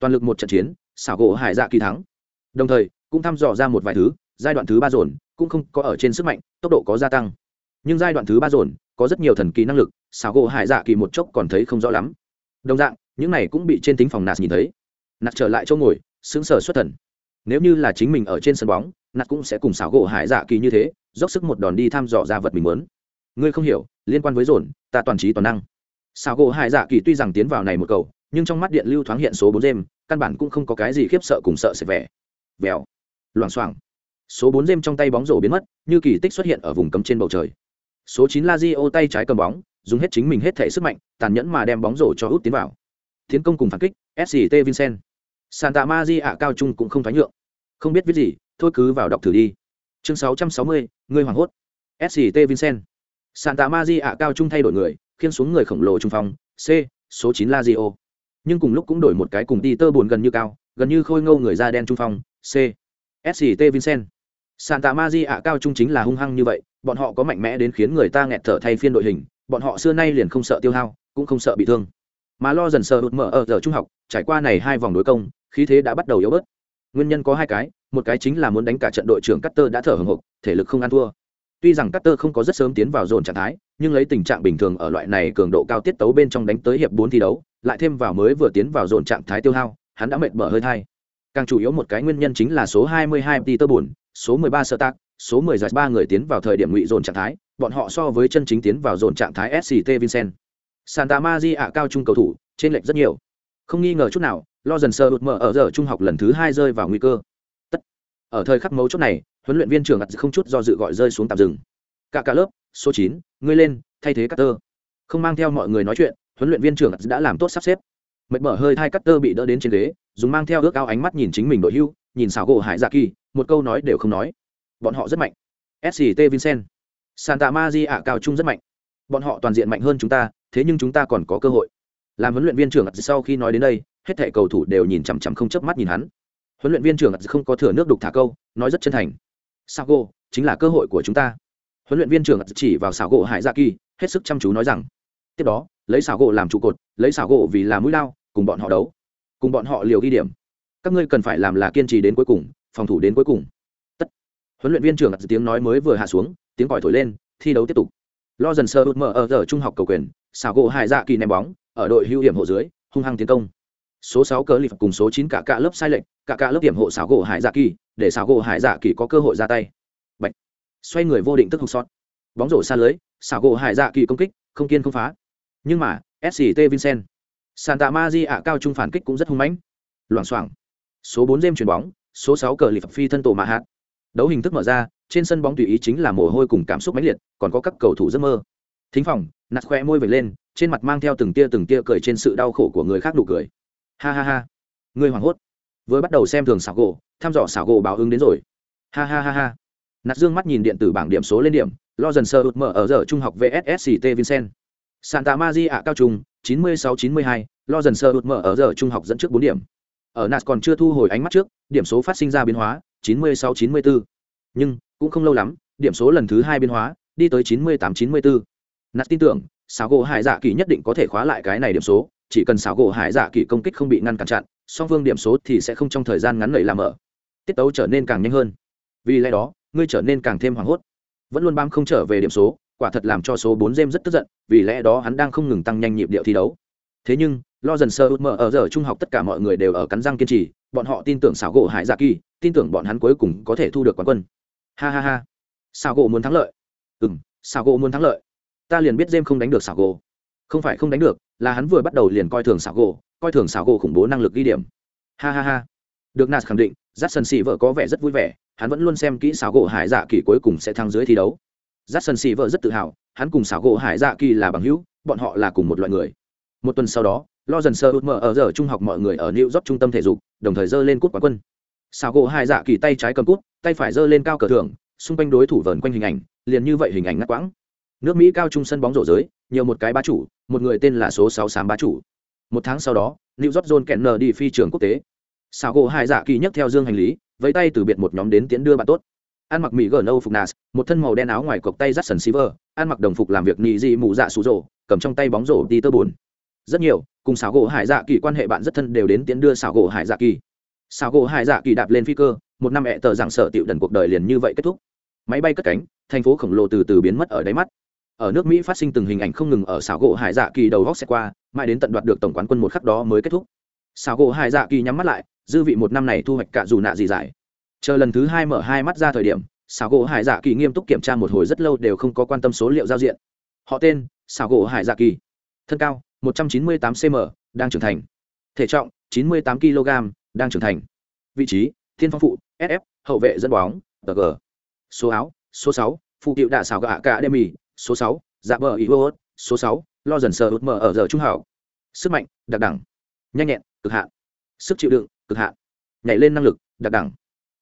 Toàn lực một trận chiến, xảo gỗ hải dạ kỳ thắng. Đồng thời, cũng thăm dò ra một vài thứ, giai đoạn thứ ba dồn, cũng không có ở trên sức mạnh, tốc độ có gia tăng. Nhưng giai đoạn thứ ba dồn, có rất nhiều thần kỳ năng lực xảo gỗ hải dạ kỳ một chốc còn thấy không rõ lắm. Đồng dạng, những này cũng bị trên tính phòng nạt nhìn thấy. Nạt trở lại chỗ ngồi, sững sờ xuất thần. Nếu như là chính mình ở trên sân bóng nạt cũng sẽ cùng xảo gỗ hải dạ kỳ như thế, dốc sức một đòn đi thăm dò ra vật mình muốn. Ngươi không hiểu, liên quan với dồn, ta toàn trí toàn năng. Xảo gỗ hải dạ kỳ tuy rằng tiến vào này một cầu, nhưng trong mắt điện lưu thoáng hiện số bốn dêm căn bản cũng không có cái gì khiếp sợ cùng sợ sẽ vẻ. Vèo. Loảng xoảng. Số bốn dêm trong tay bóng rổ biến mất, như kỳ tích xuất hiện ở vùng cấm trên bầu trời. Số chín la di ô tay trái cầm bóng dùng hết chính mình hết thể sức mạnh, tàn nhẫn mà đem bóng rổ cho út tiến vào. Tiến công cùng phản kích sct vincent. Santa maria cao trung cũng không thoái nhượng. Không biết viết gì, thôi cứ vào đọc thử đi. Chương sáu trăm sáu mươi, người hoảng hốt. Sct vincent. Santa maria cao trung thay đổi người, khiên xuống người khổng lồ trung phong, c, số chín lazio. Nhưng cùng lúc cũng đổi một cái cùng đi tơ buồn gần như cao, gần như khôi ngâu người da đen trung phong, c sct vincent. Santa maria cao trung chính là hung hăng như vậy, bọn họ có mạnh mẽ đến khiến người ta nghẹt thở thay phiên đội hình bọn họ xưa nay liền không sợ tiêu hao cũng không sợ bị thương. Mà lo dần sợ hụt mở ở giờ trung học trải qua này hai vòng đối công khí thế đã bắt đầu yếu bớt. Nguyên nhân có hai cái một cái chính là muốn đánh cả trận đội trưởng Cutter đã thở hồng hộc thể lực không ăn thua. Tuy rằng Cutter không có rất sớm tiến vào dồn trạng thái nhưng lấy tình trạng bình thường ở loại này cường độ cao tiết tấu bên trong đánh tới hiệp bốn thi đấu lại thêm vào mới vừa tiến vào dồn trạng thái tiêu hao hắn đã mệt mở hơi thai. Càng chủ yếu một cái nguyên nhân chính là số 22 Peter buồn số 13 sơ Tạc, số 10 giải ba người tiến vào thời điểm ngụy dồn trạng thái, bọn họ so với chân chính tiến vào dồn trạng thái sct vincent. Santa maria cao trung cầu thủ trên lệch rất nhiều. Không nghi ngờ chút nào lo dần sơ đột mở ở giờ trung học lần thứ hai rơi vào nguy cơ. Tất, ở thời khắc mấu chốt này, huấn luyện viên trưởng ặt không chút do dự gọi rơi xuống tạm dừng. Cả cả lớp, số chín, ngươi lên, thay thế Carter. Không mang theo mọi người nói chuyện, huấn luyện viên trưởng đã làm tốt sắp xếp. Mệt mở hơi thai Carter bị đỡ đến trên ghế, dùng mang theo ước ao ánh mắt nhìn chính mình đội hưu, nhìn xảo gỗ hải dạ kỳ, một câu nói đều không nói bọn họ rất mạnh. Sct vincent. Santa maria cao trung rất mạnh. Bọn họ toàn diện mạnh hơn chúng ta, thế nhưng chúng ta còn có cơ hội. Làm huấn luyện viên trưởng sau khi nói đến đây, hết thảy cầu thủ đều nhìn chằm chằm không chớp mắt nhìn hắn. Huấn luyện viên trưởng không có thừa nước đục thả câu, nói rất chân thành. Sago, chính là cơ hội của chúng ta. Huấn luyện viên trưởng chỉ vào xảo gỗ hải dạ kỳ hết sức chăm chú nói rằng, tiếp đó, lấy xảo gỗ làm trụ cột, lấy xảo gỗ vì là mũi lao, cùng bọn họ đấu. Cùng bọn họ liều ghi điểm. Các ngươi cần phải làm là kiên trì đến cuối cùng, phòng thủ đến cuối cùng huấn luyện viên trưởng tiếng nói mới vừa hạ xuống, tiếng còi thổi lên, thi đấu tiếp tục. Lo dần sơ mở ở giờ trung học cầu quyền, xảo gỗ hải dạ kỳ ném bóng, ở đội hưu hiểm hộ dưới, hung hăng tiến công. Số sáu cờ lip cùng số chín cả cả lớp sai lệch, cả cả lớp hiểm hộ xảo gỗ hải dạ kỳ, để xảo gỗ hải dạ kỳ có cơ hội ra tay. Bạch. xoay người vô định tức hụt sót. Bóng rổ xa lưới, xảo gỗ hải dạ kỳ công kích, không kiên không phá. Nhưng mà sct vincent. Santa ạ cao trung phản kích cũng rất hung mãnh. Loảng xoảng. Số bốn dêm chuyền bóng, số sáu cờ lip phi thân tổ mạ hạt đấu hình thức mở ra trên sân bóng tùy ý chính là mồ hôi cùng cảm xúc mãnh liệt còn có các cầu thủ giấc mơ. Thính phòng nạt khoe môi vệt lên trên mặt mang theo từng tia từng tia cười trên sự đau khổ của người khác đủ cười. Ha ha ha. Người hoảng hốt. Vừa bắt đầu xem thường xảo gỗ thăm dò xảo gỗ báo ứng đến rồi. Ha ha ha ha. Nạt dương mắt nhìn điện tử bảng điểm số lên điểm lo dần sơ ụt mở ở giờ trung học vssct vincent. Santa maria cao trung 96-92, lo dần sơ ụt mở ở giờ trung học dẫn trước bốn điểm. Ở nạt còn chưa thu hồi ánh mắt trước điểm số phát sinh ra biến hóa 96-94. nhưng, cũng không lâu lắm, điểm số lần thứ hai biến hóa, đi tới 98-94. nạt tin tưởng Sáo gỗ hải dạ kỳ nhất định có thể khóa lại cái này điểm số, chỉ cần Sáo gỗ hải dạ kỳ công kích không bị ngăn cản chặn, song phương điểm số thì sẽ không trong thời gian ngắn nảy làm ở tiết tấu trở nên càng nhanh hơn vì lẽ đó, ngươi trở nên càng thêm hoảng hốt vẫn luôn bám không trở về điểm số, quả thật làm cho số bốn James rất tức giận, vì lẽ đó hắn đang không ngừng tăng nhanh nhịp điệu thi đấu thế nhưng lo dần sơ út mở ở giờ trung học tất cả mọi người đều ở cắn răng kiên trì bọn họ tin tưởng xảo gỗ hải dạ kỳ, tin tưởng bọn hắn cuối cùng có thể thu được quán quân. Ha ha ha. Xảo gỗ muốn thắng lợi. Ừ m xảo gỗ muốn thắng lợi. Ta liền biết jem không đánh được xảo gỗ. Không phải không đánh được, là hắn vừa bắt đầu liền coi thường xảo gỗ, coi thường xảo gỗ khủng bố năng lực ghi điểm. Ha ha ha. Được nas khẳng định j a xì vợ có vẻ rất vui vẻ, hắn vẫn luôn xem kỹ xảo gỗ hải dạ kỳ cuối cùng sẽ thăng dưới thi đấu. J a xì vợ rất tự hào, hắn cùng xảo gỗ hải dạ kỳ là bằng hữu, bọn họ là cùng một loại người. Một tuần sau đó lo dần sơ út mở ở giờ trung học mọi người ở new york trung tâm thể dục, đồng thời dơ lên cút quán quân. Xào gỗ hai dạ kỳ tay trái cầm cút, tay phải dơ lên cao cờ thưởng, xung quanh đối thủ vờn quanh hình ảnh, liền như vậy hình ảnh ngắt quãng. Nước mỹ cao trung sân bóng rổ giới, nhiều một cái bá chủ, một người tên là số sáu sám bá chủ. Một tháng sau đó, new york john kẹn nờ đi phi trường quốc tế. Xào gỗ hai dạ kỳ nhấc theo dương hành lý, vẫy tay từ biệt một nhóm đến tiễn đưa bạn tốt. Ăn mặc mỹ gờ nâu phục nas, một thân màu đen áo ngoài cộc tay rắt sần silver, ăn mặc đồng phục làm việc nhị dị mù dạ xù rổ, cầm trong tay bóng rổ đi tơ bùn rất nhiều cùng xảo gỗ hải dạ kỳ quan hệ bạn rất thân đều đến tiến đưa xảo gỗ hải dạ kỳ. Xảo gỗ hải dạ kỳ đạp lên phi cơ, một năm hẹ tờ giảng sở tiệu đần cuộc đời liền như vậy kết thúc. Máy bay cất cánh, thành phố khổng lồ từ từ biến mất ở đáy mắt. Ở nước mỹ phát sinh từng hình ảnh không ngừng ở xảo gỗ hải dạ kỳ đầu góc xe qua, mãi đến tận đoạt được tổng quán quân một khắc đó mới kết thúc. Xảo gỗ hải dạ kỳ nhắm mắt lại, dư vị một năm này thu hoạch cả dù nạ gì giải. Chờ lần thứ hai mở hai mắt ra thời điểm, xảo gỗ hải dạ kỳ nghiêm túc kiểm tra một hồi rất lâu đều không có quan tâm số liệu giao diện. Họ tên, xảo gỗ hải dạ kỳ. Thân cao 198 cm đang trưởng thành. Thể trọng 98 kg đang trưởng thành. Vị trí thiên phong phụ sf hậu vệ dẫn bóng tg số áo số 6, phụ tiệu đạ xảo gạ cả đêm mì số 6, dạ bờ ý hô số 6, lo dần sờ út mở ở giờ trung hảo sức mạnh đặc đẳng. Nhanh nhẹn cực hạn. Sức chịu đựng cực hạn. Nhảy lên năng lực đặc đẳng.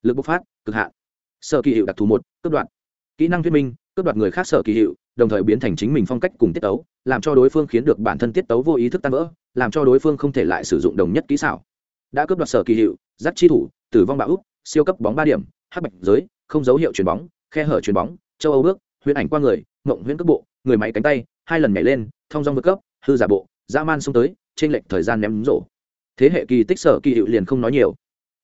Lực bộc phát cực hạn. Sở kỳ hiệu đặc thù một cấp đoạn kỹ năng thuyết minh cấp đoạt người khác sở kỳ hiệu đồng thời biến thành chính mình phong cách cùng tiết tấu, làm cho đối phương khiến được bản thân tiết tấu vô ý thức tan vỡ, làm cho đối phương không thể lại sử dụng đồng nhất kỹ xảo. Đã cướp đoạt sở kỳ hiệu, giáp chi thủ, tử vong bạo úp, siêu cấp bóng ba điểm, hắc bạch giới, không dấu hiệu chuyền bóng, khe hở chuyền bóng, châu âu bước huyễn ảnh qua người mộng huyễn cước bộ, người máy cánh tay, hai lần nhảy lên, thông dong vượt cấp, hư giả bộ, dã man xông tới trên lệnh thời gian ném rổ. Thế hệ kỳ tích sở kỳ hiệu liền không nói nhiều.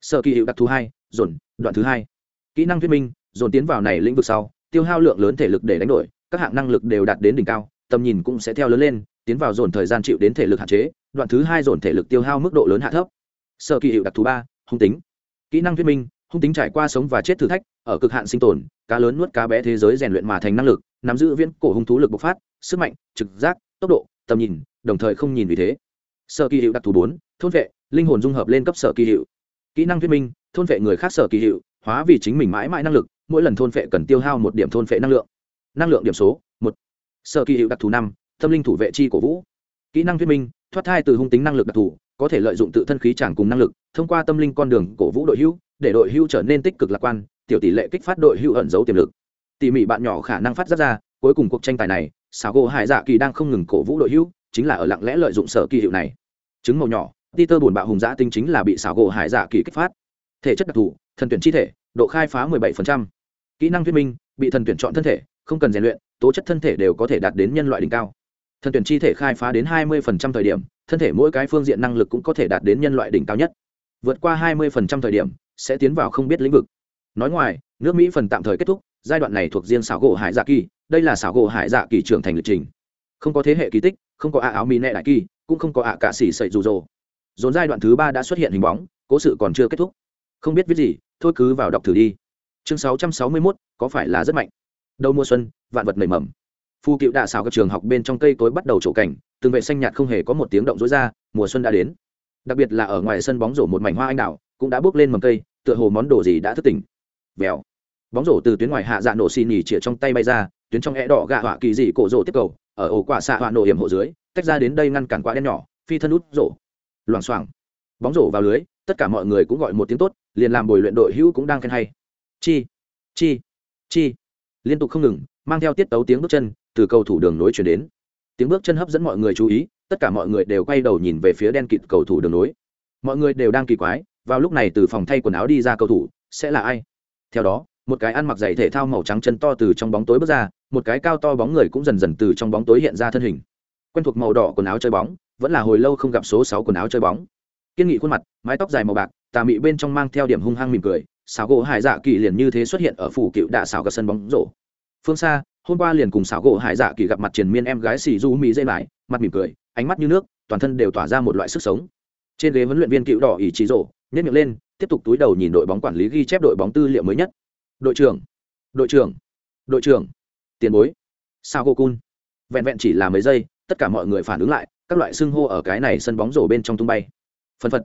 Sở kỳ hiệu đặc thù hai, dồn, đoạn thứ hai. Kỹ năng thuyết minh, dồn tiến vào này lĩnh vực sau, tiêu hao lượng lớn thể lực để đánh đổi các hạng năng lực đều đạt đến đỉnh cao, tầm nhìn cũng sẽ theo lớn lên, tiến vào dồn thời gian chịu đến thể lực hạn chế, đoạn thứ hai dồn thể lực tiêu hao mức độ lớn hạ thấp. Sở kỳ hiệu đặc thù ba, hung tính. Kỹ năng thuyết minh, hung tính trải qua sống và chết thử thách, ở cực hạn sinh tồn, cá lớn nuốt cá bé thế giới rèn luyện mà thành năng lực, nắm giữ viễn cổ hung thú lực bộc phát, sức mạnh, trực giác, tốc độ, tầm nhìn, đồng thời không nhìn vì thế. Sở kỳ hiệu đặc thù bốn, thôn vệ, linh hồn dung hợp lên cấp sở kỳ hiệu. Kỹ năng thuyết minh, thôn vệ người khác sở kỳ hiệu, hóa vì chính mình mãi mãi năng lực, mỗi lần thôn vệ cần tiêu hao một điểm thôn vệ năng lượng năng lượng điểm số một sở kỳ hiệu đặc thù năm tâm linh thủ vệ chi cổ vũ kỹ năng thuyết minh thoát thai từ hung tính năng lực đặc thù có thể lợi dụng tự thân khí chẳng cùng năng lực thông qua tâm linh con đường cổ vũ đội hưu để đội hưu trở nên tích cực lạc quan tiểu tỷ lệ kích phát đội hưu ẩn giấu tiềm lực tỉ mỉ bạn nhỏ khả năng phát ra ra cuối cùng cuộc tranh tài này xào gỗ hải dạ kỳ đang không ngừng cổ vũ đội hưu chính là ở lặng lẽ lợi dụng sở kỳ hiệu này chứng màu nhỏ ti tơ buồn bạo hùng dã tinh chính là bị xảo gỗ hải dạ kỳ kích phát. Thể chất đặc thù, thần tuyển chi thể, độ khai phá 17%. Kỹ năng thuyết minh, bị thần tuyển chọn thân thể, không cần rèn luyện, tố chất thân thể đều có thể đạt đến nhân loại đỉnh cao. Thần tuyển chi thể khai phá đến 20% thời điểm, thân thể mỗi cái phương diện năng lực cũng có thể đạt đến nhân loại đỉnh cao nhất. Vượt qua 20% thời điểm, sẽ tiến vào không biết lĩnh vực. Nói ngoài, nước Mỹ phần tạm thời kết thúc, giai đoạn này thuộc riêng xảo gỗ hải dạ kỳ, đây là xảo gỗ hải dạ kỳ trưởng thành lịch trình. Không có thế hệ kỳ tích, không có ạ áo mì nệ đại kỳ, cũng không có ạ cả xỉ sậy dù rồ dồn giai đoạn thứ ba đã xuất hiện hình bóng cố sự còn chưa kết thúc không biết viết gì thôi cứ vào đọc thử đi chương sáu trăm sáu mươi mốt có phải là rất mạnh đầu mùa xuân, vạn vật nảy mầm. Phu cựu đạ xào các trường học bên trong cây tối bắt đầu trổ cảnh, từng vệ xanh nhạt không hề có một tiếng động rối ra, mùa xuân đã đến. Đặc biệt là ở ngoài sân bóng rổ một mảnh hoa anh đào, cũng đã bước lên mầm cây, tựa hồ món đồ gì đã thức tỉnh. Vèo. Bóng rổ từ tuyến ngoài hạ dạ nổ xì nhì chĩa trong tay bay ra, tuyến trong é đỏ gạ họa kỳ dị cổ rổ tiếp cầu, ở ổ quả xạ họa nổ hiểm hộ dưới, tách ra đến đây ngăn cản quả đen nhỏ, phi thân út rổ. Loảng xoảng. Bóng rổ vào lưới, tất cả mọi người cũng gọi một tiếng tốt, liền làm bồi luyện đội hữu cũng đang khen hay. Chi. Chi. Chi liên tục không ngừng, mang theo tiết tấu tiếng bước chân, từ cầu thủ đường nối chuyển đến. Tiếng bước chân hấp dẫn mọi người chú ý, tất cả mọi người đều quay đầu nhìn về phía đen kịt cầu thủ đường nối. Mọi người đều đang kỳ quái, vào lúc này từ phòng thay quần áo đi ra cầu thủ, sẽ là ai? Theo đó, một cái ăn mặc giày thể thao màu trắng chân to từ trong bóng tối bước ra, một cái cao to bóng người cũng dần dần từ trong bóng tối hiện ra thân hình. Quen thuộc màu đỏ quần áo chơi bóng, vẫn là hồi lâu không gặp số sáu quần áo chơi bóng. Kiên nghị khuôn mặt, mái tóc dài màu bạc, tà mị bên trong mang theo điểm hung hăng mỉm cười xảo gỗ hải dạ kỳ liền như thế xuất hiện ở phủ cựu đạ xảo cả sân bóng rổ. Phương xa, hôm qua liền cùng xảo gỗ hải dạ kỳ gặp mặt triền miên em gái xì du mỹ dây mãi, mặt mỉm cười, ánh mắt như nước, toàn thân đều tỏa ra một loại sức sống. Trên ghế huấn luyện viên cựu đỏ ỷ trí rổ nhét miệng lên, tiếp tục túi đầu nhìn đội bóng quản lý ghi chép đội bóng tư liệu mới nhất. Đội trưởng đội trưởng đội trưởng, tiền bối. Sao cô cun vẹn vẹn chỉ là mấy giây, tất cả mọi người phản ứng lại, các loại xưng hô ở cái này sân bóng rổ bên trong tung bay. Phân phật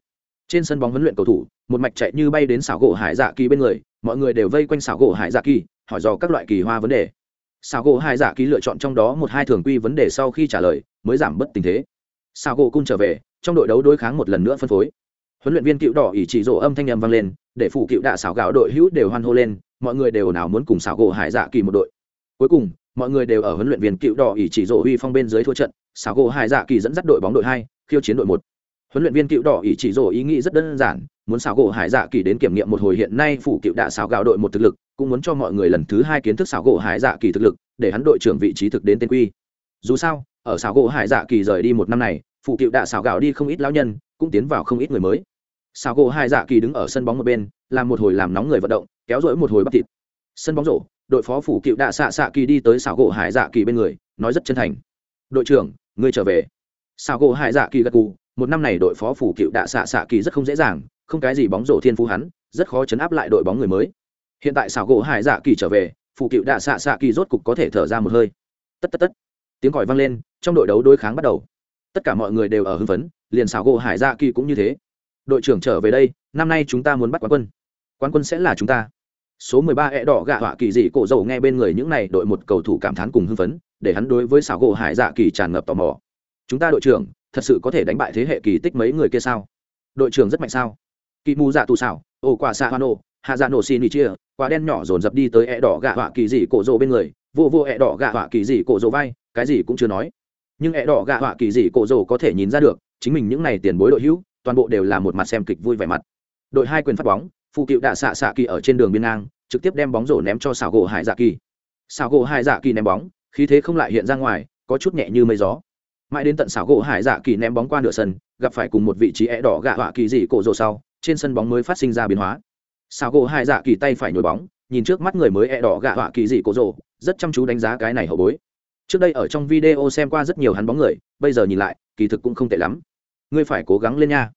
trên sân bóng huấn luyện cầu thủ, một mạch chạy như bay đến xảo gỗ hải dạ kỳ bên người, mọi người đều vây quanh xảo gỗ hải dạ kỳ, hỏi dò các loại kỳ hoa vấn đề. Xảo gỗ hải dạ kỳ lựa chọn trong đó một hai thường quy vấn đề sau khi trả lời, mới giảm bớt tình thế. Xảo gỗ cung trở về, trong đội đấu đối kháng một lần nữa phân phối. Huấn luyện viên cựu đỏ ỷ chỉ rộ âm thanh nhầm vang lên, để phụ cựu đạ xảo gạo đội hữu đều hoan hô lên, mọi người đều nào muốn cùng xảo gỗ hải dạ kỳ một đội. Cuối cùng, mọi người đều ở huấn luyện viên cựu đỏ ỷ chỉ rộ uy phong bên dưới thua trận, xảo gỗ hải dạ kỳ dẫn dắt đội bóng đội hai, khiêu chiến đội một huấn luyện viên cựu đỏ ý chỉ rổ ý nghĩ rất đơn giản, muốn xảo gỗ hải dạ kỳ đến kiểm nghiệm một hồi hiện nay phụ cựu đạ xảo gạo đội một thực lực, cũng muốn cho mọi người lần thứ hai kiến thức xảo gỗ hải dạ kỳ thực lực, để hắn đội trưởng vị trí thực đến tên quy. Dù sao, ở xảo gỗ hải dạ kỳ rời đi một năm này phụ cựu đạ xảo gạo đi không ít lão nhân, cũng tiến vào không ít người mới. Xảo gỗ hải dạ kỳ đứng ở sân bóng một bên, làm một hồi làm nóng người vận động, kéo rỗi một hồi bắt thịt. Sân bóng rổ, đội phó phủ cựu đạ xạ xạ kỳ đi tới xảo gỗ hải dạ kỳ bên người, nói rất chân thành. Đội trưởng, ngươi trở về. Xảo gỗ hải dạ kỳ gật cù một năm này đội phó phủ cựu đạ xạ xạ kỳ rất không dễ dàng, không cái gì bóng rổ thiên phú hắn, rất khó chấn áp lại đội bóng người mới. Hiện tại xảo gỗ hải dạ kỳ trở về, phủ cựu đạ xạ xạ kỳ rốt cục có thể thở ra một hơi. Tất tất tất. Tiếng còi vang lên, trong đội đấu đối kháng bắt đầu. Tất cả mọi người đều ở hưng phấn, liền xảo gỗ hải dạ kỳ cũng như thế. Đội trưởng trở về đây, năm nay chúng ta muốn bắt quán quân. Quán quân sẽ là chúng ta. Số mười ba e đỏ gạ họa kỳ dị cổ dầu nghe bên người những này đội một cầu thủ cảm thán cùng hưng phấn, để hắn đối với xảo gỗ hải dạ kỳ tràn ngập tò mò. Chúng ta đội trưởng thật sự có thể đánh bại thế hệ kỳ tích mấy người kia sao? Đội trưởng rất mạnh sao? Kỳ mù dạ tù xảo ồ quả xạ hoa nổ, hạ dạ nổ xin đi chia, quả đen nhỏ dồn dập đi tới ẹ đỏ gạ họa kỳ dị cổ dầu bên người, vô vô ẹ đỏ gạ họa kỳ dị cổ dầu vai, cái gì cũng chưa nói. Nhưng ẹ đỏ gạ họa kỳ dị cổ dầu có thể nhìn ra được, chính mình những này tiền bối đội hữu, toàn bộ đều là một mặt xem kịch vui vẻ mặt. Đội hai quyền phát bóng phụ cựu đạ xạ xạ kỳ ở trên đường biên ngang, trực tiếp đem bóng rổ ném cho xảo gỗ hải dạ kỳ. Xảo gỗ hải dạ kỳ ném bóng, khí thế không lại hiện ra ngoài, có chút nhẹ như mây gió mãi đến tận xảo gỗ hải dạ kỳ ném bóng qua nửa sân, gặp phải cùng một vị trí é đỏ gạ họa kỳ dị cổ rồ sau, trên sân bóng mới phát sinh ra biến hóa. Xảo gỗ hải dạ kỳ tay phải nhồi bóng, nhìn trước mắt người mới é đỏ gạ họa kỳ dị cổ rồ, rất chăm chú đánh giá cái này hậu bối. Trước đây ở trong video xem qua rất nhiều hắn bóng người, bây giờ nhìn lại, kỳ thực cũng không tệ lắm. Ngươi phải cố gắng lên nha.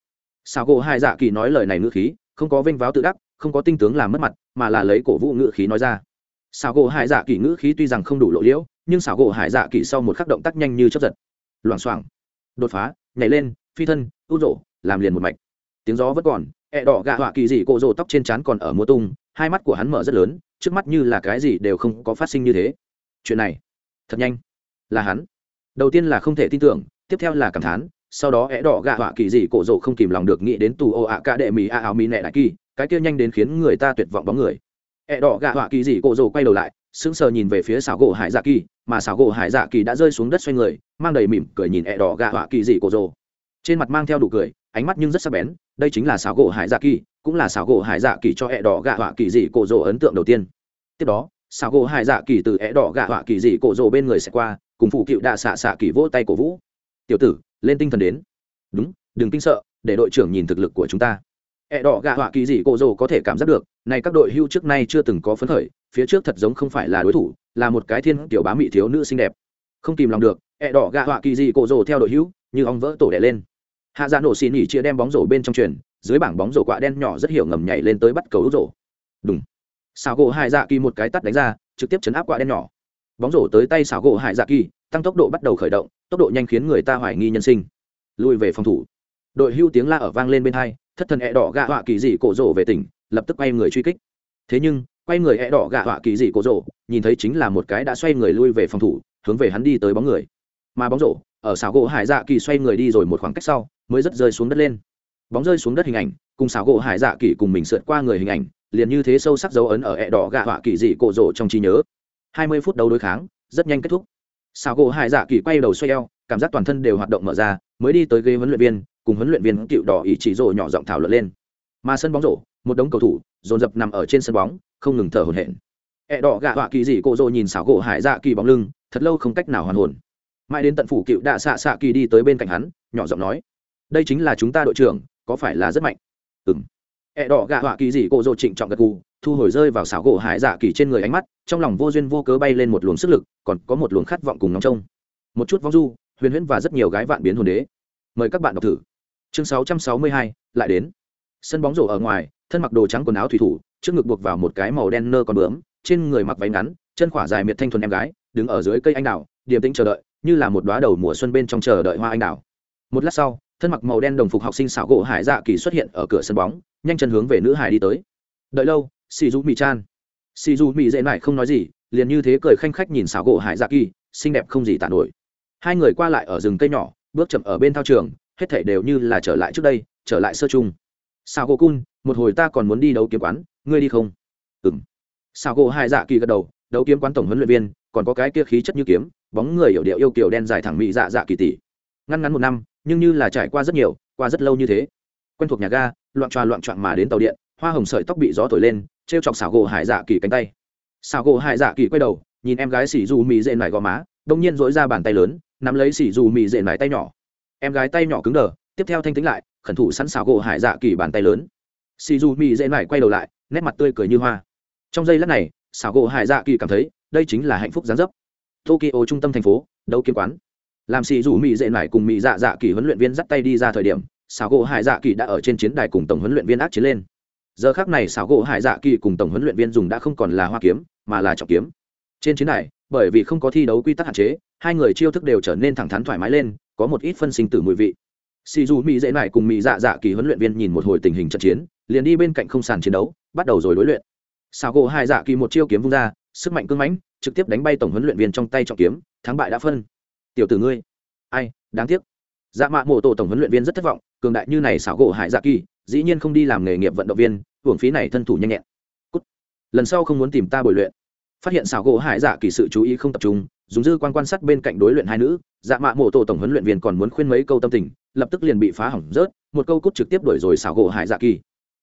Xảo gỗ hải dạ kỳ nói lời này ngữ khí, không có vênh váo tự đắc, không có tinh tướng làm mất mặt, mà là lấy cổ vũ ngữ khí nói ra. Xảo gỗ hải dạ kỳ ngữ khí tuy rằng không đủ lộ liễu, nhưng xảo gỗ hải dạ kỳ sau một khắc động tác nhanh như chấp giật loảng xoảng, đột phá, nhảy lên, phi thân, ưu rộ, làm liền một mạch. Tiếng gió vẫn còn, ẹ đỏ gạ họa kỳ dị cổ rộ tóc trên trán còn ở mùa tung, hai mắt của hắn mở rất lớn, trước mắt như là cái gì đều không có phát sinh như thế. Chuyện này, thật nhanh. Là hắn. Đầu tiên là không thể tin tưởng, tiếp theo là cảm thán, sau đó é đỏ gạ họa kỳ dị cổ rộ không kìm lòng được nghĩ đến tù ô ạ ca đệ mì a áo mì nẹ đại kỳ, cái kia nhanh đến khiến người ta tuyệt vọng bóng người. É đỏ gạ họa kỳ dị cổ rộ quay đầu lại, sững sờ nhìn về phía xảo gỗ hải dạ kỳ mà xảo gỗ hải dạ kỳ đã rơi xuống đất xoay người, mang đầy mỉm cười nhìn ẹ đỏ gạ họa kỳ dị cổ rồ. Trên mặt mang theo đủ cười, ánh mắt nhưng rất sắc bén, đây chính là xảo gỗ hải dạ kỳ, cũng là xảo gỗ hải dạ kỳ cho ẹ đỏ gạ họa kỳ dị cổ rồ ấn tượng đầu tiên. Tiếp đó, xảo gỗ hải dạ kỳ từ ẹ đỏ gạ họa kỳ dị cổ rồ bên người sẽ qua, cùng phụ cựu đạ xạ xạ kỳ vỗ tay cổ vũ. Tiểu tử, lên tinh thần đến. Đúng, đừng kinh sợ, để đội trưởng nhìn thực lực của chúng ta ẹ đỏ gạ họa kỳ dị cổ rồ có thể cảm giác được này các đội hưu trước nay chưa từng có phấn khởi phía trước thật giống không phải là đối thủ là một cái thiên tiểu bá mỹ thiếu nữ xinh đẹp. Không kìm lòng được ẹ đỏ gạ họa kỳ dị cổ rồ theo đội hưu, như ong vỡ tổ đẻ lên. Hạ dạ nổ xì nỉ chia đem bóng rổ bên trong truyền dưới bảng bóng rổ quạ đen nhỏ rất hiểu ngầm nhảy lên tới bắt cầu rổ. Đúng xào gỗ hải dạ kỳ một cái tắt đánh ra trực tiếp chấn áp quạ đen nhỏ. Bóng rổ tới tay xào gỗ hải dạ kỳ tăng tốc độ bắt đầu khởi động tốc độ nhanh khiến người ta hoài nghi nhân sinh. Lùi về phòng thủ. Đội hưu tiếng la ở vang lên bên hai thất thần e đỏ gạ họa kỳ dị cổ rổ về tỉnh, lập tức quay người truy kích. Thế nhưng, quay người e đỏ gạ họa kỳ dị cổ rổ, nhìn thấy chính là một cái đã xoay người lui về phòng thủ, hướng về hắn đi tới bóng người. Mà bóng rổ, ở xảo gỗ hải dạ kỳ xoay người đi rồi một khoảng cách sau, mới rất rơi xuống đất lên. Bóng rơi xuống đất hình ảnh, cùng xảo gỗ hải dạ kỳ cùng mình sượt qua người hình ảnh, liền như thế sâu sắc dấu ấn ở ẹ đỏ gạ họa kỳ dị cổ rổ trong trí nhớ. Hai mươi phút đấu đối kháng, rất nhanh kết thúc. Xảo gỗ hải dạ kỳ quay đầu xoay eo, cảm giác toàn thân đều hoạt động mở ra, mới đi tới ghế huấn luyện viên cùng huấn luyện viên cựu đỏ ý chỉ rồ nhỏ giọng thảo luận lên. Mà sân bóng rổ, một đống cầu thủ, dồn dập nằm ở trên sân bóng, không ngừng thở hổn hển. Ẹ đỏ gạ họa kỳ dị cô rổ nhìn xảo gỗ hải dạ kỳ bóng lưng, thật lâu không cách nào hoàn hồn. Mãi đến tận phủ cựu đạ xạ xạ kỳ đi tới bên cạnh hắn, nhỏ giọng nói, đây chính là chúng ta đội trưởng, có phải là rất mạnh? Ừ m ẹ đỏ gạ họa kỳ dị cô rổ trịnh trọng gật gù, thu hồi rơi vào xảo gỗ hải dạ kỳ trên người ánh mắt, trong lòng vô duyên vô cớ bay lên một luồng sức lực, còn có một luồng khát vọng cùng nóng trông. Một chút vong du, huyền huyễn và rất nhiều gái vạn biến hồn đế. Mời các bạn đọc thử chương 662, lại đến. Sân bóng rổ ở ngoài thân mặc đồ trắng quần áo thủy thủ trước ngực buộc vào một cái màu đen nơ còn bướm trên người mặc váy ngắn chân khỏa dài miệt thanh thuần em gái đứng ở dưới cây anh đào điềm tĩnh chờ đợi như là một đoá đầu mùa xuân bên trong chờ đợi hoa anh đào. Một lát sau thân mặc màu đen đồng phục học sinh xảo gỗ hải dạ kỳ xuất hiện ở cửa sân bóng nhanh chân hướng về nữ hải đi tới. Đợi lâu xì du mỹ chan. Xì du mỹ dễ nải không nói gì liền như thế cười khanh khách nhìn xảo gỗ hải dạ kỳ xinh đẹp không gì tàn nổi. Hai người qua lại ở rừng cây nhỏ bước chậm ở bên thao trường hết thể đều như là trở lại trước đây, trở lại sơ chung. Sao gỗ cun, một hồi ta còn muốn đi đấu kiếm quán, ngươi đi không? Ừm. sao gỗ hai dạ kỳ gật đầu, đấu kiếm quán tổng huấn luyện viên, còn có cái kia khí chất như kiếm, bóng người hiểu điệu yêu kiểu đen dài thẳng mỹ dạ dạ kỳ tỷ. Ngăn ngắn một năm, nhưng như là trải qua rất nhiều, qua rất lâu như thế. Quen thuộc nhà ga, loạn tròa loạn trọn mà đến tàu điện, hoa hồng sợi tóc bị gió thổi lên t r e o chọc xảo gỗ hải dạ kỳ cánh tay. Xảo gỗ hải dạ kỳ quay đầu, nhìn em gái xỉ dù mì dệ nải gò má, đông nhiên dỗi ra bàn tay lớn, nắm lấy xỉ dù mì dệ nải tay nhỏ em gái tay nhỏ cứng đờ, tiếp theo thanh tính lại, khẩn thủ sẵn xảo gỗ hải dạ kỳ bàn tay lớn. Xì dù mị dễ mải quay đầu lại, nét mặt tươi cười như hoa. Trong giây lát này, xảo gỗ hải dạ kỳ cảm thấy, đây chính là hạnh phúc gián dấp. Tokyo trung tâm thành phố, đấu kiếm quán. Làm xì dù mỹ dễ mải cùng mỹ dạ dạ kỳ huấn luyện viên dắt tay đi ra thời điểm, xảo gỗ hải dạ kỳ đã ở trên chiến đài cùng tổng huấn luyện viên ác chiến lên. Giờ khác này xảo gỗ hải dạ kỳ cùng tổng huấn luyện viên dùng đã không còn là hoa kiếm, mà là trọng kiếm. Trên chiến đài, bởi vì không có thi đấu quy tắc hạn chế, hai người chiêu thức đều trở nên thẳng thắn thoải mái lên có một ít phân sinh tử mùi vị. Xì dù mỹ dễ nải cùng mỹ dạ dạ kỳ huấn luyện viên nhìn một hồi tình hình trận chiến, liền đi bên cạnh không sàn chiến đấu, bắt đầu rồi đối luyện. Xảo gỗ hai dạ kỳ một chiêu kiếm vung ra, sức mạnh cưng mãnh, trực tiếp đánh bay tổng huấn luyện viên trong tay trọng kiếm, thắng bại đã phân. Tiểu tử ngươi, ai, đáng tiếc. Dạ mạ mộ tổ tổng huấn luyện viên rất thất vọng, cường đại như này xảo gỗ hải dạ kỳ, dĩ nhiên không đi làm nghề nghiệp vận động viên, hưởng phí này thân thủ nhanh nhẹn. Cút. lần sau không muốn tìm ta bồi luyện phát hiện xảo gỗ hải dạ kỳ sự chú ý không tập trung, dùng dư quan quan sát bên cạnh đối luyện hai nữ dạ mạ mộ tổ tổng huấn luyện viên còn muốn khuyên mấy câu tâm tình, lập tức liền bị phá hỏng rớt, một câu cút trực tiếp đuổi rồi xảo gỗ hải dạ kỳ.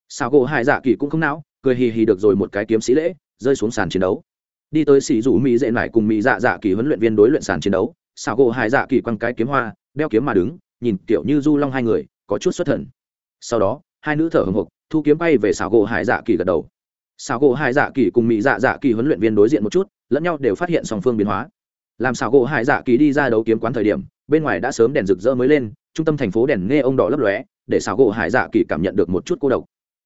Xảo gỗ hải dạ kỳ cũng không não cười hì hì được rồi một cái kiếm sĩ lễ, rơi xuống sàn chiến đấu. Đi tới xỉ rủ mỹ dễ nải cùng mỹ dạ dạ kỳ huấn luyện viên đối luyện sàn chiến đấu, xảo gỗ hải dạ kỳ quăng cái kiếm hoa, đeo kiếm mà đứng, nhìn kiểu như du long hai người, có chút xuất thần. Sau đó, hai nữ thở hồng hộc thu kiếm bay về xảo gỗ hải dạ kỳ gật đầu xảo gỗ hải dạ kỳ cùng mỹ dạ dạ kỳ huấn luyện viên đối diện một chút, lẫn nhau đều phát hiện song phương biến hóa. Làm xảo gỗ hải dạ kỳ đi ra đấu kiếm quán thời điểm, bên ngoài đã sớm đèn rực rỡ mới lên, trung tâm thành phố đèn nghe ông đỏ lấp lóe, để xảo gỗ hải dạ kỳ cảm nhận được một chút cô độc.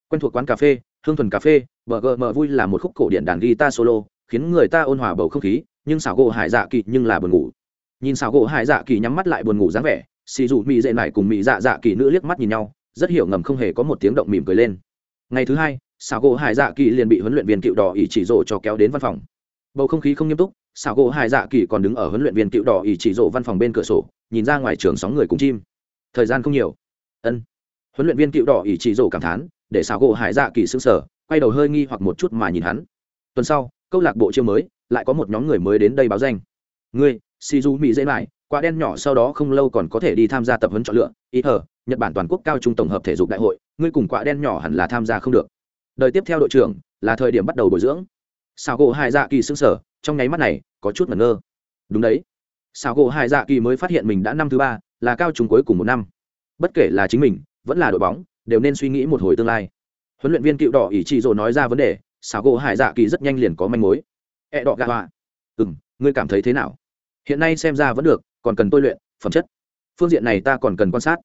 Quen thuộc quán cà phê, hương thuần cà phê, bờ gờ mờ vui là một khúc cổ điện đàn guitar solo, khiến người ta ôn hòa bầu không khí, nhưng xảo gỗ hải dạ kỳ nhưng là buồn ngủ. Nhìn xảo gỗ hải dạ kỳ nhắm mắt lại buồn ngủ dáng vẻ, xì dù mỹ dệ này cùng mỹ dạ dạ kỳ nữ liếc mắt nhìn nhau, rất hiểu ngầm không hề có một tiếng động mỉm cười lên. Ngày thứ hai xảo gỗ hải dạ kỳ liền bị huấn luyện viên cựu đỏ ỷ chỉ rộ cho kéo đến văn phòng. Bầu không khí không nghiêm túc, xảo gỗ hải dạ kỳ còn đứng ở huấn luyện viên cựu đỏ ỷ chỉ rộ văn phòng bên cửa sổ, nhìn ra ngoài trường sóng người cùng chim. Thời gian không nhiều. Ân. Huấn luyện viên cựu đỏ ỷ chỉ rộ cảm thán, để xảo gỗ hải dạ kỳ xứng sở quay đầu hơi nghi hoặc một chút mà nhìn hắn. Tuần sau, câu lạc bộ chiêu mới, lại có một nhóm người mới đến đây báo danh. Ngươi si du mỹ dễ lại quả đen nhỏ sau đó không lâu còn có thể đi tham gia tập huấn chọn lựa. Ý hờ nhật bản toàn quốc cao trung tổng hợp thể dục đại hội, ngươi cùng quả đen nhỏ hẳn là tham gia không được đời tiếp theo đội trưởng là thời điểm bắt đầu bồi dưỡng. Xào gỗ hai dạ kỳ xứng sở trong nháy mắt này, có chút ngẩn ngơ. Đúng đấy. Xào gỗ hai dạ kỳ mới phát hiện mình đã năm thứ ba, là cao trùng cuối cùng một năm. Bất kể là chính mình, vẫn là đội bóng, đều nên suy nghĩ một hồi tương lai. Huấn luyện viên cựu đỏ ỷ trị rồi nói ra vấn đề xào gỗ hải dạ kỳ rất nhanh liền có manh mối. E đỏ gạ họa. Ừ m ngươi cảm thấy thế nào? Hiện nay xem ra vẫn được, còn cần tôi luyện, phẩm chất. Phương diện này ta còn cần quan sát.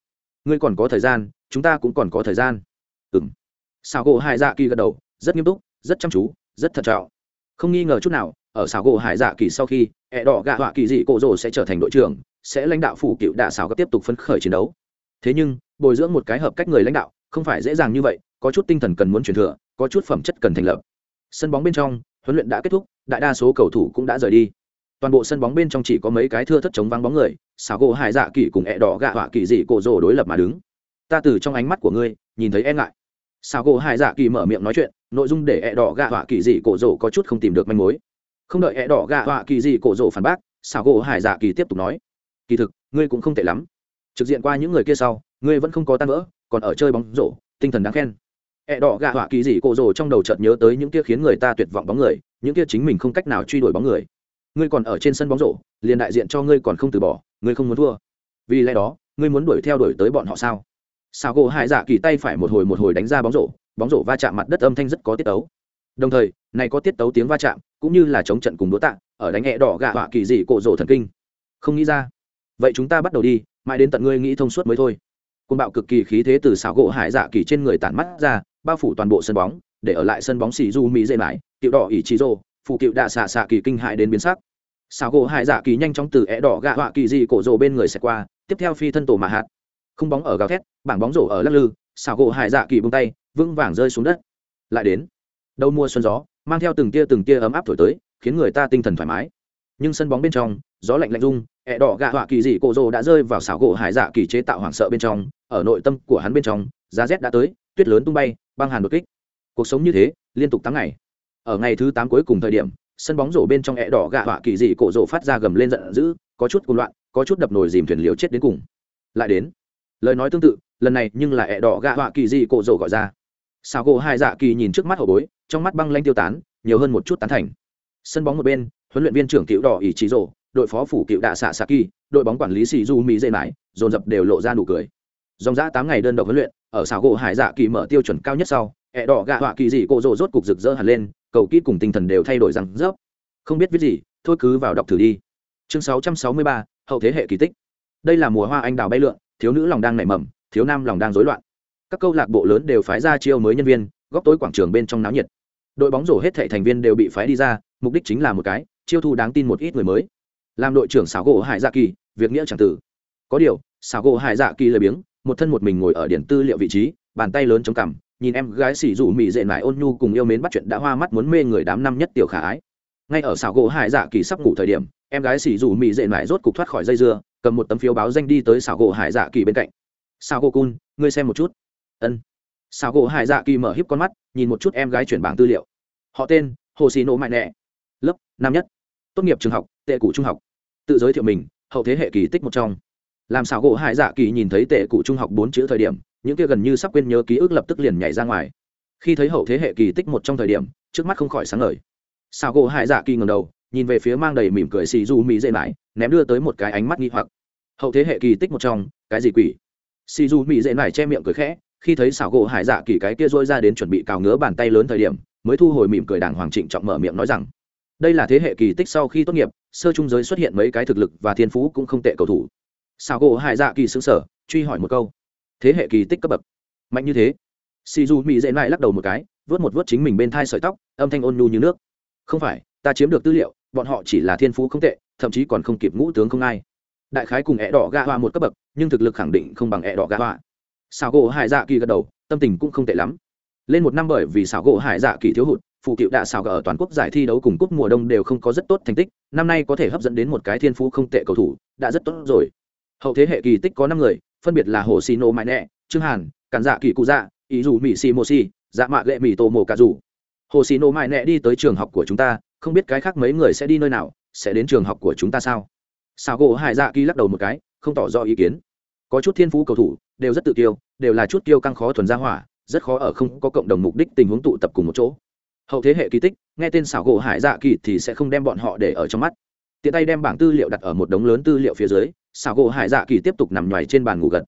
Ngươi còn có thời gian, chúng ta cũng còn có thời gian. Ừ m Sào gỗ hải dạ kỳ gật đầu, rất nghiêm túc, rất chăm chú, rất thận trọng. Không nghi ngờ chút nào, ở Sào gỗ hải dạ kỳ sau khi ẹ đỏ gạ họa kỳ dị cổ rồ sẽ trở thành đội trưởng, sẽ lãnh đạo phủ cựu đạ sào gấp tiếp tục phấn khởi chiến đấu. Thế nhưng, bồi dưỡng một cái hợp cách người lãnh đạo, không phải dễ dàng như vậy, có chút tinh thần cần muốn truyền thừa, có chút phẩm chất cần thành lập. Sân bóng bên trong, huấn luyện đã kết thúc, đại đa số cầu thủ cũng đã rời đi. Toàn bộ sân bóng bên trong chỉ có mấy cái thưa thất chống vắng bóng người Sào gỗ hải dạ kỳ cùng ẹ đỏ gạ họa kỳ dị cổ rồ đối lập mà đứng. Ta từ trong ánh mắt của ngươi, nhìn thấy e ngại sao gỗ hải dạ kỳ mở miệng nói chuyện, nội dung để ẹ、e、đỏ đỏ gạ họa kỳ dị cổ rổ có chút không tìm được manh mối. Không đợi ẹ、e、đỏ đỏ gạ họa kỳ dị cổ rổ phản bác sao gỗ hải dạ kỳ tiếp tục nói, kỳ thực, ngươi cũng không tệ lắm. Trực diện qua những người kia sau, ngươi vẫn không có tan vỡ, còn ở chơi bóng rổ, tinh thần đáng khen. Ẹ、e、đỏ đỏ gạ họa kỳ dị cổ rổ trong đầu chợt nhớ tới những kia khiến người ta tuyệt vọng bóng người, những kia chính mình không cách nào truy đuổi bóng người. Ngươi còn ở trên sân bóng rổ, liền đại diện cho ngươi còn không từ bỏ, ngươi không muốn thua. Vì lẽ đó, ngươi muốn đuổi theo đuổi tới bọn họ sao? Sao gỗ hải dạ kỳ tay phải một hồi một hồi đánh ra bóng rổ bóng rổ va chạm mặt đất âm thanh rất có tiết tấu. Đồng thời, này có tiết tấu tiếng va chạm, cũng như là chống trận cùng đũa tạ, ở đánh hẹ đỏ gạ họa kỳ dị cổ rổ thần kinh. Không nghĩ ra. Vậy chúng ta bắt đầu đi, mãi đến tận ngươi nghĩ thông suốt mới thôi. Côn bạo cực kỳ khí thế từ xảo gỗ hải dạ kỳ trên người tản mắt ra, bao phủ toàn bộ sân bóng, để ở lại sân bóng xì du mỹ dễ mãi, tiểu đỏ ỷ trí rô phụ cựu đạ xạ xạ kỳ kinh hại đến biến sắc. Xảo gỗ hải dạ kỳ nhanh chóng từ é đỏ gạ họa kỳ dị cổ rồ bên người xẹt qua, tiếp theo phi thân tổ mà hạt. Không bóng ở gào thét bảng bóng rổ ở lắc lư xào gỗ hải dạ kỳ bông tay, vững vàng rơi xuống đất. Lại đến, đầu mùa xuân gió, mang theo từng tia từng tia ấm áp thổi tới, khiến người ta tinh thần thoải mái. Nhưng sân bóng bên trong, gió lạnh lạnh rung, ẹ đỏ gạ họa kỳ dị cổ rồ đã rơi vào xảo gỗ hải dạ kỳ chế tạo hoảng sợ bên trong, ở nội tâm của hắn bên trong, giá rét đã tới, tuyết lớn tung bay, băng hàn đột kích. Cuộc sống như thế, liên tục tám ngày. Ở ngày thứ tám cuối cùng thời điểm, sân bóng rổ bên trong ẹ đỏ gạ họa kỳ dị cổ rổ phát ra gầm lên giận dữ, có chút cuồng loạn, có chút đập nồi dìm thuyền liều chết đến cùng. Lại đến lời nói tương tự lần này nhưng là ẹ đỏ gạ họa kỳ dị cổ rổ gọi ra. Sao gỗ hai dạ kỳ nhìn trước mắt hậu bối trong mắt băng lanh tiêu tán nhiều hơn một chút tán thành. Sân bóng một bên huấn luyện viên trưởng cựu đỏ ỷ trí rổ đội phó phủ cựu đạ xạ xạ kỳ đội bóng quản lý xì du mỹ dây mãi dồn dập đều lộ ra nụ cười. Dòng giã tám ngày đơn độc huấn luyện ở xảo gỗ hải dạ kỳ mở tiêu chuẩn cao nhất sau ẹ đỏ gạ họa kỳ dị cổ rổ rốt cục rực rỡ hẳn lên cầu kỹ cùng tinh thần đều thay đổi rằng rớp. Không biết viết gì thôi cứ vào đọc thử đi. Chương 663, hậu thế hệ kỳ tích. Đây là mùa hoa anh đào bay lượn thiếu nữ lòng đang nảy mầm, thiếu nam lòng đang rối loạn. Các câu lạc bộ lớn đều phái ra chiêu mới nhân viên góp tối quảng trường bên trong náo nhiệt. Đội bóng rổ hết thảy thành viên đều bị phái đi ra, mục đích chính là một cái, chiêu thu đáng tin một ít người mới. Làm đội trưởng xảo gỗ hải dạ kỳ việc nghĩa chẳng tử. Có điều xảo gỗ hải dạ kỳ lười biếng, một thân một mình ngồi ở điển tư liệu vị trí, bàn tay lớn chống cằm, nhìn em gái xỉ rủ mị dệ mải ôn nhu cùng yêu mến bắt chuyện đã hoa mắt muốn mê người đám năm nhất tiểu khả ái. Ngay ở xảo gỗ hải dạ kỳ sắp ngủ thời điểm, em gái xỉ rủ mị dệ mải rốt cục thoát khỏi dây dưa cầm một tấm phiếu báo danh đi tới xảo gỗ hải dạ kỳ bên cạnh. Sao gỗ cun, ngươi xem một chút. Ân. Xào gỗ hải dạ kỳ mở híp con mắt, nhìn một chút em gái chuyển bảng tư liệu. Họ tên, hồ xì nổ mạnh nẹ lớp, năm nhất. Tốt nghiệp trường học, tệ cụ trung học. Tự giới thiệu mình, hậu thế hệ kỳ tích một trong. Làm xào gỗ hải dạ kỳ nhìn thấy tệ cụ trung học bốn chữ thời điểm, những kia gần như sắp quên nhớ ký ức lập tức liền nhảy ra ngoài. Khi thấy hậu thế hệ kỳ tích một trong thời điểm, trước mắt không khỏi sáng ngời. Sao gỗ hải dạ kỳ ngầm đầu nhìn về phía mang đầy mỉm cười xì dù mỹ dễ mãi, ném đưa tới một cái ánh mắt nghi hoặc. Hậu thế hệ kỳ tích một trong, cái gì quỷ? Xì dù mỹ dễ mãi che miệng cười khẽ, khi thấy xảo gỗ hải dạ kỳ cái kia dôi ra đến chuẩn bị cào ngứa bàn tay lớn thời điểm, mới thu hồi mỉm cười đàng hoàng trịnh trọng mở miệng nói rằng, đây là thế hệ kỳ tích sau khi tốt nghiệp, sơ trung giới xuất hiện mấy cái thực lực và thiên phú cũng không tệ cầu thủ. Xảo gỗ hải dạ kỳ xứng sở truy hỏi một câu, thế hệ kỳ tích cấp bậc, mạnh như thế? Xì dù mỹ dễ mãi lắc đầu một cái vớt một vớt chính mình bên thai sợi tóc, âm thanh ôn nhu như nước, không phải, ta chiếm được tư liệu bọn họ chỉ là thiên phú không tệ, thậm chí còn không kịp ngũ tướng không ai. Đại khái cùng ẹ đỏ ga hoa một cấp bậc, nhưng thực lực khẳng định không bằng ẹ đỏ ga hoa. Xào gỗ hải dạ kỳ gật đầu, tâm tình cũng không tệ lắm. Lên một năm bởi vì xào gỗ hải dạ kỳ thiếu hụt, phụ cựu đạ xào gà ở toàn quốc giải thi đấu cùng cúp mùa đông đều không có rất tốt thành tích, năm nay có thể hấp dẫn đến một cái thiên phú không tệ cầu thủ, đã rất tốt rồi. Hậu thế hệ kỳ tích có năm người, phân biệt là hồ xì nô mãi nẹ, trương hàn, cản dạ kỳ cụ dạ ý dù mỹ xì mô xì dạ mạ lệ mỹ tô mồ cả dù. Hồ xì nô mãi nẹ đi tới trường học của chúng ta không biết cái khác mấy người sẽ đi nơi nào, sẽ đến trường học của chúng ta sao? Sao gỗ hải dạ kỳ lắc đầu một cái, không tỏ rõ ý kiến. Có chút thiên phú cầu thủ, đều rất tự tiêu đều là chút tiêu căng khó thuần gia hỏa, rất khó ở không có cộng đồng mục đích tình huống tụ tập cùng một chỗ. Hậu thế hệ kỳ tích, nghe tên xảo gỗ hải dạ kỳ thì sẽ không đem bọn họ để ở trong mắt. Tiện tay đem bảng tư liệu đặt ở một đống lớn tư liệu phía dưới xảo gỗ hải dạ kỳ tiếp tục nằm nhoài trên bàn ngủ gật.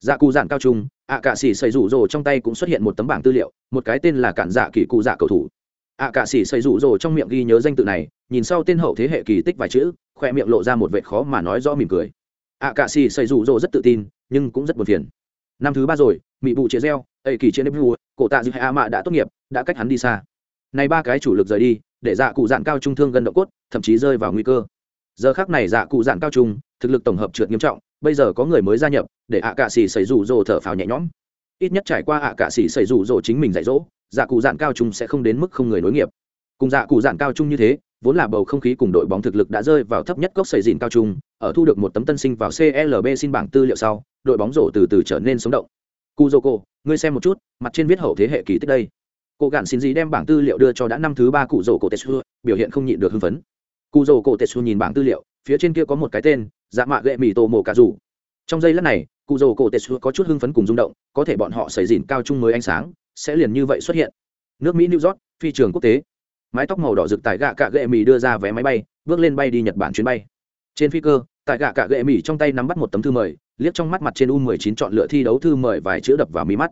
Dạ cụ giản cao trung, ạ cạ xỉ xây rủ rồ trong tay cũng xuất hiện một tấm bảng tư liệu, một cái tên là cản dạ kỳ cụ dạ cầu thủ ạ cạ sĩ xây rủ rồ trong miệng ghi nhớ danh tự này, nhìn sau tên hậu thế hệ kỳ tích vài chữ, khoe miệng lộ ra một vệ khó mà nói rõ mỉm cười. ạ cạ sĩ xây rủ rồ rất tự tin, nhưng cũng rất buồn phiền. Năm thứ ba rồi mỹ bụ chế reo ây kỳ trên nếp vua, cổ tạ dư hai a mạ đã tốt nghiệp, đã cách hắn đi xa. Này ba cái chủ lực rời đi, để dạ cụ dạn cao trung thương gần độ cốt, thậm chí rơi vào nguy cơ. Giờ khác này dạ cụ dạn cao trung, thực lực tổng hợp trượt nghiêm trọng, bây giờ có người mới gia nhập, để ạ cạ xì xảy rủ rồ thở phào nhẹ nhõm. Ít nhất trải qua ạ cả sĩ xảy rủ rỗ chính mình dạy dỗ dạ cụ dạn cao trung sẽ không đến mức không người nối nghiệp. Cùng dạ cụ dạn cao trung như thế, vốn là bầu không khí cùng đội bóng thực lực đã rơi vào thấp nhất cốc sầy dìn cao trung, ở thu được một tấm tân sinh vào clb xin bảng tư liệu sau, đội bóng rổ từ từ trở nên sống động. Cu dô cô ngươi xem một chút, mặt trên viết hậu thế hệ kỳ tích đây. Cô gạn xin gì đem bảng tư liệu đưa cho đã năm thứ ba cụ rổ cổ tetsu biểu hiện không nhịn được hưng phấn. Cụ rổ cổ tetsu nhìn bảng tư liệu, phía trên kia có một cái tên dạ mạ gệ mì tô mổ cả rủ. Trong giây lát này cụ rổ cổ tetsu có chút hưng phấn cùng rung động, có thể bọn họ xảy dìn cao trung mới ánh sáng sẽ liền như vậy xuất hiện. Nước mỹ, new york, phi trường quốc tế. Mái tóc màu đỏ rực tại gạ cạ gệ mì đưa ra vé máy bay, bước lên bay đi nhật bản chuyến bay. Trên phi cơ, tại gạ cạ gệ mì trong tay nắm bắt một tấm thư mời, liếc trong mắt mặt trên u 19 chọn lựa thi đấu thư mời vài chữ đập vào mí mắt.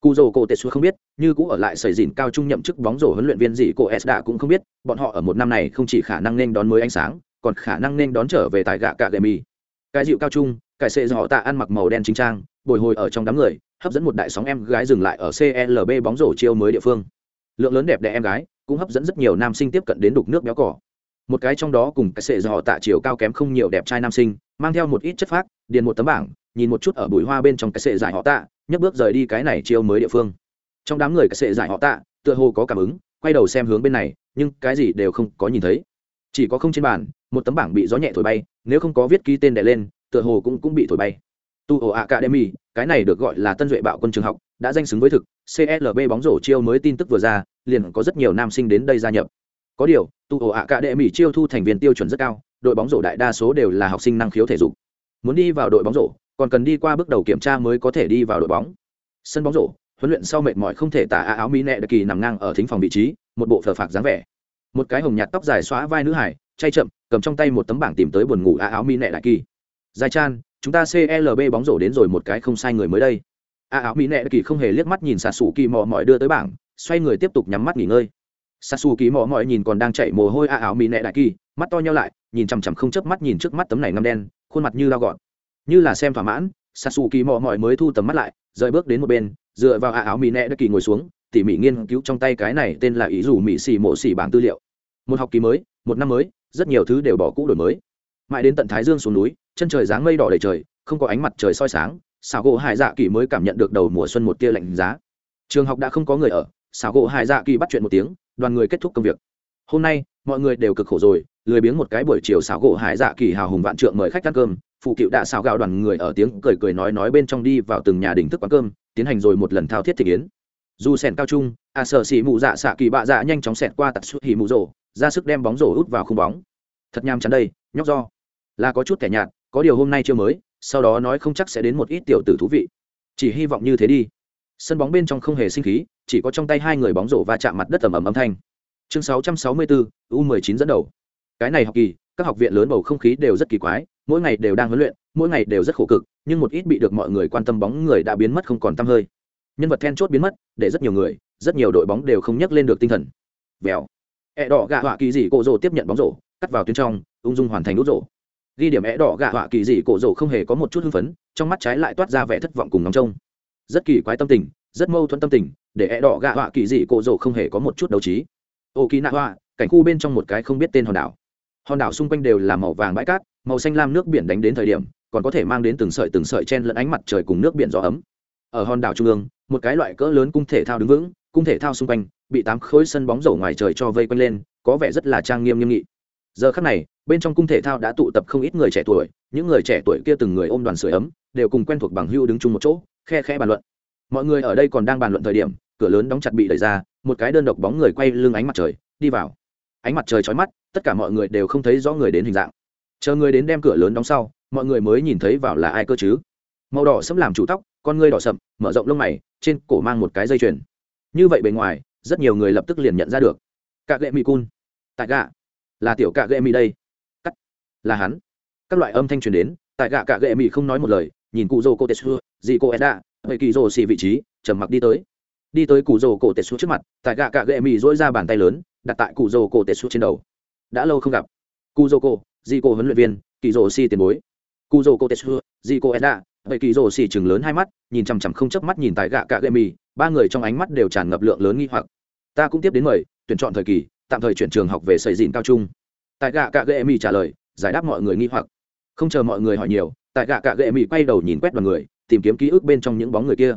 Cụ rồ cổ tetsu không biết, như cũng ở lại sầy dìn cao trung nhậm chức bóng rổ huấn luyện viên gì cô s đã cũng không biết, bọn họ ở một năm này không chỉ khả năng nên đón mới ánh sáng, còn khả năng nên đón trở về tại gạ cạ gệ mì. Cái dịu cao trung cải sệ do họ tạ ăn mặc màu đen chính trang, bồi hồi ở trong đám người hấp dẫn một đại sóng em gái dừng lại ở clb bóng rổ chiêu mới địa phương. Lượng lớn đẹp đẽ em gái, cũng hấp dẫn rất nhiều nam sinh tiếp cận đến đục nước béo cỏ. Một cái trong đó cùng cái sệ do họ tạ chiều cao kém không nhiều đẹp trai nam sinh, mang theo một ít chất phác, điền một tấm bảng, nhìn một chút ở bụi hoa bên trong cái sệ giải họ tạ, nhấc bước rời đi cái này chiêu mới địa phương. Trong đám người cái sệ giải họ tạ, tựa hồ có cảm ứng, quay đầu xem hướng bên này, nhưng cái gì đều không có nhìn thấy. Chỉ có không trên bàn, một tấm bảng bị gió nhẹ thổi bay, nếu không có viết ký tên đè lên, tựa hồ cũng cũng bị thổi bay tu ổ academy, cái này được gọi là tân duệ bạo quân trường học, đã danh xứng với thực clb bóng rổ chiêu mới tin tức vừa ra, liền có rất nhiều nam sinh đến đây gia nhập. Có điều, tu ổ academy chiêu thu thành viên tiêu chuẩn rất cao, đội bóng rổ đại đa số đều là học sinh năng khiếu thể dục. Muốn đi vào đội bóng rổ, còn cần đi qua bước đầu kiểm tra mới có thể đi vào đội bóng. Sân bóng rổ, huấn luyện sau mệt mỏi không thể tả áo mỹ nẹ đặc kỳ nằm ngang ở thính phòng vị trí, một bộ phờ phạc dáng vẻ. Một cái hồng nhạt tóc dài xóa vai nữ hải, chay chậm, cầm trong tay một tấm bảng tìm tới buồn ngủ áo mỹ nẹ đại kỳ. Dài chan chúng ta clb bóng rổ đến rồi một cái không sai người mới đây a áo mỹ nệ đại kỳ không hề liếc mắt nhìn xà xù kỳ mò mọi đưa tới bảng xoay người tiếp tục nhắm mắt nghỉ ngơi xà xù kỳ mò mọi nhìn còn đang chạy mồ hôi a áo mỹ nệ đại kỳ mắt to nhau lại nhìn chằm chằm không chớp mắt nhìn trước mắt tấm này ngăm đen khuôn mặt như lao gọn như là xem thỏa mãn Sasuke mò mọi mới thu tầm mắt lại, rời bước đến một bên, dựa vào à, áo mì nệ đại kỳ ngồi xuống, tỉ mỉ nghiên cứu trong tay cái này tên là ý dù mỹ xì mộ xì bảng tư liệu. Một học kỳ mới, một năm mới, rất nhiều thứ đều bỏ cũ đổi mới. Mãi đến tận Thái Dương xuống núi, chân trời dáng mây đỏ đầy trời, không có ánh mặt trời soi sáng, Sào gỗ Hải Dạ Kỳ mới cảm nhận được đầu mùa xuân một tia lạnh giá. Trường học đã không có người ở, Sào gỗ Hải Dạ Kỳ bắt chuyện một tiếng, đoàn người kết thúc công việc. Hôm nay, mọi người đều cực khổ rồi, lười biếng một cái buổi chiều Sào gỗ Hải Dạ Kỳ hào hùng vạn trượng mời khách ăn cơm, phụ cựu đã xào gạo đoàn người ở tiếng cười cười nói nói bên trong đi vào từng nhà đình thức quán cơm tiến hành rồi một lần thao thiết thị kiến dù sèn cao trung a sợ xỉ mụ dạ xạ kỳ bạ dạ nhanh chóng xẹt qua tạt xuất hì mụ rổ ra sức đem bóng rổ út vào khung bóng thật nham chắn đây nhóc do là có chút kẻ nhạt có điều hôm nay chưa mới sau đó nói không chắc sẽ đến một ít tiểu tử thú vị. Chỉ hy vọng như thế đi. Sân bóng bên trong không hề sinh khí chỉ có trong tay hai người bóng rổ va chạm mặt đất ầm ầm âm thanh. Chương 664, u 19 dẫn đầu. Cái này học kỳ các học viện lớn bầu không khí đều rất kỳ quái mỗi ngày đều đang huấn luyện mỗi ngày đều rất khổ cực nhưng một ít bị được mọi người quan tâm bóng người đã biến mất không còn t hơi. Nhân vật then chốt biến mất để rất nhiều người rất nhiều đội bóng đều không nhắc lên được tinh thần. Vèo. Ẹ đỏ gạ họa kỳ dị cổ rổ tiếp nhận bóng rổ cắt vào tuyến trong ung dung hoàn thành đốt rổ ghi điểm é đỏ gạ họa kỳ dị cổ rổ không hề có một chút hưng phấn, trong mắt trái lại toát ra vẻ thất vọng cùng ngóng trông. Rất kỳ quái tâm tình, rất mâu thuẫn tâm tình, để é đỏ gạ họa kỳ dị cổ rổ không hề có một chút đấu trí. Ô kỳ nạ họa cảnh khu bên trong một cái không biết tên hòn đảo. Hòn đảo xung quanh đều là màu vàng bãi cát, màu xanh lam nước biển đánh đến thời điểm, còn có thể mang đến từng sợi từng sợi chen lẫn ánh mặt trời cùng nước biển gió ấm. Ở hòn đảo trung ương, một cái loại cỡ lớn cung thể thao đứng vững, cung thể thao xung quanh bị tám khối sân bóng rổ ngoài trời cho vây quanh lên, có vẻ rất là trang nghiêm nghiêm nghị. Giờ khắc này bên trong cung thể thao đã tụ tập không ít người trẻ tuổi, những người trẻ tuổi kia từng người ôm đoàn sưởi ấm, đều cùng quen thuộc bằng hưu đứng chung một chỗ, khe khe bàn luận. Mọi người ở đây còn đang bàn luận thời điểm, cửa lớn đóng chặt bị đẩy ra, một cái đơn độc bóng người quay lưng ánh mặt trời, đi vào. Ánh mặt trời chói mắt, tất cả mọi người đều không thấy rõ người đến hình dạng. Chờ người đến đem cửa lớn đóng sau, mọi người mới nhìn thấy vào là ai cơ chứ? Màu đỏ sẫm làm chủ tóc, con ngươi đỏ sậm, mở rộng lông mày, trên cổ mang một cái dây chuyền. Như vậy bề ngoài, rất nhiều người lập tức liền nhận ra được. Cạ gệ mỹ cun tại gạ là tiểu cạ gệ mỹ đây là hắn. Các loại âm thanh truyền đến, tại gạ cạ gệ mỹ không nói một lời, nhìn cụ rồ cô tetsu dì cô edda vậy kỳ rồ xì vị trí, trầm mặc đi tới. Đi tới cụ rồ cổ tetsu trước mặt, tại gạ cạ gệ mỹ dỗi ra bàn tay lớn, đặt tại cụ rồ cổ tetsu trên đầu. Đã lâu không gặp. Cụ rồ cổ di cô huấn luyện viên, kỳ rồ xì tiền bối. Cụ rồ cô tetsu di cô edda vậy kỳ rồ xì chừng lớn hai mắt, nhìn chằm chằm không chớp mắt nhìn tại gạ cạ gệ mỹ ba người trong ánh mắt đều tràn ngập lượng lớn nghi hoặc. Ta cũng tiếp đến mời, tuyển chọn thời kỳ, tạm thời chuyển trường học về xây dìn cao trung. Tại gạ cạ gệ mỹ trả lời giải đáp mọi người nghi hoặc. Không chờ mọi người hỏi nhiều, tại gạ cạ gệ mỹ quay đầu nhìn quét vào người, tìm kiếm ký ức bên trong những bóng người kia.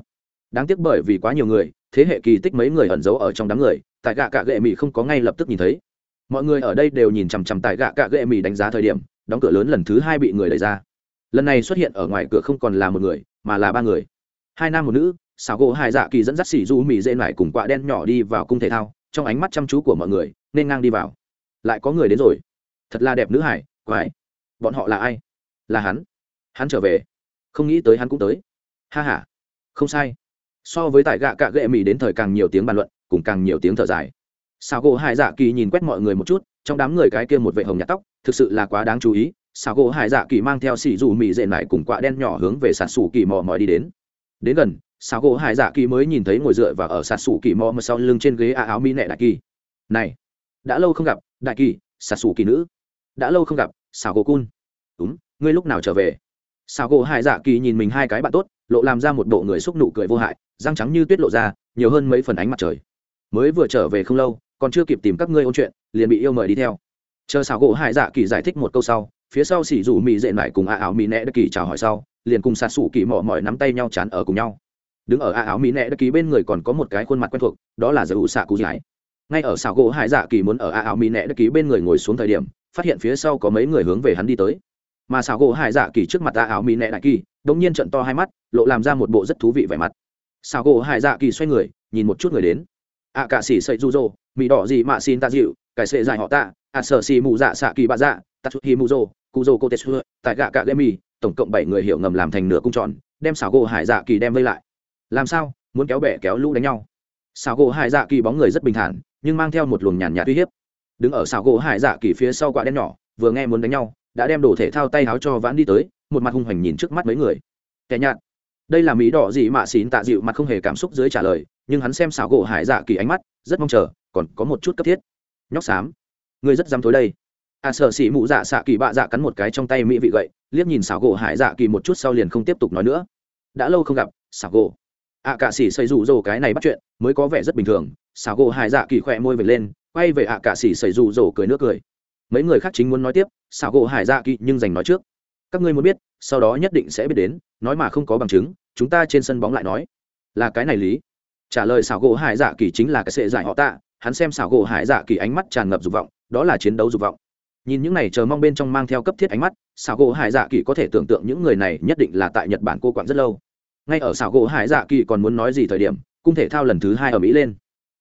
Đáng tiếc bởi vì quá nhiều người, thế hệ kỳ tích mấy người ẩn giấu ở trong đám người, tại gạ cạ gệ mỹ không có ngay lập tức nhìn thấy. Mọi người ở đây đều nhìn chằm chằm tại gạ cạ gệ mỹ đánh giá thời điểm, đóng cửa lớn lần thứ hai bị người đẩy ra. Lần này xuất hiện ở ngoài cửa không còn là một người, mà là ba người. Hai nam một nữ xào gỗ hai dạ kỳ dẫn dắt xỉ du mỹ dễ nải cùng quạ đen nhỏ đi vào cung thể thao, trong ánh mắt chăm chú của mọi người, nên ngang đi vào. Lại có người đến rồi. Thật là đẹp nữ hải quái. Bọn họ là ai? Là hắn. Hắn trở về. Không nghĩ tới hắn cũng tới. Ha h a không sai. So với tại gạ cạ gệ mỹ đến thời càng nhiều tiếng bàn luận, cùng càng nhiều tiếng thở dài. Sao gỗ hải dạ kỳ nhìn quét mọi người một chút, trong đám người cái kia một vệ hồng nhạt tóc, thực sự là quá đáng chú ý. Sao gỗ hải dạ kỳ mang theo xì dù mỹ dệ lại cùng quạ đen nhỏ hướng về sạt sủ kỳ mò mỏi đi đến. Đến gần sao gỗ hải dạ kỳ mới nhìn thấy ngồi dựa và ở sạt sủ kỳ mò mà sau lưng trên ghế a áo mỹ nệ đại kỳ. Này, đã lâu không gặp, đại kỳ, sạt sủ kỳ nữ đã lâu không gặp xào gỗ cun. Đúng, ngươi lúc nào trở về? Xào gỗ hải dạ kỳ nhìn mình hai cái bạn tốt, lộ làm ra một bộ người xúc nụ cười vô hại, răng trắng như tuyết lộ ra, nhiều hơn mấy phần ánh mặt trời. Mới vừa trở về không lâu, còn chưa kịp tìm các ngươi ôn chuyện, liền bị yêu mời đi theo. Chờ xảo gỗ hải dạ kỳ giải thích một câu sau, phía sau xỉ rủ mị dệ lại cùng a áo mị nẹ đất kỳ chào hỏi sau, liền cùng sạt sủ kỳ mỏ mỏi nắm tay nhau chán ở cùng nhau. Đứng ở a áo mỹ nẹ đất kỳ bên người còn có một cái khuôn mặt quen thuộc, đó là giải ủ xạ cụ giải. Ngay ở xảo gỗ hải dạ kỳ muốn ở a áo mỹ nẹ đất kỳ bên người ngồi xuống thời điểm phát hiện phía sau có mấy người hướng về hắn đi tới. Mà xảo gỗ hải dạ kỳ trước mặt ta áo mỹ nẹ đại kỳ đống nhiên trận to hai mắt lộ làm ra một bộ rất thú vị vẻ mặt. Xảo gỗ hải dạ kỳ xoay người nhìn một chút người đến. Ạ à, cả xỉ sậy du rô mỹ đỏ gì mà xin ta dịu cải sệ dài họ tạ ạ sở xì mù dạ xạ kỳ bạ dạ tạ chút hi mù rô cụ rô cô tê xưa tại gạ cả lê mì tổng cộng bảy người hiểu ngầm làm thành nửa cung tròn đem xảo gỗ hải dạ kỳ đem vây lại. Làm sao? Muốn kéo bẻ kéo lũ đánh nhau. Xảo gỗ hải dạ kỳ bóng người rất bình thản nhưng mang theo một luồng nhàn nhạt uy hiếp đứng ở xào gỗ hải dạ kỳ phía sau quả đen nhỏ vừa nghe muốn đánh nhau đã đem đồ thể thao tay áo cho vãn đi tới một mặt hung hoành nhìn trước mắt mấy người. Kẻ nhạt. Đây là mỹ đỏ gì mạ xín tạ dịu mặt không hề cảm xúc dưới trả lời nhưng hắn xem xảo gỗ hải dạ kỳ ánh mắt rất mong chờ còn có một chút cấp thiết. Nhóc xám. Ngươi rất dám thối đây. À sợ xỉ mụ dạ xạ kỳ bạ dạ cắn một cái trong tay mỹ vị gậy liếc nhìn xảo gỗ hải dạ kỳ một chút sau liền không tiếp tục nói nữa. Đã lâu không gặp xảo gỗ. Ạ à, cả xỉ xây rủ rồ cái này bắt chuyện mới có vẻ rất bình thường. Xảo gỗ hải dạ kỳ khỏe môi về lên quay về ạ à, cả xỉ xảy dù rồ cười nước cười. Mấy người khác chính muốn nói tiếp xảo gỗ hải dạ kỳ nhưng dành nói trước. Các ngươi muốn biết sau đó nhất định sẽ biết đến nói mà không có bằng chứng chúng ta trên sân bóng lại nói. Là cái này lý. Trả lời xảo gỗ hải dạ kỳ chính là cái sệ giải họ tạ hắn xem xảo gỗ hải dạ kỳ ánh mắt tràn ngập dục vọng đó là chiến đấu dục vọng. Nhìn những này chờ mong bên trong mang theo cấp thiết ánh mắt xảo gỗ hải dạ kỳ có thể tưởng tượng những người này nhất định là tại nhật bản cô quặn rất lâu. Ngay ở xảo gỗ hải dạ kỳ còn muốn nói gì thời điểm cung thể thao lần thứ hai ở mỹ lên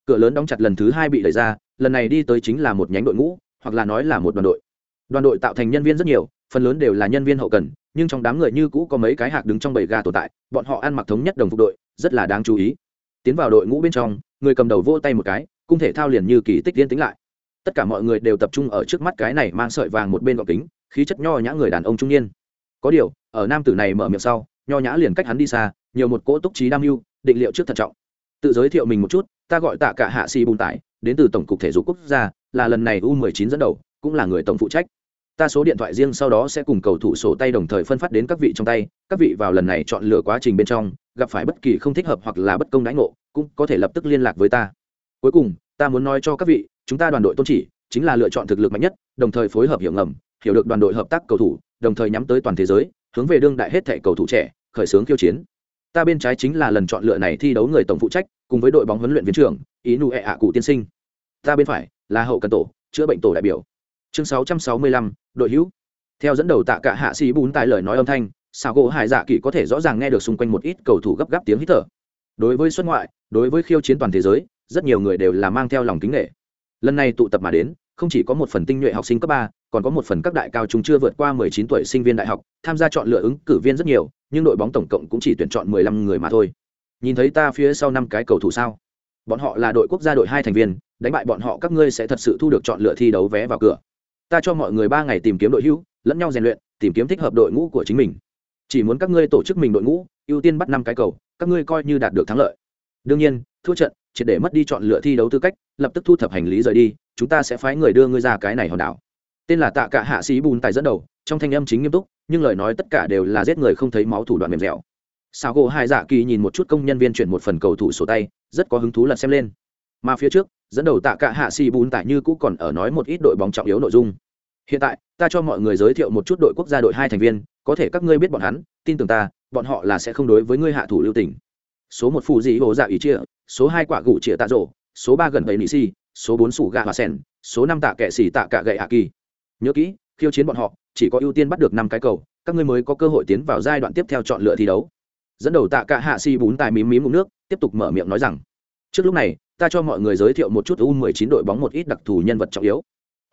cửa lớn đóng chặt lần thứ hai bị đẩy ra, lần này đi tới chính là một nhánh đội ngũ, hoặc là nói là một đoàn đội. Đoàn đội tạo thành nhân viên rất nhiều, phần lớn đều là nhân viên hậu cần, nhưng trong đám người như cũ có mấy cái hạc đứng trong bầy gà tồn tại, bọn họ ăn mặc thống nhất đồng phục đội, rất là đáng chú ý. Tiến vào đội ngũ bên trong, người cầm đầu vô tay một cái, cung thể thao liền như kỳ tích tiến tính lại. Tất cả mọi người đều tập trung ở trước mắt cái này mang sợi vàng một bên gọc kính, khí chất nho nhã người đàn ông trung niên. Có điều, ở nam tử này mở miệng sau, nho nhã liền cách hắn đi xa, nhiều một cỗ túc trí đam mưu, định liệu trước thận trọng tự giới thiệu mình một chút, ta gọi tạ cả hạ sĩ bùn tải, đến từ tổng cục thể dục quốc gia, là lần này u 19 dẫn đầu, cũng là người tổng phụ trách. Ta số điện thoại riêng sau đó sẽ cùng cầu thủ sổ tay đồng thời phân phát đến các vị trong tay, các vị vào lần này chọn lựa quá trình bên trong, gặp phải bất kỳ không thích hợp hoặc là bất công đãi ngộ, cũng có thể lập tức liên lạc với ta. Cuối cùng, ta muốn nói cho các vị, chúng ta đoàn đội tôn chỉ, chính là lựa chọn thực lực mạnh nhất, đồng thời phối hợp hiểu ngầm, hiểu được đoàn đội hợp tác cầu thủ, đồng thời nhắm tới toàn thế giới, hướng về đương đại hết thẻ cầu thủ trẻ, khởi xướng khiêu chiến. Ta bên trái chính là lần chọn lựa này thi đấu người tổng phụ trách cùng với đội bóng huấn luyện viên trưởng ý nụ ẹ ạ cụ tiên sinh. Ta bên phải là hậu cần tổ chữa bệnh tổ đại biểu. Chương 665, đội hữu. Theo dẫn đầu tạ cả hạ sĩ bún tại lời nói âm thanh xào gỗ hải dạ kỳ có thể rõ ràng nghe được xung quanh một ít cầu thủ gấp gáp tiếng hít thở. Đối với xuất ngoại đối với khiêu chiến toàn thế giới rất nhiều người đều là mang theo lòng kính nghệ lần này tụ tập mà đến không chỉ có một phần tinh nhuệ học sinh cấp ba còn có một phần các đại cao trung chưa vượt qua 19 tuổi sinh viên đại học tham gia chọn lựa ứng cử viên rất nhiều nhưng đội bóng tổng cộng cũng chỉ tuyển chọn 15 người mà thôi nhìn thấy ta phía sau năm cái cầu thủ sao? Bọn họ là đội quốc gia đội hai thành viên, đánh bại bọn họ các ngươi sẽ thật sự thu được chọn lựa thi đấu vé vào cửa. Ta cho mọi người ba ngày tìm kiếm đội hữu, lẫn nhau rèn luyện, tìm kiếm thích hợp đội ngũ của chính mình. Chỉ muốn các ngươi tổ chức mình đội ngũ, ưu tiên bắt năm cái cầu, các ngươi coi như đạt được thắng lợi. Đương nhiên, thua trận, triệt để mất đi chọn lựa thi đấu tư cách, lập tức thu thập hành lý rời đi, chúng ta sẽ phái người đưa ngươi ra cái này hòn đảo. Tên là tạ cả hạ sĩ bùn tài dẫn đầu, trong thanh âm chính nghiêm túc, nhưng lời nói tất cả đều là giết người không thấy máu thủ đoạn mềm dẻo sao gỗ hai dạ kỳ nhìn một chút công nhân viên chuyển một phần cầu thủ sổ tay, rất có hứng thú lật xem lên. Mà phía trước, dẫn đầu tạ cả hạ sĩ bùn tại như cũ còn ở nói một ít đội bóng trọng yếu nội dung. Hiện tại, ta cho mọi người giới thiệu một chút đội quốc gia đội hai thành viên, có thể các ngươi biết bọn hắn, tin tưởng ta, bọn họ là sẽ không đối với ngươi hạ thủ lưu tình. Số một phụ dị hồ dạ ý chia, số hai quả gụ chia tạ rổ, số ba gần bảy nị si, số bốn sủ gà hòa sen, số năm tạ kệ xỉ tạ cạ gậy hạ kỳ. Nhớ kỹ, khiêu chiến bọn họ, chỉ có ưu tiên bắt được năm cái cầu, các ngươi mới có cơ hội tiến vào giai đoạn tiếp theo chọn lựa thi đấu dẫn đầu tạ cả hạ si bún tài mím mím mụn nước, tiếp tục mở miệng nói rằng, trước lúc này, ta cho mọi người giới thiệu một chút u 19 đội bóng một ít đặc thù nhân vật trọng yếu.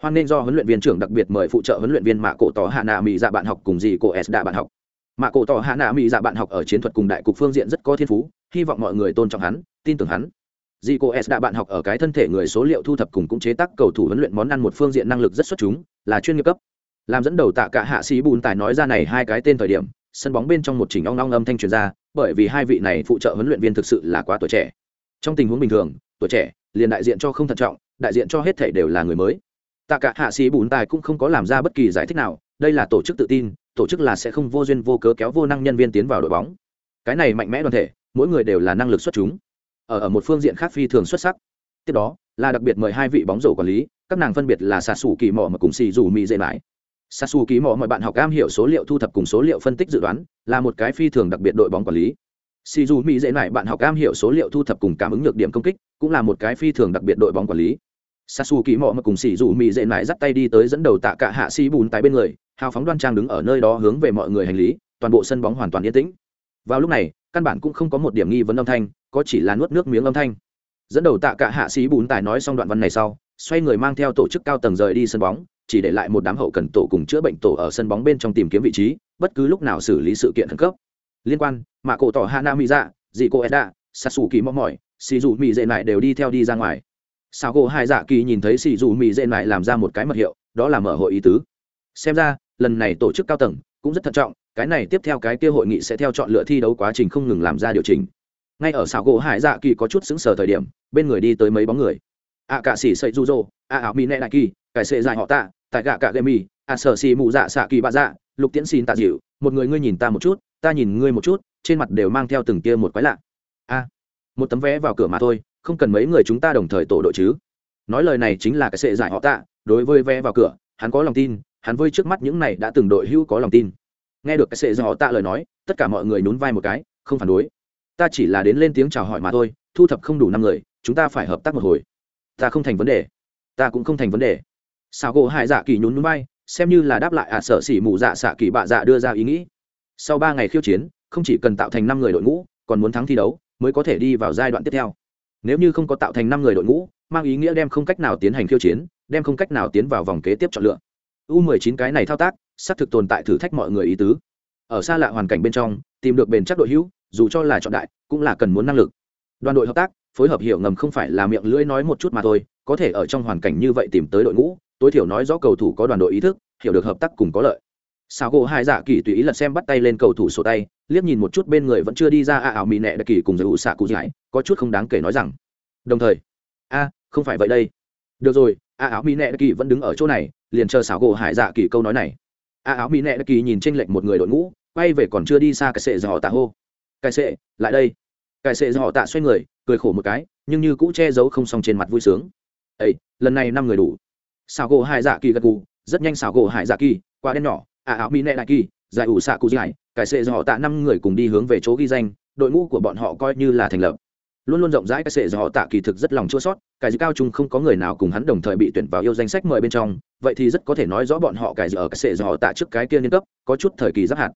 Hoan nên do huấn luyện viên trưởng đặc biệt mời phụ trợ huấn luyện viên mạ cổ tỏ hạ nạ mỹ dạ bạn học cùng gì cô s đã bạn học. Mạ cổ tỏ hạ nạ mỹ dạ bạn học ở chiến thuật cùng đại cục phương diện rất có thiên phú, hy vọng mọi người tôn trọng hắn, tin tưởng hắn. Dì cô s đã bạn học ở cái thân thể người số liệu thu thập cùng cũng chế tác cầu thủ huấn luyện món ăn một phương diện năng lực rất xuất chúng, là chuyên nghiệp cấp. Làm dẫn đầu tạ cả hạ sĩ bùn tài nói ra này hai cái tên thời điểm sân bóng bên trong một chỉnh ong ong âm thanh truyền ra, bởi vì hai vị này phụ trợ huấn luyện viên thực sự là quá tuổi trẻ. Trong tình huống bình thường, tuổi trẻ, liền đại diện cho không thận trọng, đại diện cho hết thể đều là người mới. Tạ cả hạ sĩ bùn tài cũng không có làm ra bất kỳ giải thích nào, đây là tổ chức tự tin, tổ chức là sẽ không vô duyên vô cớ kéo vô năng nhân viên tiến vào đội bóng. Cái này mạnh mẽ đoàn thể, mỗi người đều là năng lực xuất chúng. Ở ở một phương diện khác phi thường xuất sắc. Tiếp đó, là đặc biệt mời hai vị bóng rổ quản lý, các nàng phân biệt là xà sủ kỳ mỏ mà cùng xì dù mỹ dễ mãi Sasu ký kỳ mọi bạn học am hiểu số liệu thu thập cùng số liệu phân tích dự đoán, là một cái phi thường đặc biệt đội bóng quản lý. Xì dù mỹ dễ mãi bạn học am hiểu số liệu thu thập cùng cảm ứng nhược điểm công kích, cũng là một cái phi thường đặc biệt đội bóng quản lý. Sasu ký mọ mà cùng xì dù mỹ dễ mãi dắt tay đi tới dẫn đầu tạ cả hạ si bùn tại bên người, hào phóng đoan trang đứng ở nơi đó hướng về mọi người hành lý, toàn bộ sân bóng hoàn toàn yên tĩnh. Vào lúc này, căn bản cũng không có một điểm nghi vấn âm thanh, có chỉ là nuốt nước miếng âm thanh. Dẫn đầu tạ cả hạ sĩ bùn tài nói xong đoạn văn này sau, xoay người mang theo tổ chức cao tầng rời đi sân bóng chỉ để lại một đám hậu cần tổ cùng chữa bệnh tổ ở sân bóng bên trong tìm kiếm vị trí, bất cứ lúc nào xử lý sự kiện khẩn cấp. Liên quan, mà cổ tỏ hana mỹ dạ dị cô edda sasu kỳ mong mỏi xì dù mỹ dệ lại đều đi theo đi ra ngoài. Sao gỗ hai dạ kỳ nhìn thấy xì dù mỹ dệ lại làm ra một cái mật hiệu, đó là mở hội ý tứ. Xem ra, lần này tổ chức cao tầng cũng rất thận trọng, cái này tiếp theo cái kia hội nghị sẽ theo chọn lựa thi đấu quá trình không ngừng làm ra điều chỉnh. Ngay ở sao gỗ hải dạ kỳ có chút xứng sở thời điểm, bên người đi tới mấy bóng người ạ cả xỉ sậy du dô ạ ảo mi nẹ đại kỳ, cải sệ dài họ tạ, tại gạ cả gây mi ạ sở xì mù dạ xạ kỳ bạ dạ lục tiễn xin tạ dịu, một người ngươi nhìn ta một chút, ta nhìn ngươi một chút, trên mặt đều mang theo từng kia một quái lạ. A, một tấm vé vào cửa mà thôi, không cần mấy người chúng ta đồng thời tổ đội chứ. Nói lời này chính là cái sệ giải họ tạ, đối với vé vào cửa, hắn có lòng tin, hắn vơi trước mắt những này đã từng đội hữu có lòng tin. Nghe được cái sệ giải họ tạ lời nói, tất cả mọi người nhún vai một cái, không phản đối. Ta chỉ là đến lên tiếng chào hỏi mà thôi, thu thập không đủ năm người, chúng ta phải hợp tác một hồi ta không thành vấn đề. Ta cũng không thành vấn đề. Sao gỗ hải dạ kỳ nhún núi bay xem như là đáp lại ạ à sở xỉ mù dạ xạ kỳ bạ dạ đưa ra ý nghĩ. Sau ba ngày khiêu chiến, không chỉ cần tạo thành năm người đội ngũ, còn muốn thắng thi đấu, mới có thể đi vào giai đoạn tiếp theo. Nếu như không có tạo thành năm người đội ngũ, mang ý nghĩa đem không cách nào tiến hành khiêu chiến, đem không cách nào tiến vào vòng kế tiếp chọn lựa. U 19 cái này thao tác, xác thực tồn tại thử thách mọi người ý tứ. Ở xa lạ hoàn cảnh bên trong, tìm được bền chắc đội hữu, dù cho là chọn đại, cũng là cần muốn năng lực. Đoàn đội hợp tác phối hợp hiểu ngầm không phải là miệng lưỡi nói một chút mà thôi, có thể ở trong hoàn cảnh như vậy tìm tới đội ngũ, tối thiểu nói rõ cầu thủ có đoàn đội ý thức, hiểu được hợp tác cùng có lợi. Sao gỗ hai dạ kỳ tùy ý lật xem bắt tay lên cầu thủ sổ tay, liếc nhìn một chút bên người vẫn chưa đi ra a ảo mỹ nẹ đặc kỳ cùng giới ủ xạ cụ giải, có chút không đáng kể nói rằng. Đồng thời, a, không phải vậy đây. Được rồi, a áo mỹ nẹ đặc kỳ vẫn đứng ở chỗ này, liền chờ xảo gỗ hải dạ kỳ câu nói này. A áo mỹ nẹ đặc kỳ nhìn tranh lệch một người đội ngũ, quay về còn chưa đi xa cái sệ dò tạ hô. Cái sệ, lại đây cải sệ họ tạ xoay người cười khổ một cái nhưng như cũ che giấu không xong trên mặt vui sướng. Ấy lần này năm người đủ. Xảo gỗ hải dạ kỳ gật gù rất nhanh xảo gỗ hải dạ kỳ qua đen nhỏ à áo mỹ nẹ đại kỳ giải ủ xạ cụ dài, cải sệ họ tạ năm người cùng đi hướng về chỗ ghi danh đội ngũ của bọn họ coi như là thành lập. Luôn luôn rộng rãi cái sệ do họ tạ kỳ thực rất lòng chua sót cái dư cao trung không có người nào cùng hắn đồng thời bị tuyển vào yêu danh sách mời bên trong vậy thì rất có thể nói rõ bọn họ cải dư ở cái sệ do họ tạ trước cái kia niên cấp có chút thời kỳ giáp hạt.